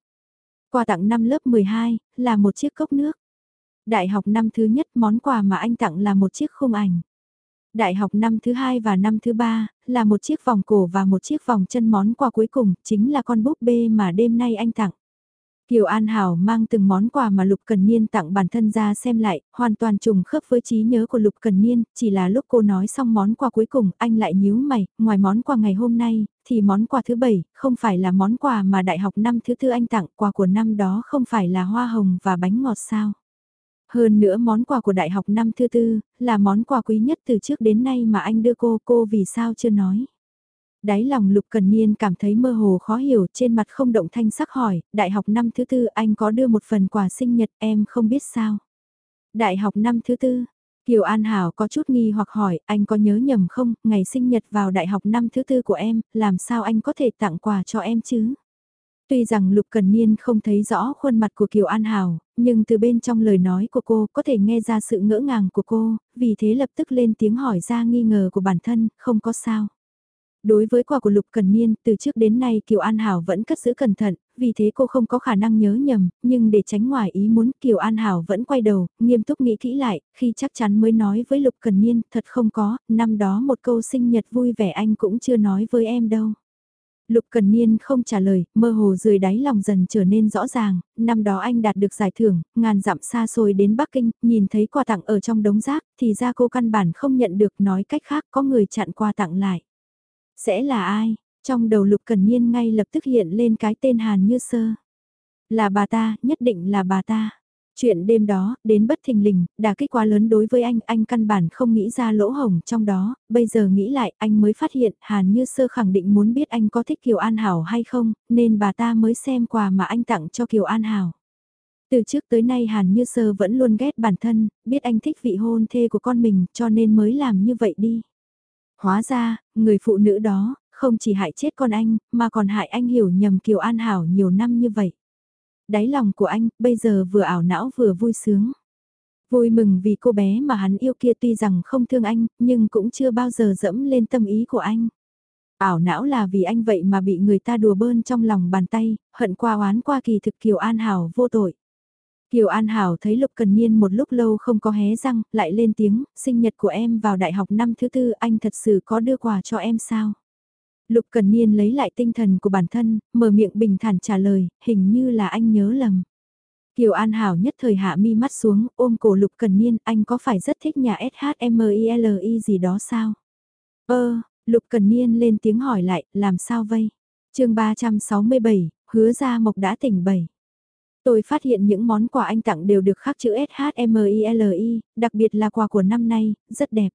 Speaker 1: Quà tặng năm lớp 12 là một chiếc cốc nước. Đại học năm thứ nhất món quà mà anh tặng là một chiếc khung ảnh. Đại học năm thứ hai và năm thứ ba là một chiếc vòng cổ và một chiếc vòng chân món quà cuối cùng, chính là con búp bê mà đêm nay anh tặng. Kiều An Hảo mang từng món quà mà Lục Cần Niên tặng bản thân ra xem lại, hoàn toàn trùng khớp với trí nhớ của Lục Cần Niên, chỉ là lúc cô nói xong món quà cuối cùng anh lại nhíu mày, ngoài món quà ngày hôm nay, thì món quà thứ bảy, không phải là món quà mà đại học năm thứ tư anh tặng, quà của năm đó không phải là hoa hồng và bánh ngọt sao. Hơn nữa món quà của đại học năm thứ tư, là món quà quý nhất từ trước đến nay mà anh đưa cô, cô vì sao chưa nói. Đáy lòng Lục Cần Niên cảm thấy mơ hồ khó hiểu trên mặt không động thanh sắc hỏi, đại học năm thứ tư anh có đưa một phần quà sinh nhật em không biết sao. Đại học năm thứ tư, Kiều An Hảo có chút nghi hoặc hỏi, anh có nhớ nhầm không, ngày sinh nhật vào đại học năm thứ tư của em, làm sao anh có thể tặng quà cho em chứ? Tuy rằng Lục Cần Niên không thấy rõ khuôn mặt của Kiều An Hảo, nhưng từ bên trong lời nói của cô có thể nghe ra sự ngỡ ngàng của cô, vì thế lập tức lên tiếng hỏi ra nghi ngờ của bản thân, không có sao. Đối với quà của Lục Cần Niên, từ trước đến nay Kiều An Hảo vẫn cất giữ cẩn thận, vì thế cô không có khả năng nhớ nhầm, nhưng để tránh ngoài ý muốn Kiều An Hảo vẫn quay đầu, nghiêm túc nghĩ kỹ lại, khi chắc chắn mới nói với Lục Cần Niên, thật không có, năm đó một câu sinh nhật vui vẻ anh cũng chưa nói với em đâu. Lục Cần Niên không trả lời, mơ hồ dưới đáy lòng dần trở nên rõ ràng, năm đó anh đạt được giải thưởng, ngàn dặm xa xôi đến Bắc Kinh, nhìn thấy quà tặng ở trong đống rác, thì ra cô căn bản không nhận được nói cách khác có người chặn quà tặng lại. Sẽ là ai? Trong đầu Lục Cần Niên ngay lập tức hiện lên cái tên Hàn Như Sơ. Là bà ta, nhất định là bà ta. Chuyện đêm đó, đến bất thình lình, đả kích quá lớn đối với anh, anh căn bản không nghĩ ra lỗ hồng trong đó, bây giờ nghĩ lại, anh mới phát hiện Hàn Như Sơ khẳng định muốn biết anh có thích Kiều An Hảo hay không, nên bà ta mới xem quà mà anh tặng cho Kiều An Hảo. Từ trước tới nay Hàn Như Sơ vẫn luôn ghét bản thân, biết anh thích vị hôn thê của con mình, cho nên mới làm như vậy đi. Hóa ra, người phụ nữ đó, không chỉ hại chết con anh, mà còn hại anh hiểu nhầm Kiều An Hảo nhiều năm như vậy. Đáy lòng của anh, bây giờ vừa ảo não vừa vui sướng. Vui mừng vì cô bé mà hắn yêu kia tuy rằng không thương anh, nhưng cũng chưa bao giờ dẫm lên tâm ý của anh. Ảo não là vì anh vậy mà bị người ta đùa bơn trong lòng bàn tay, hận qua oán qua kỳ thực Kiều An Hảo vô tội. Kiều An Hảo thấy Lục Cần Niên một lúc lâu không có hé răng, lại lên tiếng, sinh nhật của em vào đại học năm thứ tư anh thật sự có đưa quà cho em sao? Lục Cần Niên lấy lại tinh thần của bản thân, mở miệng bình thản trả lời, hình như là anh nhớ lầm. Kiều An Hảo nhất thời hạ mi mắt xuống, ôm cổ Lục Cần Niên, anh có phải rất thích nhà SHMILI gì đó sao? Ơ, Lục Cần Niên lên tiếng hỏi lại, làm sao vây? chương 367, hứa ra mộc đã tỉnh bảy. Tôi phát hiện những món quà anh tặng đều được khắc chữ SHMILI, đặc biệt là quà của năm nay, rất đẹp.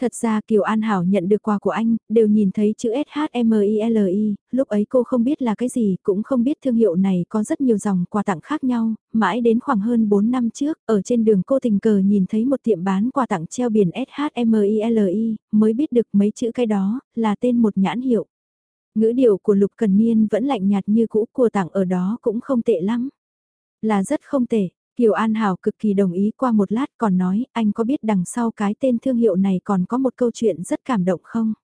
Speaker 1: Thật ra Kiều An Hảo nhận được quà của anh, đều nhìn thấy chữ SHMILI, lúc ấy cô không biết là cái gì, cũng không biết thương hiệu này có rất nhiều dòng quà tặng khác nhau, mãi đến khoảng hơn 4 năm trước, ở trên đường cô tình cờ nhìn thấy một tiệm bán quà tặng treo biển SHMILI, mới biết được mấy chữ cái đó, là tên một nhãn hiệu. Ngữ điệu của Lục Cần Niên vẫn lạnh nhạt như cũ, quà tặng ở đó cũng không tệ lắm. Là rất không tệ, Kiều An Hảo cực kỳ đồng ý qua một lát còn nói, anh có biết đằng sau cái tên thương hiệu này còn có một câu chuyện rất cảm động không?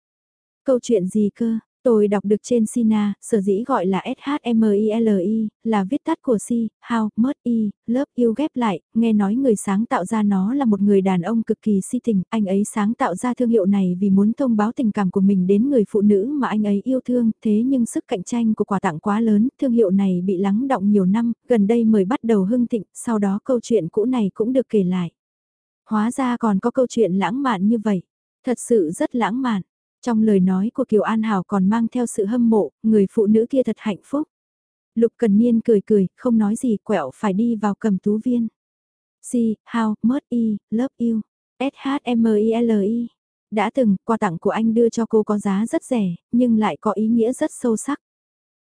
Speaker 1: Câu chuyện gì cơ? Tôi đọc được trên Sina, sở dĩ gọi là SHMILI, là viết tắt của Si, How, Mất Y, e, Love You ghép lại, nghe nói người sáng tạo ra nó là một người đàn ông cực kỳ si tình, anh ấy sáng tạo ra thương hiệu này vì muốn thông báo tình cảm của mình đến người phụ nữ mà anh ấy yêu thương, thế nhưng sức cạnh tranh của quà tặng quá lớn, thương hiệu này bị lắng động nhiều năm, gần đây mới bắt đầu hưng thịnh, sau đó câu chuyện cũ này cũng được kể lại. Hóa ra còn có câu chuyện lãng mạn như vậy, thật sự rất lãng mạn. Trong lời nói của Kiều An Hảo còn mang theo sự hâm mộ, người phụ nữ kia thật hạnh phúc. Lục Cần Niên cười cười, không nói gì quẹo phải đi vào cầm tú viên. Si, How, Mất Y, Love You, S-H-M-I-L-I. Đã từng, quà tặng của anh đưa cho cô có giá rất rẻ, nhưng lại có ý nghĩa rất sâu sắc.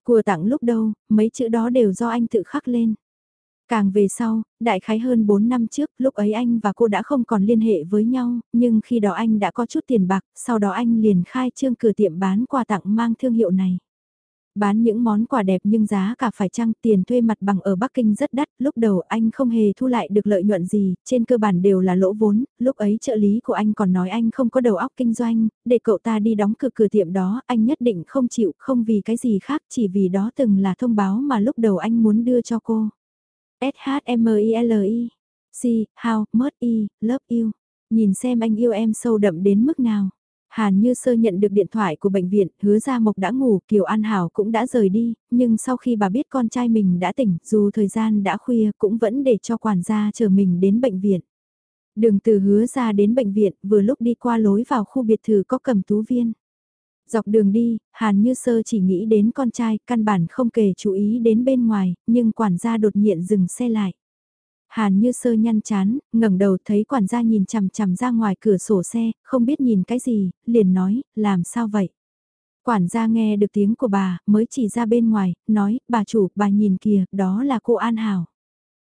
Speaker 1: Quà tặng lúc đâu, mấy chữ đó đều do anh tự khắc lên. Càng về sau, đại khái hơn 4 năm trước, lúc ấy anh và cô đã không còn liên hệ với nhau, nhưng khi đó anh đã có chút tiền bạc, sau đó anh liền khai trương cửa tiệm bán quà tặng mang thương hiệu này. Bán những món quà đẹp nhưng giá cả phải chăng tiền thuê mặt bằng ở Bắc Kinh rất đắt, lúc đầu anh không hề thu lại được lợi nhuận gì, trên cơ bản đều là lỗ vốn, lúc ấy trợ lý của anh còn nói anh không có đầu óc kinh doanh, để cậu ta đi đóng cửa cửa tiệm đó, anh nhất định không chịu, không vì cái gì khác, chỉ vì đó từng là thông báo mà lúc đầu anh muốn đưa cho cô. S-H-M-I-L-I. Si, how, mất y, love you. Nhìn xem anh yêu em sâu đậm đến mức nào. Hàn Như Sơ nhận được điện thoại của bệnh viện, hứa ra Mộc đã ngủ, Kiều An Hảo cũng đã rời đi, nhưng sau khi bà biết con trai mình đã tỉnh, dù thời gian đã khuya cũng vẫn để cho quản gia chờ mình đến bệnh viện. Đường từ hứa ra đến bệnh viện, vừa lúc đi qua lối vào khu biệt thự có cầm tú viên. Dọc đường đi, Hàn Như Sơ chỉ nghĩ đến con trai, căn bản không kể chú ý đến bên ngoài, nhưng quản gia đột nhiên dừng xe lại. Hàn như sơ nhăn chán, ngẩng đầu thấy quản gia nhìn chằm chằm ra ngoài cửa sổ xe, không biết nhìn cái gì, liền nói, làm sao vậy? Quản gia nghe được tiếng của bà, mới chỉ ra bên ngoài, nói, bà chủ, bà nhìn kìa, đó là cô An Hảo.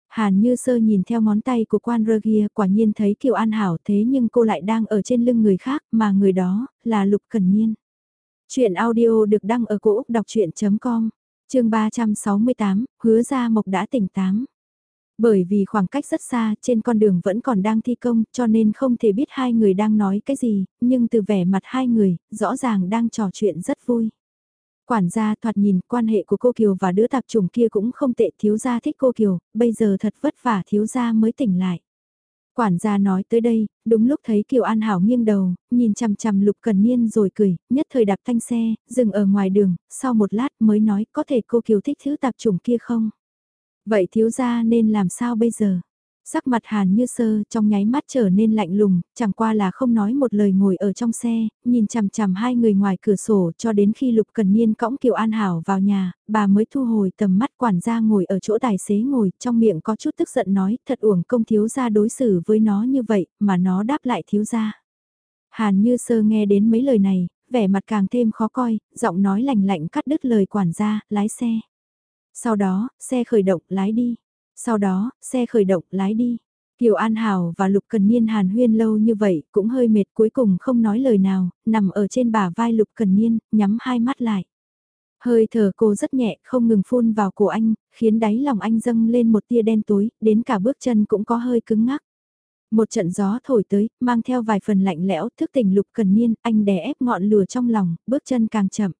Speaker 1: Hàn như sơ nhìn theo ngón tay của quan rơ kia, quả nhiên thấy Kiều An Hảo thế nhưng cô lại đang ở trên lưng người khác, mà người đó, là Lục Cần Niên. Chuyện audio được đăng ở cổ Úc đọc chuyện.com, chương 368, hứa ra mộc đã tỉnh tám. Bởi vì khoảng cách rất xa, trên con đường vẫn còn đang thi công, cho nên không thể biết hai người đang nói cái gì, nhưng từ vẻ mặt hai người, rõ ràng đang trò chuyện rất vui. Quản gia thoạt nhìn, quan hệ của cô Kiều và đứa tạp chủng kia cũng không tệ, thiếu gia thích cô Kiều, bây giờ thật vất vả thiếu gia mới tỉnh lại. Quản gia nói tới đây, đúng lúc thấy Kiều An Hảo nghiêng đầu, nhìn chằm chằm Lục Cần Niên rồi cười, nhất thời đạp thanh xe, dừng ở ngoài đường, sau một lát mới nói có thể cô Kiều thích thứ tạp chủng kia không? Vậy thiếu gia nên làm sao bây giờ? Sắc mặt hàn như sơ trong nháy mắt trở nên lạnh lùng, chẳng qua là không nói một lời ngồi ở trong xe, nhìn chằm chằm hai người ngoài cửa sổ cho đến khi Lục Cần Niên cõng Kiều An Hảo vào nhà, bà mới thu hồi tầm mắt quản gia ngồi ở chỗ tài xế ngồi, trong miệng có chút tức giận nói, thật uổng công thiếu gia đối xử với nó như vậy, mà nó đáp lại thiếu gia. Hàn như sơ nghe đến mấy lời này, vẻ mặt càng thêm khó coi, giọng nói lạnh lạnh cắt đứt lời quản gia, lái xe. Sau đó, xe khởi động, lái đi. Sau đó, xe khởi động, lái đi. Kiều An Hảo và Lục Cần Niên hàn huyên lâu như vậy, cũng hơi mệt cuối cùng không nói lời nào, nằm ở trên bả vai Lục Cần Niên, nhắm hai mắt lại. Hơi thở cô rất nhẹ, không ngừng phun vào cổ anh, khiến đáy lòng anh dâng lên một tia đen tối, đến cả bước chân cũng có hơi cứng ngắc. Một trận gió thổi tới, mang theo vài phần lạnh lẽo, thức tỉnh Lục Cần Niên, anh đè ép ngọn lửa trong lòng, bước chân càng chậm.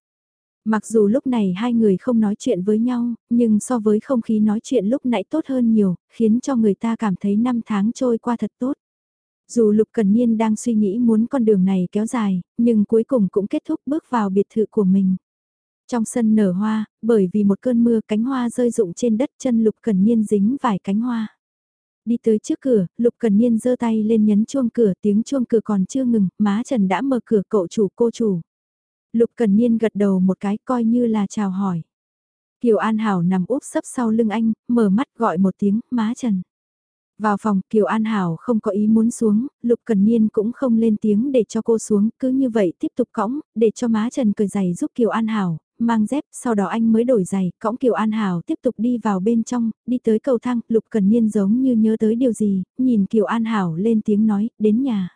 Speaker 1: Mặc dù lúc này hai người không nói chuyện với nhau, nhưng so với không khí nói chuyện lúc nãy tốt hơn nhiều, khiến cho người ta cảm thấy năm tháng trôi qua thật tốt. Dù Lục Cần Niên đang suy nghĩ muốn con đường này kéo dài, nhưng cuối cùng cũng kết thúc bước vào biệt thự của mình. Trong sân nở hoa, bởi vì một cơn mưa cánh hoa rơi rụng trên đất chân Lục Cần Niên dính vài cánh hoa. Đi tới trước cửa, Lục Cần Niên giơ tay lên nhấn chuông cửa, tiếng chuông cửa còn chưa ngừng, má Trần đã mở cửa cậu chủ cô chủ. Lục Cần Niên gật đầu một cái coi như là chào hỏi. Kiều An Hảo nằm úp sấp sau lưng anh, mở mắt gọi một tiếng, má Trần. Vào phòng, Kiều An Hảo không có ý muốn xuống, Lục Cần Niên cũng không lên tiếng để cho cô xuống, cứ như vậy tiếp tục cõng, để cho má Trần cởi giày giúp Kiều An Hảo, mang dép, sau đó anh mới đổi giày, cõng Kiều An Hảo tiếp tục đi vào bên trong, đi tới cầu thang, Lục Cần Niên giống như nhớ tới điều gì, nhìn Kiều An Hảo lên tiếng nói, đến nhà.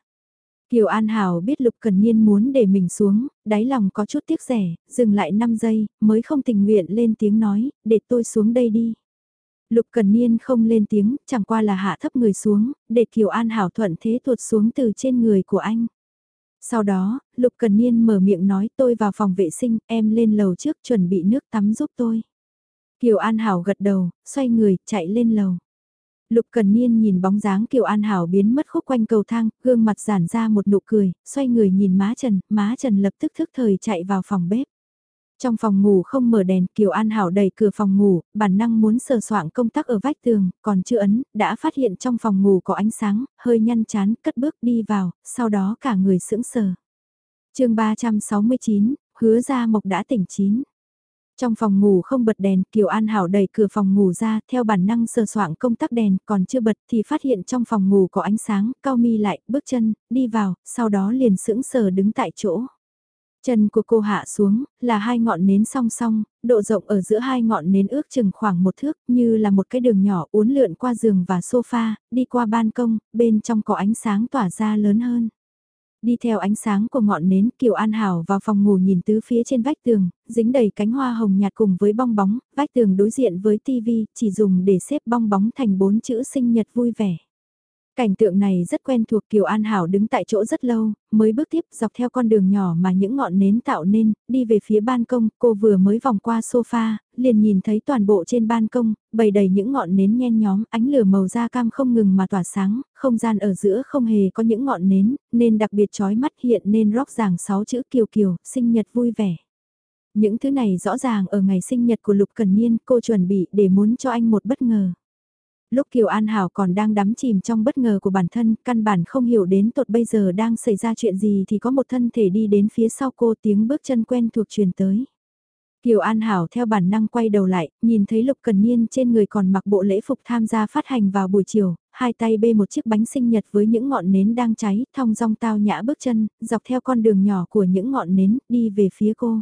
Speaker 1: Kiều An Hảo biết Lục Cần Niên muốn để mình xuống, đáy lòng có chút tiếc rẻ, dừng lại 5 giây, mới không tình nguyện lên tiếng nói, để tôi xuống đây đi. Lục Cần Niên không lên tiếng, chẳng qua là hạ thấp người xuống, để Kiều An Hảo thuận thế tuột xuống từ trên người của anh. Sau đó, Lục Cần Niên mở miệng nói tôi vào phòng vệ sinh, em lên lầu trước chuẩn bị nước tắm giúp tôi. Kiều An Hảo gật đầu, xoay người, chạy lên lầu. Lục Cần Niên nhìn bóng dáng Kiều An Hảo biến mất khúc quanh cầu thang, gương mặt giản ra một nụ cười, xoay người nhìn má Trần, má Trần lập tức thức thời chạy vào phòng bếp. Trong phòng ngủ không mở đèn, Kiều An Hảo đẩy cửa phòng ngủ, bản năng muốn sờ soạn công tắc ở vách tường, còn chưa ấn, đã phát hiện trong phòng ngủ có ánh sáng, hơi nhăn chán, cất bước đi vào, sau đó cả người sững sờ. chương 369, hứa ra mộc đã tỉnh chín. Trong phòng ngủ không bật đèn, Kiều An Hảo đẩy cửa phòng ngủ ra, theo bản năng sờ soạng công tắc đèn, còn chưa bật thì phát hiện trong phòng ngủ có ánh sáng, cao mi lại, bước chân, đi vào, sau đó liền sững sờ đứng tại chỗ. Chân của cô hạ xuống, là hai ngọn nến song song, độ rộng ở giữa hai ngọn nến ước chừng khoảng một thước, như là một cái đường nhỏ uốn lượn qua giường và sofa, đi qua ban công, bên trong có ánh sáng tỏa ra lớn hơn. Đi theo ánh sáng của ngọn nến, Kiều An Hảo vào phòng ngủ nhìn tứ phía trên vách tường, dính đầy cánh hoa hồng nhạt cùng với bong bóng, vách tường đối diện với tivi, chỉ dùng để xếp bong bóng thành bốn chữ sinh nhật vui vẻ. Cảnh tượng này rất quen thuộc Kiều An Hảo đứng tại chỗ rất lâu, mới bước tiếp dọc theo con đường nhỏ mà những ngọn nến tạo nên, đi về phía ban công, cô vừa mới vòng qua sofa, liền nhìn thấy toàn bộ trên ban công, bầy đầy những ngọn nến nhen nhóm, ánh lửa màu da cam không ngừng mà tỏa sáng, không gian ở giữa không hề có những ngọn nến, nên đặc biệt chói mắt hiện nên rock giảng 6 chữ Kiều Kiều, sinh nhật vui vẻ. Những thứ này rõ ràng ở ngày sinh nhật của Lục Cần Niên cô chuẩn bị để muốn cho anh một bất ngờ. Lúc Kiều An Hảo còn đang đắm chìm trong bất ngờ của bản thân, căn bản không hiểu đến tột bây giờ đang xảy ra chuyện gì thì có một thân thể đi đến phía sau cô tiếng bước chân quen thuộc truyền tới. Kiều An Hảo theo bản năng quay đầu lại, nhìn thấy Lục Cần Niên trên người còn mặc bộ lễ phục tham gia phát hành vào buổi chiều, hai tay bê một chiếc bánh sinh nhật với những ngọn nến đang cháy, thong dong tao nhã bước chân, dọc theo con đường nhỏ của những ngọn nến, đi về phía cô.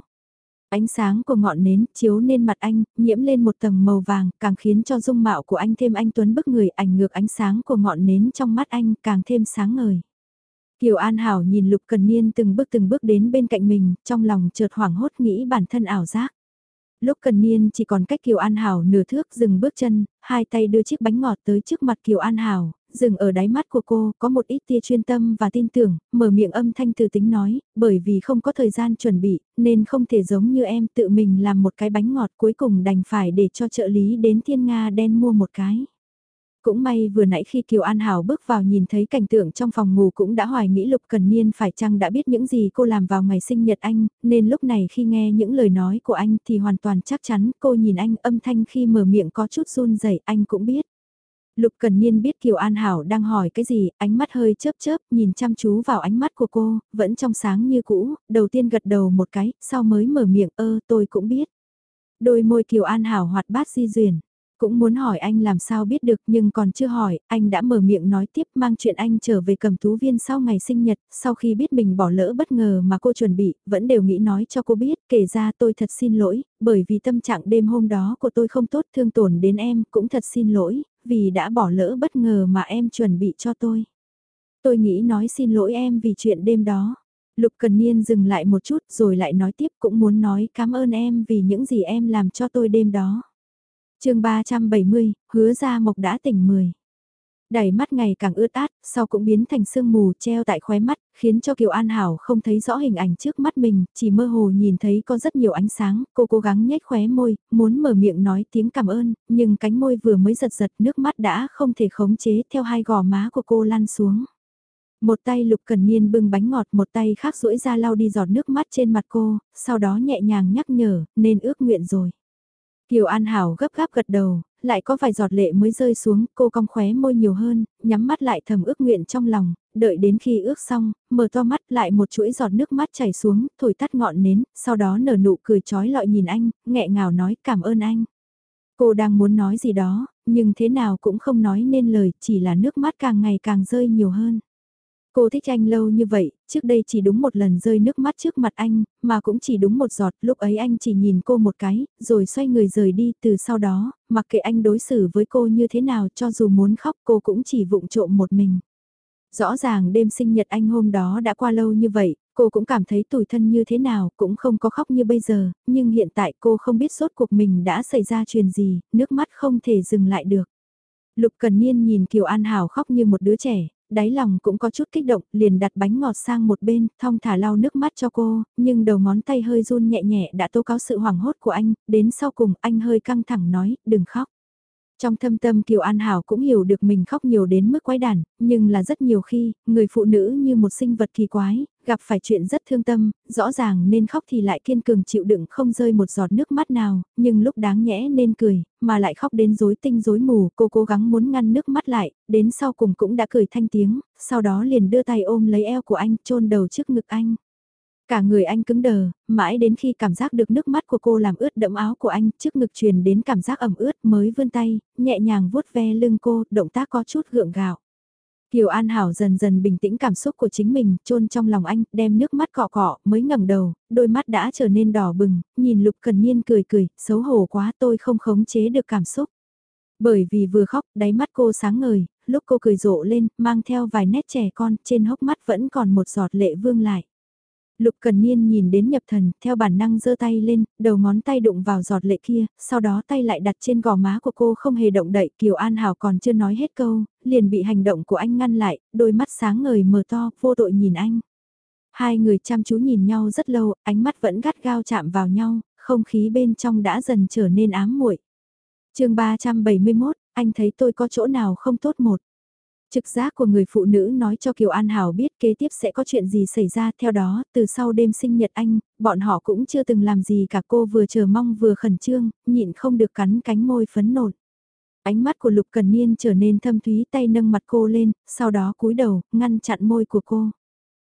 Speaker 1: Ánh sáng của ngọn nến chiếu lên mặt anh, nhiễm lên một tầng màu vàng, càng khiến cho dung mạo của anh thêm anh tuấn bức người ảnh ngược ánh sáng của ngọn nến trong mắt anh càng thêm sáng ngời. Kiều An Hảo nhìn Lục Cần Niên từng bước từng bước đến bên cạnh mình, trong lòng chợt hoảng hốt nghĩ bản thân ảo giác. Lúc Cần Niên chỉ còn cách Kiều An Hảo nửa thước dừng bước chân, hai tay đưa chiếc bánh ngọt tới trước mặt Kiều An Hảo, dừng ở đáy mắt của cô, có một ít tia chuyên tâm và tin tưởng, mở miệng âm thanh từ tính nói, bởi vì không có thời gian chuẩn bị, nên không thể giống như em tự mình làm một cái bánh ngọt cuối cùng đành phải để cho trợ lý đến Thiên Nga đen mua một cái. Cũng may vừa nãy khi Kiều An Hảo bước vào nhìn thấy cảnh tượng trong phòng ngủ cũng đã hoài nghĩ Lục Cần Niên phải chăng đã biết những gì cô làm vào ngày sinh nhật anh, nên lúc này khi nghe những lời nói của anh thì hoàn toàn chắc chắn cô nhìn anh âm thanh khi mở miệng có chút run rẩy anh cũng biết. Lục Cần Niên biết Kiều An Hảo đang hỏi cái gì, ánh mắt hơi chớp chớp, nhìn chăm chú vào ánh mắt của cô, vẫn trong sáng như cũ, đầu tiên gật đầu một cái, sau mới mở miệng ơ tôi cũng biết. Đôi môi Kiều An Hảo hoạt bát di duyền cũng muốn hỏi anh làm sao biết được nhưng còn chưa hỏi, anh đã mở miệng nói tiếp mang chuyện anh trở về cầm tú viên sau ngày sinh nhật, sau khi biết mình bỏ lỡ bất ngờ mà cô chuẩn bị, vẫn đều nghĩ nói cho cô biết, kể ra tôi thật xin lỗi, bởi vì tâm trạng đêm hôm đó của tôi không tốt thương tổn đến em, cũng thật xin lỗi, vì đã bỏ lỡ bất ngờ mà em chuẩn bị cho tôi. Tôi nghĩ nói xin lỗi em vì chuyện đêm đó. Lục Cần Niên dừng lại một chút rồi lại nói tiếp cũng muốn nói cảm ơn em vì những gì em làm cho tôi đêm đó. chương 370, hứa ra mộc đã tỉnh 10 Đẩy mắt ngày càng ướt át, sau cũng biến thành sương mù treo tại khóe mắt, khiến cho Kiều An Hảo không thấy rõ hình ảnh trước mắt mình, chỉ mơ hồ nhìn thấy có rất nhiều ánh sáng, cô cố gắng nhếch khóe môi, muốn mở miệng nói tiếng cảm ơn, nhưng cánh môi vừa mới giật giật nước mắt đã không thể khống chế theo hai gò má của cô lan xuống. Một tay Lục Cần Niên bưng bánh ngọt, một tay khác duỗi ra lau đi giọt nước mắt trên mặt cô, sau đó nhẹ nhàng nhắc nhở, nên ước nguyện rồi. Kiều An Hảo gấp gáp gật đầu, lại có vài giọt lệ mới rơi xuống, cô cong khóe môi nhiều hơn, nhắm mắt lại thầm ước nguyện trong lòng, đợi đến khi ước xong, mở to mắt lại một chuỗi giọt nước mắt chảy xuống, thổi tắt ngọn nến, sau đó nở nụ cười trói lọi nhìn anh, nghẹ ngào nói cảm ơn anh. Cô đang muốn nói gì đó, nhưng thế nào cũng không nói nên lời, chỉ là nước mắt càng ngày càng rơi nhiều hơn. Cô thích anh lâu như vậy, trước đây chỉ đúng một lần rơi nước mắt trước mặt anh, mà cũng chỉ đúng một giọt, lúc ấy anh chỉ nhìn cô một cái, rồi xoay người rời đi, từ sau đó, mặc kệ anh đối xử với cô như thế nào cho dù muốn khóc cô cũng chỉ vụng trộm một mình. Rõ ràng đêm sinh nhật anh hôm đó đã qua lâu như vậy, cô cũng cảm thấy tủi thân như thế nào, cũng không có khóc như bây giờ, nhưng hiện tại cô không biết sốt cuộc mình đã xảy ra chuyện gì, nước mắt không thể dừng lại được. Lục Cần Niên nhìn Kiều An Hảo khóc như một đứa trẻ, đáy lòng cũng có chút kích động, liền đặt bánh ngọt sang một bên, thong thả lau nước mắt cho cô, nhưng đầu ngón tay hơi run nhẹ nhẹ đã tố cáo sự hoảng hốt của anh, đến sau cùng anh hơi căng thẳng nói, đừng khóc. Trong thâm tâm Kiều An Hảo cũng hiểu được mình khóc nhiều đến mức quái đản, nhưng là rất nhiều khi, người phụ nữ như một sinh vật kỳ quái, gặp phải chuyện rất thương tâm, rõ ràng nên khóc thì lại kiên cường chịu đựng không rơi một giọt nước mắt nào, nhưng lúc đáng nhẽ nên cười, mà lại khóc đến rối tinh rối mù, cô cố gắng muốn ngăn nước mắt lại, đến sau cùng cũng đã cười thanh tiếng, sau đó liền đưa tay ôm lấy eo của anh, chôn đầu trước ngực anh. Cả người anh cứng đờ, mãi đến khi cảm giác được nước mắt của cô làm ướt đẫm áo của anh, trước ngực truyền đến cảm giác ẩm ướt mới vươn tay, nhẹ nhàng vuốt ve lưng cô, động tác có chút gượng gạo. Kiều An Hảo dần dần bình tĩnh cảm xúc của chính mình, chôn trong lòng anh, đem nước mắt cọ cọ, mới ngẩng đầu, đôi mắt đã trở nên đỏ bừng, nhìn Lục Cần Niên cười cười, xấu hổ quá tôi không khống chế được cảm xúc. Bởi vì vừa khóc, đáy mắt cô sáng ngời, lúc cô cười rộ lên, mang theo vài nét trẻ con, trên hốc mắt vẫn còn một giọt lệ vương lại. Lục Cần Niên nhìn đến nhập thần, theo bản năng giơ tay lên, đầu ngón tay đụng vào giọt lệ kia, sau đó tay lại đặt trên gò má của cô không hề động đậy. Kiều An Hảo còn chưa nói hết câu, liền bị hành động của anh ngăn lại, đôi mắt sáng ngời mờ to, vô tội nhìn anh. Hai người chăm chú nhìn nhau rất lâu, ánh mắt vẫn gắt gao chạm vào nhau, không khí bên trong đã dần trở nên ám muội. chương 371, anh thấy tôi có chỗ nào không tốt một. Trực giác của người phụ nữ nói cho Kiều An Hảo biết kế tiếp sẽ có chuyện gì xảy ra theo đó, từ sau đêm sinh nhật anh, bọn họ cũng chưa từng làm gì cả cô vừa chờ mong vừa khẩn trương, nhịn không được cắn cánh môi phấn nộn. Ánh mắt của Lục Cần Niên trở nên thâm thúy tay nâng mặt cô lên, sau đó cúi đầu, ngăn chặn môi của cô.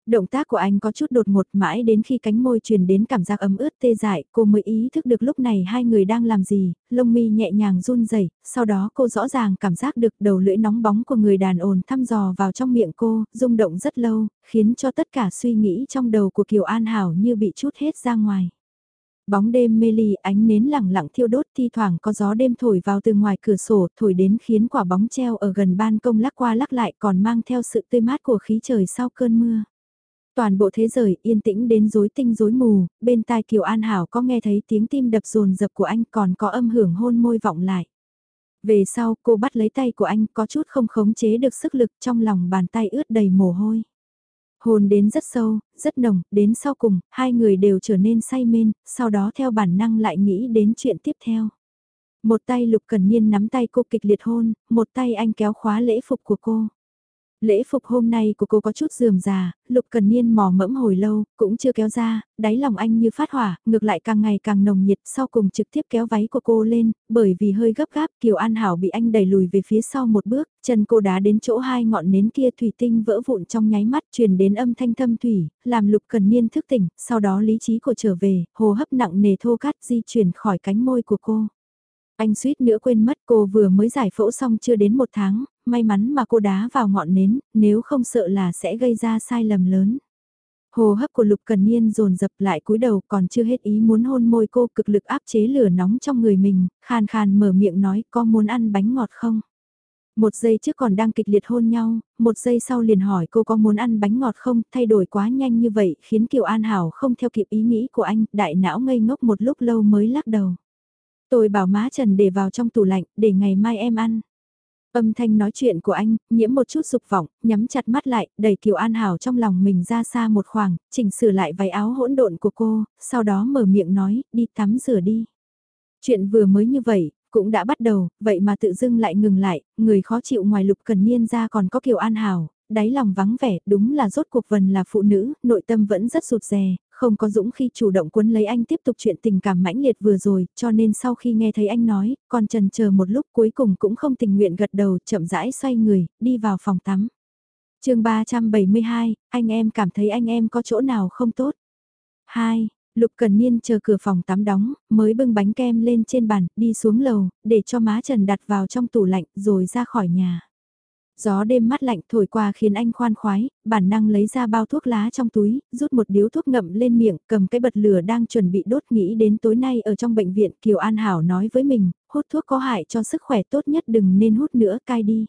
Speaker 1: Động tác của anh có chút đột ngột mãi đến khi cánh môi truyền đến cảm giác ấm ướt tê dại, cô mới ý thức được lúc này hai người đang làm gì, lông mi nhẹ nhàng run rẩy, sau đó cô rõ ràng cảm giác được đầu lưỡi nóng bóng của người đàn ồn thăm dò vào trong miệng cô, rung động rất lâu, khiến cho tất cả suy nghĩ trong đầu của Kiều An Hảo như bị chút hết ra ngoài. Bóng đêm mê ly ánh nến lẳng lặng thiêu đốt thi thoảng có gió đêm thổi vào từ ngoài cửa sổ thổi đến khiến quả bóng treo ở gần ban công lắc qua lắc lại còn mang theo sự tươi mát của khí trời sau cơn mưa. Toàn bộ thế giới yên tĩnh đến rối tinh rối mù, bên tai Kiều An Hảo có nghe thấy tiếng tim đập rồn rập của anh còn có âm hưởng hôn môi vọng lại. Về sau cô bắt lấy tay của anh có chút không khống chế được sức lực trong lòng bàn tay ướt đầy mồ hôi. Hồn đến rất sâu, rất nồng, đến sau cùng, hai người đều trở nên say mên, sau đó theo bản năng lại nghĩ đến chuyện tiếp theo. Một tay Lục Cần Niên nắm tay cô kịch liệt hôn, một tay anh kéo khóa lễ phục của cô. Lễ phục hôm nay của cô có chút dườm già, Lục Cần Niên mò mẫm hồi lâu, cũng chưa kéo ra, đáy lòng anh như phát hỏa, ngược lại càng ngày càng nồng nhiệt, sau cùng trực tiếp kéo váy của cô lên, bởi vì hơi gấp gáp, Kiều An Hảo bị anh đẩy lùi về phía sau một bước, chân cô đá đến chỗ hai ngọn nến kia thủy tinh vỡ vụn trong nháy mắt truyền đến âm thanh thâm thủy, làm Lục Cần Niên thức tỉnh, sau đó lý trí của trở về, hồ hấp nặng nề thô cát di chuyển khỏi cánh môi của cô. Anh suýt nữa quên mất cô vừa mới giải phẫu xong chưa đến một tháng, may mắn mà cô đá vào ngọn nến, nếu không sợ là sẽ gây ra sai lầm lớn. Hồ hấp của Lục Cần Niên dồn dập lại cúi đầu còn chưa hết ý muốn hôn môi cô cực lực áp chế lửa nóng trong người mình, khàn khàn mở miệng nói có muốn ăn bánh ngọt không? Một giây trước còn đang kịch liệt hôn nhau, một giây sau liền hỏi cô có muốn ăn bánh ngọt không, thay đổi quá nhanh như vậy khiến Kiều An Hảo không theo kịp ý nghĩ của anh, đại não ngây ngốc một lúc lâu mới lắc đầu. Tôi bảo má Trần để vào trong tủ lạnh, để ngày mai em ăn. Âm thanh nói chuyện của anh, nhiễm một chút dục vọng, nhắm chặt mắt lại, đẩy Kiều An Hảo trong lòng mình ra xa một khoảng, chỉnh sửa lại váy áo hỗn độn của cô, sau đó mở miệng nói, đi tắm rửa đi. Chuyện vừa mới như vậy, cũng đã bắt đầu, vậy mà tự dưng lại ngừng lại, người khó chịu ngoài lục cần niên ra còn có Kiều An Hảo, đáy lòng vắng vẻ, đúng là rốt cuộc vần là phụ nữ, nội tâm vẫn rất sụt rè, không có dũng khi chủ động cuốn lấy anh tiếp tục chuyện tình cảm mãnh liệt vừa rồi, cho nên sau khi nghe thấy anh nói, còn trần chờ một lúc cuối cùng cũng không tình nguyện gật đầu, chậm rãi xoay người, đi vào phòng tắm. chương 372, anh em cảm thấy anh em có chỗ nào không tốt. 2. Lục Cần Niên chờ cửa phòng tắm đóng, mới bưng bánh kem lên trên bàn, đi xuống lầu, để cho má Trần đặt vào trong tủ lạnh, rồi ra khỏi nhà. Gió đêm mát lạnh thổi qua khiến anh khoan khoái, bản năng lấy ra bao thuốc lá trong túi, rút một điếu thuốc ngậm lên miệng, cầm cái bật lửa đang chuẩn bị đốt nghĩ đến tối nay ở trong bệnh viện Kiều An Hảo nói với mình, hút thuốc có hại cho sức khỏe tốt nhất đừng nên hút nữa cai đi.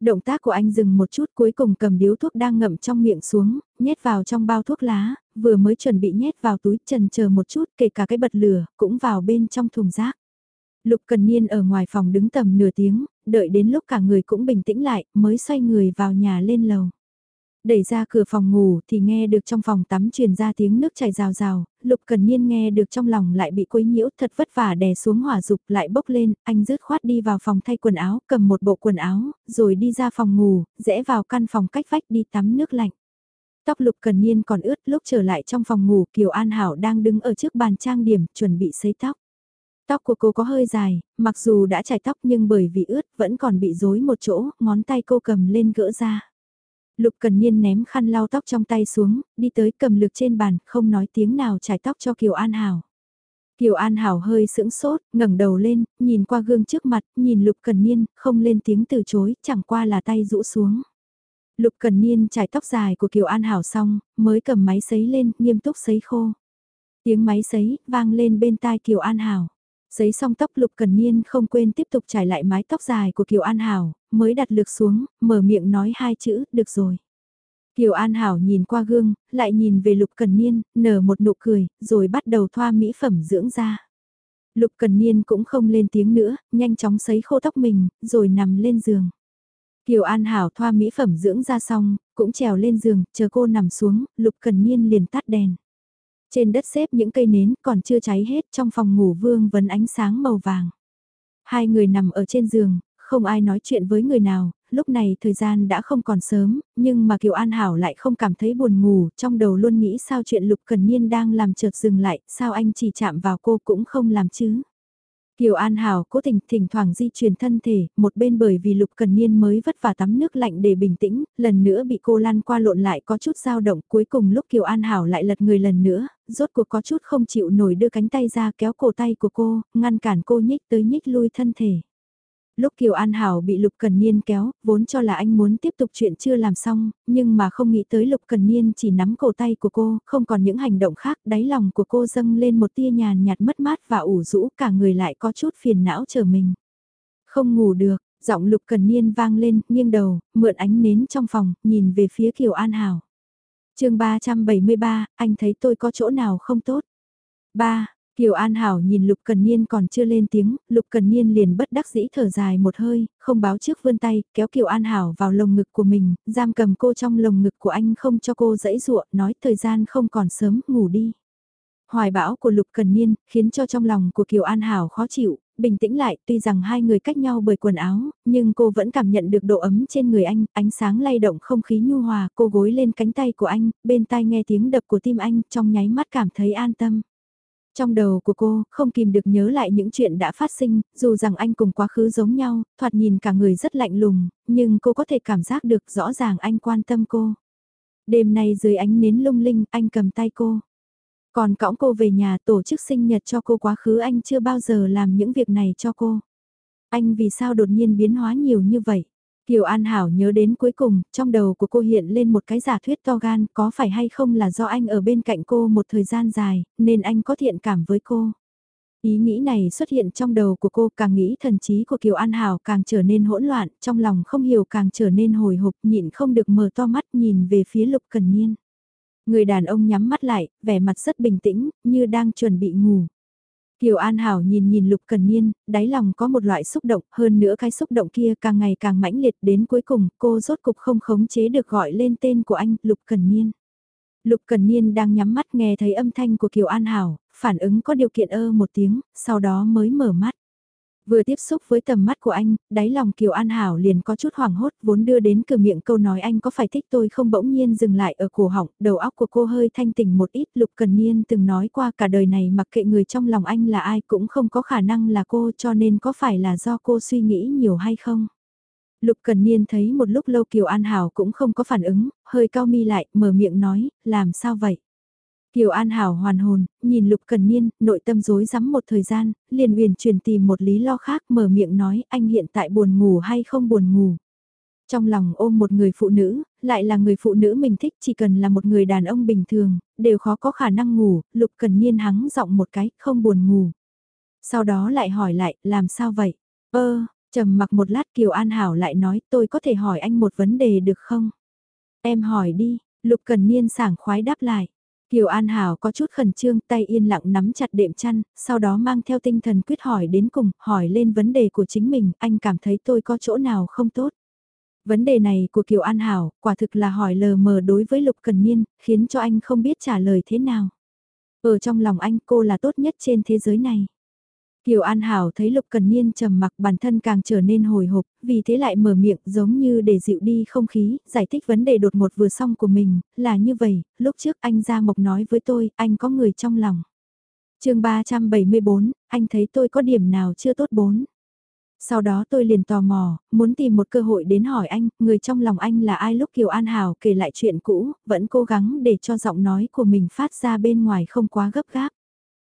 Speaker 1: Động tác của anh dừng một chút cuối cùng cầm điếu thuốc đang ngậm trong miệng xuống, nhét vào trong bao thuốc lá, vừa mới chuẩn bị nhét vào túi trần chờ một chút kể cả cái bật lửa cũng vào bên trong thùng rác. Lục Cần Niên ở ngoài phòng đứng tầm nửa tiếng, đợi đến lúc cả người cũng bình tĩnh lại, mới xoay người vào nhà lên lầu. Đẩy ra cửa phòng ngủ thì nghe được trong phòng tắm truyền ra tiếng nước chảy rào rào, Lục Cần Niên nghe được trong lòng lại bị quấy nhiễu thật vất vả đè xuống hỏa dục lại bốc lên, anh rứt khoát đi vào phòng thay quần áo, cầm một bộ quần áo, rồi đi ra phòng ngủ, rẽ vào căn phòng cách vách đi tắm nước lạnh. Tóc Lục Cần Niên còn ướt lúc trở lại trong phòng ngủ Kiều An Hảo đang đứng ở trước bàn trang điểm chuẩn bị sấy tóc. Tóc của cô có hơi dài, mặc dù đã chải tóc nhưng bởi vì ướt vẫn còn bị rối một chỗ, ngón tay cô cầm lên gỡ ra. Lục Cần Niên ném khăn lau tóc trong tay xuống, đi tới cầm lược trên bàn, không nói tiếng nào chải tóc cho Kiều An Hảo. Kiều An Hảo hơi sững sốt, ngẩng đầu lên, nhìn qua gương trước mặt, nhìn Lục Cần Niên, không lên tiếng từ chối, chẳng qua là tay rũ xuống. Lục Cần Niên chải tóc dài của Kiều An Hảo xong, mới cầm máy sấy lên, nghiêm túc sấy khô. Tiếng máy sấy, vang lên bên tai Kiều An Hảo. Giấy xong tóc Lục Cần Niên không quên tiếp tục trải lại mái tóc dài của Kiều An Hảo, mới đặt lược xuống, mở miệng nói hai chữ, được rồi. Kiều An Hảo nhìn qua gương, lại nhìn về Lục Cần Niên, nở một nụ cười, rồi bắt đầu thoa mỹ phẩm dưỡng da. Lục Cần Niên cũng không lên tiếng nữa, nhanh chóng sấy khô tóc mình, rồi nằm lên giường. Kiều An Hảo thoa mỹ phẩm dưỡng da xong, cũng trèo lên giường, chờ cô nằm xuống, Lục Cần Niên liền tắt đèn. Trên đất xếp những cây nến còn chưa cháy hết trong phòng ngủ vương vấn ánh sáng màu vàng. Hai người nằm ở trên giường, không ai nói chuyện với người nào, lúc này thời gian đã không còn sớm, nhưng mà Kiều An Hảo lại không cảm thấy buồn ngủ, trong đầu luôn nghĩ sao chuyện Lục Cần Niên đang làm chợt dừng lại, sao anh chỉ chạm vào cô cũng không làm chứ. Kiều An Hảo cố tình thỉnh thoảng di chuyển thân thể, một bên bởi vì Lục Cần Niên mới vất vả tắm nước lạnh để bình tĩnh, lần nữa bị cô lăn qua lộn lại có chút dao động, cuối cùng lúc Kiều An Hảo lại lật người lần nữa, rốt cuộc có chút không chịu nổi đưa cánh tay ra kéo cổ tay của cô, ngăn cản cô nhích tới nhích lui thân thể. Lúc Kiều An Hảo bị Lục Cần Niên kéo, vốn cho là anh muốn tiếp tục chuyện chưa làm xong, nhưng mà không nghĩ tới Lục Cần Niên chỉ nắm cổ tay của cô, không còn những hành động khác, đáy lòng của cô dâng lên một tia nhàn nhạt mất mát và ủ rũ, cả người lại có chút phiền não chờ mình. Không ngủ được, giọng Lục Cần Niên vang lên, nghiêng đầu, mượn ánh nến trong phòng, nhìn về phía Kiều An Hảo chương 373, anh thấy tôi có chỗ nào không tốt? 3. Kiều An Hảo nhìn Lục Cần Niên còn chưa lên tiếng, Lục Cần Niên liền bất đắc dĩ thở dài một hơi, không báo trước vươn tay, kéo Kiều An Hảo vào lồng ngực của mình, giam cầm cô trong lồng ngực của anh không cho cô dãy dụa, nói thời gian không còn sớm, ngủ đi. Hoài bão của Lục Cần Niên, khiến cho trong lòng của Kiều An Hảo khó chịu, bình tĩnh lại, tuy rằng hai người cách nhau bởi quần áo, nhưng cô vẫn cảm nhận được độ ấm trên người anh, ánh sáng lay động không khí nhu hòa, cô gối lên cánh tay của anh, bên tai nghe tiếng đập của tim anh, trong nháy mắt cảm thấy an tâm. Trong đầu của cô, không kìm được nhớ lại những chuyện đã phát sinh, dù rằng anh cùng quá khứ giống nhau, thoạt nhìn cả người rất lạnh lùng, nhưng cô có thể cảm giác được rõ ràng anh quan tâm cô. Đêm nay dưới ánh nến lung linh, anh cầm tay cô. Còn cõng cô về nhà tổ chức sinh nhật cho cô quá khứ anh chưa bao giờ làm những việc này cho cô. Anh vì sao đột nhiên biến hóa nhiều như vậy? Kiều An Hảo nhớ đến cuối cùng, trong đầu của cô hiện lên một cái giả thuyết to gan, có phải hay không là do anh ở bên cạnh cô một thời gian dài, nên anh có thiện cảm với cô. Ý nghĩ này xuất hiện trong đầu của cô càng nghĩ thần trí của Kiều An Hảo càng trở nên hỗn loạn, trong lòng không hiểu càng trở nên hồi hộp nhịn không được mở to mắt nhìn về phía Lục Cần Niên. Người đàn ông nhắm mắt lại, vẻ mặt rất bình tĩnh, như đang chuẩn bị ngủ. Kiều An Hảo nhìn nhìn Lục Cần Niên, đáy lòng có một loại xúc động, hơn nữa cái xúc động kia càng ngày càng mãnh liệt đến cuối cùng cô rốt cục không khống chế được gọi lên tên của anh, Lục Cần Niên. Lục Cần Niên đang nhắm mắt nghe thấy âm thanh của Kiều An Hảo, phản ứng có điều kiện ơ một tiếng, sau đó mới mở mắt. Vừa tiếp xúc với tầm mắt của anh, đáy lòng Kiều An Hảo liền có chút hoảng hốt vốn đưa đến cửa miệng câu nói anh có phải thích tôi không bỗng nhiên dừng lại ở cổ họng, đầu óc của cô hơi thanh tỉnh một ít. Lục Cần Niên từng nói qua cả đời này mặc kệ người trong lòng anh là ai cũng không có khả năng là cô cho nên có phải là do cô suy nghĩ nhiều hay không? Lục Cần Niên thấy một lúc lâu Kiều An Hảo cũng không có phản ứng, hơi cao mi lại, mở miệng nói, làm sao vậy? Kiều An Hảo hoàn hồn, nhìn Lục Cần Niên, nội tâm rối rắm một thời gian, liền uyển chuyển tìm một lý lo khác mở miệng nói anh hiện tại buồn ngủ hay không buồn ngủ. Trong lòng ôm một người phụ nữ, lại là người phụ nữ mình thích chỉ cần là một người đàn ông bình thường, đều khó có khả năng ngủ, Lục Cần Niên hắng giọng một cái, không buồn ngủ. Sau đó lại hỏi lại, làm sao vậy? Ơ, trầm mặc một lát Kiều An Hảo lại nói tôi có thể hỏi anh một vấn đề được không? Em hỏi đi, Lục Cần Niên sảng khoái đáp lại. Kiều An Hảo có chút khẩn trương tay yên lặng nắm chặt đệm chăn, sau đó mang theo tinh thần quyết hỏi đến cùng, hỏi lên vấn đề của chính mình, anh cảm thấy tôi có chỗ nào không tốt. Vấn đề này của Kiều An Hảo, quả thực là hỏi lờ mờ đối với Lục Cần Niên, khiến cho anh không biết trả lời thế nào. Ở trong lòng anh cô là tốt nhất trên thế giới này. Kiều An Hảo thấy Lục Cần Niên trầm mặc bản thân càng trở nên hồi hộp, vì thế lại mở miệng giống như để dịu đi không khí, giải thích vấn đề đột ngột vừa xong của mình, là như vậy, lúc trước anh ra mộc nói với tôi, anh có người trong lòng. chương 374, anh thấy tôi có điểm nào chưa tốt bốn. Sau đó tôi liền tò mò, muốn tìm một cơ hội đến hỏi anh, người trong lòng anh là ai lúc Kiều An Hảo kể lại chuyện cũ, vẫn cố gắng để cho giọng nói của mình phát ra bên ngoài không quá gấp gáp.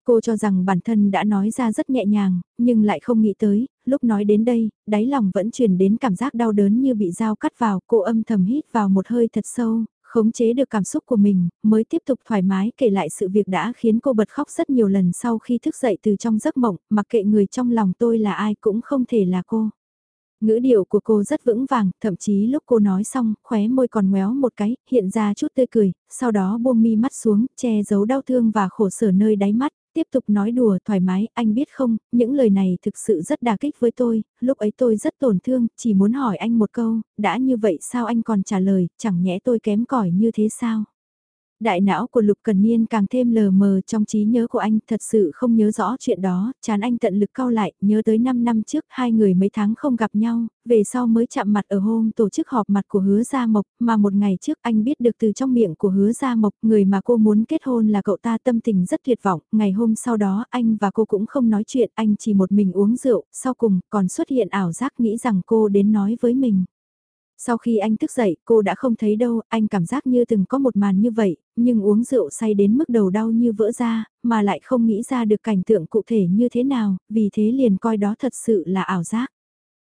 Speaker 1: Cô cho rằng bản thân đã nói ra rất nhẹ nhàng, nhưng lại không nghĩ tới, lúc nói đến đây, đáy lòng vẫn truyền đến cảm giác đau đớn như bị dao cắt vào, cô âm thầm hít vào một hơi thật sâu, khống chế được cảm xúc của mình, mới tiếp tục thoải mái kể lại sự việc đã khiến cô bật khóc rất nhiều lần sau khi thức dậy từ trong giấc mộng, mặc kệ người trong lòng tôi là ai cũng không thể là cô. Ngữ điệu của cô rất vững vàng, thậm chí lúc cô nói xong, khóe môi còn ngoéo một cái, hiện ra chút tươi cười, sau đó buông mi mắt xuống, che giấu đau thương và khổ sở nơi đáy mắt, tiếp tục nói đùa thoải mái, anh biết không, những lời này thực sự rất đà kích với tôi, lúc ấy tôi rất tổn thương, chỉ muốn hỏi anh một câu, đã như vậy sao anh còn trả lời, chẳng nhẽ tôi kém cỏi như thế sao? Đại não của Lục Cần Niên càng thêm lờ mờ trong trí nhớ của anh thật sự không nhớ rõ chuyện đó, chán anh tận lực cao lại, nhớ tới 5 năm trước hai người mấy tháng không gặp nhau, về sau mới chạm mặt ở hôm tổ chức họp mặt của hứa Gia Mộc, mà một ngày trước anh biết được từ trong miệng của hứa Gia Mộc, người mà cô muốn kết hôn là cậu ta tâm tình rất tuyệt vọng, ngày hôm sau đó anh và cô cũng không nói chuyện, anh chỉ một mình uống rượu, sau cùng còn xuất hiện ảo giác nghĩ rằng cô đến nói với mình. Sau khi anh thức dậy, cô đã không thấy đâu, anh cảm giác như từng có một màn như vậy, nhưng uống rượu say đến mức đầu đau như vỡ ra, mà lại không nghĩ ra được cảnh tượng cụ thể như thế nào, vì thế liền coi đó thật sự là ảo giác.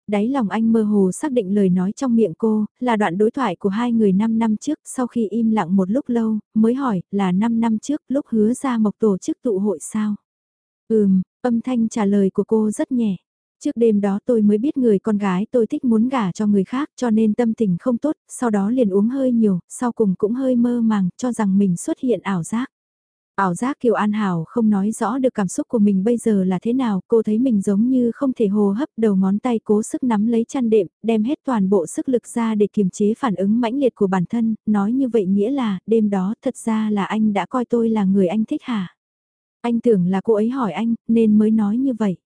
Speaker 1: Đáy lòng anh mơ hồ xác định lời nói trong miệng cô, là đoạn đối thoại của hai người 5 năm trước, sau khi im lặng một lúc lâu, mới hỏi, là 5 năm trước, lúc hứa ra mộc tổ chức tụ hội sao? Ừm, âm thanh trả lời của cô rất nhẹ. Trước đêm đó tôi mới biết người con gái tôi thích muốn gả cho người khác cho nên tâm tình không tốt, sau đó liền uống hơi nhiều, sau cùng cũng hơi mơ màng cho rằng mình xuất hiện ảo giác. Ảo giác Kiều An Hảo không nói rõ được cảm xúc của mình bây giờ là thế nào, cô thấy mình giống như không thể hồ hấp đầu ngón tay cố sức nắm lấy chăn đệm, đem hết toàn bộ sức lực ra để kiềm chế phản ứng mãnh liệt của bản thân, nói như vậy nghĩa là, đêm đó thật ra là anh đã coi tôi là người anh thích hả? Anh tưởng là cô ấy hỏi anh, nên mới nói như vậy.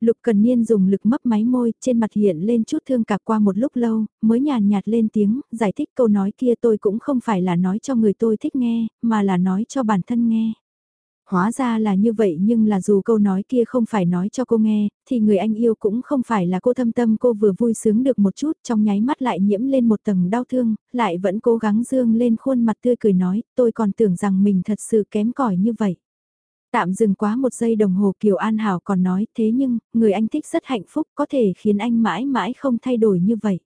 Speaker 1: Lục Cần Niên dùng lực mấp máy môi, trên mặt hiện lên chút thương cả qua một lúc lâu, mới nhàn nhạt lên tiếng, giải thích câu nói kia tôi cũng không phải là nói cho người tôi thích nghe, mà là nói cho bản thân nghe. Hóa ra là như vậy nhưng là dù câu nói kia không phải nói cho cô nghe, thì người anh yêu cũng không phải là cô thâm tâm cô vừa vui sướng được một chút trong nháy mắt lại nhiễm lên một tầng đau thương, lại vẫn cố gắng dương lên khuôn mặt tươi cười nói, tôi còn tưởng rằng mình thật sự kém cỏi như vậy. Tạm dừng quá một giây đồng hồ Kiều An Hảo còn nói thế nhưng, người anh thích rất hạnh phúc có thể khiến anh mãi mãi không thay đổi như vậy.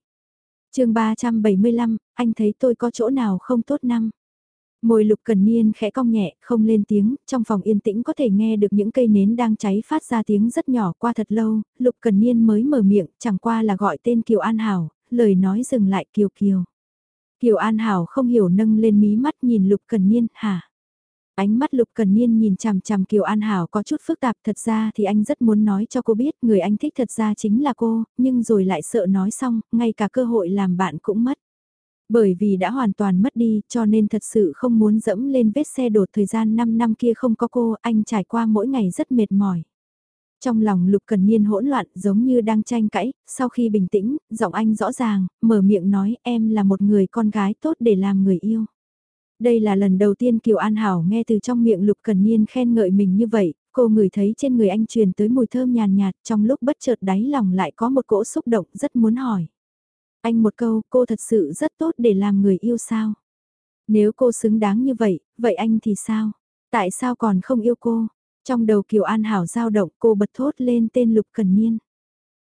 Speaker 1: chương 375, anh thấy tôi có chỗ nào không tốt năm. Môi lục cần niên khẽ cong nhẹ, không lên tiếng, trong phòng yên tĩnh có thể nghe được những cây nến đang cháy phát ra tiếng rất nhỏ qua thật lâu, lục cần niên mới mở miệng, chẳng qua là gọi tên Kiều An Hảo, lời nói dừng lại Kiều Kiều. Kiều An Hảo không hiểu nâng lên mí mắt nhìn lục cần niên, hả? Ánh mắt Lục Cần Niên nhìn chằm chằm Kiều An Hảo có chút phức tạp thật ra thì anh rất muốn nói cho cô biết người anh thích thật ra chính là cô, nhưng rồi lại sợ nói xong, ngay cả cơ hội làm bạn cũng mất. Bởi vì đã hoàn toàn mất đi cho nên thật sự không muốn dẫm lên vết xe đột thời gian 5 năm kia không có cô, anh trải qua mỗi ngày rất mệt mỏi. Trong lòng Lục Cần Niên hỗn loạn giống như đang tranh cãi, sau khi bình tĩnh, giọng anh rõ ràng, mở miệng nói em là một người con gái tốt để làm người yêu. Đây là lần đầu tiên Kiều An Hảo nghe từ trong miệng Lục Cần Niên khen ngợi mình như vậy, cô ngửi thấy trên người anh truyền tới mùi thơm nhàn nhạt, trong lúc bất chợt đáy lòng lại có một cỗ xúc động rất muốn hỏi. Anh một câu, cô thật sự rất tốt để làm người yêu sao? Nếu cô xứng đáng như vậy, vậy anh thì sao? Tại sao còn không yêu cô? Trong đầu Kiều An Hảo dao động cô bật thốt lên tên Lục Cần Niên.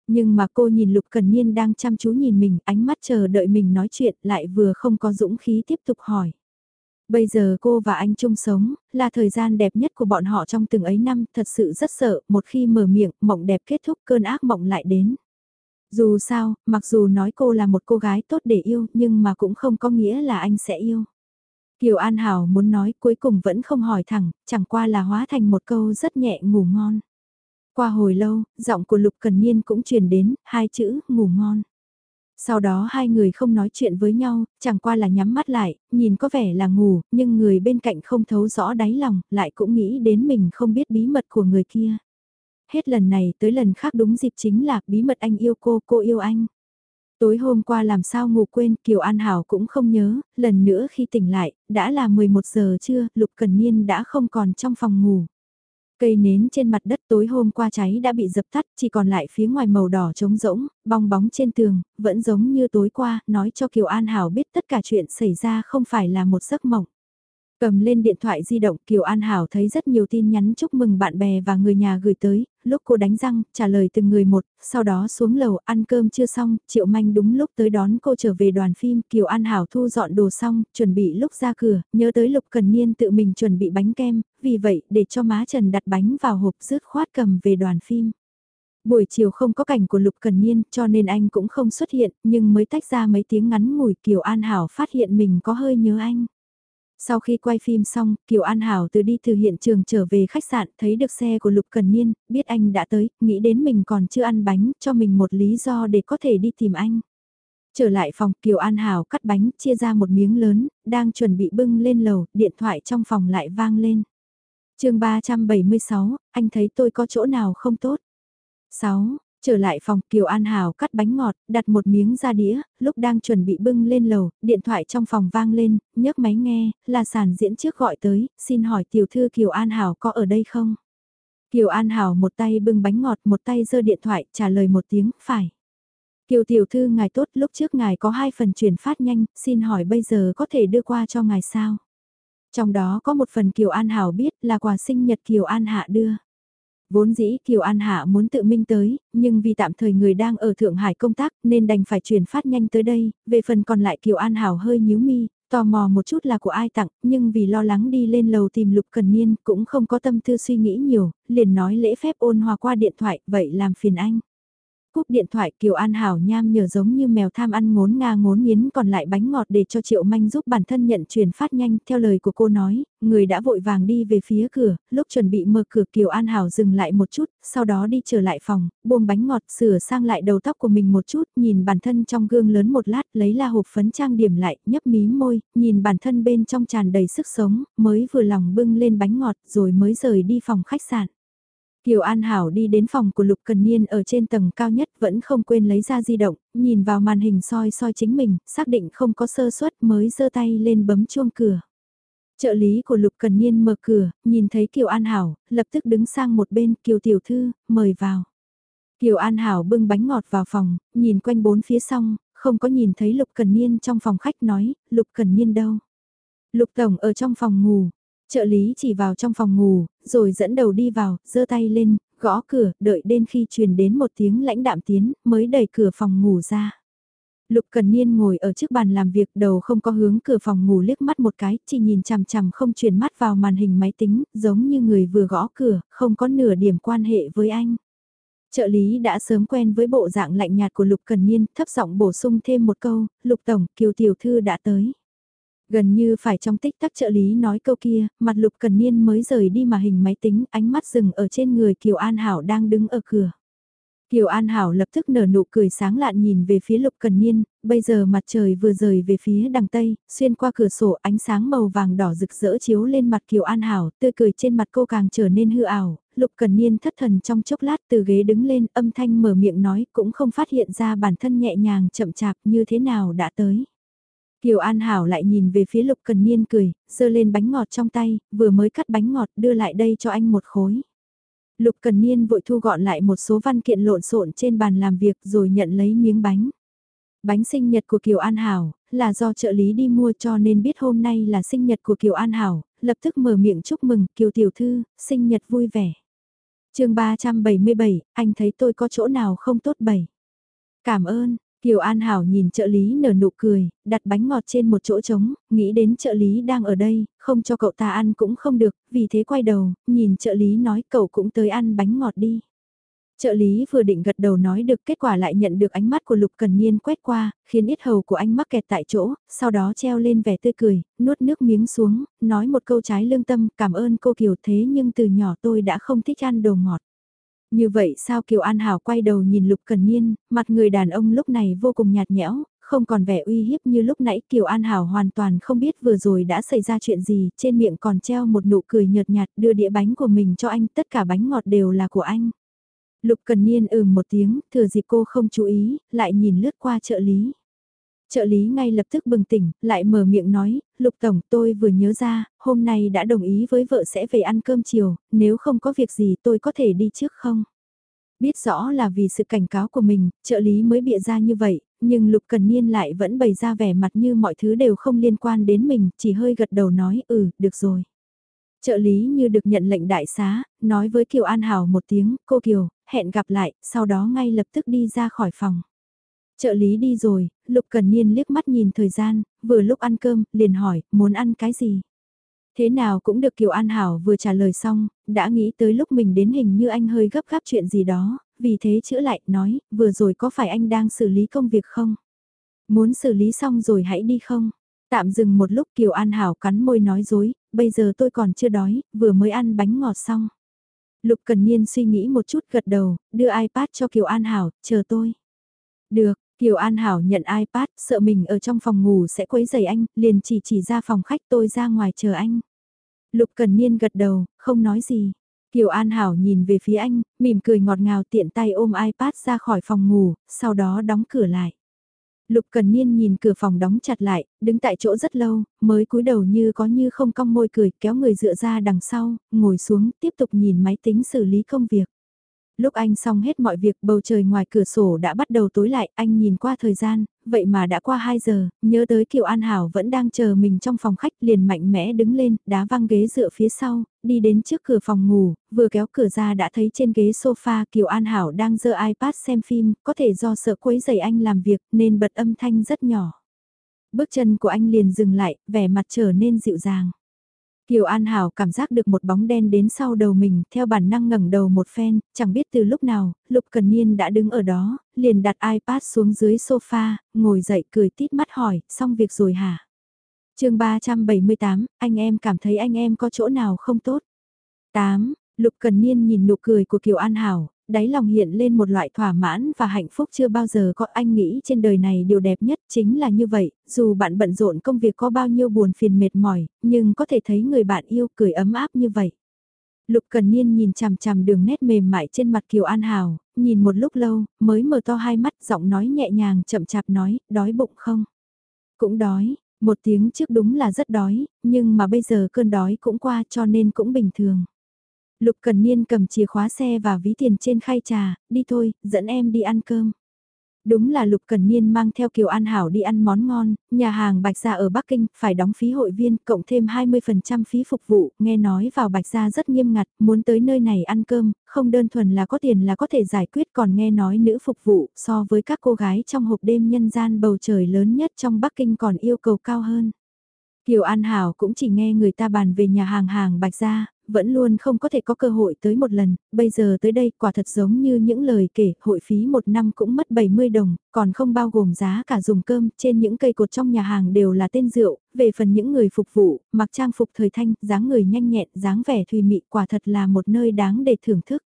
Speaker 1: Nhưng mà cô nhìn Lục Cần Niên đang chăm chú nhìn mình, ánh mắt chờ đợi mình nói chuyện lại vừa không có dũng khí tiếp tục hỏi. Bây giờ cô và anh chung sống, là thời gian đẹp nhất của bọn họ trong từng ấy năm, thật sự rất sợ, một khi mở miệng, mộng đẹp kết thúc cơn ác mộng lại đến. Dù sao, mặc dù nói cô là một cô gái tốt để yêu, nhưng mà cũng không có nghĩa là anh sẽ yêu. Kiều An Hảo muốn nói cuối cùng vẫn không hỏi thẳng, chẳng qua là hóa thành một câu rất nhẹ ngủ ngon. Qua hồi lâu, giọng của Lục Cần Niên cũng truyền đến, hai chữ, ngủ ngon. Sau đó hai người không nói chuyện với nhau, chẳng qua là nhắm mắt lại, nhìn có vẻ là ngủ, nhưng người bên cạnh không thấu rõ đáy lòng, lại cũng nghĩ đến mình không biết bí mật của người kia. Hết lần này tới lần khác đúng dịp chính là bí mật anh yêu cô, cô yêu anh. Tối hôm qua làm sao ngủ quên, Kiều An Hảo cũng không nhớ, lần nữa khi tỉnh lại, đã là 11 giờ trưa, Lục Cần Niên đã không còn trong phòng ngủ. Cây nến trên mặt đất tối hôm qua cháy đã bị dập tắt, chỉ còn lại phía ngoài màu đỏ trống rỗng, bong bóng trên tường, vẫn giống như tối qua, nói cho Kiều An Hảo biết tất cả chuyện xảy ra không phải là một giấc mộng. Cầm lên điện thoại di động Kiều An Hảo thấy rất nhiều tin nhắn chúc mừng bạn bè và người nhà gửi tới, lúc cô đánh răng, trả lời từng người một, sau đó xuống lầu ăn cơm chưa xong, Triệu Manh đúng lúc tới đón cô trở về đoàn phim, Kiều An Hảo thu dọn đồ xong, chuẩn bị lúc ra cửa, nhớ tới Lục Cần Niên tự mình chuẩn bị bánh kem, vì vậy để cho má Trần đặt bánh vào hộp rứt khoát cầm về đoàn phim. Buổi chiều không có cảnh của Lục Cần Niên cho nên anh cũng không xuất hiện, nhưng mới tách ra mấy tiếng ngắn ngủi Kiều An Hảo phát hiện mình có hơi nhớ anh. Sau khi quay phim xong, Kiều An Hảo từ đi từ hiện trường trở về khách sạn, thấy được xe của Lục Cần Niên, biết anh đã tới, nghĩ đến mình còn chưa ăn bánh, cho mình một lý do để có thể đi tìm anh. Trở lại phòng, Kiều An Hảo cắt bánh, chia ra một miếng lớn, đang chuẩn bị bưng lên lầu, điện thoại trong phòng lại vang lên. chương 376, anh thấy tôi có chỗ nào không tốt? 6. Trở lại phòng, Kiều An Hảo cắt bánh ngọt, đặt một miếng ra đĩa, lúc đang chuẩn bị bưng lên lầu, điện thoại trong phòng vang lên, nhấc máy nghe, là sản diễn trước gọi tới, xin hỏi tiểu thư Kiều An Hảo có ở đây không? Kiều An Hảo một tay bưng bánh ngọt, một tay giơ điện thoại, trả lời một tiếng, phải. Kiều tiểu thư ngài tốt, lúc trước ngài có hai phần chuyển phát nhanh, xin hỏi bây giờ có thể đưa qua cho ngài sao? Trong đó có một phần Kiều An Hảo biết là quà sinh nhật Kiều An Hạ đưa. Vốn dĩ Kiều An Hạ muốn tự minh tới, nhưng vì tạm thời người đang ở Thượng Hải công tác nên đành phải chuyển phát nhanh tới đây, về phần còn lại Kiều An Hảo hơi nhíu mi, tò mò một chút là của ai tặng, nhưng vì lo lắng đi lên lầu tìm Lục Cần Niên cũng không có tâm tư suy nghĩ nhiều, liền nói lễ phép ôn hòa qua điện thoại, vậy làm phiền anh. Cúp điện thoại Kiều An Hảo nham nhờ giống như mèo tham ăn ngốn nga ngốn nghiến còn lại bánh ngọt để cho Triệu Manh giúp bản thân nhận truyền phát nhanh. Theo lời của cô nói, người đã vội vàng đi về phía cửa, lúc chuẩn bị mở cửa Kiều An Hảo dừng lại một chút, sau đó đi trở lại phòng, buông bánh ngọt sửa sang lại đầu tóc của mình một chút, nhìn bản thân trong gương lớn một lát lấy la hộp phấn trang điểm lại, nhấp mí môi, nhìn bản thân bên trong tràn đầy sức sống, mới vừa lòng bưng lên bánh ngọt rồi mới rời đi phòng khách sạn. Kiều An Hảo đi đến phòng của Lục Cần Niên ở trên tầng cao nhất vẫn không quên lấy ra di động, nhìn vào màn hình soi soi chính mình, xác định không có sơ suất mới giơ tay lên bấm chuông cửa. Trợ lý của Lục Cần Niên mở cửa, nhìn thấy Kiều An Hảo, lập tức đứng sang một bên Kiều Tiểu Thư, mời vào. Kiều An Hảo bưng bánh ngọt vào phòng, nhìn quanh bốn phía xong, không có nhìn thấy Lục Cần Niên trong phòng khách nói, Lục Cần Niên đâu. Lục Tổng ở trong phòng ngủ, Trợ lý chỉ vào trong phòng ngủ, rồi dẫn đầu đi vào, giơ tay lên, gõ cửa, đợi đến khi truyền đến một tiếng lãnh đạm tiến, mới đẩy cửa phòng ngủ ra. Lục Cần Niên ngồi ở trước bàn làm việc đầu không có hướng cửa phòng ngủ liếc mắt một cái, chỉ nhìn chằm chằm không chuyển mắt vào màn hình máy tính, giống như người vừa gõ cửa, không có nửa điểm quan hệ với anh. Trợ lý đã sớm quen với bộ dạng lạnh nhạt của Lục Cần Niên, thấp giọng bổ sung thêm một câu, Lục Tổng, Kiều Tiểu Thư đã tới. Gần như phải trong tích tắc trợ lý nói câu kia, mặt lục cần niên mới rời đi mà hình máy tính, ánh mắt dừng ở trên người Kiều An Hảo đang đứng ở cửa. Kiều An Hảo lập tức nở nụ cười sáng lạn nhìn về phía Lục Cần Niên, bây giờ mặt trời vừa rời về phía đằng Tây, xuyên qua cửa sổ ánh sáng màu vàng đỏ rực rỡ chiếu lên mặt Kiều An Hảo, tươi cười trên mặt cô càng trở nên hư ảo, Lục Cần Niên thất thần trong chốc lát từ ghế đứng lên âm thanh mở miệng nói cũng không phát hiện ra bản thân nhẹ nhàng chậm chạp như thế nào đã tới. Kiều An Hảo lại nhìn về phía Lục Cần Niên cười, giơ lên bánh ngọt trong tay, vừa mới cắt bánh ngọt đưa lại đây cho anh một khối. Lục Cần Niên vội thu gọn lại một số văn kiện lộn xộn trên bàn làm việc rồi nhận lấy miếng bánh. Bánh sinh nhật của Kiều An Hảo, là do trợ lý đi mua cho nên biết hôm nay là sinh nhật của Kiều An Hảo, lập tức mở miệng chúc mừng Kiều Tiểu Thư, sinh nhật vui vẻ. chương 377, anh thấy tôi có chỗ nào không tốt bảy. Cảm ơn, Kiều An Hảo nhìn trợ lý nở nụ cười, đặt bánh ngọt trên một chỗ trống, nghĩ đến trợ lý đang ở đây, không cho cậu ta ăn cũng không được, vì thế quay đầu, nhìn trợ lý nói cậu cũng tới ăn bánh ngọt đi. Trợ lý vừa định gật đầu nói được kết quả lại nhận được ánh mắt của Lục Cần Niên quét qua, khiến ít hầu của anh mắc kẹt tại chỗ, sau đó treo lên vẻ tươi cười, nuốt nước miếng xuống, nói một câu trái lương tâm, cảm ơn cô Kiều thế nhưng từ nhỏ tôi đã không thích ăn đồ ngọt. Như vậy sao Kiều An Hảo quay đầu nhìn Lục Cần Niên, mặt người đàn ông lúc này vô cùng nhạt nhẽo, không còn vẻ uy hiếp như lúc nãy Kiều An Hảo hoàn toàn không biết vừa rồi đã xảy ra chuyện gì, trên miệng còn treo một nụ cười nhợt nhạt đưa đĩa bánh của mình cho anh, tất cả bánh ngọt đều là của anh. Lục Cần Niên ừm một tiếng, thừa dịp cô không chú ý, lại nhìn lướt qua trợ lý. Trợ lý ngay lập tức bừng tỉnh, lại mở miệng nói, Lục Tổng tôi vừa nhớ ra, hôm nay đã đồng ý với vợ sẽ về ăn cơm chiều, nếu không có việc gì tôi có thể đi trước không? Biết rõ là vì sự cảnh cáo của mình, trợ lý mới bịa ra như vậy, nhưng Lục Cần Niên lại vẫn bày ra vẻ mặt như mọi thứ đều không liên quan đến mình, chỉ hơi gật đầu nói ừ, được rồi. Trợ lý như được nhận lệnh đại xá, nói với Kiều An Hảo một tiếng, cô Kiều, hẹn gặp lại, sau đó ngay lập tức đi ra khỏi phòng. Trợ lý đi rồi, Lục Cần Niên liếc mắt nhìn thời gian, vừa lúc ăn cơm, liền hỏi, muốn ăn cái gì? Thế nào cũng được Kiều An Hảo vừa trả lời xong, đã nghĩ tới lúc mình đến hình như anh hơi gấp gáp chuyện gì đó, vì thế chữa lại, nói, vừa rồi có phải anh đang xử lý công việc không? Muốn xử lý xong rồi hãy đi không? Tạm dừng một lúc Kiều An Hảo cắn môi nói dối, bây giờ tôi còn chưa đói, vừa mới ăn bánh ngọt xong. Lục Cần Niên suy nghĩ một chút gật đầu, đưa iPad cho Kiều An Hảo, chờ tôi. Được, Kiều An Hảo nhận iPad, sợ mình ở trong phòng ngủ sẽ quấy rầy anh, liền chỉ chỉ ra phòng khách tôi ra ngoài chờ anh. Lục Cần Niên gật đầu, không nói gì. Kiều An Hảo nhìn về phía anh, mỉm cười ngọt ngào tiện tay ôm iPad ra khỏi phòng ngủ, sau đó đóng cửa lại. Lục Cần Niên nhìn cửa phòng đóng chặt lại, đứng tại chỗ rất lâu, mới cúi đầu như có như không cong môi cười, kéo người dựa ra đằng sau, ngồi xuống, tiếp tục nhìn máy tính xử lý công việc. Lúc anh xong hết mọi việc bầu trời ngoài cửa sổ đã bắt đầu tối lại, anh nhìn qua thời gian, vậy mà đã qua 2 giờ, nhớ tới Kiều An Hảo vẫn đang chờ mình trong phòng khách liền mạnh mẽ đứng lên, đá văng ghế dựa phía sau, đi đến trước cửa phòng ngủ, vừa kéo cửa ra đã thấy trên ghế sofa Kiều An Hảo đang dơ iPad xem phim, có thể do sợ quấy giày anh làm việc nên bật âm thanh rất nhỏ. Bước chân của anh liền dừng lại, vẻ mặt trở nên dịu dàng. Kiều An Hảo cảm giác được một bóng đen đến sau đầu mình, theo bản năng ngẩng đầu một phen, chẳng biết từ lúc nào, Lục Cần Niên đã đứng ở đó, liền đặt iPad xuống dưới sofa, ngồi dậy cười tít mắt hỏi, xong việc rồi hả? chương 378, anh em cảm thấy anh em có chỗ nào không tốt? 8. Lục Cần Niên nhìn nụ cười của Kiều An Hảo, đáy lòng hiện lên một loại thỏa mãn và hạnh phúc chưa bao giờ có anh nghĩ trên đời này điều đẹp nhất chính là như vậy, dù bạn bận rộn công việc có bao nhiêu buồn phiền mệt mỏi, nhưng có thể thấy người bạn yêu cười ấm áp như vậy. Lục Cần Niên nhìn chằm chằm đường nét mềm mại trên mặt Kiều An hào nhìn một lúc lâu, mới mở to hai mắt giọng nói nhẹ nhàng chậm chạp nói, đói bụng không? Cũng đói, một tiếng trước đúng là rất đói, nhưng mà bây giờ cơn đói cũng qua cho nên cũng bình thường. Lục Cần Niên cầm chìa khóa xe và ví tiền trên khay trà, đi thôi, dẫn em đi ăn cơm. Đúng là Lục Cần Niên mang theo Kiều An Hảo đi ăn món ngon, nhà hàng Bạch Gia ở Bắc Kinh phải đóng phí hội viên cộng thêm 20% phí phục vụ, nghe nói vào Bạch Gia rất nghiêm ngặt, muốn tới nơi này ăn cơm, không đơn thuần là có tiền là có thể giải quyết còn nghe nói nữ phục vụ so với các cô gái trong hộp đêm nhân gian bầu trời lớn nhất trong Bắc Kinh còn yêu cầu cao hơn. Kiều An Hảo cũng chỉ nghe người ta bàn về nhà hàng hàng Bạch Gia, vẫn luôn không có thể có cơ hội tới một lần, bây giờ tới đây quả thật giống như những lời kể, hội phí một năm cũng mất 70 đồng, còn không bao gồm giá cả dùng cơm, trên những cây cột trong nhà hàng đều là tên rượu, về phần những người phục vụ, mặc trang phục thời thanh, dáng người nhanh nhẹn, dáng vẻ thùy mị quả thật là một nơi đáng để thưởng thức.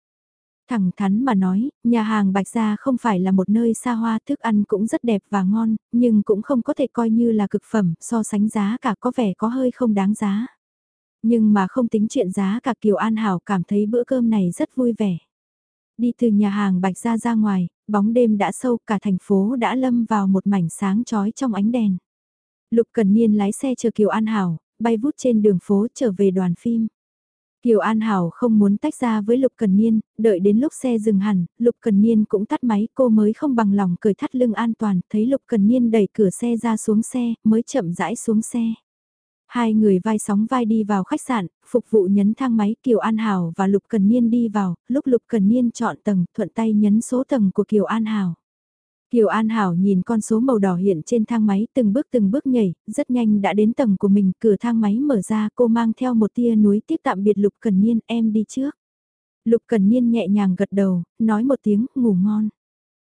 Speaker 1: Thẳng thắn mà nói, nhà hàng Bạch Gia không phải là một nơi xa hoa thức ăn cũng rất đẹp và ngon, nhưng cũng không có thể coi như là cực phẩm, so sánh giá cả có vẻ có hơi không đáng giá. Nhưng mà không tính chuyện giá cả Kiều An Hảo cảm thấy bữa cơm này rất vui vẻ. Đi từ nhà hàng Bạch Gia ra ngoài, bóng đêm đã sâu cả thành phố đã lâm vào một mảnh sáng chói trong ánh đèn. Lục Cần Niên lái xe chờ Kiều An Hảo, bay vút trên đường phố trở về đoàn phim. Kiều An Hảo không muốn tách ra với Lục Cần Niên, đợi đến lúc xe dừng hẳn, Lục Cần Niên cũng tắt máy, cô mới không bằng lòng cởi thắt lưng an toàn, thấy Lục Cần Niên đẩy cửa xe ra xuống xe, mới chậm rãi xuống xe. Hai người vai sóng vai đi vào khách sạn, phục vụ nhấn thang máy Kiều An Hảo và Lục Cần Niên đi vào, lúc Lục Cần Niên chọn tầng, thuận tay nhấn số tầng của Kiều An Hảo. Kiều An Hảo nhìn con số màu đỏ hiện trên thang máy từng bước từng bước nhảy, rất nhanh đã đến tầng của mình, cửa thang máy mở ra cô mang theo một tia núi tiếp tạm biệt Lục Cần Niên em đi trước. Lục Cần Niên nhẹ nhàng gật đầu, nói một tiếng ngủ ngon.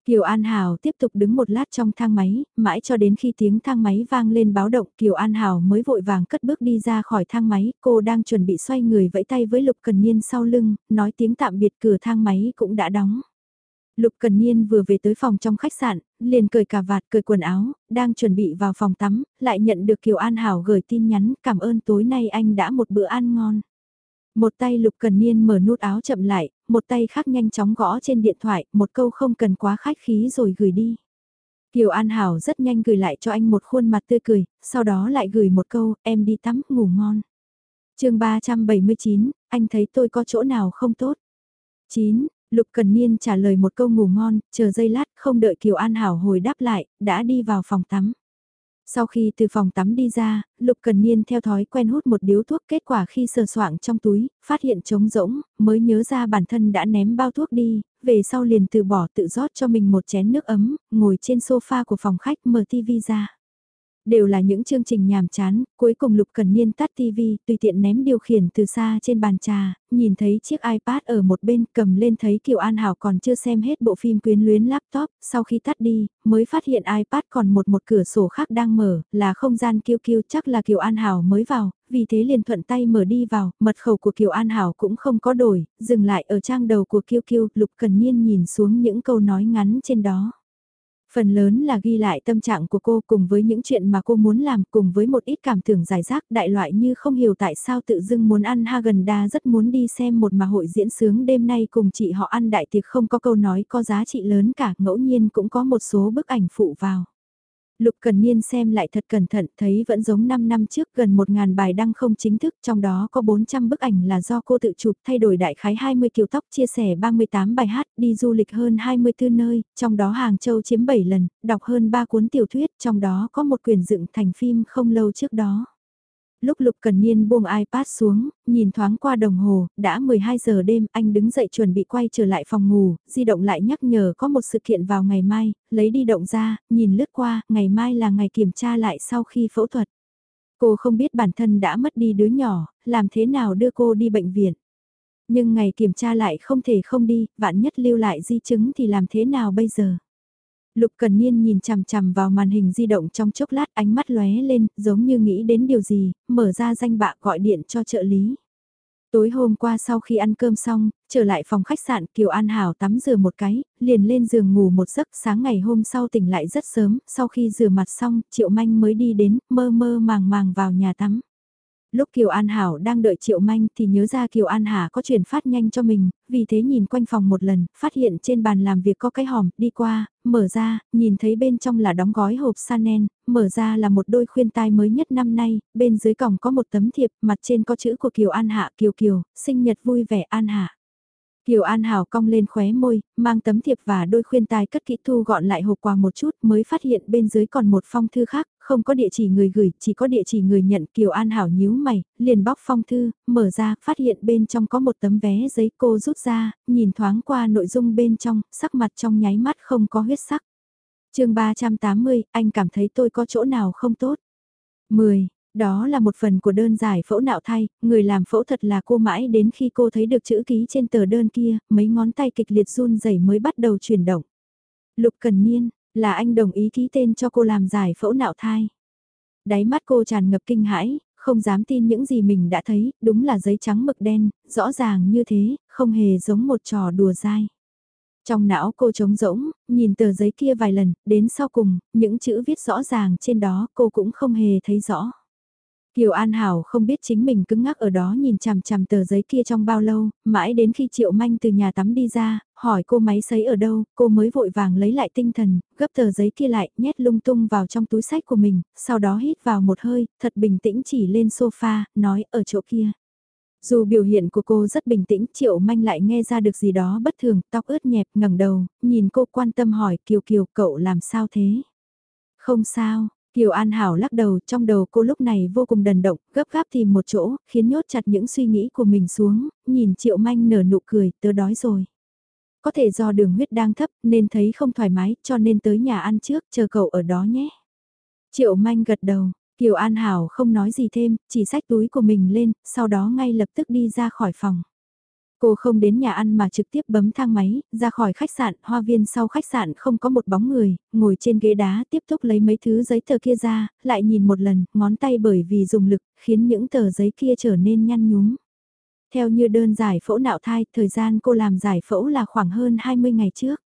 Speaker 1: Kiều An Hảo tiếp tục đứng một lát trong thang máy, mãi cho đến khi tiếng thang máy vang lên báo động Kiều An Hảo mới vội vàng cất bước đi ra khỏi thang máy, cô đang chuẩn bị xoay người vẫy tay với Lục Cần Niên sau lưng, nói tiếng tạm biệt cửa thang máy cũng đã đóng. Lục Cần Niên vừa về tới phòng trong khách sạn, liền cởi cà vạt, cởi quần áo, đang chuẩn bị vào phòng tắm, lại nhận được Kiều An Hảo gửi tin nhắn cảm ơn tối nay anh đã một bữa ăn ngon. Một tay Lục Cần Niên mở nút áo chậm lại, một tay khác nhanh chóng gõ trên điện thoại, một câu không cần quá khách khí rồi gửi đi. Kiều An Hảo rất nhanh gửi lại cho anh một khuôn mặt tươi cười, sau đó lại gửi một câu, em đi tắm, ngủ ngon. chương 379, anh thấy tôi có chỗ nào không tốt? 9. Lục Cần Niên trả lời một câu ngủ ngon, chờ giây lát không đợi Kiều An Hảo hồi đáp lại, đã đi vào phòng tắm. Sau khi từ phòng tắm đi ra, Lục Cần Niên theo thói quen hút một điếu thuốc kết quả khi sờ soạng trong túi, phát hiện trống rỗng, mới nhớ ra bản thân đã ném bao thuốc đi, về sau liền từ bỏ tự rót cho mình một chén nước ấm, ngồi trên sofa của phòng khách mở tivi ra. Đều là những chương trình nhàm chán, cuối cùng Lục Cần Niên tắt TV, tùy tiện ném điều khiển từ xa trên bàn trà, nhìn thấy chiếc iPad ở một bên cầm lên thấy Kiều An Hảo còn chưa xem hết bộ phim quyến luyến laptop, sau khi tắt đi, mới phát hiện iPad còn một một cửa sổ khác đang mở, là không gian kiêu kiêu chắc là Kiều An Hảo mới vào, vì thế liền thuận tay mở đi vào, mật khẩu của Kiều An Hảo cũng không có đổi, dừng lại ở trang đầu của kiêu kiêu, Lục Cần Niên nhìn xuống những câu nói ngắn trên đó. Phần lớn là ghi lại tâm trạng của cô cùng với những chuyện mà cô muốn làm, cùng với một ít cảm tưởng giải rác, đại loại như không hiểu tại sao tự dưng muốn ăn Hagen-da, rất muốn đi xem một mà hội diễn sướng đêm nay cùng chị họ ăn đại tiệc không có câu nói có giá trị lớn cả, ngẫu nhiên cũng có một số bức ảnh phụ vào. Lục Cần Niên xem lại thật cẩn thận thấy vẫn giống 5 năm trước gần 1.000 bài đăng không chính thức trong đó có 400 bức ảnh là do cô tự chụp thay đổi đại khái 20 kiểu tóc chia sẻ 38 bài hát đi du lịch hơn 24 nơi, trong đó Hàng Châu chiếm 7 lần, đọc hơn 3 cuốn tiểu thuyết trong đó có một quyển dựng thành phim không lâu trước đó. Lúc Lục Cần Niên buông iPad xuống, nhìn thoáng qua đồng hồ, đã 12 giờ đêm, anh đứng dậy chuẩn bị quay trở lại phòng ngủ, di động lại nhắc nhở có một sự kiện vào ngày mai, lấy đi động ra, nhìn lướt qua, ngày mai là ngày kiểm tra lại sau khi phẫu thuật. Cô không biết bản thân đã mất đi đứa nhỏ, làm thế nào đưa cô đi bệnh viện. Nhưng ngày kiểm tra lại không thể không đi, vạn nhất lưu lại di chứng thì làm thế nào bây giờ? Lục Cần Niên nhìn chằm chằm vào màn hình di động trong chốc lát ánh mắt lóe lên, giống như nghĩ đến điều gì, mở ra danh bạ gọi điện cho trợ lý. Tối hôm qua sau khi ăn cơm xong, trở lại phòng khách sạn Kiều An Hảo tắm rửa một cái, liền lên giường ngủ một giấc sáng ngày hôm sau tỉnh lại rất sớm, sau khi rửa mặt xong, Triệu Manh mới đi đến, mơ mơ màng màng vào nhà tắm. Lúc Kiều An Hảo đang đợi Triệu Manh thì nhớ ra Kiều An Hà có chuyển phát nhanh cho mình, vì thế nhìn quanh phòng một lần, phát hiện trên bàn làm việc có cái hòm, đi qua, mở ra, nhìn thấy bên trong là đóng gói hộp Sanen, mở ra là một đôi khuyên tai mới nhất năm nay, bên dưới còng có một tấm thiệp, mặt trên có chữ của Kiều An Hạ Kiều Kiều, sinh nhật vui vẻ An Hạ. Kiều An Hảo cong lên khóe môi, mang tấm thiệp và đôi khuyên tai cất kỹ thu gọn lại hộp quà một chút mới phát hiện bên dưới còn một phong thư khác, không có địa chỉ người gửi, chỉ có địa chỉ người nhận Kiều An Hảo nhíu mày, liền bóc phong thư, mở ra, phát hiện bên trong có một tấm vé giấy cô rút ra, nhìn thoáng qua nội dung bên trong, sắc mặt trong nháy mắt không có huyết sắc. chương 380, anh cảm thấy tôi có chỗ nào không tốt? 10. Đó là một phần của đơn giải phẫu nạo thai, người làm phẫu thật là cô mãi đến khi cô thấy được chữ ký trên tờ đơn kia, mấy ngón tay kịch liệt run rẩy mới bắt đầu chuyển động. Lục Cần Niên, là anh đồng ý ký tên cho cô làm giải phẫu nạo thai. Đáy mắt cô tràn ngập kinh hãi, không dám tin những gì mình đã thấy, đúng là giấy trắng mực đen, rõ ràng như thế, không hề giống một trò đùa dai. Trong não cô trống rỗng, nhìn tờ giấy kia vài lần, đến sau cùng, những chữ viết rõ ràng trên đó cô cũng không hề thấy rõ. Kiều An Hảo không biết chính mình cứng ngắc ở đó nhìn chằm chằm tờ giấy kia trong bao lâu, mãi đến khi Triệu Manh từ nhà tắm đi ra, hỏi cô máy sấy ở đâu, cô mới vội vàng lấy lại tinh thần, gấp tờ giấy kia lại, nhét lung tung vào trong túi sách của mình, sau đó hít vào một hơi, thật bình tĩnh chỉ lên sofa, nói ở chỗ kia. Dù biểu hiện của cô rất bình tĩnh, Triệu Manh lại nghe ra được gì đó bất thường, tóc ướt nhẹp, ngẩng đầu, nhìn cô quan tâm hỏi Kiều Kiều cậu làm sao thế? Không sao, Kiều An Hảo lắc đầu, trong đầu cô lúc này vô cùng đần động, gấp gáp tìm một chỗ, khiến nhốt chặt những suy nghĩ của mình xuống, nhìn Triệu Manh nở nụ cười, tớ đói rồi. Có thể do đường huyết đang thấp nên thấy không thoải mái, cho nên tới nhà ăn trước, chờ cậu ở đó nhé. Triệu Manh gật đầu, Kiều An Hảo không nói gì thêm, chỉ xách túi của mình lên, sau đó ngay lập tức đi ra khỏi phòng. Cô không đến nhà ăn mà trực tiếp bấm thang máy, ra khỏi khách sạn, hoa viên sau khách sạn không có một bóng người, ngồi trên ghế đá tiếp tục lấy mấy thứ giấy tờ kia ra, lại nhìn một lần, ngón tay bởi vì dùng lực, khiến những tờ giấy kia trở nên nhăn nhúm. Theo như đơn giải phẫu nạo thai, thời gian cô làm giải phẫu là khoảng hơn 20 ngày trước.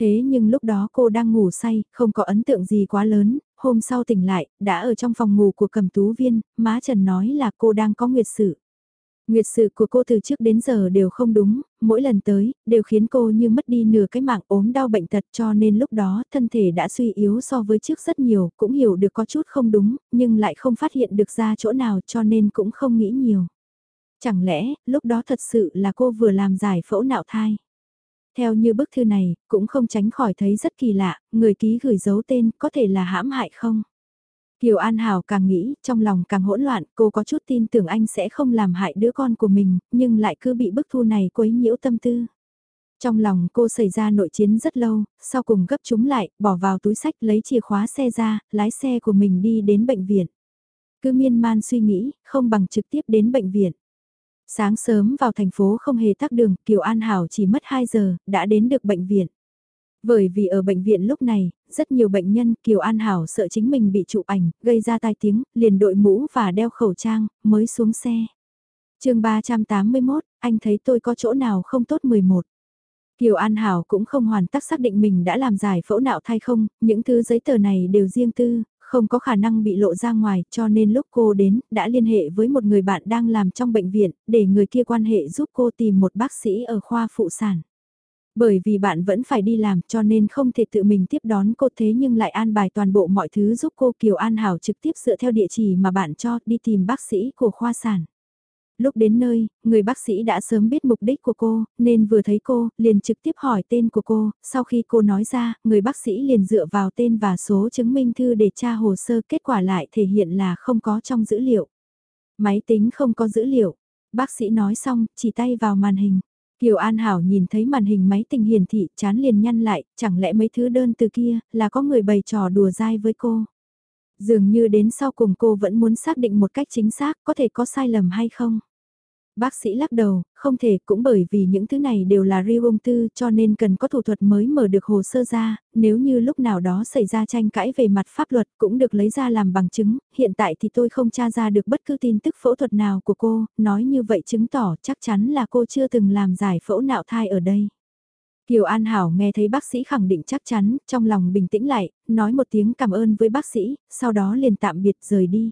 Speaker 1: Thế nhưng lúc đó cô đang ngủ say, không có ấn tượng gì quá lớn, hôm sau tỉnh lại, đã ở trong phòng ngủ của cầm tú viên, má Trần nói là cô đang có nguyệt sự. Nguyệt sự của cô từ trước đến giờ đều không đúng, mỗi lần tới, đều khiến cô như mất đi nửa cái mạng ốm đau bệnh tật cho nên lúc đó thân thể đã suy yếu so với trước rất nhiều, cũng hiểu được có chút không đúng, nhưng lại không phát hiện được ra chỗ nào cho nên cũng không nghĩ nhiều. Chẳng lẽ, lúc đó thật sự là cô vừa làm giải phẫu nạo thai? Theo như bức thư này, cũng không tránh khỏi thấy rất kỳ lạ, người ký gửi dấu tên có thể là hãm hại không? Kiều An Hảo càng nghĩ, trong lòng càng hỗn loạn, cô có chút tin tưởng anh sẽ không làm hại đứa con của mình, nhưng lại cứ bị bức thu này quấy nhiễu tâm tư. Trong lòng cô xảy ra nội chiến rất lâu, sau cùng gấp chúng lại, bỏ vào túi sách lấy chìa khóa xe ra, lái xe của mình đi đến bệnh viện. Cứ miên man suy nghĩ, không bằng trực tiếp đến bệnh viện. Sáng sớm vào thành phố không hề tắc đường, Kiều An Hảo chỉ mất 2 giờ, đã đến được bệnh viện. Bởi vì ở bệnh viện lúc này, rất nhiều bệnh nhân Kiều An Hảo sợ chính mình bị chụp ảnh, gây ra tai tiếng, liền đội mũ và đeo khẩu trang, mới xuống xe. chương 381, anh thấy tôi có chỗ nào không tốt 11. Kiều An Hảo cũng không hoàn tất xác định mình đã làm giải phẫu nạo thai không, những thứ giấy tờ này đều riêng tư, không có khả năng bị lộ ra ngoài cho nên lúc cô đến, đã liên hệ với một người bạn đang làm trong bệnh viện, để người kia quan hệ giúp cô tìm một bác sĩ ở khoa phụ sản. Bởi vì bạn vẫn phải đi làm cho nên không thể tự mình tiếp đón cô thế nhưng lại an bài toàn bộ mọi thứ giúp cô Kiều An Hảo trực tiếp dựa theo địa chỉ mà bạn cho đi tìm bác sĩ của khoa sản. Lúc đến nơi, người bác sĩ đã sớm biết mục đích của cô, nên vừa thấy cô, liền trực tiếp hỏi tên của cô, sau khi cô nói ra, người bác sĩ liền dựa vào tên và số chứng minh thư để tra hồ sơ kết quả lại thể hiện là không có trong dữ liệu. Máy tính không có dữ liệu, bác sĩ nói xong, chỉ tay vào màn hình. Kiều An Hảo nhìn thấy màn hình máy tình hiển thị, chán liền nhăn lại, chẳng lẽ mấy thứ đơn từ kia, là có người bày trò đùa dai với cô. Dường như đến sau cùng cô vẫn muốn xác định một cách chính xác, có thể có sai lầm hay không. Bác sĩ lắc đầu, không thể cũng bởi vì những thứ này đều là riêng ung tư cho nên cần có thủ thuật mới mở được hồ sơ ra, nếu như lúc nào đó xảy ra tranh cãi về mặt pháp luật cũng được lấy ra làm bằng chứng, hiện tại thì tôi không tra ra được bất cứ tin tức phẫu thuật nào của cô, nói như vậy chứng tỏ chắc chắn là cô chưa từng làm giải phẫu nạo thai ở đây. Kiều An Hảo nghe thấy bác sĩ khẳng định chắc chắn, trong lòng bình tĩnh lại, nói một tiếng cảm ơn với bác sĩ, sau đó liền tạm biệt rời đi.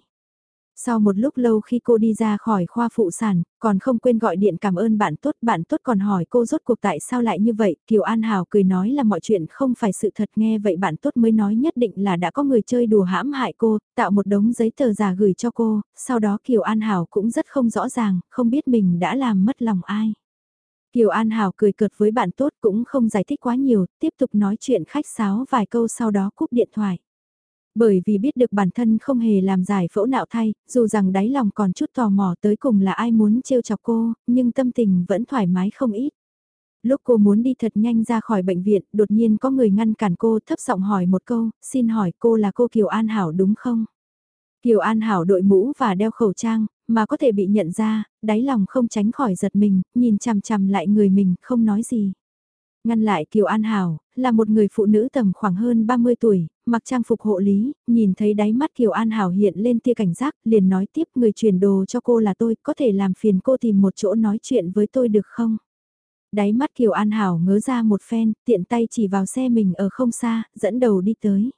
Speaker 1: Sau một lúc lâu khi cô đi ra khỏi khoa phụ sản, còn không quên gọi điện cảm ơn bạn tốt, bạn tốt còn hỏi cô rốt cuộc tại sao lại như vậy, Kiều An Hảo cười nói là mọi chuyện không phải sự thật nghe vậy bạn tốt mới nói nhất định là đã có người chơi đùa hãm hại cô, tạo một đống giấy tờ giả gửi cho cô, sau đó Kiều An Hảo cũng rất không rõ ràng, không biết mình đã làm mất lòng ai. Kiều An Hảo cười cợt với bạn tốt cũng không giải thích quá nhiều, tiếp tục nói chuyện khách sáo vài câu sau đó cúp điện thoại. Bởi vì biết được bản thân không hề làm giải phẫu nạo thay, dù rằng đáy lòng còn chút tò mò tới cùng là ai muốn trêu chọc cô, nhưng tâm tình vẫn thoải mái không ít. Lúc cô muốn đi thật nhanh ra khỏi bệnh viện, đột nhiên có người ngăn cản cô thấp giọng hỏi một câu, xin hỏi cô là cô Kiều An Hảo đúng không? Kiều An Hảo đội mũ và đeo khẩu trang, mà có thể bị nhận ra, đáy lòng không tránh khỏi giật mình, nhìn chằm chằm lại người mình, không nói gì. Ngăn lại Kiều An Hảo, là một người phụ nữ tầm khoảng hơn 30 tuổi, mặc trang phục hộ lý, nhìn thấy đáy mắt Kiều An Hảo hiện lên tia cảnh giác, liền nói tiếp người chuyển đồ cho cô là tôi, có thể làm phiền cô tìm một chỗ nói chuyện với tôi được không? Đáy mắt Kiều An Hảo ngớ ra một phen, tiện tay chỉ vào xe mình ở không xa, dẫn đầu đi tới.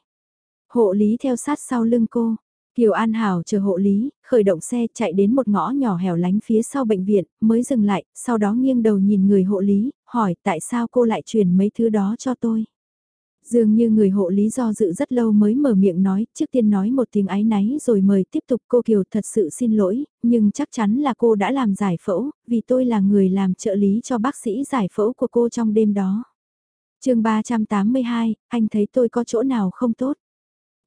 Speaker 1: Hộ lý theo sát sau lưng cô, Kiều An Hảo chờ hộ lý, khởi động xe chạy đến một ngõ nhỏ hẻo lánh phía sau bệnh viện, mới dừng lại, sau đó nghiêng đầu nhìn người hộ lý, hỏi tại sao cô lại truyền mấy thứ đó cho tôi. Dường như người hộ lý do dự rất lâu mới mở miệng nói, trước tiên nói một tiếng ái náy rồi mời tiếp tục cô Kiều thật sự xin lỗi, nhưng chắc chắn là cô đã làm giải phẫu, vì tôi là người làm trợ lý cho bác sĩ giải phẫu của cô trong đêm đó. chương 382, anh thấy tôi có chỗ nào không tốt?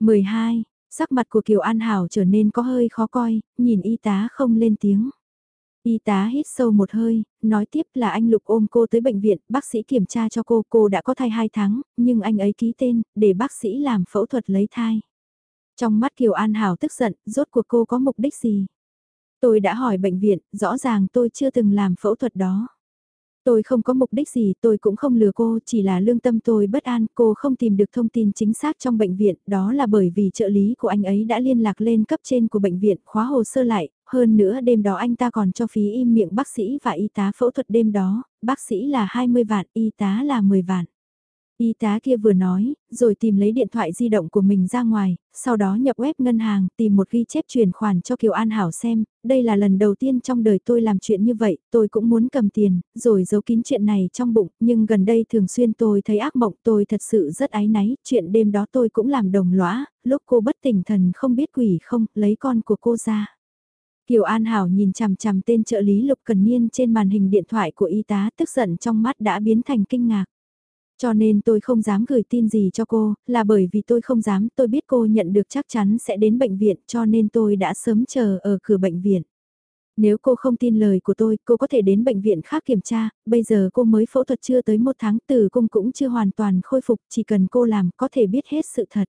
Speaker 1: 12. Sắc mặt của Kiều An Hảo trở nên có hơi khó coi, nhìn y tá không lên tiếng. Y tá hít sâu một hơi, nói tiếp là anh Lục ôm cô tới bệnh viện, bác sĩ kiểm tra cho cô, cô đã có thai 2 tháng, nhưng anh ấy ký tên, để bác sĩ làm phẫu thuật lấy thai. Trong mắt Kiều An Hảo tức giận, rốt cuộc cô có mục đích gì? Tôi đã hỏi bệnh viện, rõ ràng tôi chưa từng làm phẫu thuật đó. Tôi không có mục đích gì, tôi cũng không lừa cô, chỉ là lương tâm tôi bất an, cô không tìm được thông tin chính xác trong bệnh viện, đó là bởi vì trợ lý của anh ấy đã liên lạc lên cấp trên của bệnh viện, khóa hồ sơ lại, hơn nữa đêm đó anh ta còn cho phí im miệng bác sĩ và y tá phẫu thuật đêm đó, bác sĩ là 20 vạn, y tá là 10 vạn. Y tá kia vừa nói, rồi tìm lấy điện thoại di động của mình ra ngoài, sau đó nhập web ngân hàng, tìm một ghi chép chuyển khoản cho Kiều An Hảo xem, đây là lần đầu tiên trong đời tôi làm chuyện như vậy, tôi cũng muốn cầm tiền, rồi giấu kín chuyện này trong bụng, nhưng gần đây thường xuyên tôi thấy ác mộng tôi thật sự rất ái náy, chuyện đêm đó tôi cũng làm đồng lõa, lúc cô bất tỉnh thần không biết quỷ không, lấy con của cô ra. Kiều An Hảo nhìn chằm chằm tên trợ lý Lục Cần Niên trên màn hình điện thoại của y tá tức giận trong mắt đã biến thành kinh ngạc. Cho nên tôi không dám gửi tin gì cho cô, là bởi vì tôi không dám, tôi biết cô nhận được chắc chắn sẽ đến bệnh viện cho nên tôi đã sớm chờ ở cửa bệnh viện. Nếu cô không tin lời của tôi, cô có thể đến bệnh viện khác kiểm tra, bây giờ cô mới phẫu thuật chưa tới một tháng từ cung cũng chưa hoàn toàn khôi phục, chỉ cần cô làm có thể biết hết sự thật.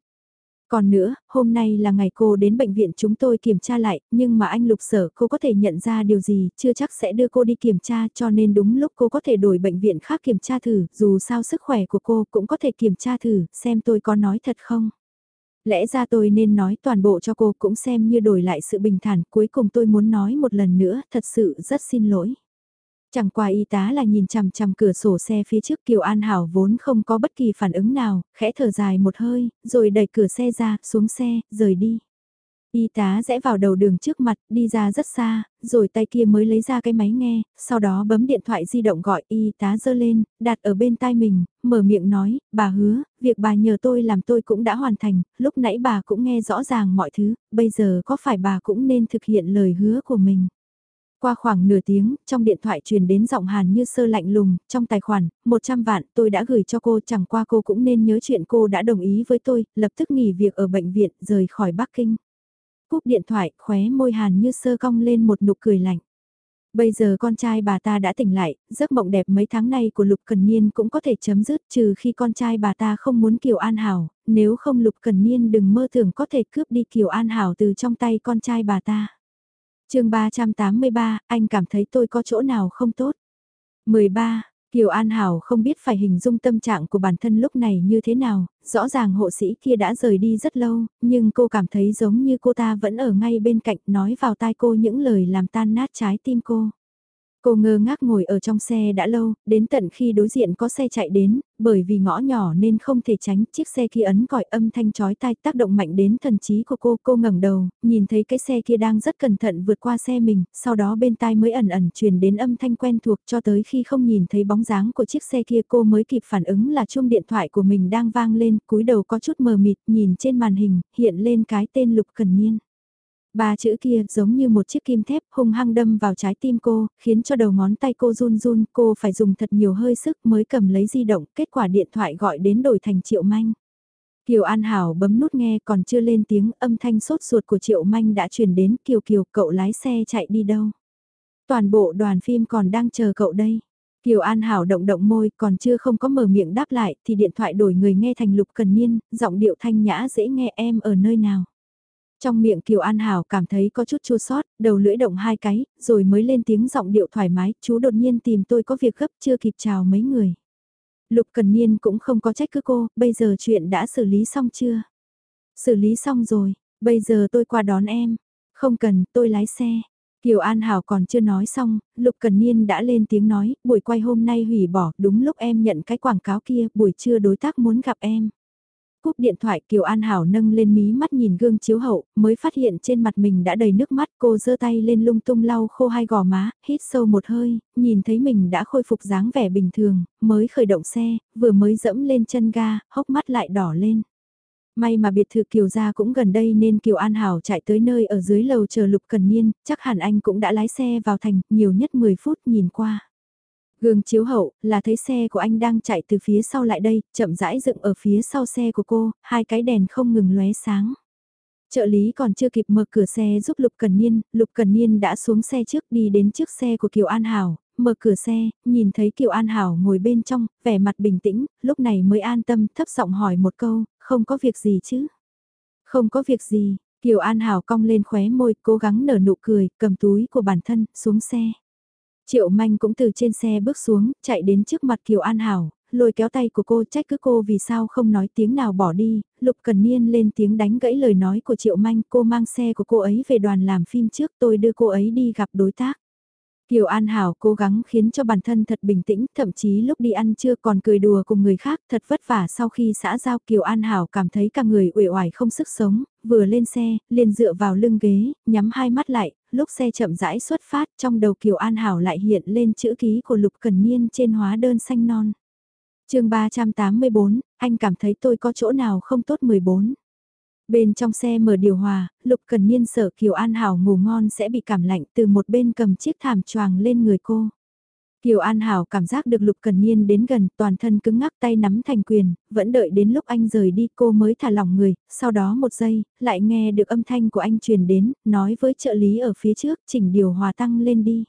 Speaker 1: Còn nữa, hôm nay là ngày cô đến bệnh viện chúng tôi kiểm tra lại, nhưng mà anh lục sở cô có thể nhận ra điều gì, chưa chắc sẽ đưa cô đi kiểm tra cho nên đúng lúc cô có thể đổi bệnh viện khác kiểm tra thử, dù sao sức khỏe của cô cũng có thể kiểm tra thử, xem tôi có nói thật không. Lẽ ra tôi nên nói toàn bộ cho cô cũng xem như đổi lại sự bình thản, cuối cùng tôi muốn nói một lần nữa, thật sự rất xin lỗi. Chẳng qua y tá là nhìn chằm chằm cửa sổ xe phía trước Kiều An Hảo vốn không có bất kỳ phản ứng nào, khẽ thở dài một hơi, rồi đẩy cửa xe ra, xuống xe, rời đi. Y tá rẽ vào đầu đường trước mặt, đi ra rất xa, rồi tay kia mới lấy ra cái máy nghe, sau đó bấm điện thoại di động gọi y tá dơ lên, đặt ở bên tai mình, mở miệng nói, bà hứa, việc bà nhờ tôi làm tôi cũng đã hoàn thành, lúc nãy bà cũng nghe rõ ràng mọi thứ, bây giờ có phải bà cũng nên thực hiện lời hứa của mình. Qua khoảng nửa tiếng, trong điện thoại truyền đến giọng Hàn như sơ lạnh lùng, trong tài khoản, 100 vạn tôi đã gửi cho cô chẳng qua cô cũng nên nhớ chuyện cô đã đồng ý với tôi, lập tức nghỉ việc ở bệnh viện, rời khỏi Bắc Kinh. Cúp điện thoại, khóe môi Hàn như sơ cong lên một nụ cười lạnh. Bây giờ con trai bà ta đã tỉnh lại, giấc mộng đẹp mấy tháng nay của Lục Cần Niên cũng có thể chấm dứt trừ khi con trai bà ta không muốn Kiều An Hảo, nếu không Lục Cần Niên đừng mơ tưởng có thể cướp đi Kiều An Hảo từ trong tay con trai bà ta chương 383, anh cảm thấy tôi có chỗ nào không tốt. 13. Kiều An Hảo không biết phải hình dung tâm trạng của bản thân lúc này như thế nào, rõ ràng hộ sĩ kia đã rời đi rất lâu, nhưng cô cảm thấy giống như cô ta vẫn ở ngay bên cạnh nói vào tai cô những lời làm tan nát trái tim cô. Cô ngơ ngác ngồi ở trong xe đã lâu, đến tận khi đối diện có xe chạy đến, bởi vì ngõ nhỏ nên không thể tránh chiếc xe kia ấn còi âm thanh chói tai tác động mạnh đến thần trí của cô. Cô ngẩng đầu, nhìn thấy cái xe kia đang rất cẩn thận vượt qua xe mình, sau đó bên tai mới ẩn ẩn truyền đến âm thanh quen thuộc cho tới khi không nhìn thấy bóng dáng của chiếc xe kia cô mới kịp phản ứng là chuông điện thoại của mình đang vang lên, cúi đầu có chút mờ mịt nhìn trên màn hình, hiện lên cái tên Lục Cần Niên. Ba chữ kia giống như một chiếc kim thép hung hăng đâm vào trái tim cô, khiến cho đầu ngón tay cô run run, cô phải dùng thật nhiều hơi sức mới cầm lấy di động, kết quả điện thoại gọi đến đổi thành Triệu Manh. Kiều An Hảo bấm nút nghe còn chưa lên tiếng âm thanh sốt ruột của Triệu Manh đã truyền đến Kiều Kiều cậu lái xe chạy đi đâu. Toàn bộ đoàn phim còn đang chờ cậu đây. Kiều An Hảo động động môi còn chưa không có mở miệng đáp lại thì điện thoại đổi người nghe thành Lục Cần Niên, giọng điệu thanh nhã dễ nghe em ở nơi nào. Trong miệng Kiều An Hảo cảm thấy có chút chua sót, đầu lưỡi động hai cái, rồi mới lên tiếng giọng điệu thoải mái, chú đột nhiên tìm tôi có việc gấp chưa kịp chào mấy người. Lục Cần Niên cũng không có trách cứ cô, bây giờ chuyện đã xử lý xong chưa? Xử lý xong rồi, bây giờ tôi qua đón em. Không cần, tôi lái xe. Kiều An Hảo còn chưa nói xong, Lục Cần Niên đã lên tiếng nói, buổi quay hôm nay hủy bỏ, đúng lúc em nhận cái quảng cáo kia, buổi trưa đối tác muốn gặp em cúp điện thoại Kiều An Hảo nâng lên mí mắt nhìn gương chiếu hậu, mới phát hiện trên mặt mình đã đầy nước mắt cô giơ tay lên lung tung lau khô hai gò má, hít sâu một hơi, nhìn thấy mình đã khôi phục dáng vẻ bình thường, mới khởi động xe, vừa mới dẫm lên chân ga, hốc mắt lại đỏ lên. May mà biệt thự Kiều gia cũng gần đây nên Kiều An Hảo chạy tới nơi ở dưới lầu chờ Lục Cần Niên, chắc hẳn anh cũng đã lái xe vào thành, nhiều nhất 10 phút nhìn qua. Gương chiếu hậu, là thấy xe của anh đang chạy từ phía sau lại đây, chậm rãi dựng ở phía sau xe của cô, hai cái đèn không ngừng lóe sáng. Trợ lý còn chưa kịp mở cửa xe giúp Lục Cần Niên, Lục Cần Niên đã xuống xe trước đi đến trước xe của Kiều An Hảo, mở cửa xe, nhìn thấy Kiều An Hảo ngồi bên trong, vẻ mặt bình tĩnh, lúc này mới an tâm thấp giọng hỏi một câu, không có việc gì chứ? Không có việc gì, Kiều An Hảo cong lên khóe môi, cố gắng nở nụ cười, cầm túi của bản thân, xuống xe. Triệu Manh cũng từ trên xe bước xuống, chạy đến trước mặt Kiều An Hảo, lôi kéo tay của cô trách cứ cô vì sao không nói tiếng nào bỏ đi, Lục Cần Niên lên tiếng đánh gãy lời nói của Triệu Manh, cô mang xe của cô ấy về đoàn làm phim trước tôi đưa cô ấy đi gặp đối tác. Kiều An Hảo cố gắng khiến cho bản thân thật bình tĩnh, thậm chí lúc đi ăn chưa còn cười đùa cùng người khác, thật vất vả sau khi xã giao Kiều An Hảo cảm thấy cả người uể oải không sức sống, vừa lên xe, liền dựa vào lưng ghế, nhắm hai mắt lại, lúc xe chậm rãi xuất phát trong đầu Kiều An Hảo lại hiện lên chữ ký của Lục Cần Niên trên hóa đơn xanh non. chương 384, anh cảm thấy tôi có chỗ nào không tốt 14. Bên trong xe mở điều hòa, Lục Cần Niên sợ Kiều An Hảo ngủ ngon sẽ bị cảm lạnh từ một bên cầm chiếc thảm choàng lên người cô. Kiều An Hảo cảm giác được Lục Cần Niên đến gần, toàn thân cứng ngắc tay nắm thành quyền, vẫn đợi đến lúc anh rời đi cô mới thả lỏng người, sau đó một giây, lại nghe được âm thanh của anh truyền đến, nói với trợ lý ở phía trước, chỉnh điều hòa tăng lên đi.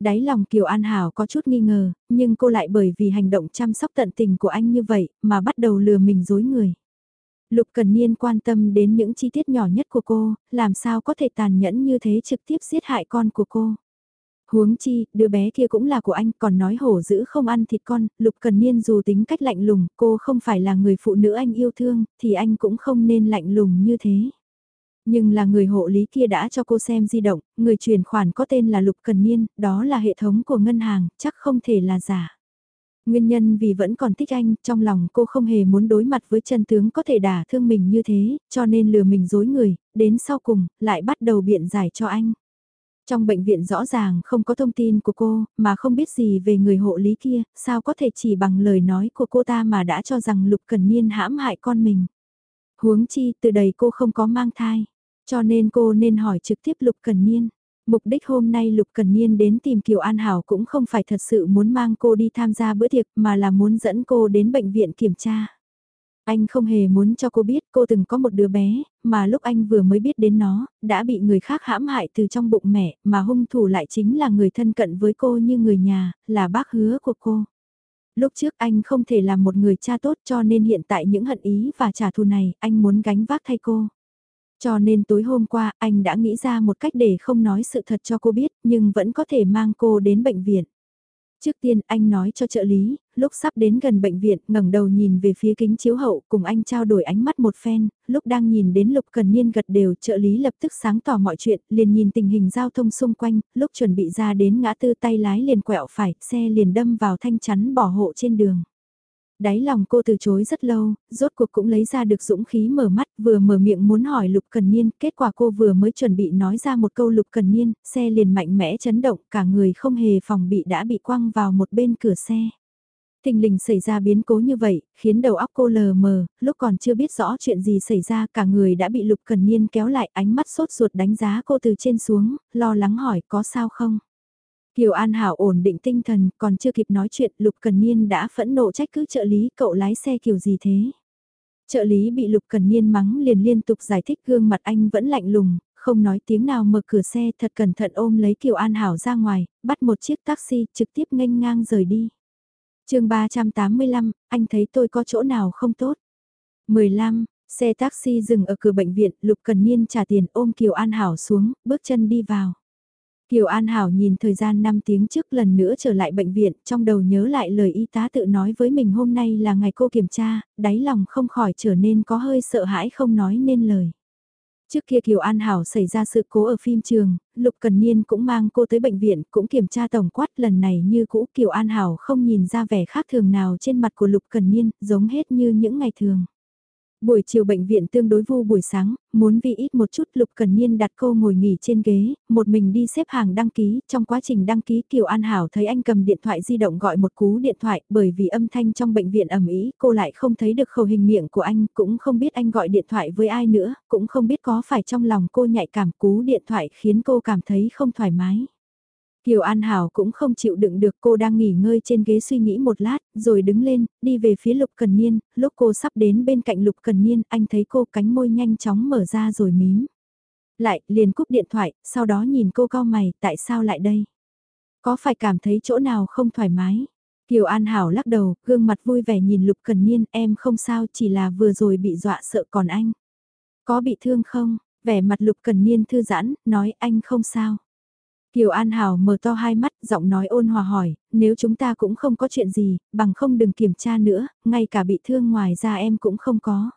Speaker 1: Đáy lòng Kiều An Hảo có chút nghi ngờ, nhưng cô lại bởi vì hành động chăm sóc tận tình của anh như vậy, mà bắt đầu lừa mình dối người. Lục Cần Niên quan tâm đến những chi tiết nhỏ nhất của cô, làm sao có thể tàn nhẫn như thế trực tiếp giết hại con của cô. Huống chi, đứa bé kia cũng là của anh, còn nói hổ dữ không ăn thịt con, Lục Cần Niên dù tính cách lạnh lùng, cô không phải là người phụ nữ anh yêu thương, thì anh cũng không nên lạnh lùng như thế. Nhưng là người hộ lý kia đã cho cô xem di động, người chuyển khoản có tên là Lục Cần Niên, đó là hệ thống của ngân hàng, chắc không thể là giả. Nguyên nhân vì vẫn còn thích anh, trong lòng cô không hề muốn đối mặt với chân tướng có thể đả thương mình như thế, cho nên lừa mình dối người, đến sau cùng, lại bắt đầu biện giải cho anh. Trong bệnh viện rõ ràng không có thông tin của cô, mà không biết gì về người hộ lý kia, sao có thể chỉ bằng lời nói của cô ta mà đã cho rằng Lục Cần Niên hãm hại con mình. Huống chi, từ đầy cô không có mang thai, cho nên cô nên hỏi trực tiếp Lục Cần Niên. Mục đích hôm nay Lục Cần Niên đến tìm Kiều An Hảo cũng không phải thật sự muốn mang cô đi tham gia bữa tiệc mà là muốn dẫn cô đến bệnh viện kiểm tra. Anh không hề muốn cho cô biết cô từng có một đứa bé, mà lúc anh vừa mới biết đến nó, đã bị người khác hãm hại từ trong bụng mẹ, mà hung thủ lại chính là người thân cận với cô như người nhà, là bác hứa của cô. Lúc trước anh không thể làm một người cha tốt cho nên hiện tại những hận ý và trả thù này, anh muốn gánh vác thay cô. Cho nên tối hôm qua anh đã nghĩ ra một cách để không nói sự thật cho cô biết nhưng vẫn có thể mang cô đến bệnh viện. Trước tiên anh nói cho trợ lý, lúc sắp đến gần bệnh viện ngẩng đầu nhìn về phía kính chiếu hậu cùng anh trao đổi ánh mắt một phen, lúc đang nhìn đến lục cần niên gật đều trợ lý lập tức sáng tỏ mọi chuyện, liền nhìn tình hình giao thông xung quanh, lúc chuẩn bị ra đến ngã tư tay lái liền quẹo phải, xe liền đâm vào thanh chắn bỏ hộ trên đường. Đáy lòng cô từ chối rất lâu, rốt cuộc cũng lấy ra được dũng khí mở mắt, vừa mở miệng muốn hỏi Lục Cần Niên, kết quả cô vừa mới chuẩn bị nói ra một câu Lục Cần Niên, xe liền mạnh mẽ chấn động, cả người không hề phòng bị đã bị quăng vào một bên cửa xe. Thình lình xảy ra biến cố như vậy, khiến đầu óc cô lờ mờ, lúc còn chưa biết rõ chuyện gì xảy ra cả người đã bị Lục Cần Niên kéo lại ánh mắt sốt ruột đánh giá cô từ trên xuống, lo lắng hỏi có sao không. Kiều An Hảo ổn định tinh thần, còn chưa kịp nói chuyện, Lục Cần Niên đã phẫn nộ trách cứ trợ lý cậu lái xe kiểu gì thế. Trợ lý bị Lục Cần Niên mắng liền liên tục giải thích gương mặt anh vẫn lạnh lùng, không nói tiếng nào mở cửa xe thật cẩn thận ôm lấy Kiều An Hảo ra ngoài, bắt một chiếc taxi trực tiếp nghênh ngang rời đi. chương 385, anh thấy tôi có chỗ nào không tốt. 15, xe taxi dừng ở cửa bệnh viện, Lục Cần Niên trả tiền ôm Kiều An Hảo xuống, bước chân đi vào. Kiều An Hảo nhìn thời gian 5 tiếng trước lần nữa trở lại bệnh viện, trong đầu nhớ lại lời y tá tự nói với mình hôm nay là ngày cô kiểm tra, đáy lòng không khỏi trở nên có hơi sợ hãi không nói nên lời. Trước kia Kiều An Hảo xảy ra sự cố ở phim trường, Lục Cần Niên cũng mang cô tới bệnh viện, cũng kiểm tra tổng quát lần này như cũ Kiều An Hảo không nhìn ra vẻ khác thường nào trên mặt của Lục Cần Niên, giống hết như những ngày thường. Buổi chiều bệnh viện tương đối vu buổi sáng, muốn vì ít một chút Lục Cần Niên đặt cô ngồi nghỉ trên ghế, một mình đi xếp hàng đăng ký, trong quá trình đăng ký Kiều An Hảo thấy anh cầm điện thoại di động gọi một cú điện thoại, bởi vì âm thanh trong bệnh viện ầm ĩ, cô lại không thấy được khẩu hình miệng của anh, cũng không biết anh gọi điện thoại với ai nữa, cũng không biết có phải trong lòng cô nhạy cảm cú điện thoại khiến cô cảm thấy không thoải mái. Kiều An Hảo cũng không chịu đựng được cô đang nghỉ ngơi trên ghế suy nghĩ một lát, rồi đứng lên, đi về phía Lục Cần Niên, lúc cô sắp đến bên cạnh Lục Cần Niên, anh thấy cô cánh môi nhanh chóng mở ra rồi mím. Lại, liền cúp điện thoại, sau đó nhìn cô cao mày, tại sao lại đây? Có phải cảm thấy chỗ nào không thoải mái? Kiều An Hảo lắc đầu, gương mặt vui vẻ nhìn Lục Cần Niên, em không sao, chỉ là vừa rồi bị dọa sợ còn anh. Có bị thương không? Vẻ mặt Lục Cần Niên thư giãn, nói anh không sao. Kiều An Hảo mở to hai mắt, giọng nói ôn hòa hỏi, nếu chúng ta cũng không có chuyện gì, bằng không đừng kiểm tra nữa, ngay cả bị thương ngoài ra em cũng không có.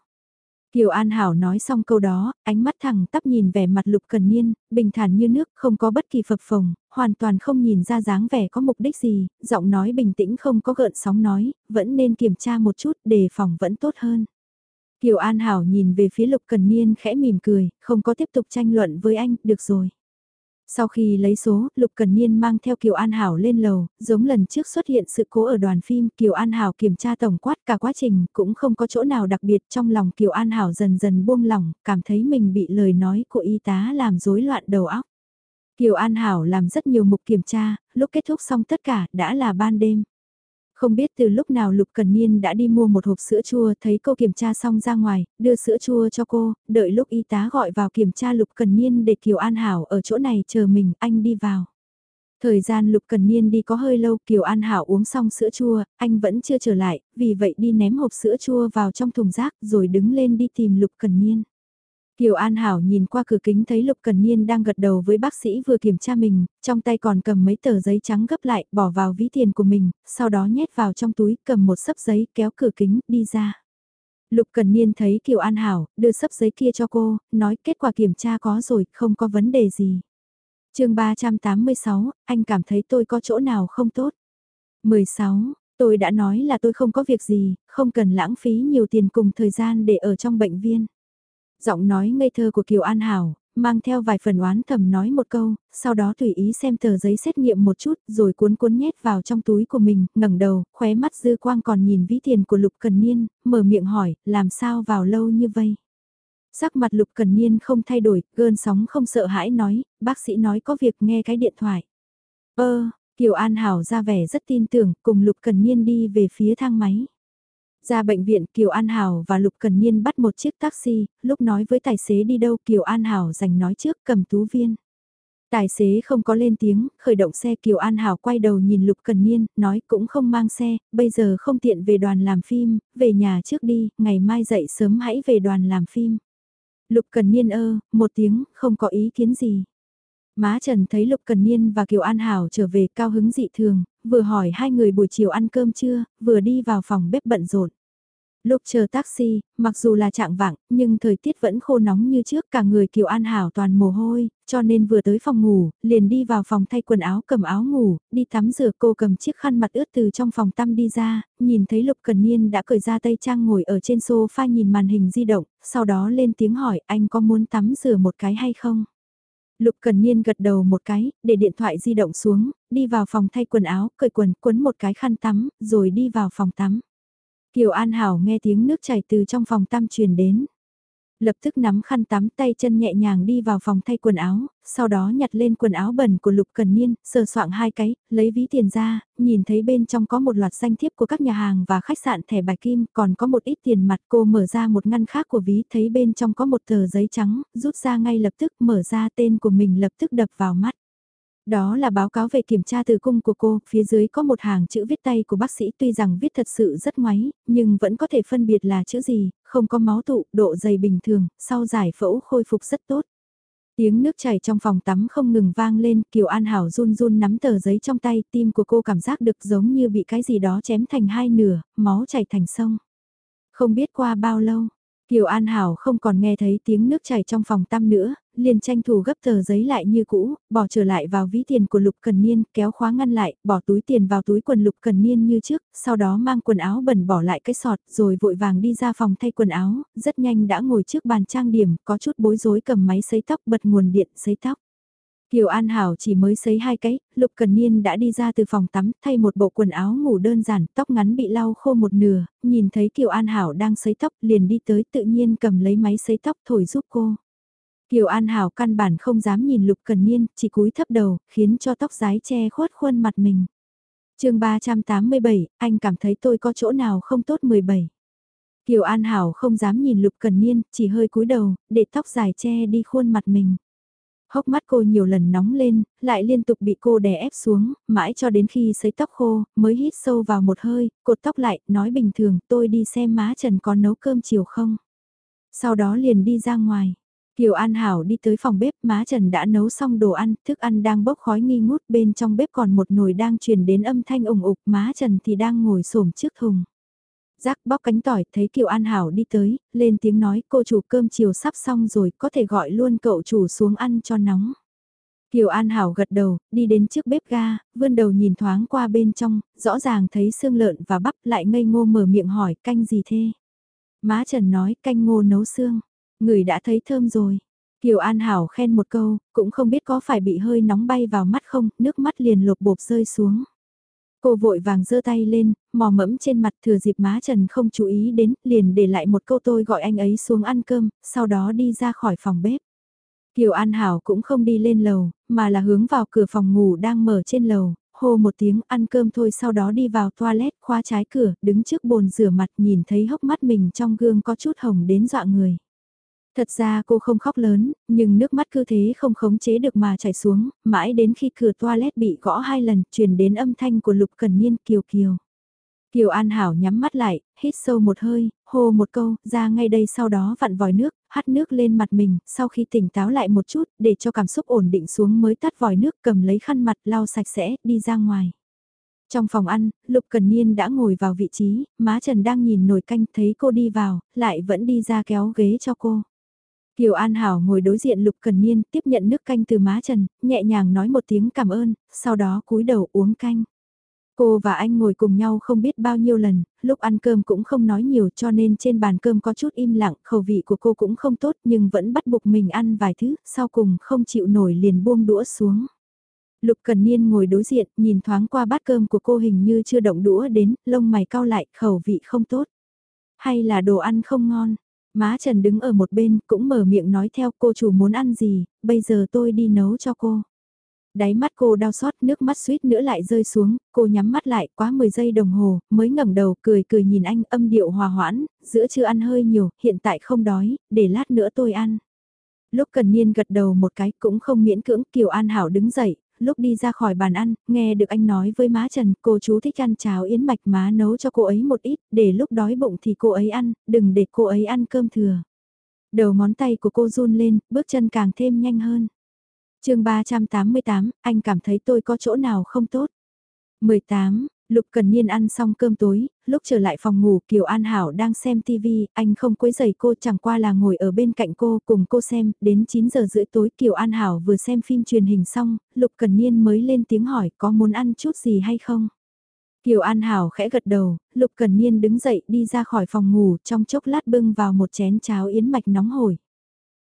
Speaker 1: Kiều An Hảo nói xong câu đó, ánh mắt thẳng tắp nhìn vẻ mặt Lục Cần Niên, bình thản như nước, không có bất kỳ phập phồng, hoàn toàn không nhìn ra dáng vẻ có mục đích gì, giọng nói bình tĩnh không có gợn sóng nói, vẫn nên kiểm tra một chút, đề phòng vẫn tốt hơn. Kiều An Hảo nhìn về phía Lục Cần Niên khẽ mỉm cười, không có tiếp tục tranh luận với anh, được rồi. Sau khi lấy số, Lục Cần Niên mang theo Kiều An Hảo lên lầu, giống lần trước xuất hiện sự cố ở đoàn phim, Kiều An Hảo kiểm tra tổng quát cả quá trình, cũng không có chỗ nào đặc biệt trong lòng Kiều An Hảo dần dần buông lỏng, cảm thấy mình bị lời nói của y tá làm rối loạn đầu óc. Kiều An Hảo làm rất nhiều mục kiểm tra, lúc kết thúc xong tất cả đã là ban đêm. Không biết từ lúc nào Lục Cần Niên đã đi mua một hộp sữa chua thấy cô kiểm tra xong ra ngoài, đưa sữa chua cho cô, đợi lúc y tá gọi vào kiểm tra Lục Cần Niên để Kiều An Hảo ở chỗ này chờ mình, anh đi vào. Thời gian Lục Cần Niên đi có hơi lâu Kiều An Hảo uống xong sữa chua, anh vẫn chưa trở lại, vì vậy đi ném hộp sữa chua vào trong thùng rác rồi đứng lên đi tìm Lục Cần Niên. Kiều An Hảo nhìn qua cửa kính thấy Lục Cần Niên đang gật đầu với bác sĩ vừa kiểm tra mình, trong tay còn cầm mấy tờ giấy trắng gấp lại, bỏ vào ví tiền của mình, sau đó nhét vào trong túi, cầm một sấp giấy, kéo cửa kính, đi ra. Lục Cần Niên thấy Kiều An Hảo, đưa sấp giấy kia cho cô, nói kết quả kiểm tra có rồi, không có vấn đề gì. chương 386, anh cảm thấy tôi có chỗ nào không tốt. 16, tôi đã nói là tôi không có việc gì, không cần lãng phí nhiều tiền cùng thời gian để ở trong bệnh viên. Giọng nói ngây thơ của Kiều An Hảo, mang theo vài phần oán thầm nói một câu, sau đó tùy ý xem tờ giấy xét nghiệm một chút rồi cuốn cuốn nhét vào trong túi của mình, ngẩng đầu, khóe mắt dư quang còn nhìn ví tiền của Lục Cần Niên, mở miệng hỏi, làm sao vào lâu như vây. Sắc mặt Lục Cần Niên không thay đổi, gơn sóng không sợ hãi nói, bác sĩ nói có việc nghe cái điện thoại. Ơ, Kiều An Hảo ra vẻ rất tin tưởng, cùng Lục Cần Niên đi về phía thang máy. Ra bệnh viện Kiều An Hảo và Lục Cần Niên bắt một chiếc taxi, lúc nói với tài xế đi đâu Kiều An Hảo dành nói trước cầm tú viên. Tài xế không có lên tiếng, khởi động xe Kiều An Hảo quay đầu nhìn Lục Cần Niên, nói cũng không mang xe, bây giờ không tiện về đoàn làm phim, về nhà trước đi, ngày mai dậy sớm hãy về đoàn làm phim. Lục Cần Niên ơ, một tiếng, không có ý kiến gì. Má Trần thấy Lục Cần Niên và Kiều An Hảo trở về cao hứng dị thường, vừa hỏi hai người buổi chiều ăn cơm chưa, vừa đi vào phòng bếp bận rộn. Lúc chờ taxi, mặc dù là trạng vạng, nhưng thời tiết vẫn khô nóng như trước, cả người Kiều An Hảo toàn mồ hôi, cho nên vừa tới phòng ngủ, liền đi vào phòng thay quần áo cầm áo ngủ, đi tắm rửa cô cầm chiếc khăn mặt ướt từ trong phòng tắm đi ra, nhìn thấy Lục Cần Niên đã cởi ra tay trang ngồi ở trên sofa nhìn màn hình di động, sau đó lên tiếng hỏi anh có muốn tắm rửa một cái hay không? Lục Cần Niên gật đầu một cái, để điện thoại di động xuống, đi vào phòng thay quần áo, cởi quần, quấn một cái khăn tắm, rồi đi vào phòng tắm. Kiều An Hảo nghe tiếng nước chảy từ trong phòng tắm truyền đến. Lập tức nắm khăn tắm tay chân nhẹ nhàng đi vào phòng thay quần áo, sau đó nhặt lên quần áo bẩn của Lục Cần Niên, sờ soạng hai cái, lấy ví tiền ra, nhìn thấy bên trong có một loạt danh thiếp của các nhà hàng và khách sạn thẻ bài kim, còn có một ít tiền mặt cô mở ra một ngăn khác của ví thấy bên trong có một tờ giấy trắng, rút ra ngay lập tức mở ra tên của mình lập tức đập vào mắt. Đó là báo cáo về kiểm tra từ cung của cô, phía dưới có một hàng chữ viết tay của bác sĩ tuy rằng viết thật sự rất ngoáy, nhưng vẫn có thể phân biệt là chữ gì, không có máu tụ, độ dày bình thường, sau giải phẫu khôi phục rất tốt. Tiếng nước chảy trong phòng tắm không ngừng vang lên, Kiều An Hảo run run nắm tờ giấy trong tay, tim của cô cảm giác được giống như bị cái gì đó chém thành hai nửa, máu chảy thành sông. Không biết qua bao lâu, Kiều An Hảo không còn nghe thấy tiếng nước chảy trong phòng tắm nữa, liền tranh thủ gấp tờ giấy lại như cũ, bỏ trở lại vào ví tiền của Lục Cần Niên, kéo khóa ngăn lại, bỏ túi tiền vào túi quần Lục Cần Niên như trước, sau đó mang quần áo bẩn bỏ lại cái sọt, rồi vội vàng đi ra phòng thay quần áo, rất nhanh đã ngồi trước bàn trang điểm, có chút bối rối cầm máy sấy tóc bật nguồn điện sấy tóc. Kiều An Hảo chỉ mới sấy hai cái, Lục Cần Niên đã đi ra từ phòng tắm, thay một bộ quần áo ngủ đơn giản, tóc ngắn bị lau khô một nửa, nhìn thấy Kiều An Hảo đang sấy tóc, liền đi tới tự nhiên cầm lấy máy sấy tóc thổi giúp cô. Kiều An Hảo căn bản không dám nhìn Lục Cần Niên, chỉ cúi thấp đầu, khiến cho tóc rái che khuất khuôn mặt mình. chương 387, anh cảm thấy tôi có chỗ nào không tốt 17. Kiều An Hảo không dám nhìn Lục Cần Niên, chỉ hơi cúi đầu, để tóc dài che đi khuôn mặt mình. Hốc mắt cô nhiều lần nóng lên, lại liên tục bị cô đè ép xuống, mãi cho đến khi sấy tóc khô, mới hít sâu vào một hơi, cột tóc lại, nói bình thường, tôi đi xem má Trần có nấu cơm chiều không. Sau đó liền đi ra ngoài. Kiều An Hảo đi tới phòng bếp, má Trần đã nấu xong đồ ăn, thức ăn đang bốc khói nghi ngút, bên trong bếp còn một nồi đang truyền đến âm thanh ủng ục, má Trần thì đang ngồi xổm trước thùng. Giác bóc cánh tỏi, thấy Kiều An Hảo đi tới, lên tiếng nói cô chủ cơm chiều sắp xong rồi, có thể gọi luôn cậu chủ xuống ăn cho nóng. Kiều An Hảo gật đầu, đi đến trước bếp ga, vươn đầu nhìn thoáng qua bên trong, rõ ràng thấy xương lợn và bắp lại ngây ngô mở miệng hỏi canh gì thế. Má Trần nói canh ngô nấu xương. Người đã thấy thơm rồi. Kiều An Hảo khen một câu, cũng không biết có phải bị hơi nóng bay vào mắt không, nước mắt liền lột bột rơi xuống. Cô vội vàng giơ tay lên, mò mẫm trên mặt thừa dịp má Trần không chú ý đến, liền để lại một câu tôi gọi anh ấy xuống ăn cơm, sau đó đi ra khỏi phòng bếp. Kiều An Hảo cũng không đi lên lầu, mà là hướng vào cửa phòng ngủ đang mở trên lầu, hô một tiếng ăn cơm thôi sau đó đi vào toilet khóa trái cửa, đứng trước bồn rửa mặt nhìn thấy hốc mắt mình trong gương có chút hồng đến dọa người. Thật ra cô không khóc lớn, nhưng nước mắt cứ thế không khống chế được mà chảy xuống, mãi đến khi cửa toilet bị gõ hai lần, truyền đến âm thanh của Lục Cần Niên kiều kiều. Kiều An Hảo nhắm mắt lại, hít sâu một hơi, hô một câu, ra ngay đây sau đó vặn vòi nước, hắt nước lên mặt mình, sau khi tỉnh táo lại một chút, để cho cảm xúc ổn định xuống mới tắt vòi nước cầm lấy khăn mặt lau sạch sẽ, đi ra ngoài. Trong phòng ăn, Lục Cần Niên đã ngồi vào vị trí, má Trần đang nhìn nồi canh thấy cô đi vào, lại vẫn đi ra kéo ghế cho cô. Kiều An Hảo ngồi đối diện Lục Cần Niên tiếp nhận nước canh từ má Trần, nhẹ nhàng nói một tiếng cảm ơn, sau đó cúi đầu uống canh. Cô và anh ngồi cùng nhau không biết bao nhiêu lần, lúc ăn cơm cũng không nói nhiều cho nên trên bàn cơm có chút im lặng, khẩu vị của cô cũng không tốt nhưng vẫn bắt buộc mình ăn vài thứ, sau cùng không chịu nổi liền buông đũa xuống. Lục Cần Niên ngồi đối diện, nhìn thoáng qua bát cơm của cô hình như chưa động đũa đến, lông mày cau lại, khẩu vị không tốt. Hay là đồ ăn không ngon? Má Trần đứng ở một bên, cũng mở miệng nói theo cô chủ muốn ăn gì, bây giờ tôi đi nấu cho cô. Đáy mắt cô đau xót, nước mắt suýt nữa lại rơi xuống, cô nhắm mắt lại quá 10 giây đồng hồ, mới ngẩng đầu cười cười nhìn anh âm điệu hòa hoãn, giữa chưa ăn hơi nhiều, hiện tại không đói, để lát nữa tôi ăn. Lúc cần niên gật đầu một cái cũng không miễn cưỡng, Kiều An Hảo đứng dậy, lúc đi ra khỏi bàn ăn, nghe được anh nói với má Trần, cô chú thích ăn cháo yến mạch má nấu cho cô ấy một ít, để lúc đói bụng thì cô ấy ăn, đừng để cô ấy ăn cơm thừa. Đầu ngón tay của cô run lên, bước chân càng thêm nhanh hơn. chương 388, anh cảm thấy tôi có chỗ nào không tốt. 18, Lục Cần Niên ăn xong cơm tối, lúc trở lại phòng ngủ Kiều An Hảo đang xem TV, anh không quấy giày cô chẳng qua là ngồi ở bên cạnh cô cùng cô xem, đến 9 giờ rưỡi tối Kiều An Hảo vừa xem phim truyền hình xong, Lục Cần Niên mới lên tiếng hỏi có muốn ăn chút gì hay không. Kiều An Hảo khẽ gật đầu, Lục Cần Niên đứng dậy đi ra khỏi phòng ngủ trong chốc lát bưng vào một chén cháo yến mạch nóng hổi.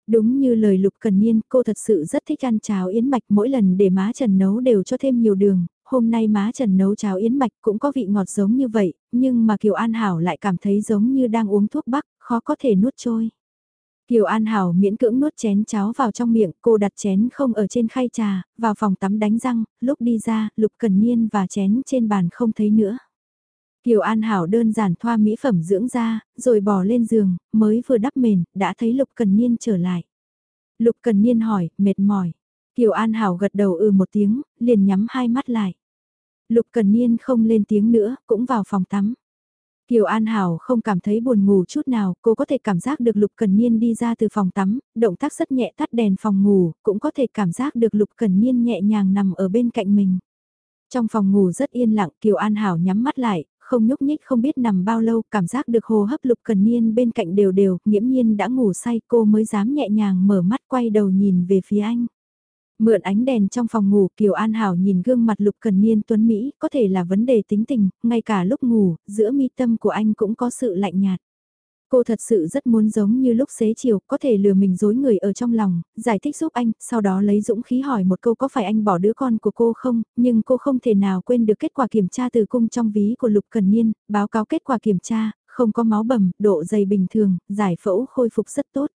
Speaker 1: Đúng như lời Lục Cần Niên, cô thật sự rất thích ăn cháo yến mạch mỗi lần để má Trần nấu đều cho thêm nhiều đường, hôm nay má Trần nấu cháo yến mạch cũng có vị ngọt giống như vậy, nhưng mà Kiều An Hảo lại cảm thấy giống như đang uống thuốc bắc, khó có thể nuốt trôi. Kiều An Hảo miễn cưỡng nuốt chén cháo vào trong miệng, cô đặt chén không ở trên khay trà, vào phòng tắm đánh răng, lúc đi ra, Lục Cần Niên và chén trên bàn không thấy nữa. Kiều An Hảo đơn giản thoa mỹ phẩm dưỡng da, rồi bỏ lên giường, mới vừa đắp mền, đã thấy Lục Cần Niên trở lại. Lục Cần Niên hỏi, mệt mỏi. Kiều An Hảo gật đầu ừ một tiếng, liền nhắm hai mắt lại. Lục Cần Niên không lên tiếng nữa, cũng vào phòng tắm. Kiều An Hảo không cảm thấy buồn ngủ chút nào, cô có thể cảm giác được Lục Cần Niên đi ra từ phòng tắm, động tác rất nhẹ tắt đèn phòng ngủ, cũng có thể cảm giác được Lục Cần Niên nhẹ nhàng nằm ở bên cạnh mình. Trong phòng ngủ rất yên lặng, Kiều An Hảo nhắm mắt lại, không nhúc nhích không biết nằm bao lâu, cảm giác được hồ hấp Lục Cần Niên bên cạnh đều đều, nghiễm nhiên đã ngủ say cô mới dám nhẹ nhàng mở mắt quay đầu nhìn về phía anh. Mượn ánh đèn trong phòng ngủ Kiều An Hảo nhìn gương mặt Lục Cần Niên Tuấn Mỹ, có thể là vấn đề tính tình, ngay cả lúc ngủ, giữa mi tâm của anh cũng có sự lạnh nhạt. Cô thật sự rất muốn giống như lúc xế chiều, có thể lừa mình dối người ở trong lòng, giải thích giúp anh, sau đó lấy dũng khí hỏi một câu có phải anh bỏ đứa con của cô không, nhưng cô không thể nào quên được kết quả kiểm tra từ cung trong ví của Lục Cần Niên, báo cáo kết quả kiểm tra, không có máu bầm, độ dày bình thường, giải phẫu khôi phục rất tốt.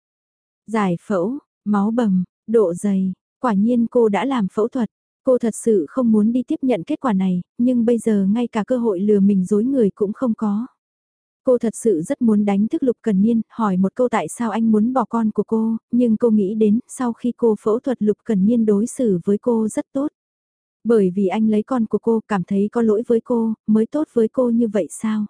Speaker 1: Giải phẫu, máu bầm, độ dày, Quả nhiên cô đã làm phẫu thuật, cô thật sự không muốn đi tiếp nhận kết quả này, nhưng bây giờ ngay cả cơ hội lừa mình dối người cũng không có. Cô thật sự rất muốn đánh thức Lục Cần Niên, hỏi một câu tại sao anh muốn bỏ con của cô, nhưng cô nghĩ đến sau khi cô phẫu thuật Lục Cần Niên đối xử với cô rất tốt. Bởi vì anh lấy con của cô cảm thấy có lỗi với cô, mới tốt với cô như vậy sao?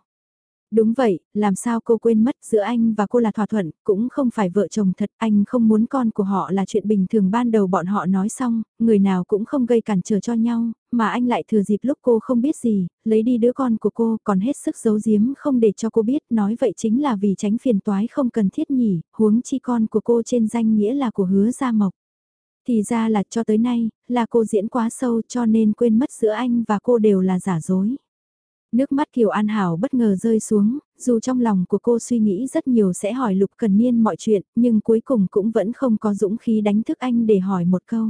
Speaker 1: Đúng vậy, làm sao cô quên mất giữa anh và cô là thỏa thuận, cũng không phải vợ chồng thật, anh không muốn con của họ là chuyện bình thường ban đầu bọn họ nói xong, người nào cũng không gây cản trở cho nhau, mà anh lại thừa dịp lúc cô không biết gì, lấy đi đứa con của cô còn hết sức giấu giếm không để cho cô biết, nói vậy chính là vì tránh phiền toái không cần thiết nhỉ, huống chi con của cô trên danh nghĩa là của hứa Gia Mộc. Thì ra là cho tới nay, là cô diễn quá sâu cho nên quên mất giữa anh và cô đều là giả dối. Nước mắt Kiều An Hảo bất ngờ rơi xuống, dù trong lòng của cô suy nghĩ rất nhiều sẽ hỏi Lục Cần Niên mọi chuyện, nhưng cuối cùng cũng vẫn không có dũng khí đánh thức anh để hỏi một câu.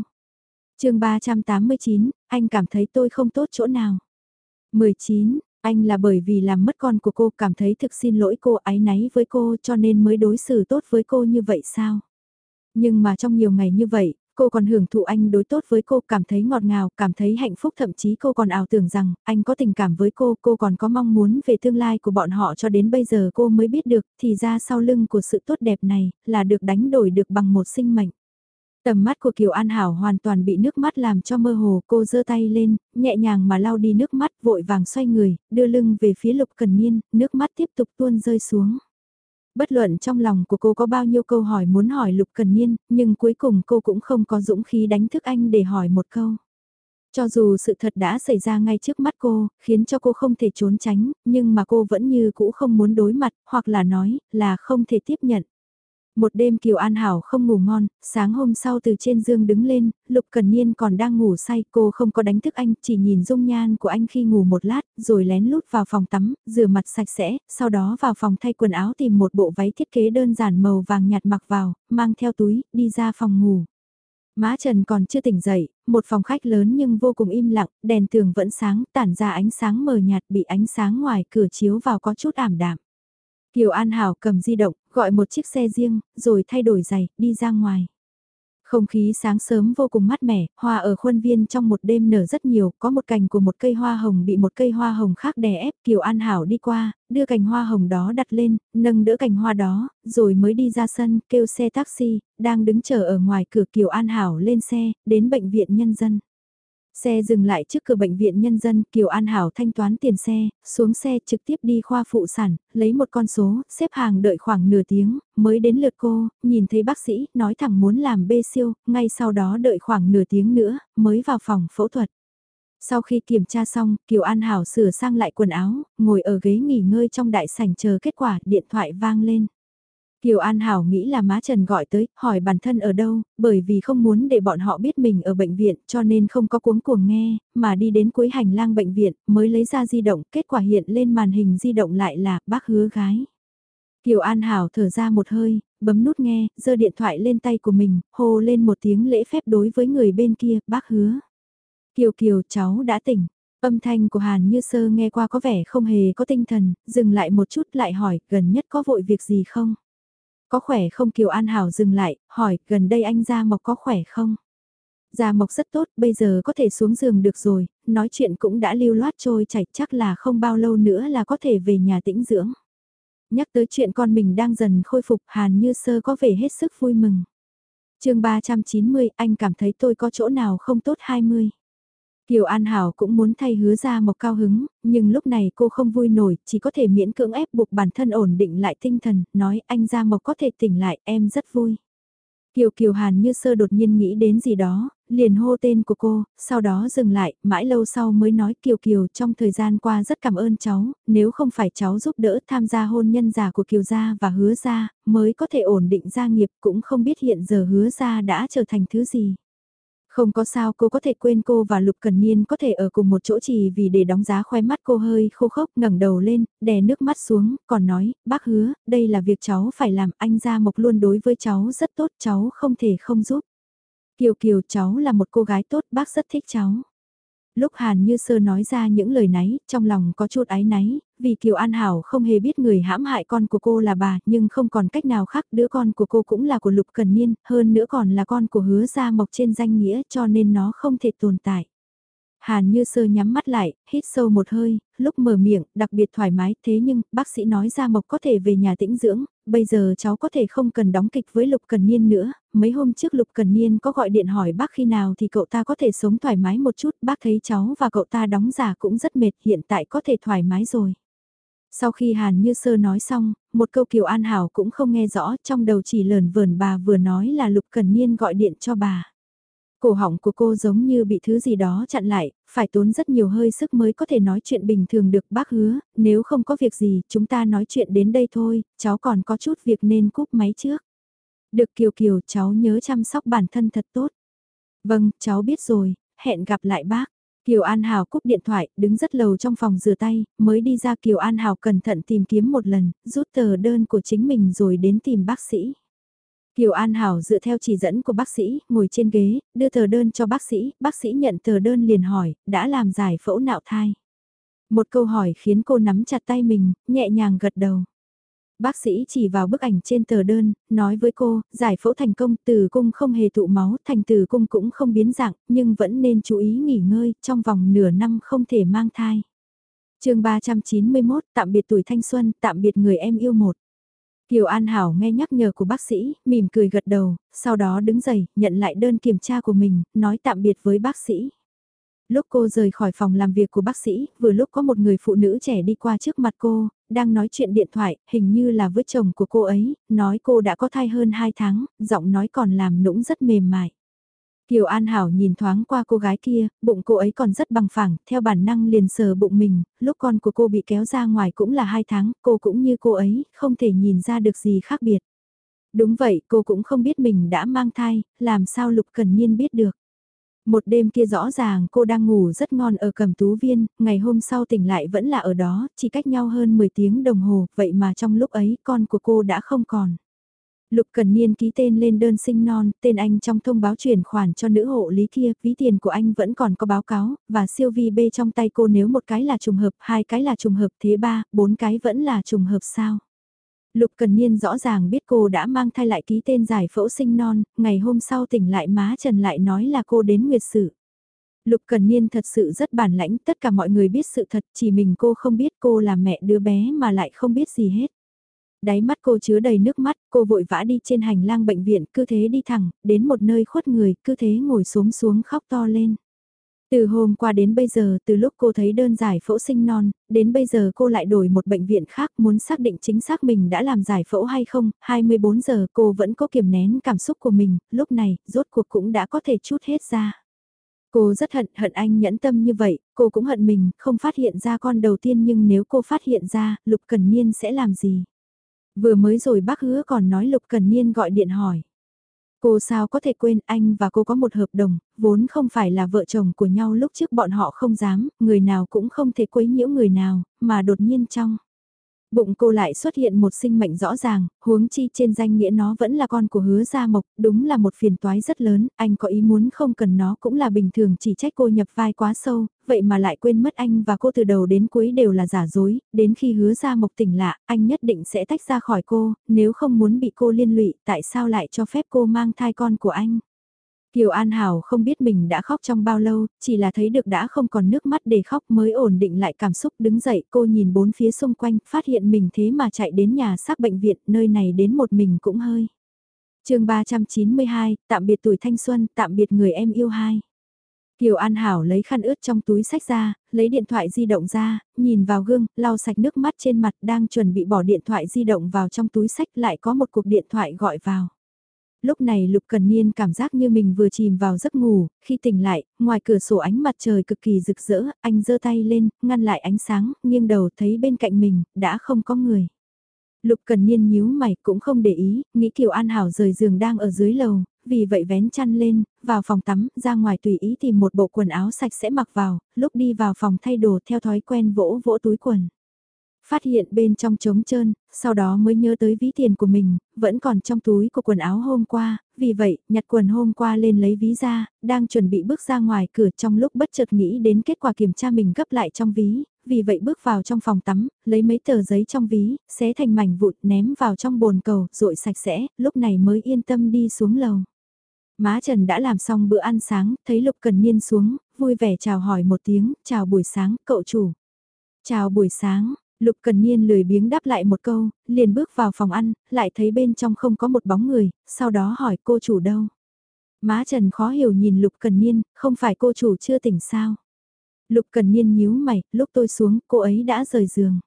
Speaker 1: chương 389, anh cảm thấy tôi không tốt chỗ nào. 19, anh là bởi vì làm mất con của cô cảm thấy thực xin lỗi cô ái náy với cô cho nên mới đối xử tốt với cô như vậy sao? Nhưng mà trong nhiều ngày như vậy, cô còn hưởng thụ anh đối tốt với cô, cảm thấy ngọt ngào, cảm thấy hạnh phúc thậm chí cô còn ảo tưởng rằng anh có tình cảm với cô, cô còn có mong muốn về tương lai của bọn họ cho đến bây giờ cô mới biết được, thì ra sau lưng của sự tốt đẹp này, là được đánh đổi được bằng một sinh mệnh. Tầm mắt của Kiều An Hảo hoàn toàn bị nước mắt làm cho mơ hồ, cô giơ tay lên, nhẹ nhàng mà lau đi nước mắt, vội vàng xoay người, đưa lưng về phía Lục Cần Niên, nước mắt tiếp tục tuôn rơi xuống. Bất luận trong lòng của cô có bao nhiêu câu hỏi muốn hỏi Lục Cần Niên, nhưng cuối cùng cô cũng không có dũng khí đánh thức anh để hỏi một câu. Cho dù sự thật đã xảy ra ngay trước mắt cô, khiến cho cô không thể trốn tránh, nhưng mà cô vẫn như cũ không muốn đối mặt, hoặc là nói, là không thể tiếp nhận. Một đêm Kiều An Hảo không ngủ ngon, sáng hôm sau từ trên giường đứng lên, Lục Cần Niên còn đang ngủ say, cô không có đánh thức anh, chỉ nhìn dung nhan của anh khi ngủ một lát, rồi lén lút vào phòng tắm, rửa mặt sạch sẽ, sau đó vào phòng thay quần áo tìm một bộ váy thiết kế đơn giản màu vàng nhạt mặc vào, mang theo túi, đi ra phòng ngủ. Má Trần còn chưa tỉnh dậy, một phòng khách lớn nhưng vô cùng im lặng, đèn tường vẫn sáng, tản ra ánh sáng mờ nhạt bị ánh sáng ngoài cửa chiếu vào có chút ảm đạm. Kiều An Hảo cầm di động, gọi một chiếc xe riêng, rồi thay đổi giày, đi ra ngoài. Không khí sáng sớm vô cùng mát mẻ, hoa ở khuôn viên trong một đêm nở rất nhiều, có một cành của một cây hoa hồng bị một cây hoa hồng khác đè ép, Kiều An Hảo đi qua, đưa cành hoa hồng đó đặt lên, nâng đỡ cành hoa đó, rồi mới đi ra sân, kêu xe taxi, đang đứng chờ ở ngoài cửa Kiều An Hảo lên xe, đến bệnh viện nhân dân. Xe dừng lại trước cửa bệnh viện nhân dân, Kiều An Hảo thanh toán tiền xe, xuống xe trực tiếp đi khoa phụ sản, lấy một con số, xếp hàng đợi khoảng nửa tiếng, mới đến lượt cô, nhìn thấy bác sĩ, nói thẳng muốn làm bê siêu, ngay sau đó đợi khoảng nửa tiếng nữa, mới vào phòng phẫu thuật. Sau khi kiểm tra xong, Kiều An Hảo sửa sang lại quần áo, ngồi ở ghế nghỉ ngơi trong đại sảnh chờ kết quả, điện thoại vang lên. Kiều An Hảo nghĩ là má Trần gọi tới, hỏi bản thân ở đâu, bởi vì không muốn để bọn họ biết mình ở bệnh viện cho nên không có cuống cuồng nghe, mà đi đến cuối hành lang bệnh viện mới lấy ra di động, kết quả hiện lên màn hình di động lại là bác hứa gái. Kiều An Hảo thở ra một hơi, bấm nút nghe, giơ điện thoại lên tay của mình, hô lên một tiếng lễ phép đối với người bên kia, bác hứa. Kiều Kiều cháu đã tỉnh. Âm thanh của Hàn Như Sơ nghe qua có vẻ không hề có tinh thần, dừng lại một chút lại hỏi gần nhất có vội việc gì không? Có khỏe không Kiều An Hảo dừng lại, hỏi, gần đây anh Gia Mộc có khỏe không? Gia Mộc rất tốt, bây giờ có thể xuống giường được rồi, nói chuyện cũng đã lưu loát trôi chảy chắc là không bao lâu nữa là có thể về nhà tĩnh dưỡng. Nhắc tới chuyện con mình đang dần khôi phục Hàn Như Sơ có vẻ hết sức vui mừng. chương 390, anh cảm thấy tôi có chỗ nào không tốt 20. Kiều An Hảo cũng muốn thay hứa ra một cao hứng, nhưng lúc này cô không vui nổi, chỉ có thể miễn cưỡng ép buộc bản thân ổn định lại tinh thần, nói anh ra mộc có thể tỉnh lại, em rất vui. Kiều Kiều Hàn như sơ đột nhiên nghĩ đến gì đó, liền hô tên của cô, sau đó dừng lại, mãi lâu sau mới nói Kiều Kiều trong thời gian qua rất cảm ơn cháu, nếu không phải cháu giúp đỡ tham gia hôn nhân giả của Kiều Gia và hứa gia, mới có thể ổn định gia nghiệp cũng không biết hiện giờ hứa gia đã trở thành thứ gì. Không có sao cô có thể quên cô và Lục Cần Niên có thể ở cùng một chỗ chỉ vì để đóng giá khoe mắt cô hơi khô khốc ngẩng đầu lên, đè nước mắt xuống, còn nói, bác hứa, đây là việc cháu phải làm, anh Gia Mộc luôn đối với cháu rất tốt, cháu không thể không giúp. Kiều Kiều cháu là một cô gái tốt, bác rất thích cháu. Lúc Hàn Như Sơ nói ra những lời náy, trong lòng có chút ái náy, vì Kiều An Hảo không hề biết người hãm hại con của cô là bà, nhưng không còn cách nào khác, đứa con của cô cũng là của Lục Cần Niên, hơn nữa còn là con của hứa gia mộc trên danh nghĩa cho nên nó không thể tồn tại. Hàn như sơ nhắm mắt lại, hít sâu một hơi, lúc mở miệng, đặc biệt thoải mái, thế nhưng, bác sĩ nói ra Mộc có thể về nhà tĩnh dưỡng, bây giờ cháu có thể không cần đóng kịch với Lục Cần Niên nữa, mấy hôm trước Lục Cần Niên có gọi điện hỏi bác khi nào thì cậu ta có thể sống thoải mái một chút, bác thấy cháu và cậu ta đóng giả cũng rất mệt, hiện tại có thể thoải mái rồi. Sau khi Hàn Như Sơ nói xong, một câu Kiều An Hảo cũng không nghe rõ, trong đầu chỉ lờn vờn bà vừa nói là Lục Cần Niên gọi điện cho bà. Cổ họng của cô giống như bị thứ gì đó chặn lại, phải tốn rất nhiều hơi sức mới có thể nói chuyện bình thường được bác hứa, nếu không có việc gì chúng ta nói chuyện đến đây thôi, cháu còn có chút việc nên cúp máy trước. Được Kiều Kiều cháu nhớ chăm sóc bản thân thật tốt. Vâng, cháu biết rồi, hẹn gặp lại bác. Kiều An Hảo cúp điện thoại, đứng rất lâu trong phòng rửa tay, mới đi ra Kiều An Hảo cẩn thận tìm kiếm một lần, rút tờ đơn của chính mình rồi đến tìm bác sĩ. Kiều An Hảo dựa theo chỉ dẫn của bác sĩ, ngồi trên ghế, đưa tờ đơn cho bác sĩ, bác sĩ nhận tờ đơn liền hỏi, đã làm giải phẫu nạo thai. Một câu hỏi khiến cô nắm chặt tay mình, nhẹ nhàng gật đầu. Bác sĩ chỉ vào bức ảnh trên tờ đơn, nói với cô, giải phẫu thành công, từ cung không hề tụ máu, thành từ cung cũng không biến dạng, nhưng vẫn nên chú ý nghỉ ngơi, trong vòng nửa năm không thể mang thai. chương 391, tạm biệt tuổi thanh xuân, tạm biệt người em yêu một. Kiều An Hảo nghe nhắc nhở của bác sĩ, mỉm cười gật đầu, sau đó đứng dậy, nhận lại đơn kiểm tra của mình, nói tạm biệt với bác sĩ. Lúc cô rời khỏi phòng làm việc của bác sĩ, vừa lúc có một người phụ nữ trẻ đi qua trước mặt cô, đang nói chuyện điện thoại, hình như là với chồng của cô ấy, nói cô đã có thai hơn 2 tháng, giọng nói còn làm nũng rất mềm mại. Kiều An Hảo nhìn thoáng qua cô gái kia, bụng cô ấy còn rất bằng phẳng, theo bản năng liền sờ bụng mình, lúc con của cô bị kéo ra ngoài cũng là 2 tháng, cô cũng như cô ấy, không thể nhìn ra được gì khác biệt. Đúng vậy, cô cũng không biết mình đã mang thai, làm sao Lục Cần Nhiên biết được. Một đêm kia rõ ràng cô đang ngủ rất ngon ở cầm tú viên, ngày hôm sau tỉnh lại vẫn là ở đó, chỉ cách nhau hơn 10 tiếng đồng hồ, vậy mà trong lúc ấy con của cô đã không còn. Lục Cần Niên ký tên lên đơn sinh non, tên anh trong thông báo chuyển khoản cho nữ hộ lý kia, ví tiền của anh vẫn còn có báo cáo, và siêu vi B trong tay cô nếu một cái là trùng hợp, hai cái là trùng hợp thế ba, bốn cái vẫn là trùng hợp sao. Lục Cần Niên rõ ràng biết cô đã mang thai lại ký tên giải phẫu sinh non, ngày hôm sau tỉnh lại má Trần lại nói là cô đến nguyệt sự. Lục Cần Niên thật sự rất bản lãnh, tất cả mọi người biết sự thật, chỉ mình cô không biết cô là mẹ đứa bé mà lại không biết gì hết. Đáy mắt cô chứa đầy nước mắt, cô vội vã đi trên hành lang bệnh viện, cứ thế đi thẳng, đến một nơi khuất người, cứ thế ngồi xuống xuống khóc to lên. Từ hôm qua đến bây giờ, từ lúc cô thấy đơn giải phẫu sinh non, đến bây giờ cô lại đổi một bệnh viện khác muốn xác định chính xác mình đã làm giải phẫu hay không, 24 giờ cô vẫn có kiềm nén cảm xúc của mình, lúc này, rốt cuộc cũng đã có thể chút hết ra. Cô rất hận, hận anh nhẫn tâm như vậy, cô cũng hận mình, không phát hiện ra con đầu tiên nhưng nếu cô phát hiện ra, Lục Cần Niên sẽ làm gì? Vừa mới rồi bác hứa còn nói Lục Cần Niên gọi điện hỏi. Cô sao có thể quên anh và cô có một hợp đồng, vốn không phải là vợ chồng của nhau lúc trước bọn họ không dám, người nào cũng không thể quấy nhiễu người nào, mà đột nhiên trong. Bụng cô lại xuất hiện một sinh mệnh rõ ràng, huống chi trên danh nghĩa nó vẫn là con của hứa gia mộc, đúng là một phiền toái rất lớn, anh có ý muốn không cần nó cũng là bình thường chỉ trách cô nhập vai quá sâu, vậy mà lại quên mất anh và cô từ đầu đến cuối đều là giả dối, đến khi hứa gia mộc tỉnh lạ, anh nhất định sẽ tách ra khỏi cô, nếu không muốn bị cô liên lụy, tại sao lại cho phép cô mang thai con của anh? Kiều An Hảo không biết mình đã khóc trong bao lâu, chỉ là thấy được đã không còn nước mắt để khóc mới ổn định lại cảm xúc đứng dậy cô nhìn bốn phía xung quanh, phát hiện mình thế mà chạy đến nhà xác bệnh viện, nơi này đến một mình cũng hơi. chương 392, tạm biệt tuổi thanh xuân, tạm biệt người em yêu hai. Kiều An Hảo lấy khăn ướt trong túi sách ra, lấy điện thoại di động ra, nhìn vào gương, lau sạch nước mắt trên mặt đang chuẩn bị bỏ điện thoại di động vào trong túi sách lại có một cuộc điện thoại gọi vào. Lúc này Lục Cần Niên cảm giác như mình vừa chìm vào giấc ngủ, khi tỉnh lại, ngoài cửa sổ ánh mặt trời cực kỳ rực rỡ, anh giơ tay lên, ngăn lại ánh sáng, nghiêng đầu thấy bên cạnh mình, đã không có người. Lục Cần Niên nhíu mày cũng không để ý, nghĩ Kiều An Hảo rời giường đang ở dưới lầu, vì vậy vén chăn lên, vào phòng tắm, ra ngoài tùy ý tìm một bộ quần áo sạch sẽ mặc vào, lúc đi vào phòng thay đồ theo thói quen vỗ vỗ túi quần phát hiện bên trong trống trơn, sau đó mới nhớ tới ví tiền của mình, vẫn còn trong túi của quần áo hôm qua, vì vậy, nhặt quần hôm qua lên lấy ví ra, đang chuẩn bị bước ra ngoài cửa trong lúc bất chợt nghĩ đến kết quả kiểm tra mình gấp lại trong ví, vì vậy bước vào trong phòng tắm, lấy mấy tờ giấy trong ví, xé thành mảnh vụn ném vào trong bồn cầu, rội sạch sẽ, lúc này mới yên tâm đi xuống lầu. Má Trần đã làm xong bữa ăn sáng, thấy Lục Cần Niên xuống, vui vẻ chào hỏi một tiếng, chào buổi sáng, cậu chủ. Chào buổi sáng, Lục Cần Niên lười biếng đáp lại một câu, liền bước vào phòng ăn, lại thấy bên trong không có một bóng người, sau đó hỏi cô chủ đâu. Má Trần khó hiểu nhìn Lục Cần Niên, không phải cô chủ chưa tỉnh sao. Lục Cần Niên nhíu mày, lúc tôi xuống, cô ấy đã rời giường.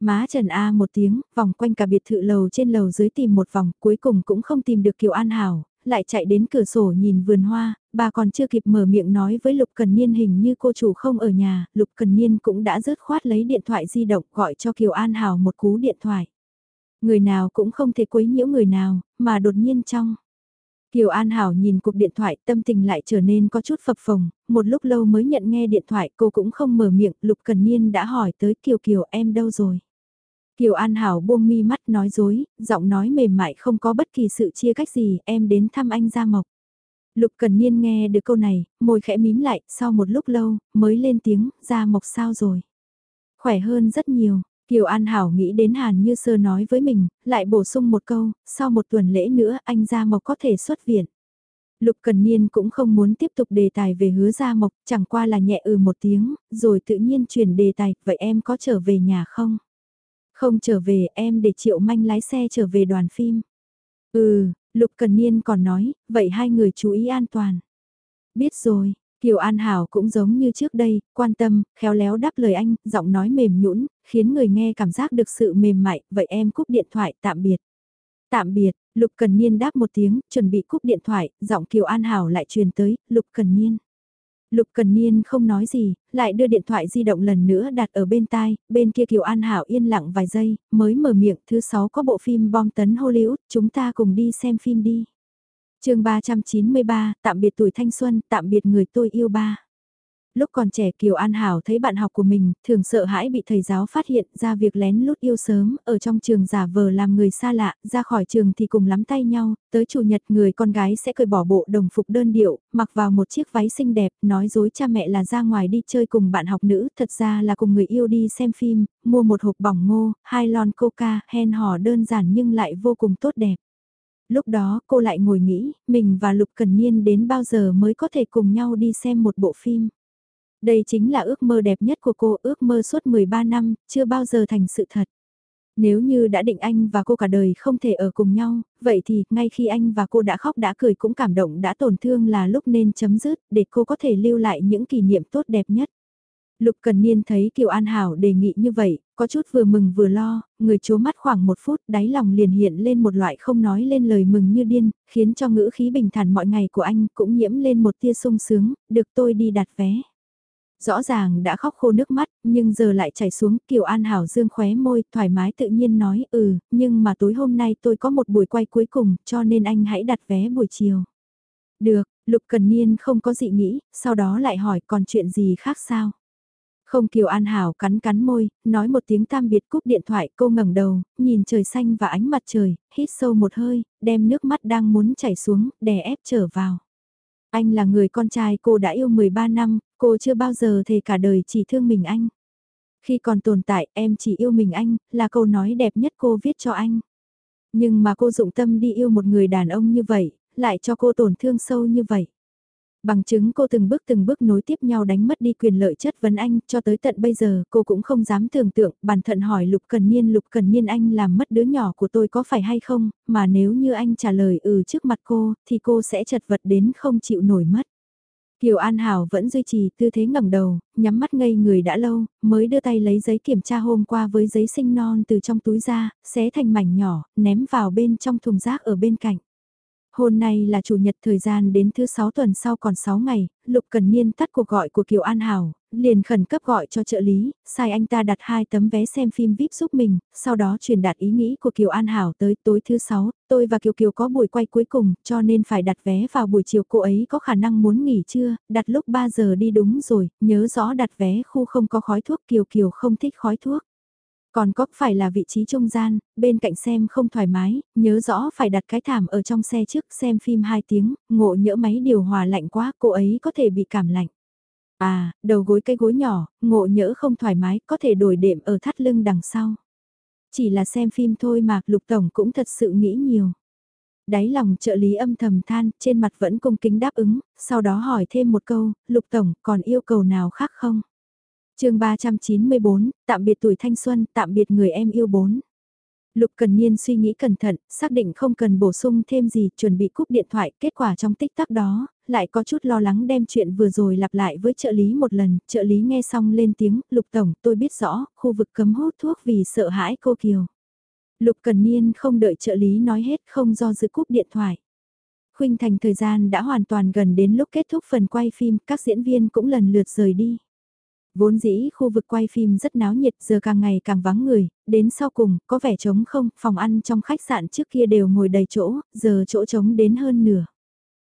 Speaker 1: Má Trần A một tiếng, vòng quanh cả biệt thự lầu trên lầu dưới tìm một vòng, cuối cùng cũng không tìm được Kiều An Hảo, lại chạy đến cửa sổ nhìn vườn hoa, bà còn chưa kịp mở miệng nói với Lục Cần Niên hình như cô chủ không ở nhà, Lục Cần Niên cũng đã rớt khoát lấy điện thoại di động gọi cho Kiều An Hảo một cú điện thoại. Người nào cũng không thể quấy nhiễu người nào, mà đột nhiên trong. Kiều An Hảo nhìn cuộc điện thoại tâm tình lại trở nên có chút phập phồng, một lúc lâu mới nhận nghe điện thoại cô cũng không mở miệng, Lục Cần Niên đã hỏi tới Kiều Kiều em đâu rồi. Kiều An Hảo buông mi mắt nói dối, giọng nói mềm mại không có bất kỳ sự chia cách gì, em đến thăm anh Gia Mộc. Lục Cần Niên nghe được câu này, môi khẽ mím lại, sau một lúc lâu, mới lên tiếng, Gia Mộc sao rồi? Khỏe hơn rất nhiều, Kiều An Hảo nghĩ đến Hàn Như Sơ nói với mình, lại bổ sung một câu, sau một tuần lễ nữa anh Gia Mộc có thể xuất viện. Lục Cần Niên cũng không muốn tiếp tục đề tài về hứa Gia Mộc, chẳng qua là nhẹ ừ một tiếng, rồi tự nhiên chuyển đề tài, vậy em có trở về nhà không? Không trở về, em để Triệu Manh lái xe trở về đoàn phim. Ừ, Lục Cần Niên còn nói, vậy hai người chú ý an toàn. Biết rồi, Kiều An Hảo cũng giống như trước đây, quan tâm, khéo léo đáp lời anh, giọng nói mềm nhũn, khiến người nghe cảm giác được sự mềm mại, vậy em cúp điện thoại, tạm biệt. Tạm biệt, Lục Cần Niên đáp một tiếng, chuẩn bị cúp điện thoại, giọng Kiều An Hảo lại truyền tới, Lục Cần Niên. Lục Cần Niên không nói gì, lại đưa điện thoại di động lần nữa đặt ở bên tai, bên kia Kiều An Hảo yên lặng vài giây, mới mở miệng, thứ sáu có bộ phim bom tấn Hollywood, chúng ta cùng đi xem phim đi chương 393, tạm biệt tuổi thanh xuân, tạm biệt người tôi yêu ba. Lúc còn trẻ Kiều An Hảo thấy bạn học của mình, thường sợ hãi bị thầy giáo phát hiện ra việc lén lút yêu sớm, ở trong trường giả vờ làm người xa lạ, ra khỏi trường thì cùng lắm tay nhau, tới chủ nhật người con gái sẽ cởi bỏ bộ đồng phục đơn điệu, mặc vào một chiếc váy xinh đẹp, nói dối cha mẹ là ra ngoài đi chơi cùng bạn học nữ, thật ra là cùng người yêu đi xem phim, mua một hộp bỏng ngô, hai lon coca, hen hò đơn giản nhưng lại vô cùng tốt đẹp. Lúc đó cô lại ngồi nghĩ, mình và Lục Cần Niên đến bao giờ mới có thể cùng nhau đi xem một bộ phim. Đây chính là ước mơ đẹp nhất của cô, ước mơ suốt 13 năm, chưa bao giờ thành sự thật. Nếu như đã định anh và cô cả đời không thể ở cùng nhau, vậy thì ngay khi anh và cô đã khóc đã cười cũng cảm động đã tổn thương là lúc nên chấm dứt để cô có thể lưu lại những kỷ niệm tốt đẹp nhất. Lục Cần Niên thấy Kiều An Hảo đề nghị như vậy, có chút vừa mừng vừa lo, người chố mắt khoảng một phút đáy lòng liền hiện lên một loại không nói lên lời mừng như điên, khiến cho ngữ khí bình thản mọi ngày của anh cũng nhiễm lên một tia sung sướng, được tôi đi đặt vé. Rõ ràng đã khóc khô nước mắt, nhưng giờ lại chảy xuống, Kiều An Hảo dương khóe môi, thoải mái tự nhiên nói, ừ, nhưng mà tối hôm nay tôi có một buổi quay cuối cùng, cho nên anh hãy đặt vé buổi chiều. Được, Lục Cần Niên không có gì nghĩ, sau đó lại hỏi còn chuyện gì khác sao? Không Kiều An Hảo cắn cắn môi, nói một tiếng tam biệt cúp điện thoại cô ngẩng đầu, nhìn trời xanh và ánh mặt trời, hít sâu một hơi, đem nước mắt đang muốn chảy xuống, đè ép trở vào. Anh là người con trai cô đã yêu 13 năm, cô chưa bao giờ thề cả đời chỉ thương mình anh. Khi còn tồn tại em chỉ yêu mình anh, là câu nói đẹp nhất cô viết cho anh. Nhưng mà cô dụng tâm đi yêu một người đàn ông như vậy, lại cho cô tổn thương sâu như vậy. Bằng chứng cô từng bước từng bước nối tiếp nhau đánh mất đi quyền lợi chất vấn anh, cho tới tận bây giờ cô cũng không dám tưởng tượng, bản thận hỏi Lục Cần Niên Lục Cần Niên anh làm mất đứa nhỏ của tôi có phải hay không, mà nếu như anh trả lời ừ trước mặt cô, thì cô sẽ chật vật đến không chịu nổi mất. Kiều An Hảo vẫn duy trì tư thế ngẩng đầu, nhắm mắt ngây người đã lâu, mới đưa tay lấy giấy kiểm tra hôm qua với giấy sinh non từ trong túi ra, xé thành mảnh nhỏ, ném vào bên trong thùng rác ở bên cạnh. Hôm nay là chủ nhật thời gian đến thứ 6 tuần sau còn 6 ngày, Lục Cần Niên tắt cuộc gọi của Kiều An Hảo, liền khẩn cấp gọi cho trợ lý, sai anh ta đặt hai tấm vé xem phim VIP giúp mình, sau đó truyền đạt ý nghĩ của Kiều An Hảo tới tối thứ 6, tôi và Kiều Kiều có buổi quay cuối cùng, cho nên phải đặt vé vào buổi chiều cô ấy có khả năng muốn nghỉ trưa, đặt lúc 3 giờ đi đúng rồi, nhớ rõ đặt vé khu không có khói thuốc Kiều Kiều không thích khói thuốc. Còn có phải là vị trí trung gian, bên cạnh xem không thoải mái, nhớ rõ phải đặt cái thảm ở trong xe trước xem phim 2 tiếng, ngộ nhỡ máy điều hòa lạnh quá, cô ấy có thể bị cảm lạnh. À, đầu gối cái gối nhỏ, ngộ nhỡ không thoải mái, có thể đổi đệm ở thắt lưng đằng sau. Chỉ là xem phim thôi mà, Lục Tổng cũng thật sự nghĩ nhiều. Đáy lòng trợ lý âm thầm than, trên mặt vẫn cung kính đáp ứng, sau đó hỏi thêm một câu, Lục Tổng còn yêu cầu nào khác không? Chương 394, tạm biệt tuổi thanh xuân, tạm biệt người em yêu bốn. Lục Cần Niên suy nghĩ cẩn thận, xác định không cần bổ sung thêm gì, chuẩn bị cúp điện thoại, kết quả trong tích tắc đó, lại có chút lo lắng đem chuyện vừa rồi lặp lại với trợ lý một lần, trợ lý nghe xong lên tiếng, Lục Tổng, tôi biết rõ, khu vực cấm hút thuốc vì sợ hãi cô Kiều. Lục Cần Niên không đợi trợ lý nói hết không do dự cúp điện thoại. Khuynh thành thời gian đã hoàn toàn gần đến lúc kết thúc phần quay phim, các diễn viên cũng lần lượt rời đi. Vốn dĩ khu vực quay phim rất náo nhiệt giờ càng ngày càng vắng người, đến sau cùng có vẻ trống không, phòng ăn trong khách sạn trước kia đều ngồi đầy chỗ, giờ chỗ trống đến hơn nửa.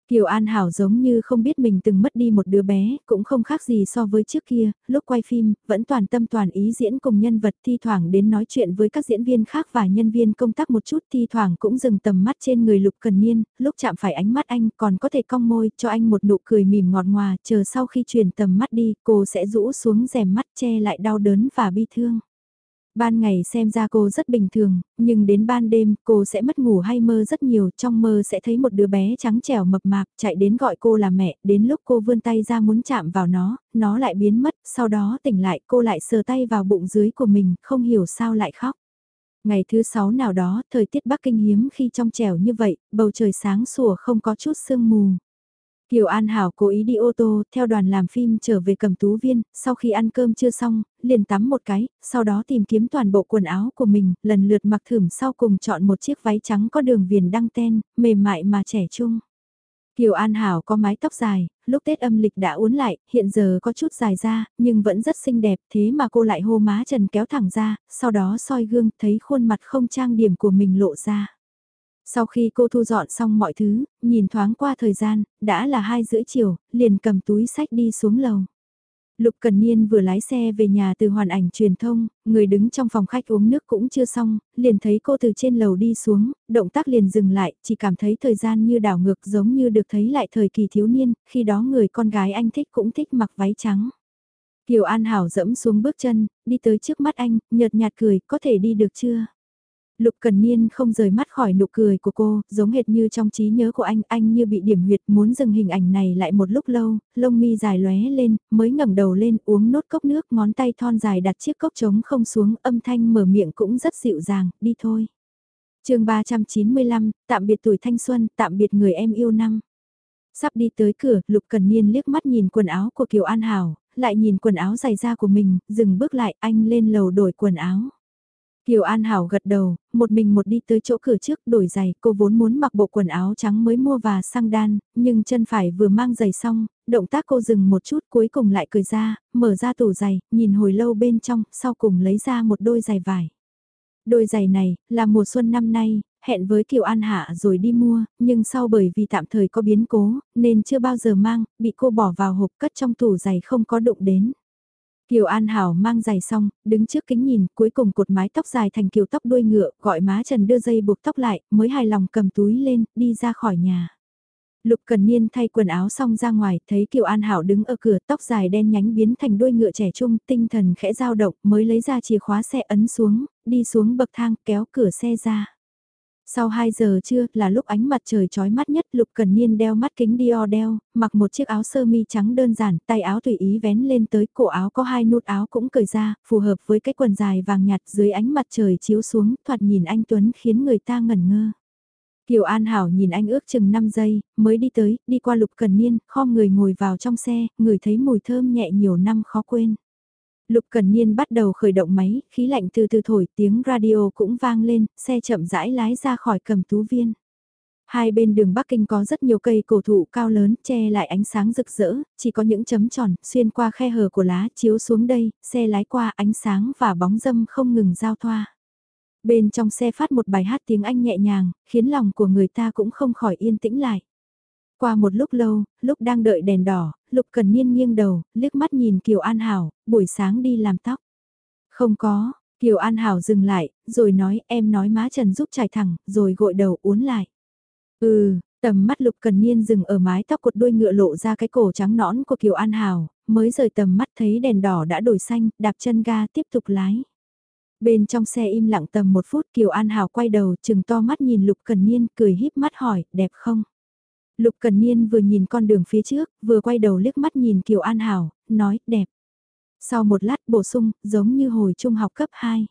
Speaker 1: Kiều An Hảo giống như không biết mình từng mất đi một đứa bé, cũng không khác gì so với trước kia, lúc quay phim, vẫn toàn tâm toàn ý diễn cùng nhân vật thi thoảng đến nói chuyện với các diễn viên khác và nhân viên công tác một chút thi thoảng cũng dừng tầm mắt trên người Lục Cần Niên, lúc chạm phải ánh mắt anh còn có thể cong môi cho anh một nụ cười mỉm ngọt ngòa, chờ sau khi chuyển tầm mắt đi, cô sẽ rũ xuống rèm mắt che lại đau đớn và bi thương. Ban ngày xem ra cô rất bình thường, nhưng đến ban đêm cô sẽ mất ngủ hay mơ rất nhiều, trong mơ sẽ thấy một đứa bé trắng trẻo mập mạp chạy đến gọi cô là mẹ, đến lúc cô vươn tay ra muốn chạm vào nó, nó lại biến mất, sau đó tỉnh lại cô lại sờ tay vào bụng dưới của mình, không hiểu sao lại khóc. Ngày thứ sáu nào đó, thời tiết Bắc Kinh hiếm khi trong trẻo như vậy, bầu trời sáng sủa không có chút sương mù. Kiều An Hảo cố ý đi ô tô, theo đoàn làm phim trở về cầm tú viên, sau khi ăn cơm chưa xong, liền tắm một cái, sau đó tìm kiếm toàn bộ quần áo của mình, lần lượt mặc thử sau cùng chọn một chiếc váy trắng có đường viền đăng ten, mềm mại mà trẻ trung. Kiều An Hảo có mái tóc dài, lúc Tết âm lịch đã uốn lại, hiện giờ có chút dài ra, nhưng vẫn rất xinh đẹp, thế mà cô lại hô má trần kéo thẳng ra, sau đó soi gương, thấy khuôn mặt không trang điểm của mình lộ ra. Sau khi cô thu dọn xong mọi thứ, nhìn thoáng qua thời gian, đã là hai rưỡi chiều, liền cầm túi sách đi xuống lầu. Lục Cần Niên vừa lái xe về nhà từ hoàn ảnh truyền thông, người đứng trong phòng khách uống nước cũng chưa xong, liền thấy cô từ trên lầu đi xuống, động tác liền dừng lại, chỉ cảm thấy thời gian như đảo ngược giống như được thấy lại thời kỳ thiếu niên, khi đó người con gái anh thích cũng thích mặc váy trắng. Kiều An Hảo dẫm xuống bước chân, đi tới trước mắt anh, nhợt nhạt cười, có thể đi được chưa? Lục Cần Niên không rời mắt khỏi nụ cười của cô, giống hệt như trong trí nhớ của anh, anh như bị điểm huyệt muốn dừng hình ảnh này lại một lúc lâu, lông mi dài lóe lên, mới ngẩng đầu lên uống nốt cốc nước, ngón tay thon dài đặt chiếc cốc trống không xuống, âm thanh mở miệng cũng rất dịu dàng, đi thôi. chương 395, tạm biệt tuổi thanh xuân, tạm biệt người em yêu năm. Sắp đi tới cửa, Lục Cần Niên liếc mắt nhìn quần áo của Kiều An Hảo, lại nhìn quần áo dày da của mình, dừng bước lại, anh lên lầu đổi quần áo. Kiều An Hảo gật đầu, một mình một đi tới chỗ cửa trước đổi giày, cô vốn muốn mặc bộ quần áo trắng mới mua và sang đan, nhưng chân phải vừa mang giày xong, động tác cô dừng một chút cuối cùng lại cười ra, mở ra tủ giày, nhìn hồi lâu bên trong, sau cùng lấy ra một đôi giày vải. Đôi giày này, là mùa xuân năm nay, hẹn với Kiều An Hạ rồi đi mua, nhưng sau bởi vì tạm thời có biến cố, nên chưa bao giờ mang, bị cô bỏ vào hộp cất trong tủ giày không có đụng đến. Kiều An Hảo mang giày xong, đứng trước kính nhìn, cuối cùng cột mái tóc dài thành kiều tóc đuôi ngựa, gọi má Trần đưa dây buộc tóc lại, mới hài lòng cầm túi lên, đi ra khỏi nhà. Lục Cần Niên thay quần áo xong ra ngoài, thấy Kiều An Hảo đứng ở cửa tóc dài đen nhánh biến thành đuôi ngựa trẻ trung, tinh thần khẽ dao động, mới lấy ra chìa khóa xe ấn xuống, đi xuống bậc thang, kéo cửa xe ra. Sau 2 giờ trưa là lúc ánh mặt trời chói mắt nhất Lục Cần Niên đeo mắt kính Dior đeo, mặc một chiếc áo sơ mi trắng đơn giản, tay áo tùy ý vén lên tới, cổ áo có hai nút áo cũng cởi ra, phù hợp với cái quần dài vàng nhạt dưới ánh mặt trời chiếu xuống, thoạt nhìn anh Tuấn khiến người ta ngẩn ngơ. Kiều An Hảo nhìn anh ước chừng 5 giây, mới đi tới, đi qua Lục Cần Niên, khom người ngồi vào trong xe, người thấy mùi thơm nhẹ nhiều năm khó quên. Lục Cần Niên bắt đầu khởi động máy, khí lạnh từ từ thổi tiếng radio cũng vang lên, xe chậm rãi lái ra khỏi cầm tú viên. Hai bên đường Bắc Kinh có rất nhiều cây cổ thụ cao lớn che lại ánh sáng rực rỡ, chỉ có những chấm tròn xuyên qua khe hở của lá chiếu xuống đây, xe lái qua ánh sáng và bóng dâm không ngừng giao thoa. Bên trong xe phát một bài hát tiếng Anh nhẹ nhàng, khiến lòng của người ta cũng không khỏi yên tĩnh lại. Qua một lúc lâu, lúc đang đợi đèn đỏ, Lục Cần Niên nghiêng đầu, liếc mắt nhìn Kiều An Hảo, buổi sáng đi làm tóc. Không có, Kiều An Hảo dừng lại, rồi nói em nói má Trần giúp trải thẳng, rồi gội đầu uốn lại. Ừ, tầm mắt Lục Cần Niên dừng ở mái tóc cột đuôi ngựa lộ ra cái cổ trắng nõn của Kiều An Hảo, mới rời tầm mắt thấy đèn đỏ đã đổi xanh, đạp chân ga tiếp tục lái. Bên trong xe im lặng tầm một phút Kiều An Hảo quay đầu chừng to mắt nhìn Lục Cần Niên cười híp mắt hỏi, đẹp không? Lục Cần Niên vừa nhìn con đường phía trước, vừa quay đầu liếc mắt nhìn Kiều An Hảo, nói, đẹp. Sau một lát bổ sung, giống như hồi trung học cấp 2.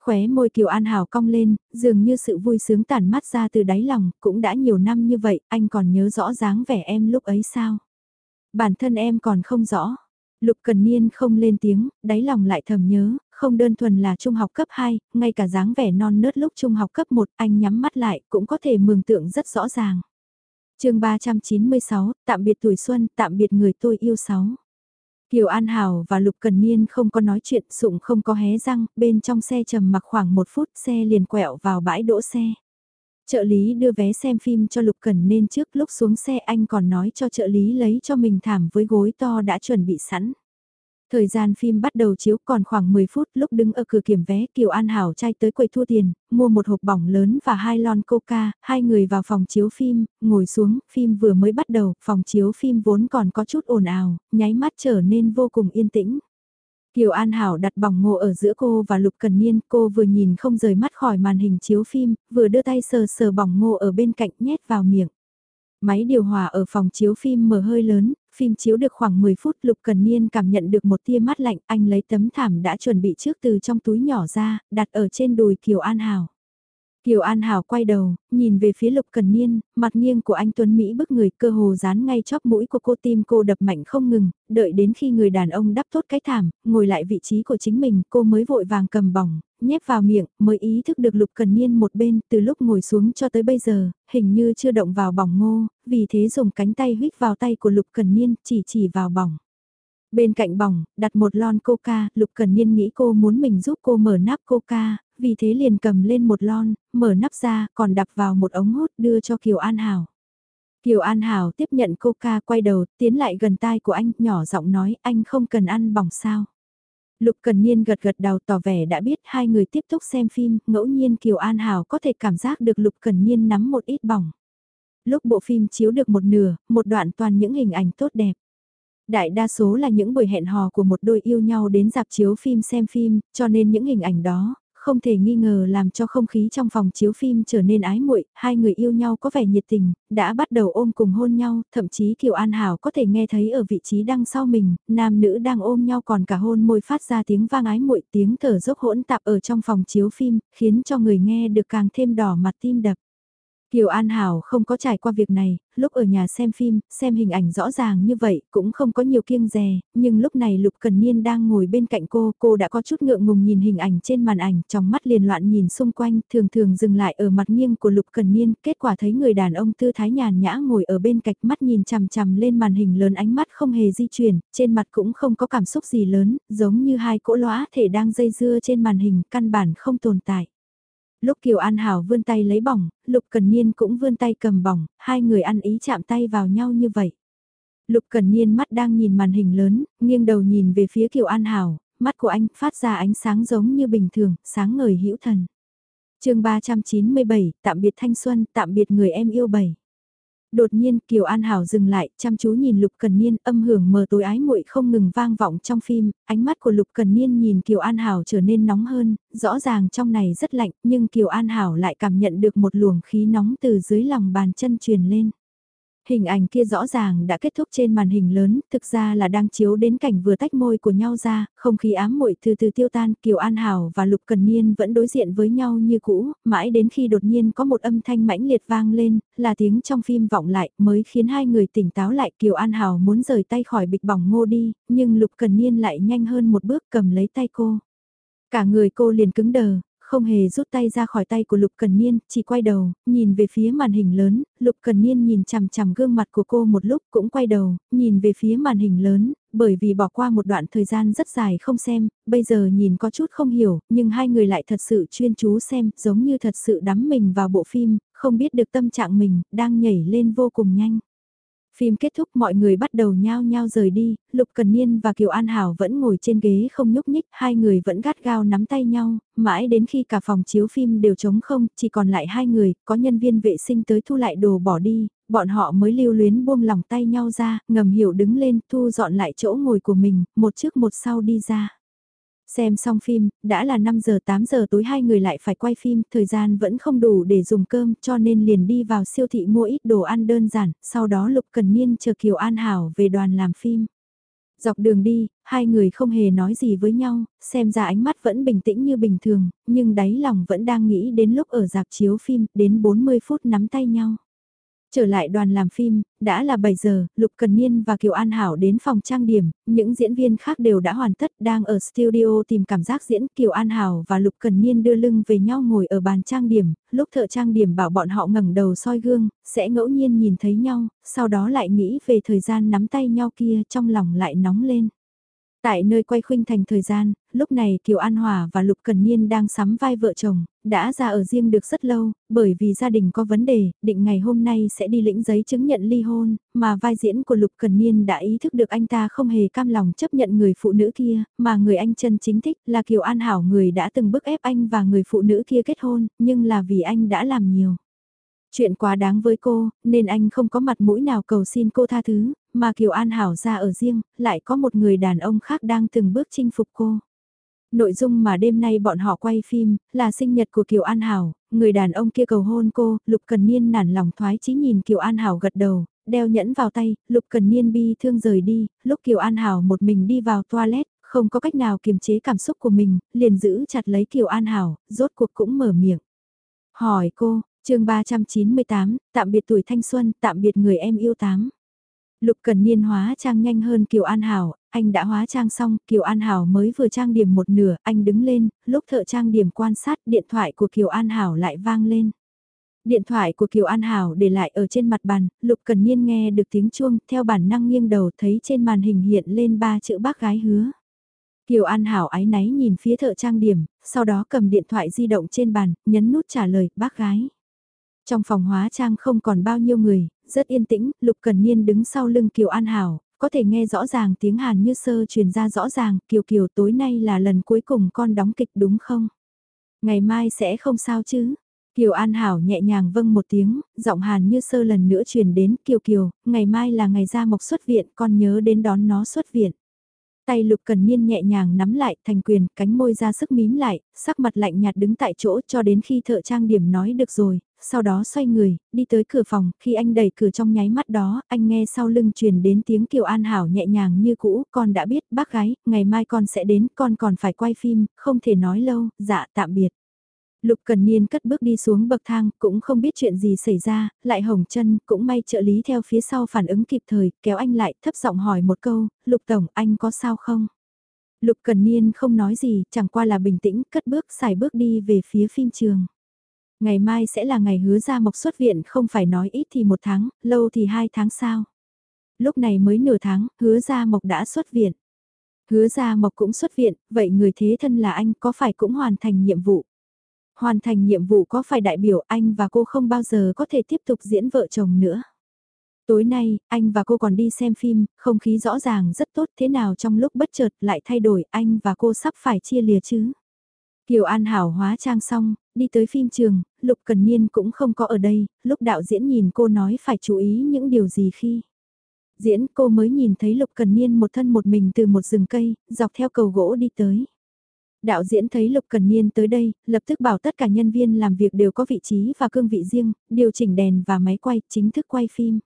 Speaker 1: Khóe môi Kiều An Hảo cong lên, dường như sự vui sướng tản mắt ra từ đáy lòng, cũng đã nhiều năm như vậy, anh còn nhớ rõ dáng vẻ em lúc ấy sao? Bản thân em còn không rõ. Lục Cần Niên không lên tiếng, đáy lòng lại thầm nhớ, không đơn thuần là trung học cấp 2, ngay cả dáng vẻ non nớt lúc trung học cấp 1, anh nhắm mắt lại cũng có thể mường tượng rất rõ ràng chương 396, tạm biệt tuổi xuân, tạm biệt người tôi yêu sáu. Kiều An Hảo và Lục Cần Niên không có nói chuyện sụng không có hé răng, bên trong xe trầm mặc khoảng một phút xe liền quẹo vào bãi đỗ xe. Trợ lý đưa vé xem phim cho Lục Cần nên trước lúc xuống xe anh còn nói cho trợ lý lấy cho mình thảm với gối to đã chuẩn bị sẵn. Thời gian phim bắt đầu chiếu còn khoảng 10 phút lúc đứng ở cửa kiểm vé Kiều An Hảo trai tới quầy thua tiền, mua một hộp bỏng lớn và hai lon coca, hai người vào phòng chiếu phim, ngồi xuống, phim vừa mới bắt đầu, phòng chiếu phim vốn còn có chút ồn ào, nháy mắt trở nên vô cùng yên tĩnh. Kiều An Hảo đặt bỏng ngô ở giữa cô và Lục Cần Niên, cô vừa nhìn không rời mắt khỏi màn hình chiếu phim, vừa đưa tay sờ sờ bỏng ngô ở bên cạnh nhét vào miệng. Máy điều hòa ở phòng chiếu phim mở hơi lớn, phim chiếu được khoảng 10 phút Lục Cần Niên cảm nhận được một tia mát lạnh, anh lấy tấm thảm đã chuẩn bị trước từ trong túi nhỏ ra, đặt ở trên đùi Kiều An Hảo. Kiều An Hảo quay đầu, nhìn về phía Lục Cần Niên, mặt nghiêng của anh Tuấn Mỹ bức người cơ hồ dán ngay chóp mũi của cô tim cô đập mạnh không ngừng, đợi đến khi người đàn ông đắp tốt cái thảm, ngồi lại vị trí của chính mình, cô mới vội vàng cầm bỏng, nhép vào miệng, mới ý thức được Lục Cần Niên một bên, từ lúc ngồi xuống cho tới bây giờ, hình như chưa động vào bỏng ngô, vì thế dùng cánh tay huyết vào tay của Lục Cần Niên, chỉ chỉ vào bỏng. Bên cạnh bỏng, đặt một lon coca, Lục Cần Niên nghĩ cô muốn mình giúp cô mở nắp coca, vì thế liền cầm lên một lon, mở nắp ra, còn đập vào một ống hút đưa cho Kiều An Hảo. Kiều An Hảo tiếp nhận coca quay đầu, tiến lại gần tai của anh, nhỏ giọng nói anh không cần ăn bỏng sao. Lục Cần Niên gật gật đầu tỏ vẻ đã biết hai người tiếp tục xem phim, ngẫu nhiên Kiều An Hảo có thể cảm giác được Lục Cần Niên nắm một ít bỏng. Lúc bộ phim chiếu được một nửa, một đoạn toàn những hình ảnh tốt đẹp. Đại đa số là những buổi hẹn hò của một đôi yêu nhau đến dạp chiếu phim xem phim, cho nên những hình ảnh đó, không thể nghi ngờ làm cho không khí trong phòng chiếu phim trở nên ái muội, hai người yêu nhau có vẻ nhiệt tình, đã bắt đầu ôm cùng hôn nhau, thậm chí Kiều An Hảo có thể nghe thấy ở vị trí đằng sau mình, nam nữ đang ôm nhau còn cả hôn môi phát ra tiếng vang ái muội, tiếng thở dốc hỗn tạp ở trong phòng chiếu phim, khiến cho người nghe được càng thêm đỏ mặt tim đập. Kiều An Hảo không có trải qua việc này, lúc ở nhà xem phim, xem hình ảnh rõ ràng như vậy, cũng không có nhiều kiêng dè, nhưng lúc này Lục Cần Niên đang ngồi bên cạnh cô, cô đã có chút ngượng ngùng nhìn hình ảnh trên màn ảnh, trong mắt liền loạn nhìn xung quanh, thường thường dừng lại ở mặt nghiêng của Lục Cần Niên, kết quả thấy người đàn ông tư thái nhàn nhã ngồi ở bên cạnh mắt nhìn chằm chằm lên màn hình lớn ánh mắt không hề di chuyển, trên mặt cũng không có cảm xúc gì lớn, giống như hai cỗ lõa thể đang dây dưa trên màn hình, căn bản không tồn tại. Lúc Kiều An Hảo vươn tay lấy bỏng, Lục Cần Niên cũng vươn tay cầm bỏng, hai người ăn ý chạm tay vào nhau như vậy. Lục Cần Niên mắt đang nhìn màn hình lớn, nghiêng đầu nhìn về phía Kiều An Hảo, mắt của anh phát ra ánh sáng giống như bình thường, sáng ngời hữu thần. chương 397, tạm biệt thanh xuân, tạm biệt người em yêu bảy. Đột nhiên Kiều An Hảo dừng lại, chăm chú nhìn Lục Cần Niên, âm hưởng mờ tối ái muội không ngừng vang vọng trong phim, ánh mắt của Lục Cần Niên nhìn Kiều An Hảo trở nên nóng hơn, rõ ràng trong này rất lạnh, nhưng Kiều An Hảo lại cảm nhận được một luồng khí nóng từ dưới lòng bàn chân truyền lên. Hình ảnh kia rõ ràng đã kết thúc trên màn hình lớn, thực ra là đang chiếu đến cảnh vừa tách môi của nhau ra, không khí ám muội từ từ tiêu tan, Kiều An Hảo và Lục Cần Niên vẫn đối diện với nhau như cũ, mãi đến khi đột nhiên có một âm thanh mãnh liệt vang lên, là tiếng trong phim vọng lại, mới khiến hai người tỉnh táo lại, Kiều An Hảo muốn rời tay khỏi bịch bỏng ngô đi, nhưng Lục Cần Niên lại nhanh hơn một bước cầm lấy tay cô. Cả người cô liền cứng đờ, không hề rút tay ra khỏi tay của Lục Cần Niên, chỉ quay đầu, nhìn về phía màn hình lớn, Lục Cần Niên nhìn chằm chằm gương mặt của cô một lúc cũng quay đầu, nhìn về phía màn hình lớn, bởi vì bỏ qua một đoạn thời gian rất dài không xem, bây giờ nhìn có chút không hiểu, nhưng hai người lại thật sự chuyên chú xem, giống như thật sự đắm mình vào bộ phim, không biết được tâm trạng mình, đang nhảy lên vô cùng nhanh. Phim kết thúc mọi người bắt đầu nhao nhao rời đi, Lục Cần Niên và Kiều An Hảo vẫn ngồi trên ghế không nhúc nhích, hai người vẫn gắt gao nắm tay nhau, mãi đến khi cả phòng chiếu phim đều trống không, chỉ còn lại hai người, có nhân viên vệ sinh tới thu lại đồ bỏ đi, bọn họ mới lưu luyến buông lòng tay nhau ra, ngầm hiểu đứng lên thu dọn lại chỗ ngồi của mình, một trước một sau đi ra. Xem xong phim, đã là 5 giờ 8 giờ tối hai người lại phải quay phim, thời gian vẫn không đủ để dùng cơm cho nên liền đi vào siêu thị mua ít đồ ăn đơn giản, sau đó Lục Cần Niên chờ Kiều An Hảo về đoàn làm phim. Dọc đường đi, hai người không hề nói gì với nhau, xem ra ánh mắt vẫn bình tĩnh như bình thường, nhưng đáy lòng vẫn đang nghĩ đến lúc ở dạp chiếu phim, đến 40 phút nắm tay nhau. Trở lại đoàn làm phim, đã là 7 giờ, Lục Cần Niên và Kiều An Hảo đến phòng trang điểm, những diễn viên khác đều đã hoàn tất đang ở studio tìm cảm giác diễn Kiều An Hảo và Lục Cần Niên đưa lưng về nhau ngồi ở bàn trang điểm, lúc thợ trang điểm bảo bọn họ ngẩng đầu soi gương, sẽ ngẫu nhiên nhìn thấy nhau, sau đó lại nghĩ về thời gian nắm tay nhau kia trong lòng lại nóng lên. Tại nơi quay khuynh thành thời gian, lúc này Kiều An Hòa và Lục Cần Niên đang sắm vai vợ chồng, đã ra ở riêng được rất lâu, bởi vì gia đình có vấn đề, định ngày hôm nay sẽ đi lĩnh giấy chứng nhận ly hôn, mà vai diễn của Lục Cần Niên đã ý thức được anh ta không hề cam lòng chấp nhận người phụ nữ kia, mà người anh chân chính thích là Kiều An Hảo người đã từng bức ép anh và người phụ nữ kia kết hôn, nhưng là vì anh đã làm nhiều. Chuyện quá đáng với cô, nên anh không có mặt mũi nào cầu xin cô tha thứ, mà Kiều An Hảo ra ở riêng, lại có một người đàn ông khác đang từng bước chinh phục cô. Nội dung mà đêm nay bọn họ quay phim, là sinh nhật của Kiều An Hảo, người đàn ông kia cầu hôn cô, Lục Cần Niên nản lòng thoái chí nhìn Kiều An Hảo gật đầu, đeo nhẫn vào tay, Lục Cần Niên bi thương rời đi, lúc Kiều An Hảo một mình đi vào toilet, không có cách nào kiềm chế cảm xúc của mình, liền giữ chặt lấy Kiều An Hảo, rốt cuộc cũng mở miệng. Hỏi cô, chương 398, tạm biệt tuổi thanh xuân, tạm biệt người em yêu tám. Lục Cần Niên hóa trang nhanh hơn Kiều An Hảo, anh đã hóa trang xong, Kiều An Hảo mới vừa trang điểm một nửa, anh đứng lên, lúc thợ trang điểm quan sát điện thoại của Kiều An Hảo lại vang lên. Điện thoại của Kiều An Hảo để lại ở trên mặt bàn, Lục Cần Niên nghe được tiếng chuông, theo bản năng nghiêng đầu thấy trên màn hình hiện lên ba chữ bác gái hứa. Kiều An Hảo ái náy nhìn phía thợ trang điểm, sau đó cầm điện thoại di động trên bàn, nhấn nút trả lời, bác gái. Trong phòng hóa trang không còn bao nhiêu người, rất yên tĩnh, Lục Cần Niên đứng sau lưng Kiều An Hảo, có thể nghe rõ ràng tiếng Hàn như sơ truyền ra rõ ràng, Kiều Kiều tối nay là lần cuối cùng con đóng kịch đúng không? Ngày mai sẽ không sao chứ? Kiều An Hảo nhẹ nhàng vâng một tiếng, giọng Hàn như sơ lần nữa truyền đến Kiều Kiều, ngày mai là ngày ra mộc xuất viện, con nhớ đến đón nó xuất viện. Tay Lục Cần Niên nhẹ nhàng nắm lại thành quyền, cánh môi ra sức mím lại, sắc mặt lạnh nhạt đứng tại chỗ cho đến khi thợ trang điểm nói được rồi, sau đó xoay người, đi tới cửa phòng, khi anh đẩy cửa trong nháy mắt đó, anh nghe sau lưng truyền đến tiếng Kiều An Hảo nhẹ nhàng như cũ, con đã biết bác gái, ngày mai con sẽ đến, con còn phải quay phim, không thể nói lâu, dạ tạm biệt. Lục Cần Niên cất bước đi xuống bậc thang, cũng không biết chuyện gì xảy ra, lại hồng chân, cũng may trợ lý theo phía sau phản ứng kịp thời, kéo anh lại, thấp giọng hỏi một câu, Lục Tổng, anh có sao không? Lục Cần Niên không nói gì, chẳng qua là bình tĩnh, cất bước xài bước đi về phía phim trường. Ngày mai sẽ là ngày hứa ra mộc xuất viện không phải nói ít thì một tháng, lâu thì hai tháng sao. Lúc này mới nửa tháng, hứa ra mộc đã xuất viện. Hứa ra mộc cũng xuất viện, vậy người thế thân là anh có phải cũng hoàn thành nhiệm vụ. Hoàn thành nhiệm vụ có phải đại biểu anh và cô không bao giờ có thể tiếp tục diễn vợ chồng nữa. Tối nay, anh và cô còn đi xem phim, không khí rõ ràng rất tốt thế nào trong lúc bất chợt lại thay đổi anh và cô sắp phải chia lìa chứ. Kiều An Hảo hóa trang xong, đi tới phim trường, Lục Cần Niên cũng không có ở đây, lúc đạo diễn nhìn cô nói phải chú ý những điều gì khi. Diễn cô mới nhìn thấy Lục Cần Niên một thân một mình từ một rừng cây, dọc theo cầu gỗ đi tới. Đạo diễn thấy Lục Cần Niên tới đây, lập tức bảo tất cả nhân viên làm việc đều có vị trí và cương vị riêng, điều chỉnh đèn và máy quay, chính thức quay phim.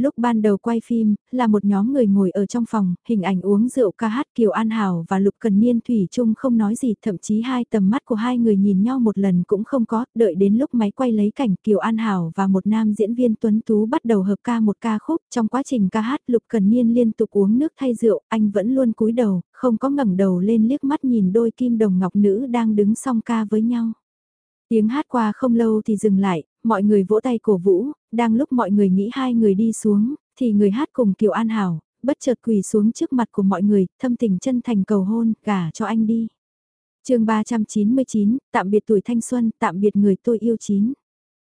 Speaker 1: Lúc ban đầu quay phim, là một nhóm người ngồi ở trong phòng, hình ảnh uống rượu ca hát Kiều An Hảo và Lục Cần Niên Thủy chung không nói gì, thậm chí hai tầm mắt của hai người nhìn nhau một lần cũng không có, đợi đến lúc máy quay lấy cảnh Kiều An Hảo và một nam diễn viên tuấn tú bắt đầu hợp ca một ca khúc, trong quá trình ca hát Lục Cần Niên liên tục uống nước thay rượu, anh vẫn luôn cúi đầu, không có ngẩng đầu lên liếc mắt nhìn đôi kim đồng ngọc nữ đang đứng song ca với nhau. Tiếng hát qua không lâu thì dừng lại, mọi người vỗ tay cổ vũ, đang lúc mọi người nghĩ hai người đi xuống, thì người hát cùng Kiều An Hảo, bất chợt quỳ xuống trước mặt của mọi người, thâm tình chân thành cầu hôn, gả cho anh đi. chương 399, tạm biệt tuổi thanh xuân, tạm biệt người tôi yêu chín.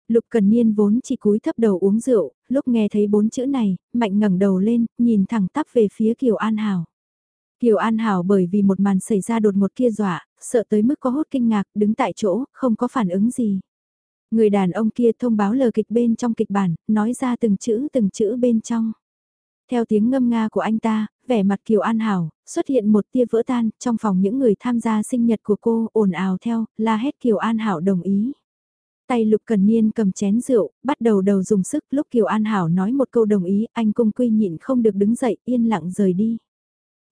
Speaker 1: Lục Cần Niên vốn chỉ cúi thấp đầu uống rượu, lúc nghe thấy bốn chữ này, mạnh ngẩng đầu lên, nhìn thẳng tắp về phía Kiều An Hảo. Kiều An Hảo bởi vì một màn xảy ra đột ngột kia dọa, sợ tới mức có hốt kinh ngạc, đứng tại chỗ, không có phản ứng gì. Người đàn ông kia thông báo lờ kịch bên trong kịch bản, nói ra từng chữ từng chữ bên trong. Theo tiếng ngâm nga của anh ta, vẻ mặt Kiều An Hảo, xuất hiện một tia vỡ tan, trong phòng những người tham gia sinh nhật của cô ồn ào theo, la hét Kiều An Hảo đồng ý. Tay Lục Cần Niên cầm chén rượu, bắt đầu đầu dùng sức lúc Kiều An Hảo nói một câu đồng ý, anh cung quy nhịn không được đứng dậy, yên lặng rời đi.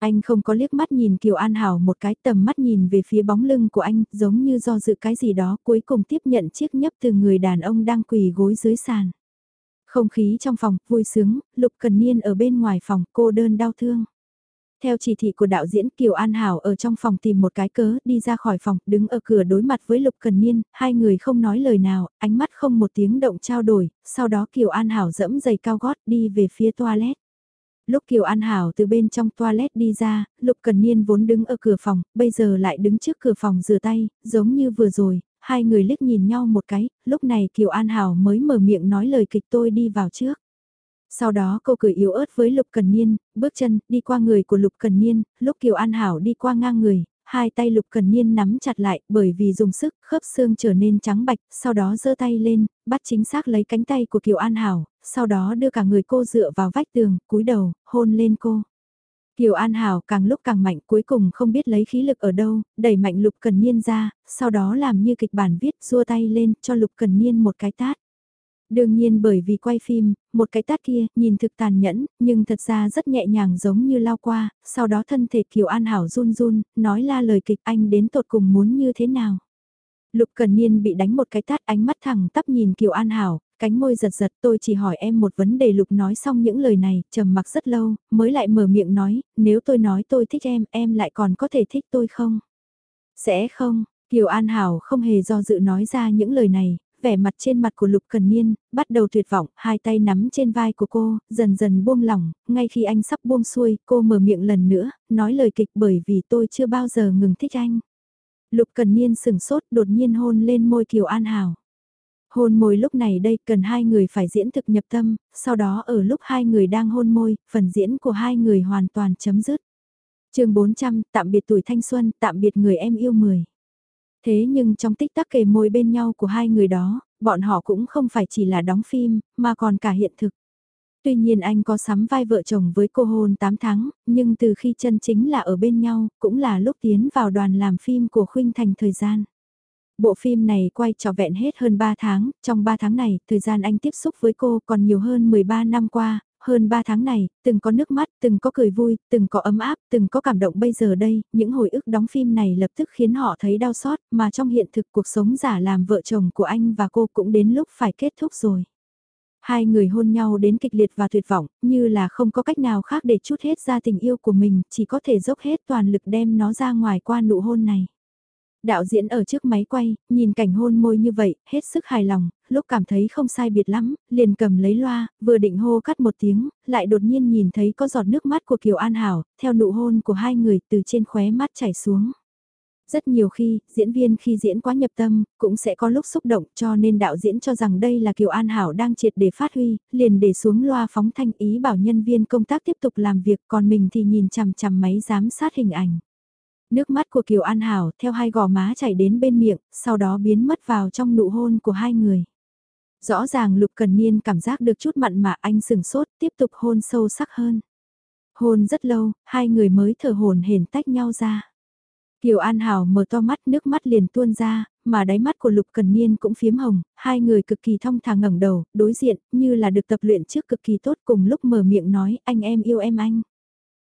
Speaker 1: Anh không có liếc mắt nhìn Kiều An Hảo một cái tầm mắt nhìn về phía bóng lưng của anh giống như do dự cái gì đó cuối cùng tiếp nhận chiếc nhấp từ người đàn ông đang quỳ gối dưới sàn. Không khí trong phòng, vui sướng, Lục Cần Niên ở bên ngoài phòng, cô đơn đau thương. Theo chỉ thị của đạo diễn Kiều An Hảo ở trong phòng tìm một cái cớ, đi ra khỏi phòng, đứng ở cửa đối mặt với Lục Cần Niên, hai người không nói lời nào, ánh mắt không một tiếng động trao đổi, sau đó Kiều An Hảo dẫm giày cao gót đi về phía toilet. Lúc Kiều An Hảo từ bên trong toilet đi ra, Lục Cần Niên vốn đứng ở cửa phòng, bây giờ lại đứng trước cửa phòng rửa tay, giống như vừa rồi, hai người liếc nhìn nhau một cái, lúc này Kiều An Hảo mới mở miệng nói lời kịch tôi đi vào trước. Sau đó cô cười yếu ớt với Lục Cần Niên, bước chân, đi qua người của Lục Cần Niên, lúc Kiều An Hảo đi qua ngang người, hai tay Lục Cần Niên nắm chặt lại bởi vì dùng sức khớp xương trở nên trắng bạch, sau đó giơ tay lên, bắt chính xác lấy cánh tay của Kiều An Hảo, sau đó đưa cả người cô dựa vào vách tường, cúi đầu, hôn lên cô. Kiều An Hảo càng lúc càng mạnh cuối cùng không biết lấy khí lực ở đâu, đẩy mạnh Lục Cần Niên ra, sau đó làm như kịch bản viết xua tay lên cho Lục Cần Niên một cái tát. Đương nhiên bởi vì quay phim, một cái tát kia nhìn thực tàn nhẫn, nhưng thật ra rất nhẹ nhàng giống như lao qua, sau đó thân thể Kiều An Hảo run run, nói la lời kịch anh đến tột cùng muốn như thế nào. Lục Cần Niên bị đánh một cái tát ánh mắt thẳng tắp nhìn Kiều An Hảo, cánh môi giật giật tôi chỉ hỏi em một vấn đề Lục nói xong những lời này, trầm mặc rất lâu, mới lại mở miệng nói, nếu tôi nói tôi thích em, em lại còn có thể thích tôi không? Sẽ không, Kiều An Hảo không hề do dự nói ra những lời này, vẻ mặt trên mặt của Lục Cần Niên, bắt đầu tuyệt vọng, hai tay nắm trên vai của cô, dần dần buông lỏng, ngay khi anh sắp buông xuôi, cô mở miệng lần nữa, nói lời kịch bởi vì tôi chưa bao giờ ngừng thích anh. Lục Cần Niên sừng sốt đột nhiên hôn lên môi Kiều An Hảo. Hôn môi lúc này đây cần hai người phải diễn thực nhập tâm, sau đó ở lúc hai người đang hôn môi, phần diễn của hai người hoàn toàn chấm dứt. chương 400, tạm biệt tuổi thanh xuân, tạm biệt người em yêu mười. Thế nhưng trong tích tắc kề môi bên nhau của hai người đó, bọn họ cũng không phải chỉ là đóng phim, mà còn cả hiện thực. Tuy nhiên anh có sắm vai vợ chồng với cô hôn 8 tháng, nhưng từ khi chân chính là ở bên nhau, cũng là lúc tiến vào đoàn làm phim của Khuynh Thành thời gian. Bộ phim này quay trò vẹn hết hơn 3 tháng, trong 3 tháng này, thời gian anh tiếp xúc với cô còn nhiều hơn 13 năm qua, hơn 3 tháng này, từng có nước mắt, từng có cười vui, từng có ấm áp, từng có cảm động bây giờ đây, những hồi ức đóng phim này lập tức khiến họ thấy đau xót, mà trong hiện thực cuộc sống giả làm vợ chồng của anh và cô cũng đến lúc phải kết thúc rồi. Hai người hôn nhau đến kịch liệt và tuyệt vọng, như là không có cách nào khác để chút hết ra tình yêu của mình, chỉ có thể dốc hết toàn lực đem nó ra ngoài qua nụ hôn này. Đạo diễn ở trước máy quay, nhìn cảnh hôn môi như vậy, hết sức hài lòng, lúc cảm thấy không sai biệt lắm, liền cầm lấy loa, vừa định hô cắt một tiếng, lại đột nhiên nhìn thấy có giọt nước mắt của Kiều An Hảo, theo nụ hôn của hai người từ trên khóe mắt chảy xuống. Rất nhiều khi, diễn viên khi diễn quá nhập tâm, cũng sẽ có lúc xúc động cho nên đạo diễn cho rằng đây là Kiều An Hảo đang triệt để phát huy, liền để xuống loa phóng thanh ý bảo nhân viên công tác tiếp tục làm việc còn mình thì nhìn chằm chằm máy giám sát hình ảnh. Nước mắt của Kiều An Hảo theo hai gò má chảy đến bên miệng, sau đó biến mất vào trong nụ hôn của hai người. Rõ ràng Lục Cần Niên cảm giác được chút mặn mà anh sừng sốt tiếp tục hôn sâu sắc hơn. Hôn rất lâu, hai người mới thở hồn hển tách nhau ra. Kiều An Hảo mở to mắt nước mắt liền tuôn ra, mà đáy mắt của Lục Cần Niên cũng phiếm hồng, hai người cực kỳ thong thả ngẩng đầu, đối diện, như là được tập luyện trước cực kỳ tốt cùng lúc mở miệng nói anh em yêu em anh.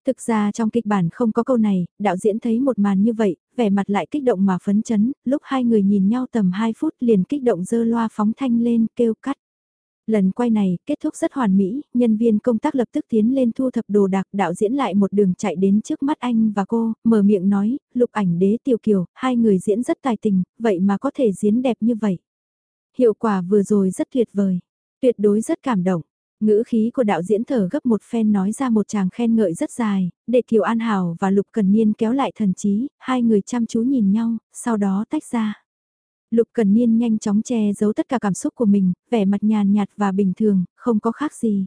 Speaker 1: Thực ra trong kịch bản không có câu này, đạo diễn thấy một màn như vậy, vẻ mặt lại kích động mà phấn chấn, lúc hai người nhìn nhau tầm 2 phút liền kích động dơ loa phóng thanh lên kêu cắt. Lần quay này, kết thúc rất hoàn mỹ, nhân viên công tác lập tức tiến lên thu thập đồ đạc, đạo diễn lại một đường chạy đến trước mắt anh và cô, mở miệng nói, lục ảnh đế tiểu kiều, hai người diễn rất tài tình, vậy mà có thể diễn đẹp như vậy. Hiệu quả vừa rồi rất tuyệt vời, tuyệt đối rất cảm động. Ngữ khí của đạo diễn thở gấp một phen nói ra một chàng khen ngợi rất dài, để Kiều An Hảo và Lục Cần Niên kéo lại thần trí, hai người chăm chú nhìn nhau, sau đó tách ra. Lục Cần Niên nhanh chóng che giấu tất cả cảm xúc của mình, vẻ mặt nhàn nhạt và bình thường, không có khác gì.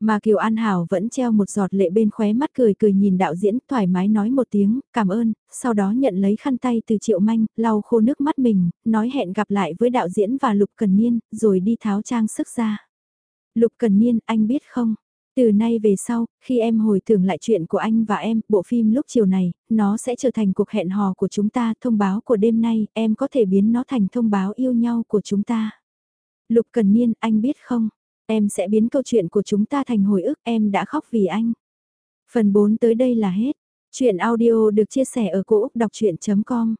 Speaker 1: Mà Kiều An Hảo vẫn treo một giọt lệ bên khóe mắt cười cười nhìn đạo diễn thoải mái nói một tiếng, cảm ơn, sau đó nhận lấy khăn tay từ Triệu Manh, lau khô nước mắt mình, nói hẹn gặp lại với đạo diễn và Lục Cần Niên, rồi đi tháo trang sức ra. Lục Cần Niên, anh biết không? Từ nay về sau, khi em hồi tưởng lại chuyện của anh và em, bộ phim lúc chiều này, nó sẽ trở thành cuộc hẹn hò của chúng ta, thông báo của đêm nay, em có thể biến nó thành thông báo yêu nhau của chúng ta. Lục Cần Niên, anh biết không? Em sẽ biến câu chuyện của chúng ta thành hồi ức, em đã khóc vì anh. Phần 4 tới đây là hết. Chuyện audio được chia sẻ ở cỗ đọc chuyện.com